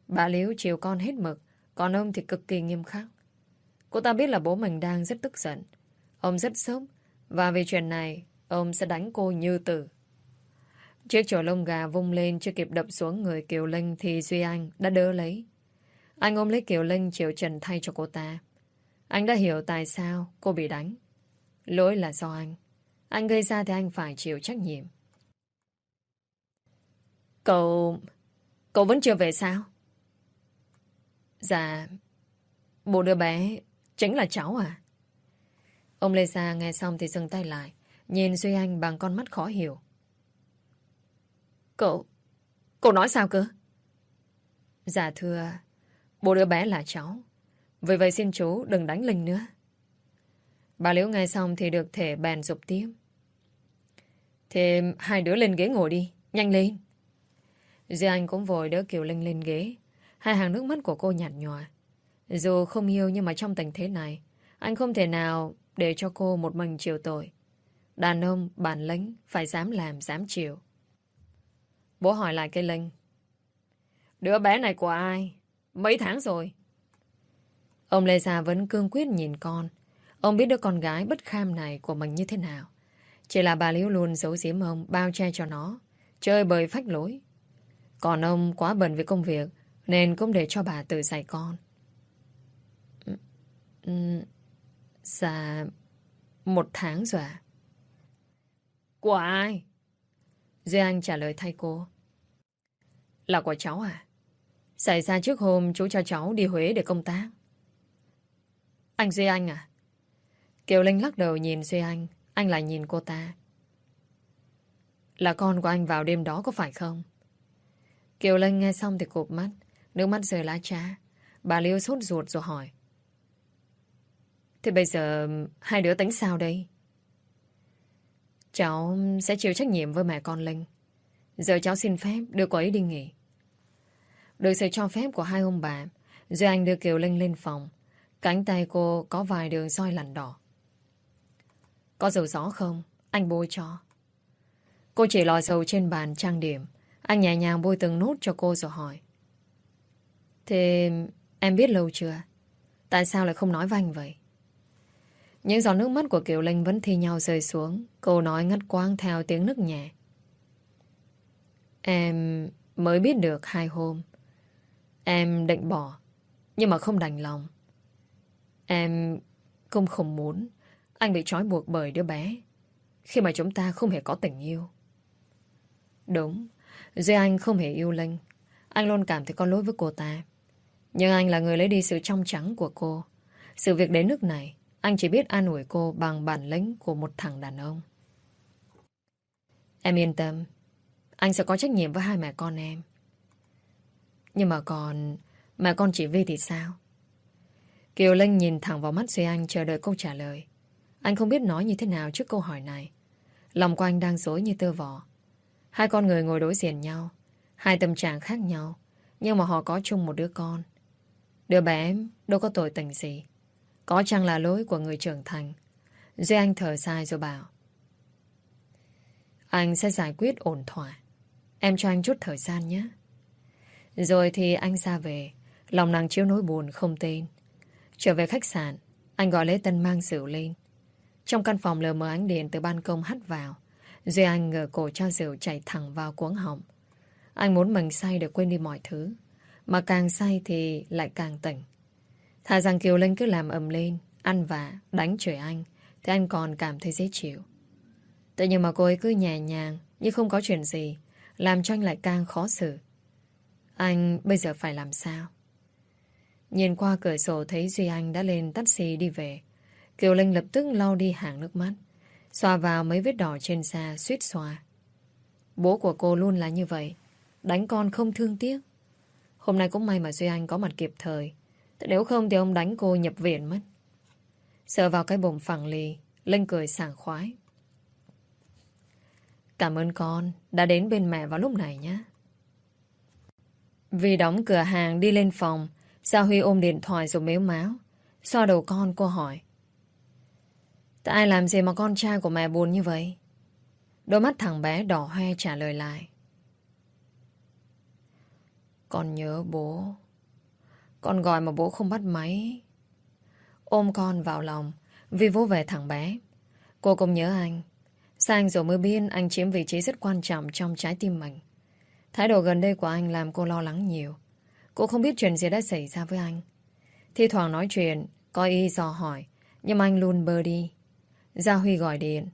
Bà Liễu chiều con hết mực, còn ông thì cực kỳ nghiêm khắc. Cô ta biết là bố mình đang rất tức giận. Ông rất sốc, và vì chuyện này, ông sẽ đánh cô như tử. Chiếc chổi lông gà vung lên chưa kịp đập xuống người Kiều Linh thì Duy Anh đã đỡ lấy. Anh ôm lấy Kiều Linh chiều trần thay cho cô ta. Anh đã hiểu tại sao cô bị đánh. Lỗi là do anh. Anh gây ra thì anh phải chịu trách nhiệm. Cậu... Cậu vẫn chưa về sao? Dạ... Bố đứa bé chính là cháu à? Ông Lê Sa nghe xong thì dừng tay lại. Nhìn Duy Anh bằng con mắt khó hiểu. Cậu... Cậu nói sao cơ? Dạ thưa... Bố đứa bé là cháu. Vì vậy xin chú đừng đánh Linh nữa. Bà Liễu nghe xong thì được thể bàn dục tiếp. thêm hai đứa lên ghế ngồi đi. Nhanh lên. Duy Anh cũng vội đỡ Kiều Linh lên ghế. Hai hàng nước mắt của cô nhạt nhòa. Dù không yêu nhưng mà trong tình thế này, anh không thể nào để cho cô một mình chịu tội. Đàn ông, bản lĩnh, phải dám làm, dám chịu. Bố hỏi lại cây Linh. Đứa bé này của ai? Mấy tháng rồi? Ông Lê Gia vẫn cương quyết nhìn con. Ông biết đứa con gái bất kham này của mình như thế nào. Chỉ là bà Liễu luôn giấu giếm ông, bao che cho nó. Chơi bời phách lối. Còn ông quá bận với công việc, nên cũng để cho bà tự dạy con. Ừ, ừ, dạ, một tháng rồi à? Của ai? Duy Anh trả lời thay cô. Là của cháu à? Xảy ra trước hôm chú cho cháu đi Huế để công tác. Anh Duy Anh à? Kiều Linh lắc đầu nhìn Duy Anh. Anh lại nhìn cô ta. Là con của anh vào đêm đó có phải không? Kiều Linh nghe xong thì cụp mắt. Nước mắt rơi lá trá. Bà Liêu sốt ruột rồi hỏi. Thế bây giờ hai đứa tính sao đây? Cháu sẽ chịu trách nhiệm với mẹ con Linh. Giờ cháu xin phép đưa cô ấy đi nghỉ. Được sự cho phép của hai ông bà, Duy Anh đưa Kiều Linh lên phòng. Cánh tay cô có vài đường soi lằn đỏ. Có dầu gió không? Anh bôi cho. Cô chỉ lòi dầu trên bàn trang điểm. Anh nhẹ nhàng bôi từng nút cho cô rồi hỏi. Thế em biết lâu chưa? Tại sao lại không nói với anh vậy? Những giọt nước mắt của Kiều Linh vẫn thi nhau rơi xuống. Cô nói ngắt quang theo tiếng nước nhẹ. Em mới biết được hai hôm. Em định bỏ, nhưng mà không đành lòng. Em không không muốn anh bị trói buộc bởi đứa bé khi mà chúng ta không hề có tình yêu. Đúng, Duy Anh không hề yêu Linh. Anh luôn cảm thấy có lỗi với cô ta. Nhưng anh là người lấy đi sự trong trắng của cô. Sự việc đến nước này, anh chỉ biết an ủi cô bằng bản lĩnh của một thằng đàn ông. Em yên tâm, anh sẽ có trách nhiệm với hai mẹ con em. Nhưng mà còn mẹ con chị Vi thì sao? Kiều Linh nhìn thẳng vào mắt Duy Anh chờ đợi câu trả lời. Anh không biết nói như thế nào trước câu hỏi này. Lòng của anh đang dối như tơ vỏ. Hai con người ngồi đối diện nhau. Hai tâm trạng khác nhau. Nhưng mà họ có chung một đứa con. Đứa bé em đâu có tội tình gì. Có chăng là lỗi của người trưởng thành. Duy Anh thở dài rồi bảo. Anh sẽ giải quyết ổn thỏa. Em cho anh chút thời gian nhé. Rồi thì anh ra về. Lòng nàng chiếu nỗi buồn không tên. Trở về khách sạn, anh gọi lấy Tân mang rượu lên. Trong căn phòng lờ mờ ánh điện từ ban công hắt vào. Duy Anh ngờ cổ cho rượu chảy thẳng vào cuống họng. Anh muốn mình say để quên đi mọi thứ. Mà càng say thì lại càng tỉnh. Thà rằng Kiều Linh cứ làm ầm lên, ăn vạ, đánh chửi anh, thì anh còn cảm thấy dễ chịu. Tự nhiên mà cô ấy cứ nhẹ nhàng, như không có chuyện gì, làm cho anh lại càng khó xử. Anh bây giờ phải làm sao? Nhìn qua cửa sổ thấy Duy Anh đã lên taxi đi về. Kiều Linh lập tức lau đi hàng nước mắt. Xoa vào mấy vết đỏ trên da suýt xoa. Bố của cô luôn là như vậy. Đánh con không thương tiếc. Hôm nay cũng may mà Duy Anh có mặt kịp thời. Nếu không thì ông đánh cô nhập viện mất. Sợ vào cái bụng phẳng lì, Linh cười sảng khoái. Cảm ơn con đã đến bên mẹ vào lúc này nhé. Vì đóng cửa hàng đi lên phòng, Gia Huy ôm điện thoại rồi mếu máu. Xoa đầu con cô hỏi. Tại ai làm gì mà con trai của mẹ buồn như vậy? Đôi mắt thằng bé đỏ hoe trả lời lại. Con nhớ bố. Con gọi mà bố không bắt máy. Ôm con vào lòng vì vô về thằng bé. Cô cũng nhớ anh. Sang rồi mới biết anh chiếm vị trí rất quan trọng trong trái tim mình. Thái độ gần đây của anh làm cô lo lắng nhiều. Cô không biết chuyện gì đã xảy ra với anh. Thi thoảng nói chuyện, có ý dò hỏi, nhưng anh luôn bơ đi. Gia Huy gọi điện.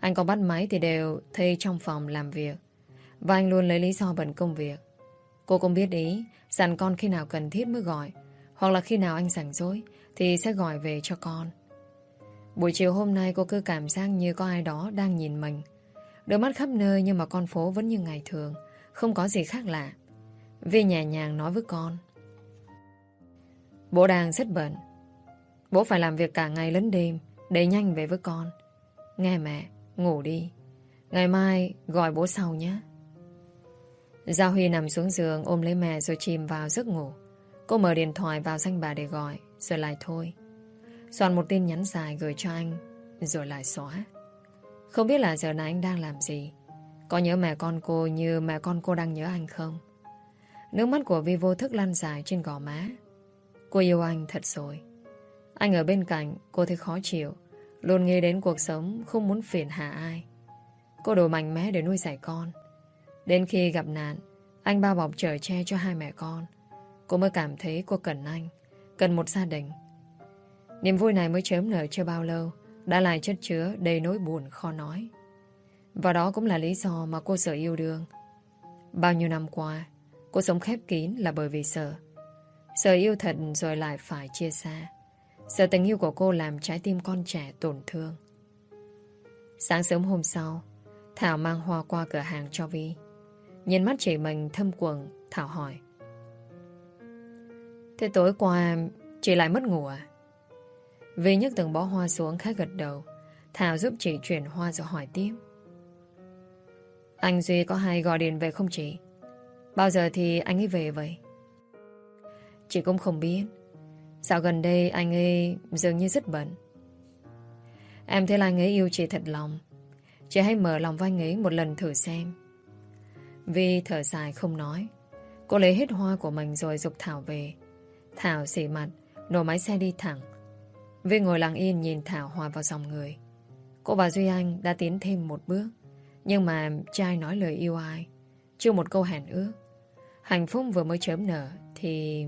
Anh có bắt máy thì đều thay trong phòng làm việc. Và anh luôn lấy lý do bận công việc. Cô cũng biết ý, dặn con khi nào cần thiết mới gọi. Hoặc là khi nào anh rảnh rỗi thì sẽ gọi về cho con. Buổi chiều hôm nay cô cứ cảm giác như có ai đó đang nhìn mình. Đôi mắt khắp nơi nhưng mà con phố vẫn như ngày thường. Không có gì khác lạ. Vi nhẹ nhàng nói với con. Bố đang rất bận. Bố phải làm việc cả ngày lẫn đêm để nhanh về với con. Nghe mẹ, ngủ đi. Ngày mai gọi bố sau nhé. Giao Huy nằm xuống giường ôm lấy mẹ rồi chìm vào giấc ngủ. Cô mở điện thoại vào danh bà để gọi, rồi lại thôi. Soạn một tin nhắn dài gửi cho anh, rồi lại xóa. Không biết là giờ này anh đang làm gì. Có nhớ mẹ con cô như mẹ con cô đang nhớ anh không? Nước mắt của Vi vô thức lăn dài trên gò má. Cô yêu anh thật rồi. Anh ở bên cạnh, cô thấy khó chịu. Luôn nghĩ đến cuộc sống, không muốn phiền hà ai. Cô đồ mạnh mẽ để nuôi dạy con. Đến khi gặp nạn, anh bao bọc chở che cho hai mẹ con. Cô mới cảm thấy cô cần anh, cần một gia đình. Niềm vui này mới chớm nở chưa bao lâu, đã lại chất chứa đầy nỗi buồn khó nói. Và đó cũng là lý do mà cô sợ yêu đương. Bao nhiêu năm qua, cô sống khép kín là bởi vì sợ. Sợ yêu thật rồi lại phải chia xa. Sợ tình yêu của cô làm trái tim con trẻ tổn thương. Sáng sớm hôm sau, Thảo mang hoa qua cửa hàng cho Vi. Nhìn mắt chị mình thâm quầng, Thảo hỏi. Thế tối qua chị lại mất ngủ à? Vi nhấc từng bó hoa xuống khá gật đầu. Thảo giúp chị chuyển hoa rồi hỏi tiếp. Anh Duy có hay gọi điện về không chị? Bao giờ thì anh ấy về vậy? Chị cũng không biết. Dạo gần đây anh ấy dường như rất bận. Em thấy là anh ấy yêu chị thật lòng. Chị hãy mở lòng với anh ấy một lần thử xem. Vi thở dài không nói. Cô lấy hết hoa của mình rồi dục Thảo về. Thảo xỉ mặt, nổ máy xe đi thẳng. Vi ngồi lặng yên nhìn Thảo hòa vào dòng người. Cô và Duy Anh đã tiến thêm một bước. Nhưng mà trai nói lời yêu ai Chưa một câu hẹn ước Hạnh phúc vừa mới chớm nở Thì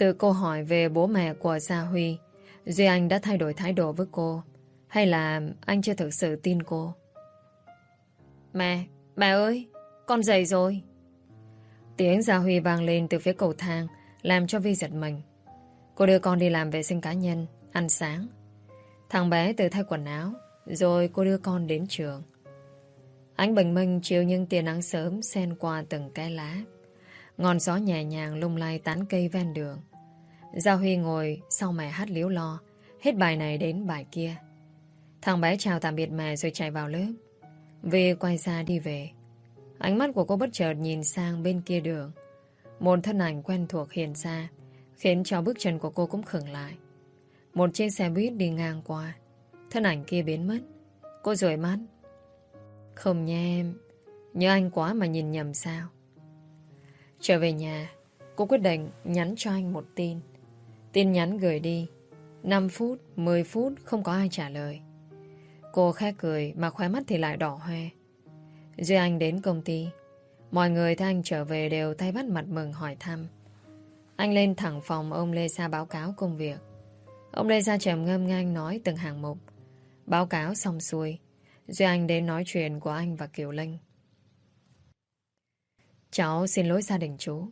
từ câu hỏi về bố mẹ của Gia Huy. Duy Anh đã thay đổi thái độ với cô. Hay là anh chưa thực sự tin cô? Mẹ Mẹ ơi, Con dậy rồi. Tiếng Gia Huy vang lên từ phía cầu thang, Làm cho Vi giật mình. Cô đưa con đi làm vệ sinh cá nhân, Ăn sáng. Thằng bé tự thay quần áo, rồi cô đưa con đến trường. Ánh bình minh chiều những tia nắng sớm Xen qua từng cái lá. Ngọn gió nhẹ nhàng lung lay tán cây ven đường. Giao Huy ngồi sau mẹ hát liếu lo, hết bài này đến bài kia. Thằng bé chào tạm biệt mẹ rồi chạy vào lớp. Vì quay ra đi về. Ánh mắt của cô bất chợt nhìn sang bên kia đường. Một thân ảnh quen thuộc hiện ra, khiến cho bước chân của cô cũng khửng lại. Một chiếc xe buýt đi ngang qua. Thân ảnh kia biến mất. Cô rủi mắt. Không nha em. Nhớ anh quá mà nhìn nhầm sao. Trở về nhà, cô quyết định nhắn cho anh một tin. Tin nhắn gửi đi. 5 phút, 10 phút không có ai trả lời. Cô khẽ cười mà khóe mắt thì lại đỏ hoe. Duy Anh đến công ty. Mọi người thấy anh trở về đều tay bắt mặt mừng hỏi thăm. Anh lên thẳng phòng ông Lê Sa báo cáo công việc. Ông Lê Sa trầm ngâm ngang nói từng hàng mục. Báo cáo xong xuôi. Duy Anh đến nói chuyện của anh và Kiều Linh. Cháu xin lỗi gia đình chú.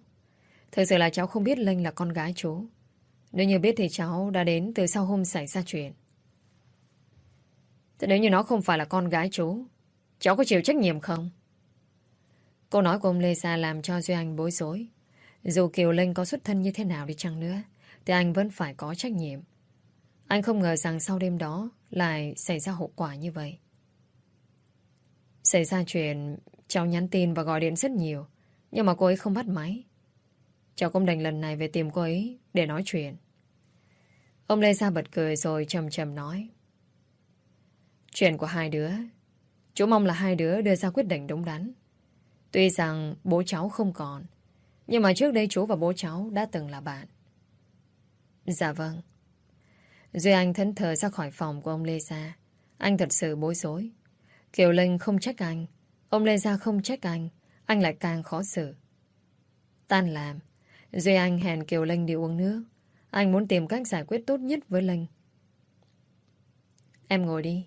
Thực sự là cháu không biết Linh là con gái chú. Nếu như biết thì cháu đã đến từ sau hôm xảy ra chuyện. Thế nếu như nó không phải là con gái chú, cháu có chịu trách nhiệm không? Câu nói của ông Lê Sa làm cho Duy Anh bối rối. Dù Kiều Linh có xuất thân như thế nào đi chăng nữa, thì anh vẫn phải có trách nhiệm. Anh không ngờ rằng sau đêm đó lại xảy ra hậu quả như vậy. Xảy ra chuyện, cháu nhắn tin và gọi điện rất nhiều, nhưng mà cô ấy không bắt máy. Cháu cũng đành lần này về tìm cô ấy để nói chuyện. Ông Lê Sa bật cười rồi trầm trầm nói. Chuyện của hai đứa, chú mong là hai đứa đưa ra quyết định đúng đắn. Tuy rằng bố cháu không còn, nhưng mà trước đây chú và bố cháu đã từng là bạn. Dạ vâng. Duy Anh thẫn thờ ra khỏi phòng của ông Lê Sa. Anh thật sự bối rối. Kiều Linh không trách anh. Ông Lê Gia không trách anh. Anh lại càng khó xử. Tan làm. Duy Anh hẹn Kiều Linh đi uống nước. Anh muốn tìm cách giải quyết tốt nhất với Linh. Em ngồi đi.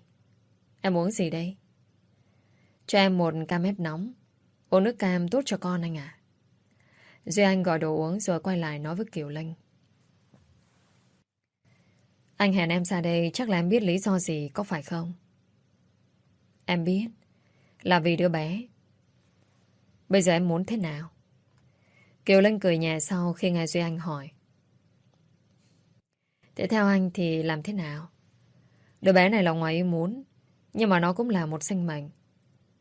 Em uống gì đây? Cho em một cam ép nóng. Uống nước cam tốt cho con anh à. Duy Anh gọi đồ uống rồi quay lại nói với Kiều Linh. Anh hẹn em ra đây, chắc là em biết lý do gì, có phải không? Em biết. Là vì đứa bé. Bây giờ em muốn thế nào? Kiều Linh cười nhẹ sau khi nghe Duy Anh hỏi. Thế theo anh thì làm thế nào? Đứa bé này là ngoài ý muốn, nhưng mà nó cũng là một sinh mệnh.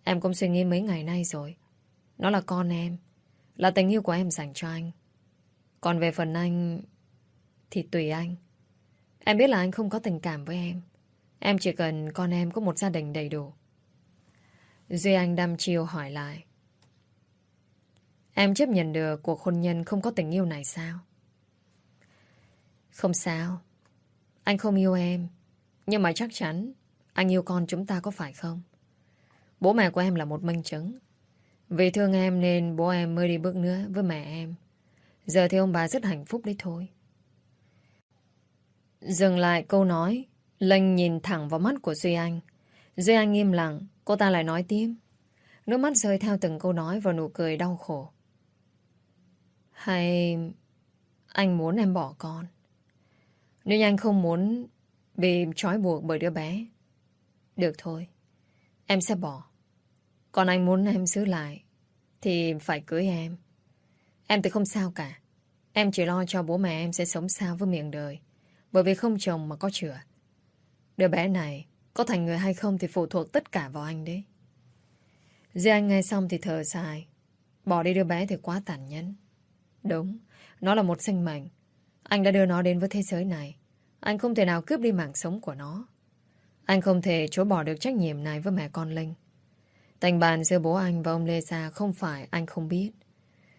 Em cũng suy nghĩ mấy ngày nay rồi. Nó là con em, là tình yêu của em dành cho anh. Còn về phần anh, thì tùy anh. Em biết là anh không có tình cảm với em. Em chỉ cần con em có một gia đình đầy đủ. Duy Anh đăm chiêu hỏi lại. Em chấp nhận được cuộc hôn nhân không có tình yêu này sao? Không sao. Anh không yêu em. Nhưng mà chắc chắn anh yêu con chúng ta có phải không? Bố mẹ của em là một minh chứng. Vì thương em nên bố em mới đi bước nữa với mẹ em. Giờ thì ông bà rất hạnh phúc đấy thôi. Dừng lại câu nói, Linh nhìn thẳng vào mắt của Duy Anh. Duy Anh im lặng, cô ta lại nói tiếp. Nước mắt rơi theo từng câu nói và nụ cười đau khổ. Hay anh muốn em bỏ con? Nếu như anh không muốn bị trói buộc bởi đứa bé, được thôi, em sẽ bỏ. Còn anh muốn em giữ lại, thì phải cưới em. Em thì không sao cả. Em chỉ lo cho bố mẹ em sẽ sống sao với miệng đời. Bởi vì không chồng mà có chữa. Đứa bé này có thành người hay không thì phụ thuộc tất cả vào anh đấy. Duy Anh nghe xong thì thở dài. Bỏ đi đứa bé thì quá tàn nhẫn. Đúng, nó là một sinh mệnh. Anh đã đưa nó đến với thế giới này. Anh không thể nào cướp đi mạng sống của nó. Anh không thể chối bỏ được trách nhiệm này với mẹ con Linh. Tình bạn giữa bố anh và ông Lê Sa không phải anh không biết.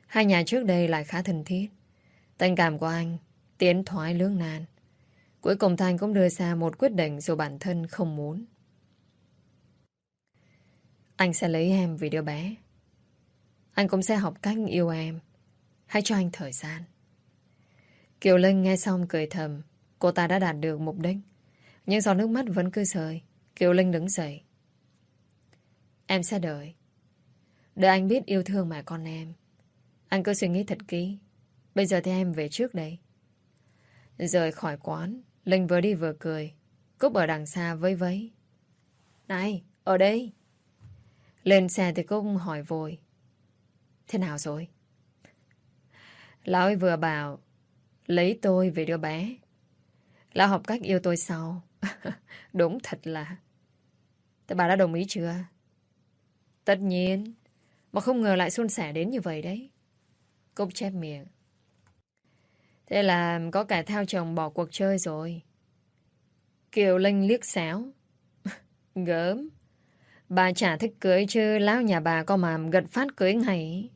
Hai nhà trước đây lại khá thân thiết. Tình cảm của anh tiến thoái lưỡng nan. Cuối cùng Thanh cũng đưa ra một quyết định dù bản thân không muốn. Anh sẽ lấy em vì đứa bé. Anh cũng sẽ học cách yêu em. Hãy cho anh thời gian. Kiều Linh nghe xong cười thầm. Cô ta đã đạt được mục đích. Nhưng giọt nước mắt vẫn cứ rơi. Kiều Linh đứng dậy. Em sẽ đợi. Đợi anh biết yêu thương mẹ con em. Anh cứ suy nghĩ thật kỹ. Bây giờ thì em về trước đây. Rời khỏi quán, Linh vừa đi vừa cười. Cúc ở đằng xa vây vấy. Này, ở đây. Lên xe thì Cúc hỏi vội. Thế nào rồi? Lão ấy vừa bảo, Lấy tôi về đứa bé. lão học cách yêu tôi sau. (laughs) Đúng thật là... Thế bà đã đồng ý chưa? Tất nhiên. Mà không ngờ lại xuân sẻ đến như vậy đấy. Cốc chép miệng. Thế là có cả thao chồng bỏ cuộc chơi rồi. Kiều Linh liếc xéo. (laughs) Gớm. Bà chả thích cưới chứ, lão nhà bà có mà gật phát cưới ngày.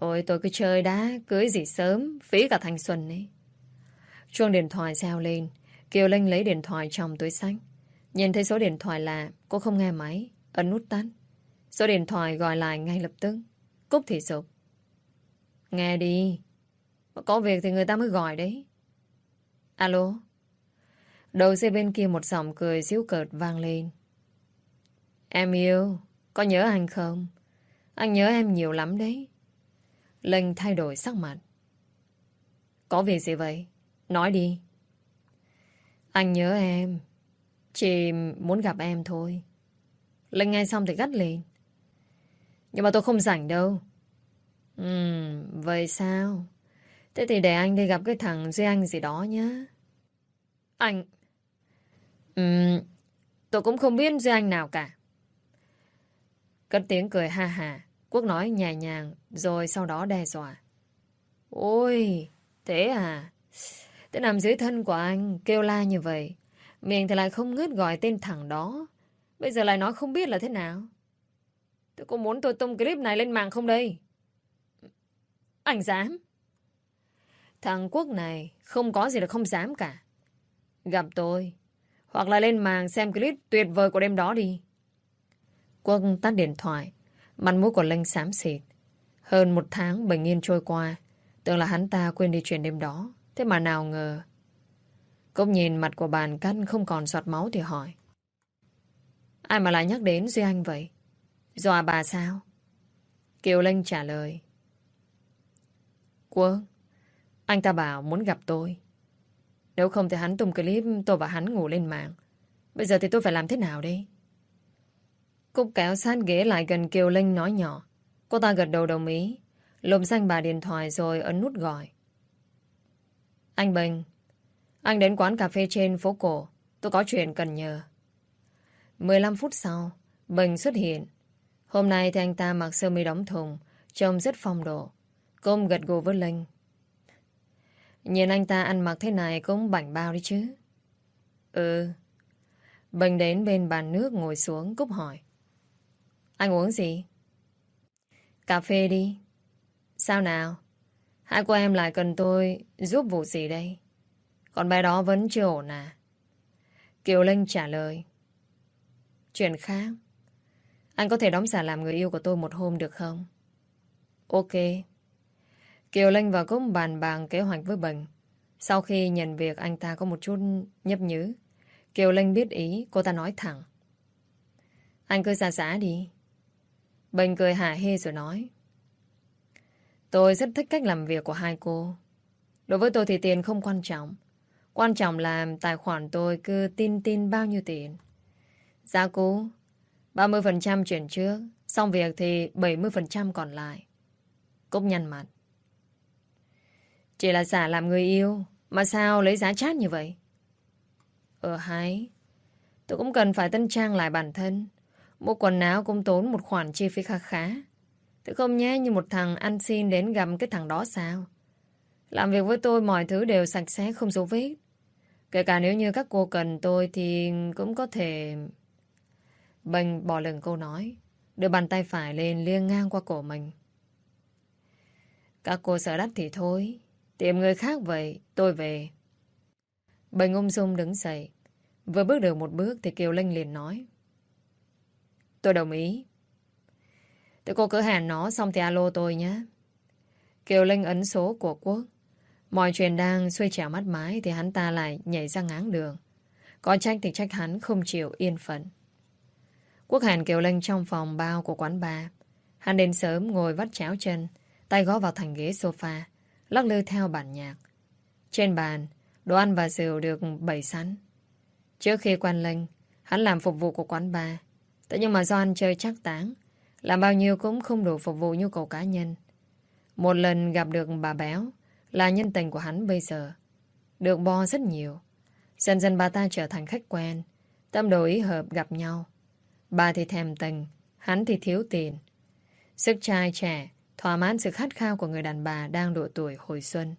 Ôi tôi cứ chơi đã, cưới gì sớm, phí cả thanh xuân ấy. Chuông điện thoại reo lên, Kiều Linh lấy điện thoại trong túi xanh. Nhìn thấy số điện thoại là cô không nghe máy, ấn nút tắt. Số điện thoại gọi lại ngay lập tức. Cúc thì sụp. Nghe đi. Có việc thì người ta mới gọi đấy. Alo. Đầu dây bên kia một giọng cười xíu cợt vang lên. Em yêu, có nhớ anh không? Anh nhớ em nhiều lắm đấy. Linh thay đổi sắc mặt. Có việc gì vậy? Nói đi. Anh nhớ em. Chỉ muốn gặp em thôi. Linh nghe xong thì gắt lên. Nhưng mà tôi không rảnh đâu. Ừ, vậy sao? Thế thì để anh đi gặp cái thằng Duy Anh gì đó nhé. Anh... Ừ, tôi cũng không biết Duy Anh nào cả. Cất tiếng cười ha hà. Quốc nói nhẹ nhàng rồi sau đó đe dọa. Ôi, thế à? Thế nằm dưới thân của anh kêu la như vậy. Miệng thì lại không ngớt gọi tên thằng đó. Bây giờ lại nói không biết là thế nào. Tôi có muốn tôi tung clip này lên mạng không đây? Anh dám. Thằng Quốc này không có gì là không dám cả. Gặp tôi. Hoặc là lên mạng xem clip tuyệt vời của đêm đó đi. Quốc tắt điện thoại. Mặt mũi của Linh xám xịt. Hơn một tháng bình yên trôi qua. Tưởng là hắn ta quên đi chuyện đêm đó. Thế mà nào ngờ. Cốc nhìn mặt của bàn cắt không còn giọt máu thì hỏi. Ai mà lại nhắc đến Duy Anh vậy? Dọa bà sao? Kiều Linh trả lời. Quân, anh ta bảo muốn gặp tôi. Nếu không thì hắn tung clip tôi và hắn ngủ lên mạng. Bây giờ thì tôi phải làm thế nào đây? Cúc kéo sát ghế lại gần Kiều Linh nói nhỏ. Cô ta gật đầu đồng ý. Lộm xanh bà điện thoại rồi ấn nút gọi. Anh Bình, anh đến quán cà phê trên phố cổ. Tôi có chuyện cần nhờ. 15 phút sau, Bình xuất hiện. Hôm nay thì anh ta mặc sơ mi đóng thùng, trông rất phong độ. Cô gật gù với Linh. Nhìn anh ta ăn mặc thế này cũng bảnh bao đi chứ. Ừ. Bình đến bên bàn nước ngồi xuống Cúc hỏi. Anh uống gì? Cà phê đi. Sao nào? Hai cô em lại cần tôi giúp vụ gì đây? Còn bé đó vẫn chưa ổn à? Kiều Linh trả lời. Chuyện khác. Anh có thể đóng giả làm người yêu của tôi một hôm được không? Ok. Kiều Linh và Cúc bàn bàn kế hoạch với Bình. Sau khi nhận việc anh ta có một chút nhấp nhứ, Kiều Linh biết ý, cô ta nói thẳng. Anh cứ giả giả đi. Bình cười hả hê rồi nói. Tôi rất thích cách làm việc của hai cô. Đối với tôi thì tiền không quan trọng. Quan trọng là tài khoản tôi cứ tin tin bao nhiêu tiền. Giá cũ 30% chuyển trước, Xong việc thì 70% còn lại Cúc nhăn mặt Chỉ là giả làm người yêu, Mà sao lấy giá chát như vậy Ờ hay, Tôi cũng cần phải tân trang lại bản thân Mua quần áo cũng tốn một khoản chi phí khá khá Thế không nhé như một thằng ăn xin đến gặp cái thằng đó sao Làm việc với tôi mọi thứ đều sạch sẽ không dấu vết Kể cả nếu như các cô cần tôi thì cũng có thể... Bình bỏ lừng câu nói, đưa bàn tay phải lên liêng ngang qua cổ mình. Các cô sợ đắt thì thôi, tìm người khác vậy, tôi về. Bình ung dung đứng dậy, vừa bước được một bước thì Kiều Linh liền nói. Tôi đồng ý. Tôi cô cứ hẹn nó xong thì alo tôi nhé. Kiều Linh ấn số của Quốc. Mọi chuyện đang xuôi trèo mắt mái thì hắn ta lại nhảy ra ngáng đường. Có trách thì trách hắn không chịu yên phận. Quốc Hàn Kiều Linh trong phòng bao của quán bar. Hắn đến sớm ngồi vắt cháo chân, tay gõ vào thành ghế sofa, lắc lư theo bản nhạc. Trên bàn, đồ ăn và rượu được bày sẵn. Trước khi quan linh, hắn làm phục vụ của quán bar. Thế nhưng mà do ăn chơi chắc táng, làm bao nhiêu cũng không đủ phục vụ nhu cầu cá nhân. Một lần gặp được bà béo, Là nhân tình của hắn bây giờ. Được bo rất nhiều. Dần dần bà ta trở thành khách quen. Tâm đồ ý hợp gặp nhau. Bà thì thèm tình, hắn thì thiếu tiền. Sức trai trẻ, thỏa mãn sự khát khao của người đàn bà đang độ tuổi hồi xuân.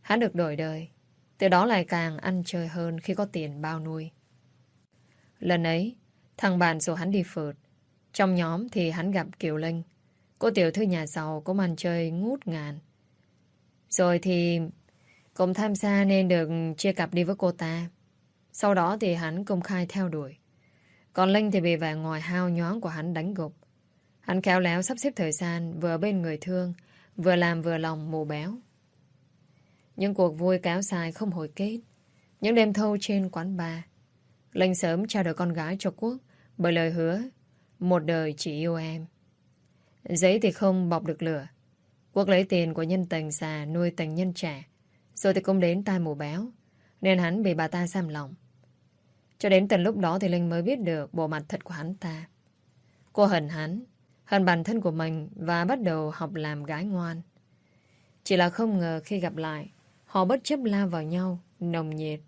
Hắn được đổi đời, từ đó lại càng ăn chơi hơn khi có tiền bao nuôi. Lần ấy, thằng bạn rủ hắn đi phượt. Trong nhóm thì hắn gặp Kiều Linh. Cô tiểu thư nhà giàu có màn chơi ngút ngàn. Rồi thì cùng tham gia nên được chia cặp đi với cô ta. Sau đó thì hắn công khai theo đuổi. Còn Linh thì bị vẻ ngoài hao nhoáng của hắn đánh gục. Hắn khéo léo sắp xếp thời gian vừa bên người thương, vừa làm vừa lòng mù béo. Những cuộc vui kéo dài không hồi kết. Những đêm thâu trên quán bar. Linh sớm trao đổi con gái cho Quốc bởi lời hứa một đời chỉ yêu em. Giấy thì không bọc được lửa. Quốc lấy tiền của nhân tình già nuôi tình nhân trẻ. Rồi thì cũng đến tai mù béo. Nên hắn bị bà ta giam lòng. Cho đến tận lúc đó thì Linh mới biết được bộ mặt thật của hắn ta. Cô hận hắn, hận bản thân của mình và bắt đầu học làm gái ngoan. Chỉ là không ngờ khi gặp lại, họ bất chấp la vào nhau, nồng nhiệt,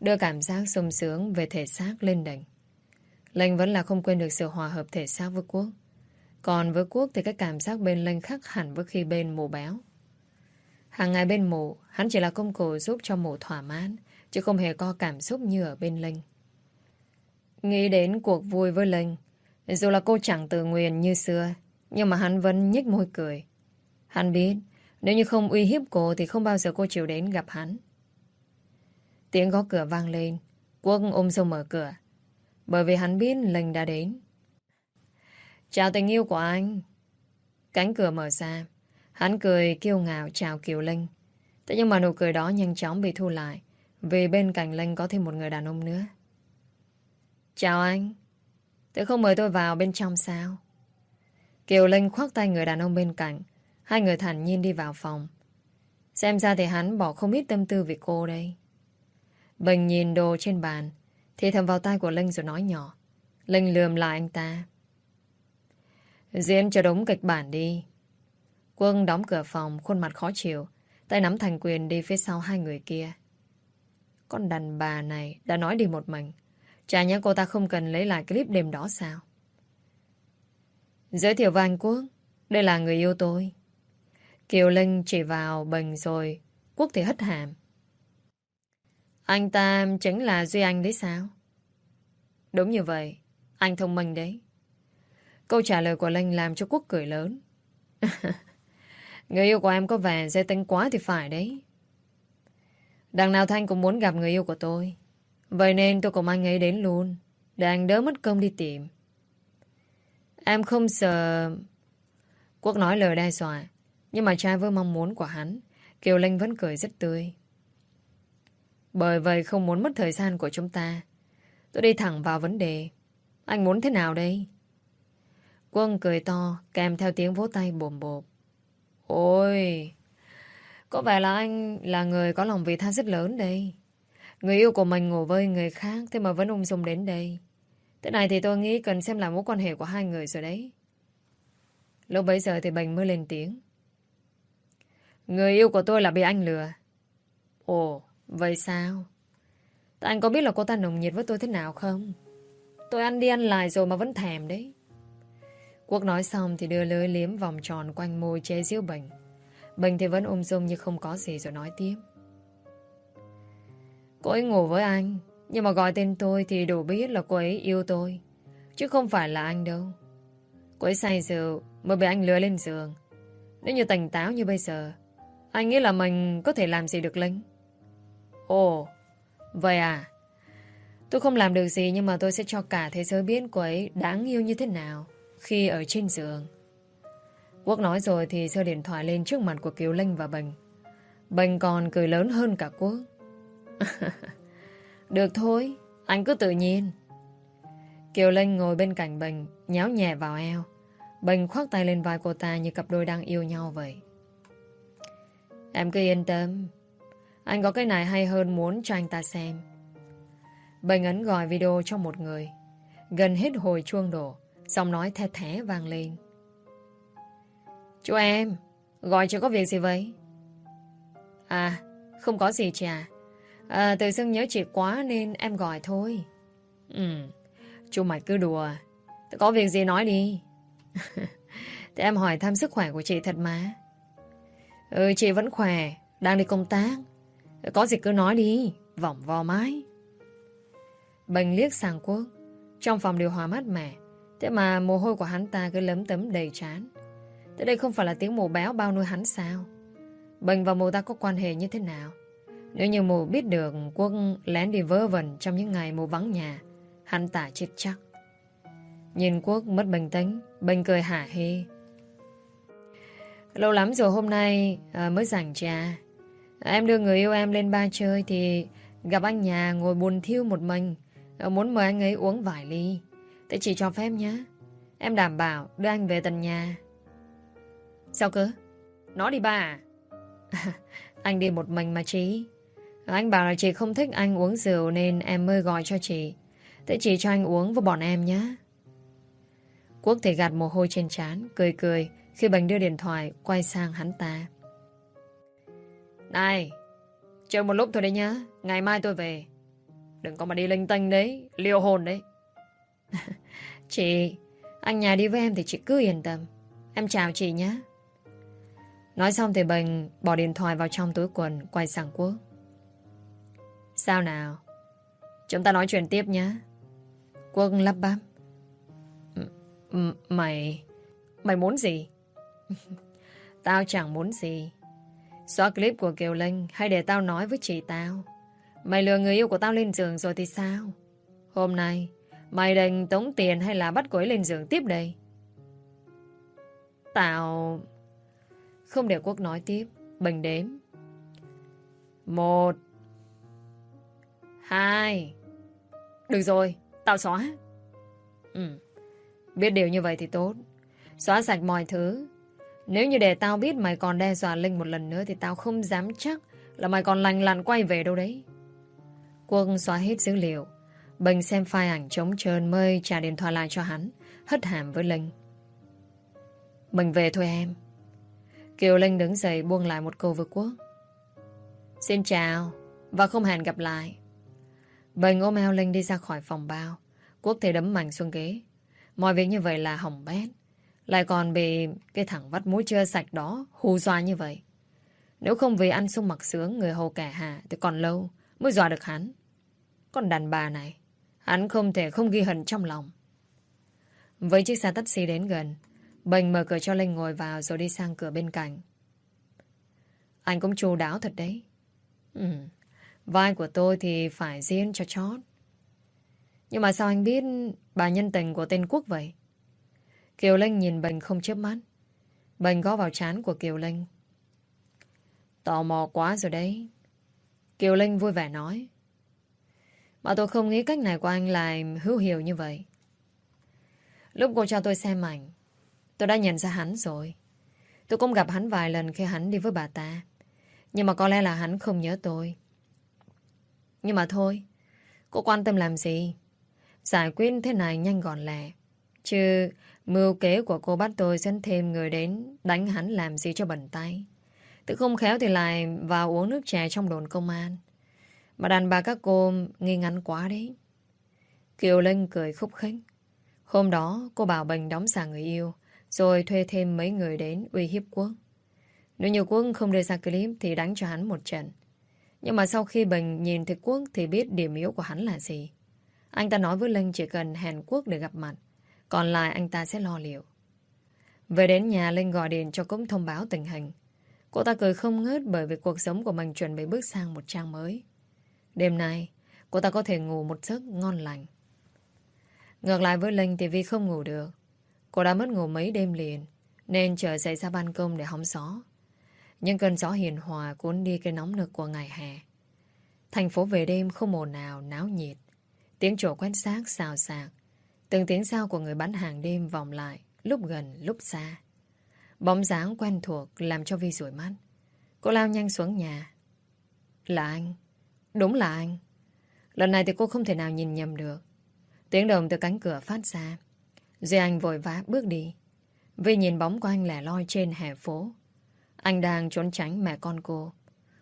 đưa cảm giác sung sướng về thể xác lên đỉnh. Linh vẫn là không quên được sự hòa hợp thể xác với Quốc. Còn với Quốc thì cái cảm giác bên Linh khác hẳn với khi bên mù béo. Hàng ngày bên mù, hắn chỉ là công cụ giúp cho mù thỏa mãn, chứ không hề có cảm xúc như ở bên Linh. Nghĩ đến cuộc vui với Linh, dù là cô chẳng tự nguyện như xưa, nhưng mà hắn vẫn nhích môi cười. Hắn biết, nếu như không uy hiếp cô thì không bao giờ cô chịu đến gặp hắn. Tiếng gõ cửa vang lên, Quốc ôm sâu mở cửa. Bởi vì hắn biết Linh đã đến. Chào tình yêu của anh. Cánh cửa mở ra. Hắn cười kiêu ngạo chào Kiều Linh. Thế nhưng mà nụ cười đó nhanh chóng bị thu lại. Vì bên cạnh Linh có thêm một người đàn ông nữa. Chào anh. tự không mời tôi vào bên trong sao? Kiều Linh khoác tay người đàn ông bên cạnh. Hai người thản nhiên đi vào phòng. Xem ra thì hắn bỏ không ít tâm tư vì cô đây. Bình nhìn đồ trên bàn. Thì thầm vào tay của Linh rồi nói nhỏ. Linh lườm lại anh ta. Diễn cho đúng kịch bản đi. Quân đóng cửa phòng, khuôn mặt khó chịu. Tay nắm thành quyền đi phía sau hai người kia. Con đàn bà này đã nói đi một mình. Chả nhẽ cô ta không cần lấy lại clip đêm đó sao? Giới thiệu với anh Quốc, đây là người yêu tôi. Kiều Linh chỉ vào bình rồi, Quốc thì hất hàm. Anh ta chính là Duy Anh đấy sao? Đúng như vậy, anh thông minh đấy. Câu trả lời của Linh làm cho Quốc cười lớn. (laughs) người yêu của em có vẻ dễ tính quá thì phải đấy. Đằng nào Thanh cũng muốn gặp người yêu của tôi. Vậy nên tôi cùng anh ấy đến luôn Để anh đỡ mất công đi tìm Em không sợ Quốc nói lời đe dọa Nhưng mà trai với mong muốn của hắn Kiều Linh vẫn cười rất tươi bởi vậy không muốn mất thời gian của chúng ta. Tôi đi thẳng vào vấn đề. Anh muốn thế nào đây? Quân cười to, Kèm theo tiếng vỗ tay bồm bộp. Ôi, Có vẻ là anh là người có lòng vị tha rất lớn đây. Người yêu của mình ngủ với người khác, Thế mà vẫn ung dung đến đây. Thế này thì tôi nghĩ cần xem lại mối quan hệ của hai người rồi đấy. Lúc bấy giờ thì Bình mới lên tiếng. Người yêu của tôi là bị anh lừa. Ồ Vậy sao? Tại anh có biết là cô ta nồng nhiệt với tôi thế nào không? Tôi ăn đi ăn lại rồi mà vẫn thèm đấy. Quốc nói xong thì đưa lưới liếm vòng tròn quanh môi chế giễu Bình Bình thì vẫn ôm dung như không có gì rồi nói tiếp. Cô ấy ngủ với anh, Nhưng mà gọi tên tôi thì đủ biết là cô ấy yêu tôi, Chứ không phải là anh đâu. Cô ấy say rượu Mới bị anh lừa lên giường. Nếu như tỉnh táo như bây giờ, Anh nghĩ là mình có thể làm gì được Linh Ồ Vậy à Tôi không làm được gì nhưng mà tôi sẽ cho cả thế giới biết cô ấy đáng yêu như thế nào Khi ở trên giường Quốc nói rồi thì giơ điện thoại lên trước mặt của Kiều Linh và Bình Bình còn cười lớn hơn cả Quốc (laughs) Được thôi, anh cứ tự nhiên. Kiều Linh ngồi bên cạnh Bình, nháo nhẹ vào eo. Bình khoác tay lên vai cô ta như cặp đôi đang yêu nhau vậy. Em cứ yên tâm. Anh có cái này hay hơn muốn cho anh ta xem. Bình ấn gọi video cho một người. Gần hết hồi chuông đổ, giọng nói the thé vang lên. Chú em, gọi chưa có việc gì vậy? À, không có gì chị à. à tự dưng nhớ chị quá nên em gọi thôi. Ừ, chú mày cứ đùa. Có việc gì nói đi. (laughs) Thì em hỏi thăm sức khỏe của chị thật mà. Ừ, chị vẫn khỏe, đang đi công tác. Có gì cứ nói đi, vòng vo mãi. Bình liếc sang quốc. Trong phòng điều hòa mát mẻ. Thế mà mồ hôi của hắn ta cứ lấm tấm đầy trán. Thế đây không phải là tiếng mồ béo bao nuôi hắn sao? Bình và mồ ta có quan hệ như thế nào? Nếu như mồ biết được Quốc lén đi vơ vẩn trong những ngày mồ vắng nhà, hắn ta chết chắc. Nhìn Quốc mất bình tĩnh, Bình cười hả hê. Lâu lắm rồi hôm nay à, mới rảnh cha. Em đưa người yêu em lên ba chơi thì gặp anh nhà ngồi buồn thiêu một mình. Ờ, muốn mời anh ấy uống vài ly. Thế chị cho phép nhé. Em đảm bảo đưa anh về tận nhà. Sao cơ? Nó đi ba à? (laughs) anh đi một mình mà chị. Anh bảo là chị không thích anh uống rượu nên em mới gọi cho chị. Thế chị cho anh uống với bọn em nhé. Quốc thì gạt mồ hôi trên trán, cười cười khi bánh đưa điện thoại quay sang hắn ta. Này, chờ một lúc thôi đấy nhá, ngày mai tôi về. Đừng có mà đi linh tinh đấy, liều hồn đấy. (laughs) chị, anh nhà đi với em thì chị cứ yên tâm. Em chào chị nhé. Nói xong thì Bình bỏ điện thoại vào trong túi quần quay sang Quốc. Sao nào? Chúng ta nói chuyện tiếp nhé. Quốc lắp bắp. M mày... Mày muốn gì? (laughs) tao chẳng muốn gì. Xóa clip của Kiều Linh hay để tao nói với chị tao. Mày lừa người yêu của tao lên giường rồi thì sao? Hôm nay, mày định tống tiền hay là bắt cô ấy lên giường tiếp đây? Tao... Không để Quốc nói tiếp, Bình đếm. Một... Hai... Được rồi, tao xóa. Ừ, biết điều như vậy thì tốt. Xóa sạch mọi thứ. Nếu như để tao biết mày còn đe dọa Linh một lần nữa thì tao không dám chắc là mày còn lành lặn quay về đâu đấy. Quân xóa hết dữ liệu. Bình xem file ảnh trống trơn mơi trả điện thoại lại cho hắn. Hất hàm với Linh. Mình về thôi em. Kiều Linh đứng dậy buông lại một câu với Quốc. Xin chào và không hẹn gặp lại. Bình ôm eo Linh đi ra khỏi phòng bao. Quốc thì đấm mạnh xuống ghế. Mọi việc như vậy là hỏng bét. Lại còn bị cái thằng vắt mũi chưa sạch đó hù dọa như vậy. Nếu không vì ăn sung mặc sướng người hầu kẻ hạ thì còn lâu mới dọa được hắn. Còn đàn bà này, hắn không thể không ghi hận trong lòng. Với chiếc xe taxi đến gần, Bình mở cửa cho Linh ngồi vào rồi đi sang cửa bên cạnh. Anh cũng chu đáo thật đấy. Ừ, vai của tôi thì phải riêng cho chót. Nhưng mà sao anh biết bà nhân tình của tên Quốc vậy? Kiều Linh nhìn Bình không chớp mắt. Bình gõ vào chán của Kiều Linh. Tò mò quá rồi đấy. Kiều Linh vui vẻ nói. Mà tôi không nghĩ cách này của anh lại hữu hiệu như vậy. Lúc cô cho tôi xem ảnh, tôi đã nhận ra hắn rồi. Tôi cũng gặp hắn vài lần khi hắn đi với bà ta. Nhưng mà có lẽ là hắn không nhớ tôi. Nhưng mà thôi, cô quan tâm làm gì? Giải quyết thế này nhanh gọn lẹ. Chứ mưu kế của cô bắt tôi dẫn thêm người đến đánh hắn làm gì cho bẩn tay. Tự không khéo thì lại vào uống nước chè trong đồn công an. Mà đàn bà các cô nghi ngắn quá đấy. Kiều Linh cười khúc khích. Hôm đó, cô bảo Bình đóng giả người yêu, rồi thuê thêm mấy người đến uy hiếp Quốc. Nếu như Quốc không đưa ra clip thì đánh cho hắn một trận. Nhưng mà sau khi Bình nhìn thấy Quốc thì biết điểm yếu của hắn là gì. Anh ta nói với Linh chỉ cần hẹn Quốc để gặp mặt. Còn lại anh ta sẽ lo liệu. Về đến nhà Linh gọi điện cho Cúng thông báo tình hình. Cô ta cười không ngớt bởi vì cuộc sống của mình chuẩn bị bước sang một trang mới. Đêm nay, cô ta có thể ngủ một giấc ngon lành. Ngược lại với Linh thì vì không ngủ được. Cô đã mất ngủ mấy đêm liền, nên trở dậy ra ban công để hóng gió. Nhưng cơn gió hiền hòa cuốn đi cái nóng nực của ngày hè. Thành phố về đêm không ồn nào náo nhiệt. Tiếng chỗ quét xác xào xạc. Từng tiếng sao của người bán hàng đêm vòng lại, lúc gần lúc xa. Bóng dáng quen thuộc làm cho Vi rủi mắt. Cô lao nhanh xuống nhà. Là anh. Đúng là anh. Lần này thì cô không thể nào nhìn nhầm được. Tiếng đồng từ cánh cửa phát ra. Duy Anh vội vã bước đi. Vi nhìn bóng của anh lẻ loi trên hè phố. Anh đang trốn tránh mẹ con cô.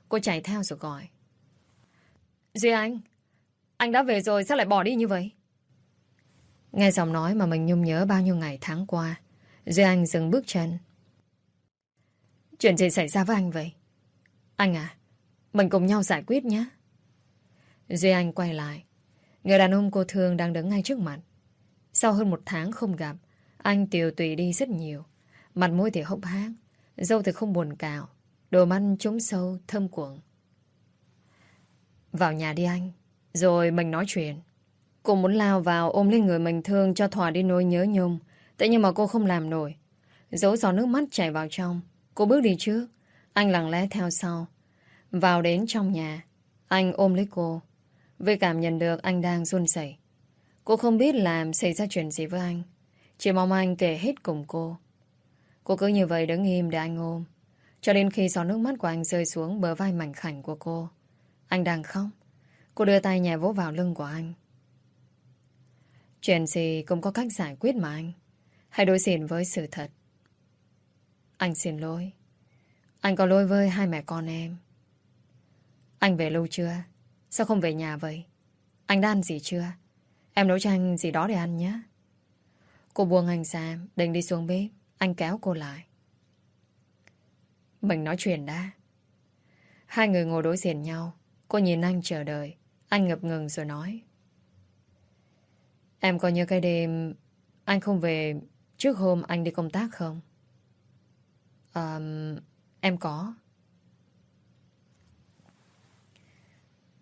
Cô chạy theo rồi gọi. Duy Anh, anh đã về rồi sao lại bỏ đi như vậy? Nghe giọng nói mà mình nhung nhớ bao nhiêu ngày tháng qua. Duy Anh dừng bước chân. Chuyện gì xảy ra với anh vậy? Anh à, mình cùng nhau giải quyết nhé. Duy Anh quay lại. Người đàn ông cô thương đang đứng ngay trước mặt. Sau hơn một tháng không gặp, anh tiều tùy đi rất nhiều. Mặt mũi thì hốc hác, dâu thì không buồn cào, đồ ăn trúng sâu, thơm cuộn. Vào nhà đi anh, rồi mình nói chuyện. Cô muốn lao vào ôm lên người mình thương cho thỏa đi nỗi nhớ nhung. Thế nhưng mà cô không làm nổi. Dấu gió nước mắt chảy vào trong. Cô bước đi trước. Anh lặng lẽ theo sau. Vào đến trong nhà. Anh ôm lấy cô. Vì cảm nhận được anh đang run rẩy. Cô không biết làm xảy ra chuyện gì với anh. Chỉ mong anh kể hết cùng cô. Cô cứ như vậy đứng im để anh ôm. Cho đến khi giọt nước mắt của anh rơi xuống bờ vai mảnh khảnh của cô. Anh đang khóc. Cô đưa tay nhẹ vỗ vào lưng của anh. Chuyện gì cũng có cách giải quyết mà anh. Hãy đối diện với sự thật. Anh xin lỗi. Anh có lỗi với hai mẹ con em. Anh về lâu chưa? Sao không về nhà vậy? Anh đã ăn gì chưa? Em nấu cho anh gì đó để ăn nhé. Cô buông anh ra, định đi xuống bếp. Anh kéo cô lại. Mình nói chuyện đã. Hai người ngồi đối diện nhau. Cô nhìn anh chờ đợi. Anh ngập ngừng rồi nói. Em có nhớ cái đêm anh không về trước hôm anh đi công tác không? À, em có.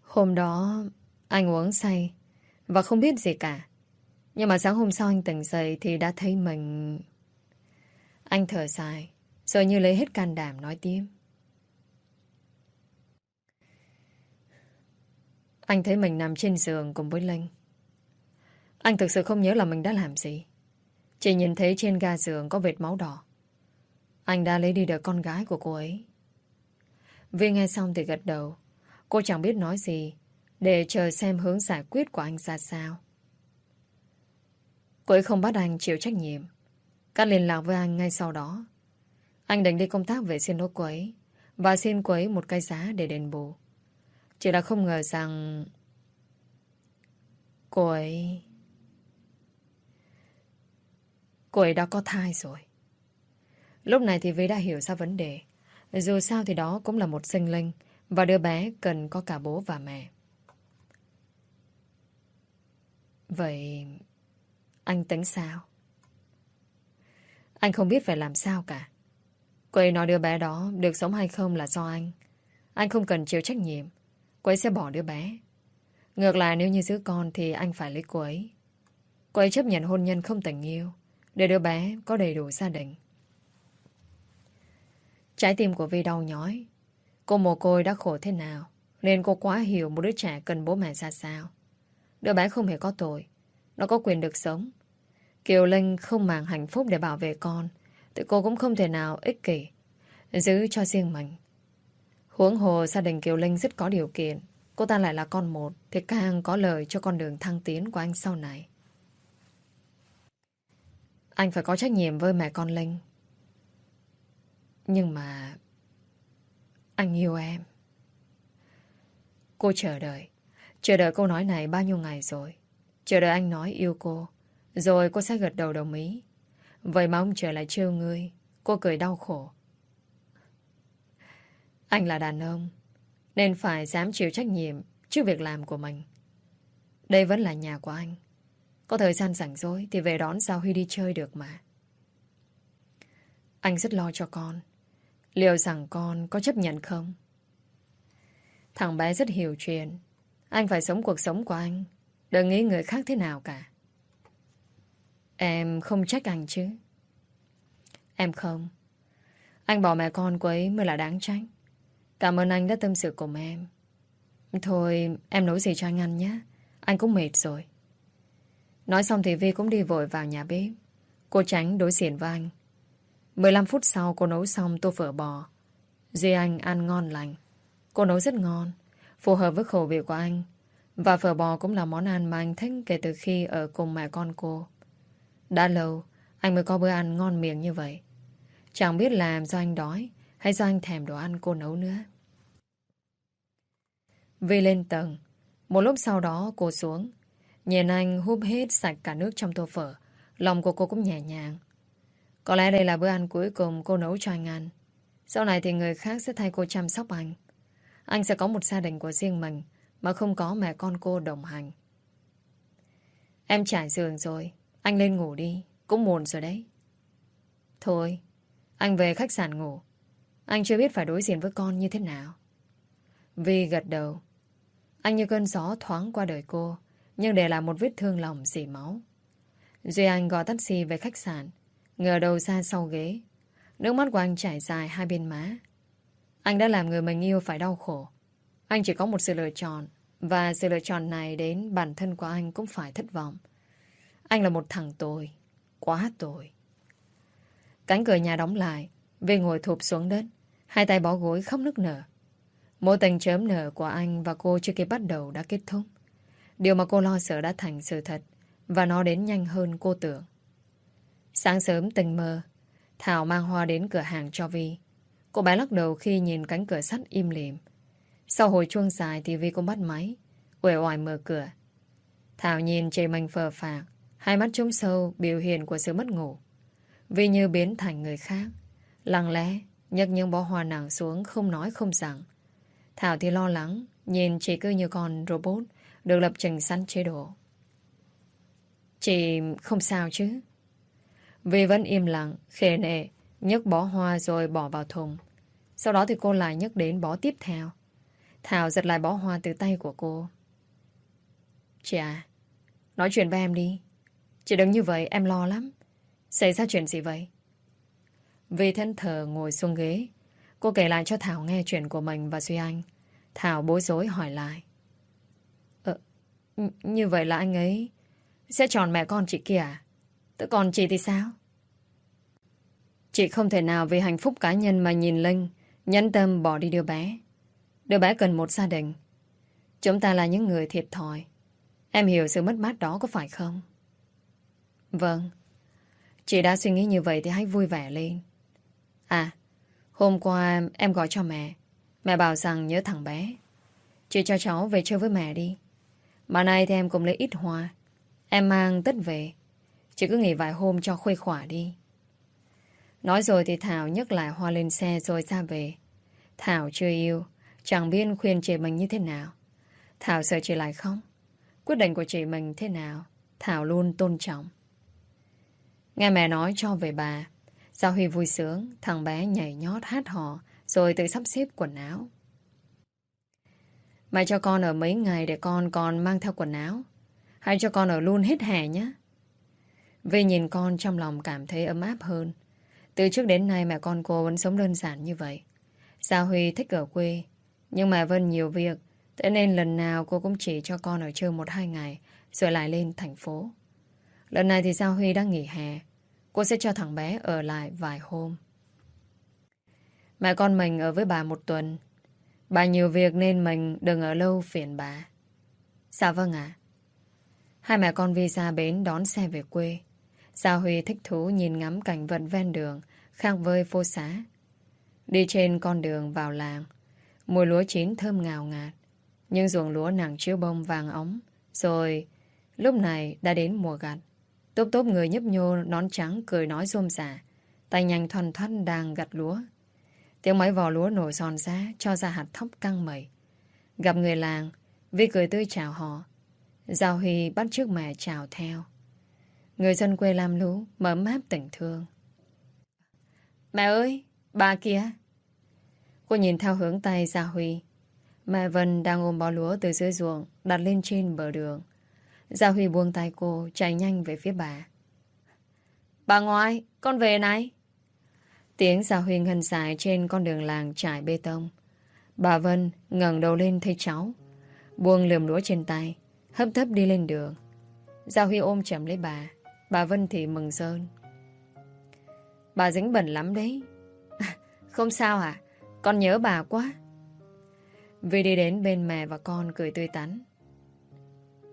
Hôm đó anh uống say và không biết gì cả. Nhưng mà sáng hôm sau anh tỉnh dậy thì đã thấy mình... Anh thở dài, rồi như lấy hết can đảm nói tiếp. Anh thấy mình nằm trên giường cùng với Linh. Anh thực sự không nhớ là mình đã làm gì. Chỉ nhìn thấy trên ga giường có vệt máu đỏ. Anh đã lấy đi được con gái của cô ấy. Vi nghe xong thì gật đầu. Cô chẳng biết nói gì, để chờ xem hướng giải quyết của anh ra sao. Cô ấy không bắt anh chịu trách nhiệm. Cắt liên lạc với anh ngay sau đó. Anh định đi công tác về xin lỗi cô ấy, và xin cô ấy một cái giá để đền bù. Chỉ là không ngờ rằng cô ấy... Cô ấy đã có thai rồi. Lúc này thì Vy đã hiểu ra vấn đề. Dù sao thì đó cũng là một sinh linh và đứa bé cần có cả bố và mẹ. Vậy anh tính sao? Anh không biết phải làm sao cả. Cô ấy nói đứa bé đó được sống hay không là do anh. Anh không cần chịu trách nhiệm. Cô ấy sẽ bỏ đứa bé. Ngược lại, nếu như giữ con thì anh phải lấy cô ấy. Cô ấy chấp nhận hôn nhân không tình yêu để đứa bé có đầy đủ gia đình. Trái tim của Vi đau nhói. Cô mồ côi đã khổ thế nào, nên cô quá hiểu một đứa trẻ cần bố mẹ ra sao. Đứa bé không hề có tội. Nó có quyền được sống. Kiều Linh không màng hạnh phúc để bảo vệ con, thì cô cũng không thể nào ích kỷ, giữ cho riêng mình. Huống hồ gia đình Kiều Linh rất có điều kiện. Cô ta lại là con một, thì càng có lời cho con đường thăng tiến của anh sau này. Anh phải có trách nhiệm với mẹ con Linh. Nhưng mà... Anh yêu em. Cô chờ đợi. Chờ đợi câu nói này bao nhiêu ngày rồi. Chờ đợi anh nói yêu cô. Rồi cô sẽ gật đầu đồng ý. Vậy mà ông trời lại trêu ngươi. Cô cười đau khổ. Anh là đàn ông. Nên phải dám chịu trách nhiệm trước việc làm của mình. Đây vẫn là nhà của anh. Có thời gian rảnh rỗi thì về đón Giao Huy đi chơi được mà. Anh rất lo cho con. Liệu rằng con có chấp nhận không? Thằng bé rất hiểu chuyện. Anh phải sống cuộc sống của anh. Đừng nghĩ người khác thế nào cả. Em không trách anh chứ? Em không. Anh bỏ mẹ con của ấy mới là đáng trách. Cảm ơn anh đã tâm sự cùng em. Thôi, em nấu gì cho anh ăn nhé. Anh cũng mệt rồi. Nói xong thì Vi cũng đi vội vào nhà bếp. Cô tránh đối diện với anh. 15 phút sau cô nấu xong tô phở bò. Duy Anh ăn ngon lành. Cô nấu rất ngon, phù hợp với khẩu vị của anh. Và phở bò cũng là món ăn mà anh thích kể từ khi ở cùng mẹ con cô. Đã lâu, anh mới có bữa ăn ngon miệng như vậy. Chẳng biết làm do anh đói hay do anh thèm đồ ăn cô nấu nữa. Vi lên tầng. Một lúc sau đó cô xuống. Nhìn anh húp hết sạch cả nước trong tô phở. Lòng của cô cũng nhẹ nhàng. Có lẽ đây là bữa ăn cuối cùng cô nấu cho anh ăn. Sau này thì người khác sẽ thay cô chăm sóc anh. Anh sẽ có một gia đình của riêng mình mà không có mẹ con cô đồng hành. Em trải giường rồi. Anh lên ngủ đi. Cũng muộn rồi đấy. Thôi, anh về khách sạn ngủ. Anh chưa biết phải đối diện với con như thế nào. Vi gật đầu. Anh như cơn gió thoáng qua đời cô, nhưng để lại một vết thương lòng dỉ máu. Duy Anh gọi taxi về khách sạn, ngờ đầu ra sau ghế. Nước mắt của anh chảy dài hai bên má. Anh đã làm người mình yêu phải đau khổ. Anh chỉ có một sự lựa chọn, và sự lựa chọn này đến bản thân của anh cũng phải thất vọng. Anh là một thằng tồi, quá tồi. Cánh cửa nhà đóng lại, Vi ngồi thụp xuống đất, hai tay bó gối khóc nức nở. Mối tình chớm nở của anh và cô chưa kịp bắt đầu đã kết thúc. Điều mà cô lo sợ đã thành sự thật và nó đến nhanh hơn cô tưởng. Sáng sớm tình mơ, Thảo mang hoa đến cửa hàng cho Vi. Cô bé lắc đầu khi nhìn cánh cửa sắt im lìm. Sau hồi chuông dài thì Vi cũng bắt máy, uể oải mở cửa. Thảo nhìn chị mình phờ phạc, hai mắt trông sâu biểu hiện của sự mất ngủ. Vi như biến thành người khác, lặng lẽ nhấc những bó hoa nàng xuống không nói không rằng. Thảo thì lo lắng, nhìn chị cứ như con robot được lập trình sẵn chế độ. Chị không sao chứ? Vì vẫn im lặng, khề nệ, nhấc bó hoa rồi bỏ vào thùng. Sau đó thì cô lại nhấc đến bó tiếp theo. Thảo giật lại bó hoa từ tay của cô. Chị à, nói chuyện với em đi. Chị đừng như vậy, em lo lắm. Xảy ra chuyện gì vậy? Vì thân thờ ngồi xuống ghế, cô kể lại cho Thảo nghe chuyện của mình và Duy Anh. Thảo bối rối hỏi lại. Như vậy là anh ấy sẽ chọn mẹ con chị kia à? Còn chị thì sao? Chị không thể nào vì hạnh phúc cá nhân mà nhìn Linh nhẫn tâm bỏ đi đứa bé. Đứa bé cần một gia đình. Chúng ta là những người thiệt thòi. Em hiểu sự mất mát đó có phải không? Vâng. Chị đã suy nghĩ như vậy thì hãy vui vẻ lên. À, hôm qua em gọi cho mẹ. Mẹ bảo rằng nhớ thằng bé. Chị cho cháu về chơi với mẹ đi. Mà nay thì em cũng lấy ít hoa. Em mang tất về. chỉ cứ nghỉ vài hôm cho khuây khỏa đi. Nói rồi thì Thảo nhấc lại hoa lên xe rồi ra về. Thảo chưa yêu, chẳng biết khuyên chị mình như thế nào. Thảo sợ chị lại không? Quyết định của chị mình thế nào? Thảo luôn tôn trọng. Nghe mẹ nói cho về bà. Giao Huy vui sướng, thằng bé nhảy nhót hát hò, rồi tự sắp xếp quần áo. Mày cho con ở mấy ngày để con còn mang theo quần áo. Hay cho con ở luôn hết hè nhé. Vì nhìn con trong lòng cảm thấy ấm áp hơn. Từ trước đến nay mẹ con cô vẫn sống đơn giản như vậy. Gia Huy thích ở quê, nhưng mà Vân nhiều việc, thế nên lần nào cô cũng chỉ cho con ở chơi một hai ngày, rồi lại lên thành phố. Lần này thì Gia Huy đang nghỉ hè, cô sẽ cho thằng bé ở lại vài hôm. Mẹ con mình ở với bà một tuần. Bà nhiều việc nên mình đừng ở lâu phiền bà. Dạ vâng ạ. Hai mẹ con Vi ra bến đón xe về quê. Gia Huy thích thú nhìn ngắm cảnh vật ven đường, khác vơi phố xá. Đi trên con đường vào làng, mùi lúa chín thơm ngào ngạt. Nhưng ruộng lúa nặng chiếu bông vàng ống. Rồi, lúc này đã đến mùa gặt. Tốp tốp người nhấp nhô nón trắng cười nói rôm rả. Tay nhanh thoăn thoát đang gặt lúa. Tiếng máy vò lúa nổi giòn giá cho ra hạt thóc căng mẩy. Gặp người làng, Vi cười tươi chào họ. Giao Huy bắt trước mẹ chào theo. Người dân quê Lam Lũ mở máp tình thương. Mẹ ơi, bà kia. Cô nhìn theo hướng tay Gia Huy. Mẹ Vân đang ôm bó lúa từ dưới ruộng đặt lên trên bờ đường. Gia Huy buông tay cô chạy nhanh về phía bà. Bà ngoại, con về này. Tiếng Gia huyên ngân dài trên con đường làng trải bê tông. Bà Vân ngẩng đầu lên thấy cháu. Buông lườm lúa trên tay, hấp thấp đi lên đường. Gia Huy ôm chầm lấy bà. Bà Vân thì mừng rơn. Bà dính bẩn lắm đấy. (laughs) Không sao à? Con nhớ bà quá. Vi đi đến bên mẹ và con cười tươi tắn.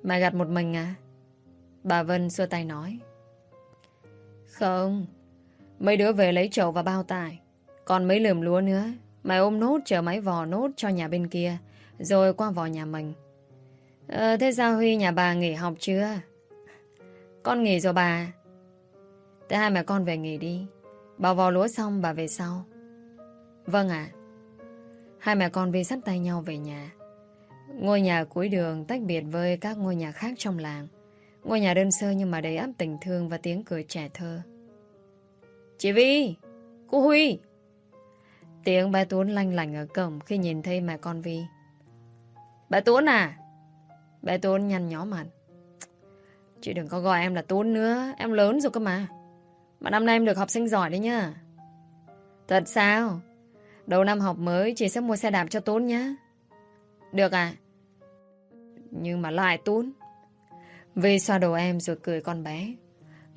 Mẹ gặt một mình à? Bà Vân xua tay nói. Không. Mấy đứa về lấy chậu và bao tải. Còn mấy lườm lúa nữa. mày ôm nốt chờ máy vò nốt cho nhà bên kia. Rồi qua vò nhà mình. Ờ, Thế sao Huy nhà bà nghỉ học chưa? Con nghỉ rồi bà. Thế hai mẹ con về nghỉ đi. Bảo vò lúa xong bà về sau. Vâng ạ. Hai mẹ con Vi sắt tay nhau về nhà. Ngôi nhà cuối đường tách biệt với các ngôi nhà khác trong làng. Ngôi nhà đơn sơ nhưng mà đầy áp tình thương và tiếng cười trẻ thơ. Chị Vi, Cô Huy. Tiếng bà Tuấn lanh lành ở cổng khi nhìn thấy mẹ con Vi. Bà Tuấn à? Bà Tuấn nhăn nhó mặt. Chị đừng có gọi em là Tuấn nữa, Em lớn rồi cơ mà. Mà năm nay em được học sinh giỏi đấy nhá. Thật sao? Đầu năm học mới, chị sẽ mua xe đạp cho Tuấn nhá. Được à? Nhưng mà lại Tuấn. Vi xoa đầu em rồi cười con bé.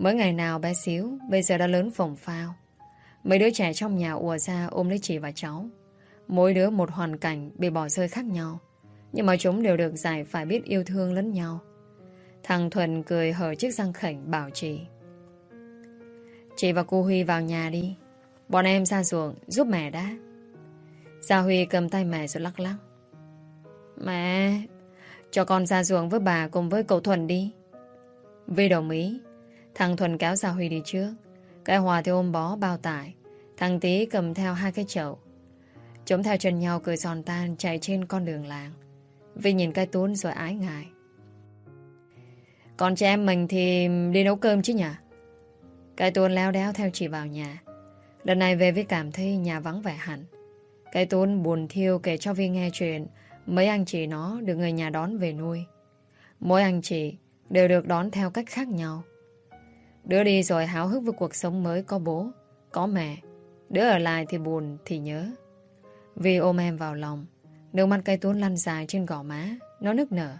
Mới ngày nào bé xíu, Bây giờ đã lớn phồng phao. Mấy đứa trẻ trong nhà ùa ra ôm lấy chị và cháu. Mỗi đứa một hoàn cảnh Bị bỏ rơi khác nhau, Nhưng mà chúng đều được giải phải biết yêu thương lẫn nhau. Thằng Thuần cười hở chiếc răng khảnh bảo chị. Chị và cô Huy vào nhà đi. Bọn em ra ruộng giúp mẹ đã. Gia Huy cầm tay mẹ rồi lắc lắc. Mẹ, Cho con ra ruộng với bà cùng với cậu Thuần đi. Vi đồng ý. Thằng Thuần kéo Gia Huy đi trước. Cái Hòa thì ôm bó, bao tải. Thằng Tý cầm theo hai cái chậu. Chúng theo chân nhau cười giòn tan, Chạy trên con đường làng. Vi nhìn cái tún rồi ái ngại. Còn trẻ em mình thì đi nấu cơm chứ nhỉ? Cái tuôn leo đéo theo chị vào nhà. Lần này về với cảm thấy nhà vắng vẻ hẳn. Cái tuôn buồn thiêu kể cho Vi nghe chuyện Mấy anh chị nó được người nhà đón về nuôi. Mỗi anh chị đều được đón theo cách khác nhau. Đứa đi rồi háo hức với cuộc sống mới có bố, có mẹ. Đứa ở lại thì buồn thì nhớ. Vi ôm em vào lòng Nước mắt cây tuôn lăn dài trên gò má Nó nức nở.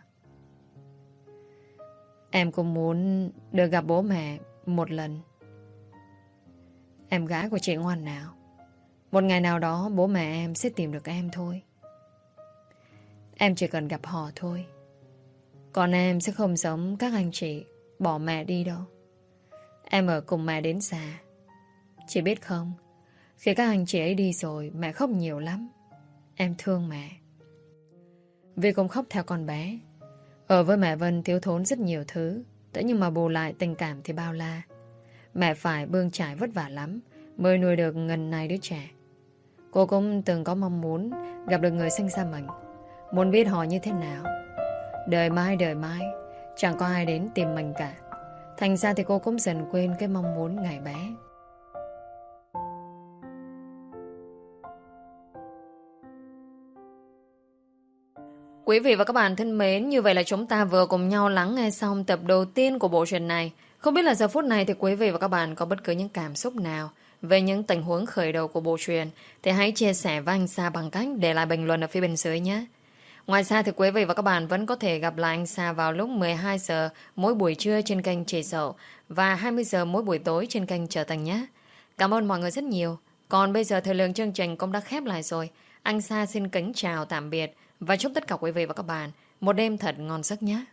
Em cũng muốn được gặp bố mẹ một lần. Em gái của chị ngoan nào. Một ngày nào đó bố mẹ em sẽ tìm được em thôi. Em chỉ cần gặp họ thôi. Còn em sẽ không giống các anh chị Bỏ mẹ đi đâu. Em ở cùng mẹ đến già. Chị biết không? Khi các anh chị ấy đi rồi, Mẹ khóc nhiều lắm. Em thương mẹ. Vì cũng khóc theo con bé. Ở với mẹ Vân thiếu thốn rất nhiều thứ. Thế nhưng mà bù lại tình cảm thì bao la. Mẹ phải bươn trải vất vả lắm Mới nuôi được ngần này đứa trẻ. Cô cũng từng có mong muốn Gặp được người sinh ra mình. Muốn biết họ như thế nào. Đời mai đời mai, Chẳng có ai đến tìm mình cả. Thành ra thì cô cũng dần quên cái mong muốn ngày bé Quý vị và các bạn thân mến, như vậy là chúng ta vừa cùng nhau lắng nghe xong tập đầu tiên của bộ truyện này. Không biết là giờ phút này thì quý vị và các bạn có bất cứ những cảm xúc nào về những tình huống khởi đầu của bộ truyện thì hãy chia sẻ với anh Sa bằng cách để lại bình luận ở phía bên dưới nhé. Ngoài ra thì quý vị và các bạn vẫn có thể gặp lại anh Sa vào lúc 12 giờ mỗi buổi trưa trên kênh Trẻ Sậu và 20 giờ mỗi buổi tối trên kênh Trở Thành nhé. Cảm ơn mọi người rất nhiều. Còn bây giờ thời lượng chương trình cũng đã khép lại rồi. Anh Sa xin kính chào tạm biệt và chúc tất cả quý vị và các bạn một đêm thật ngon giấc nhé.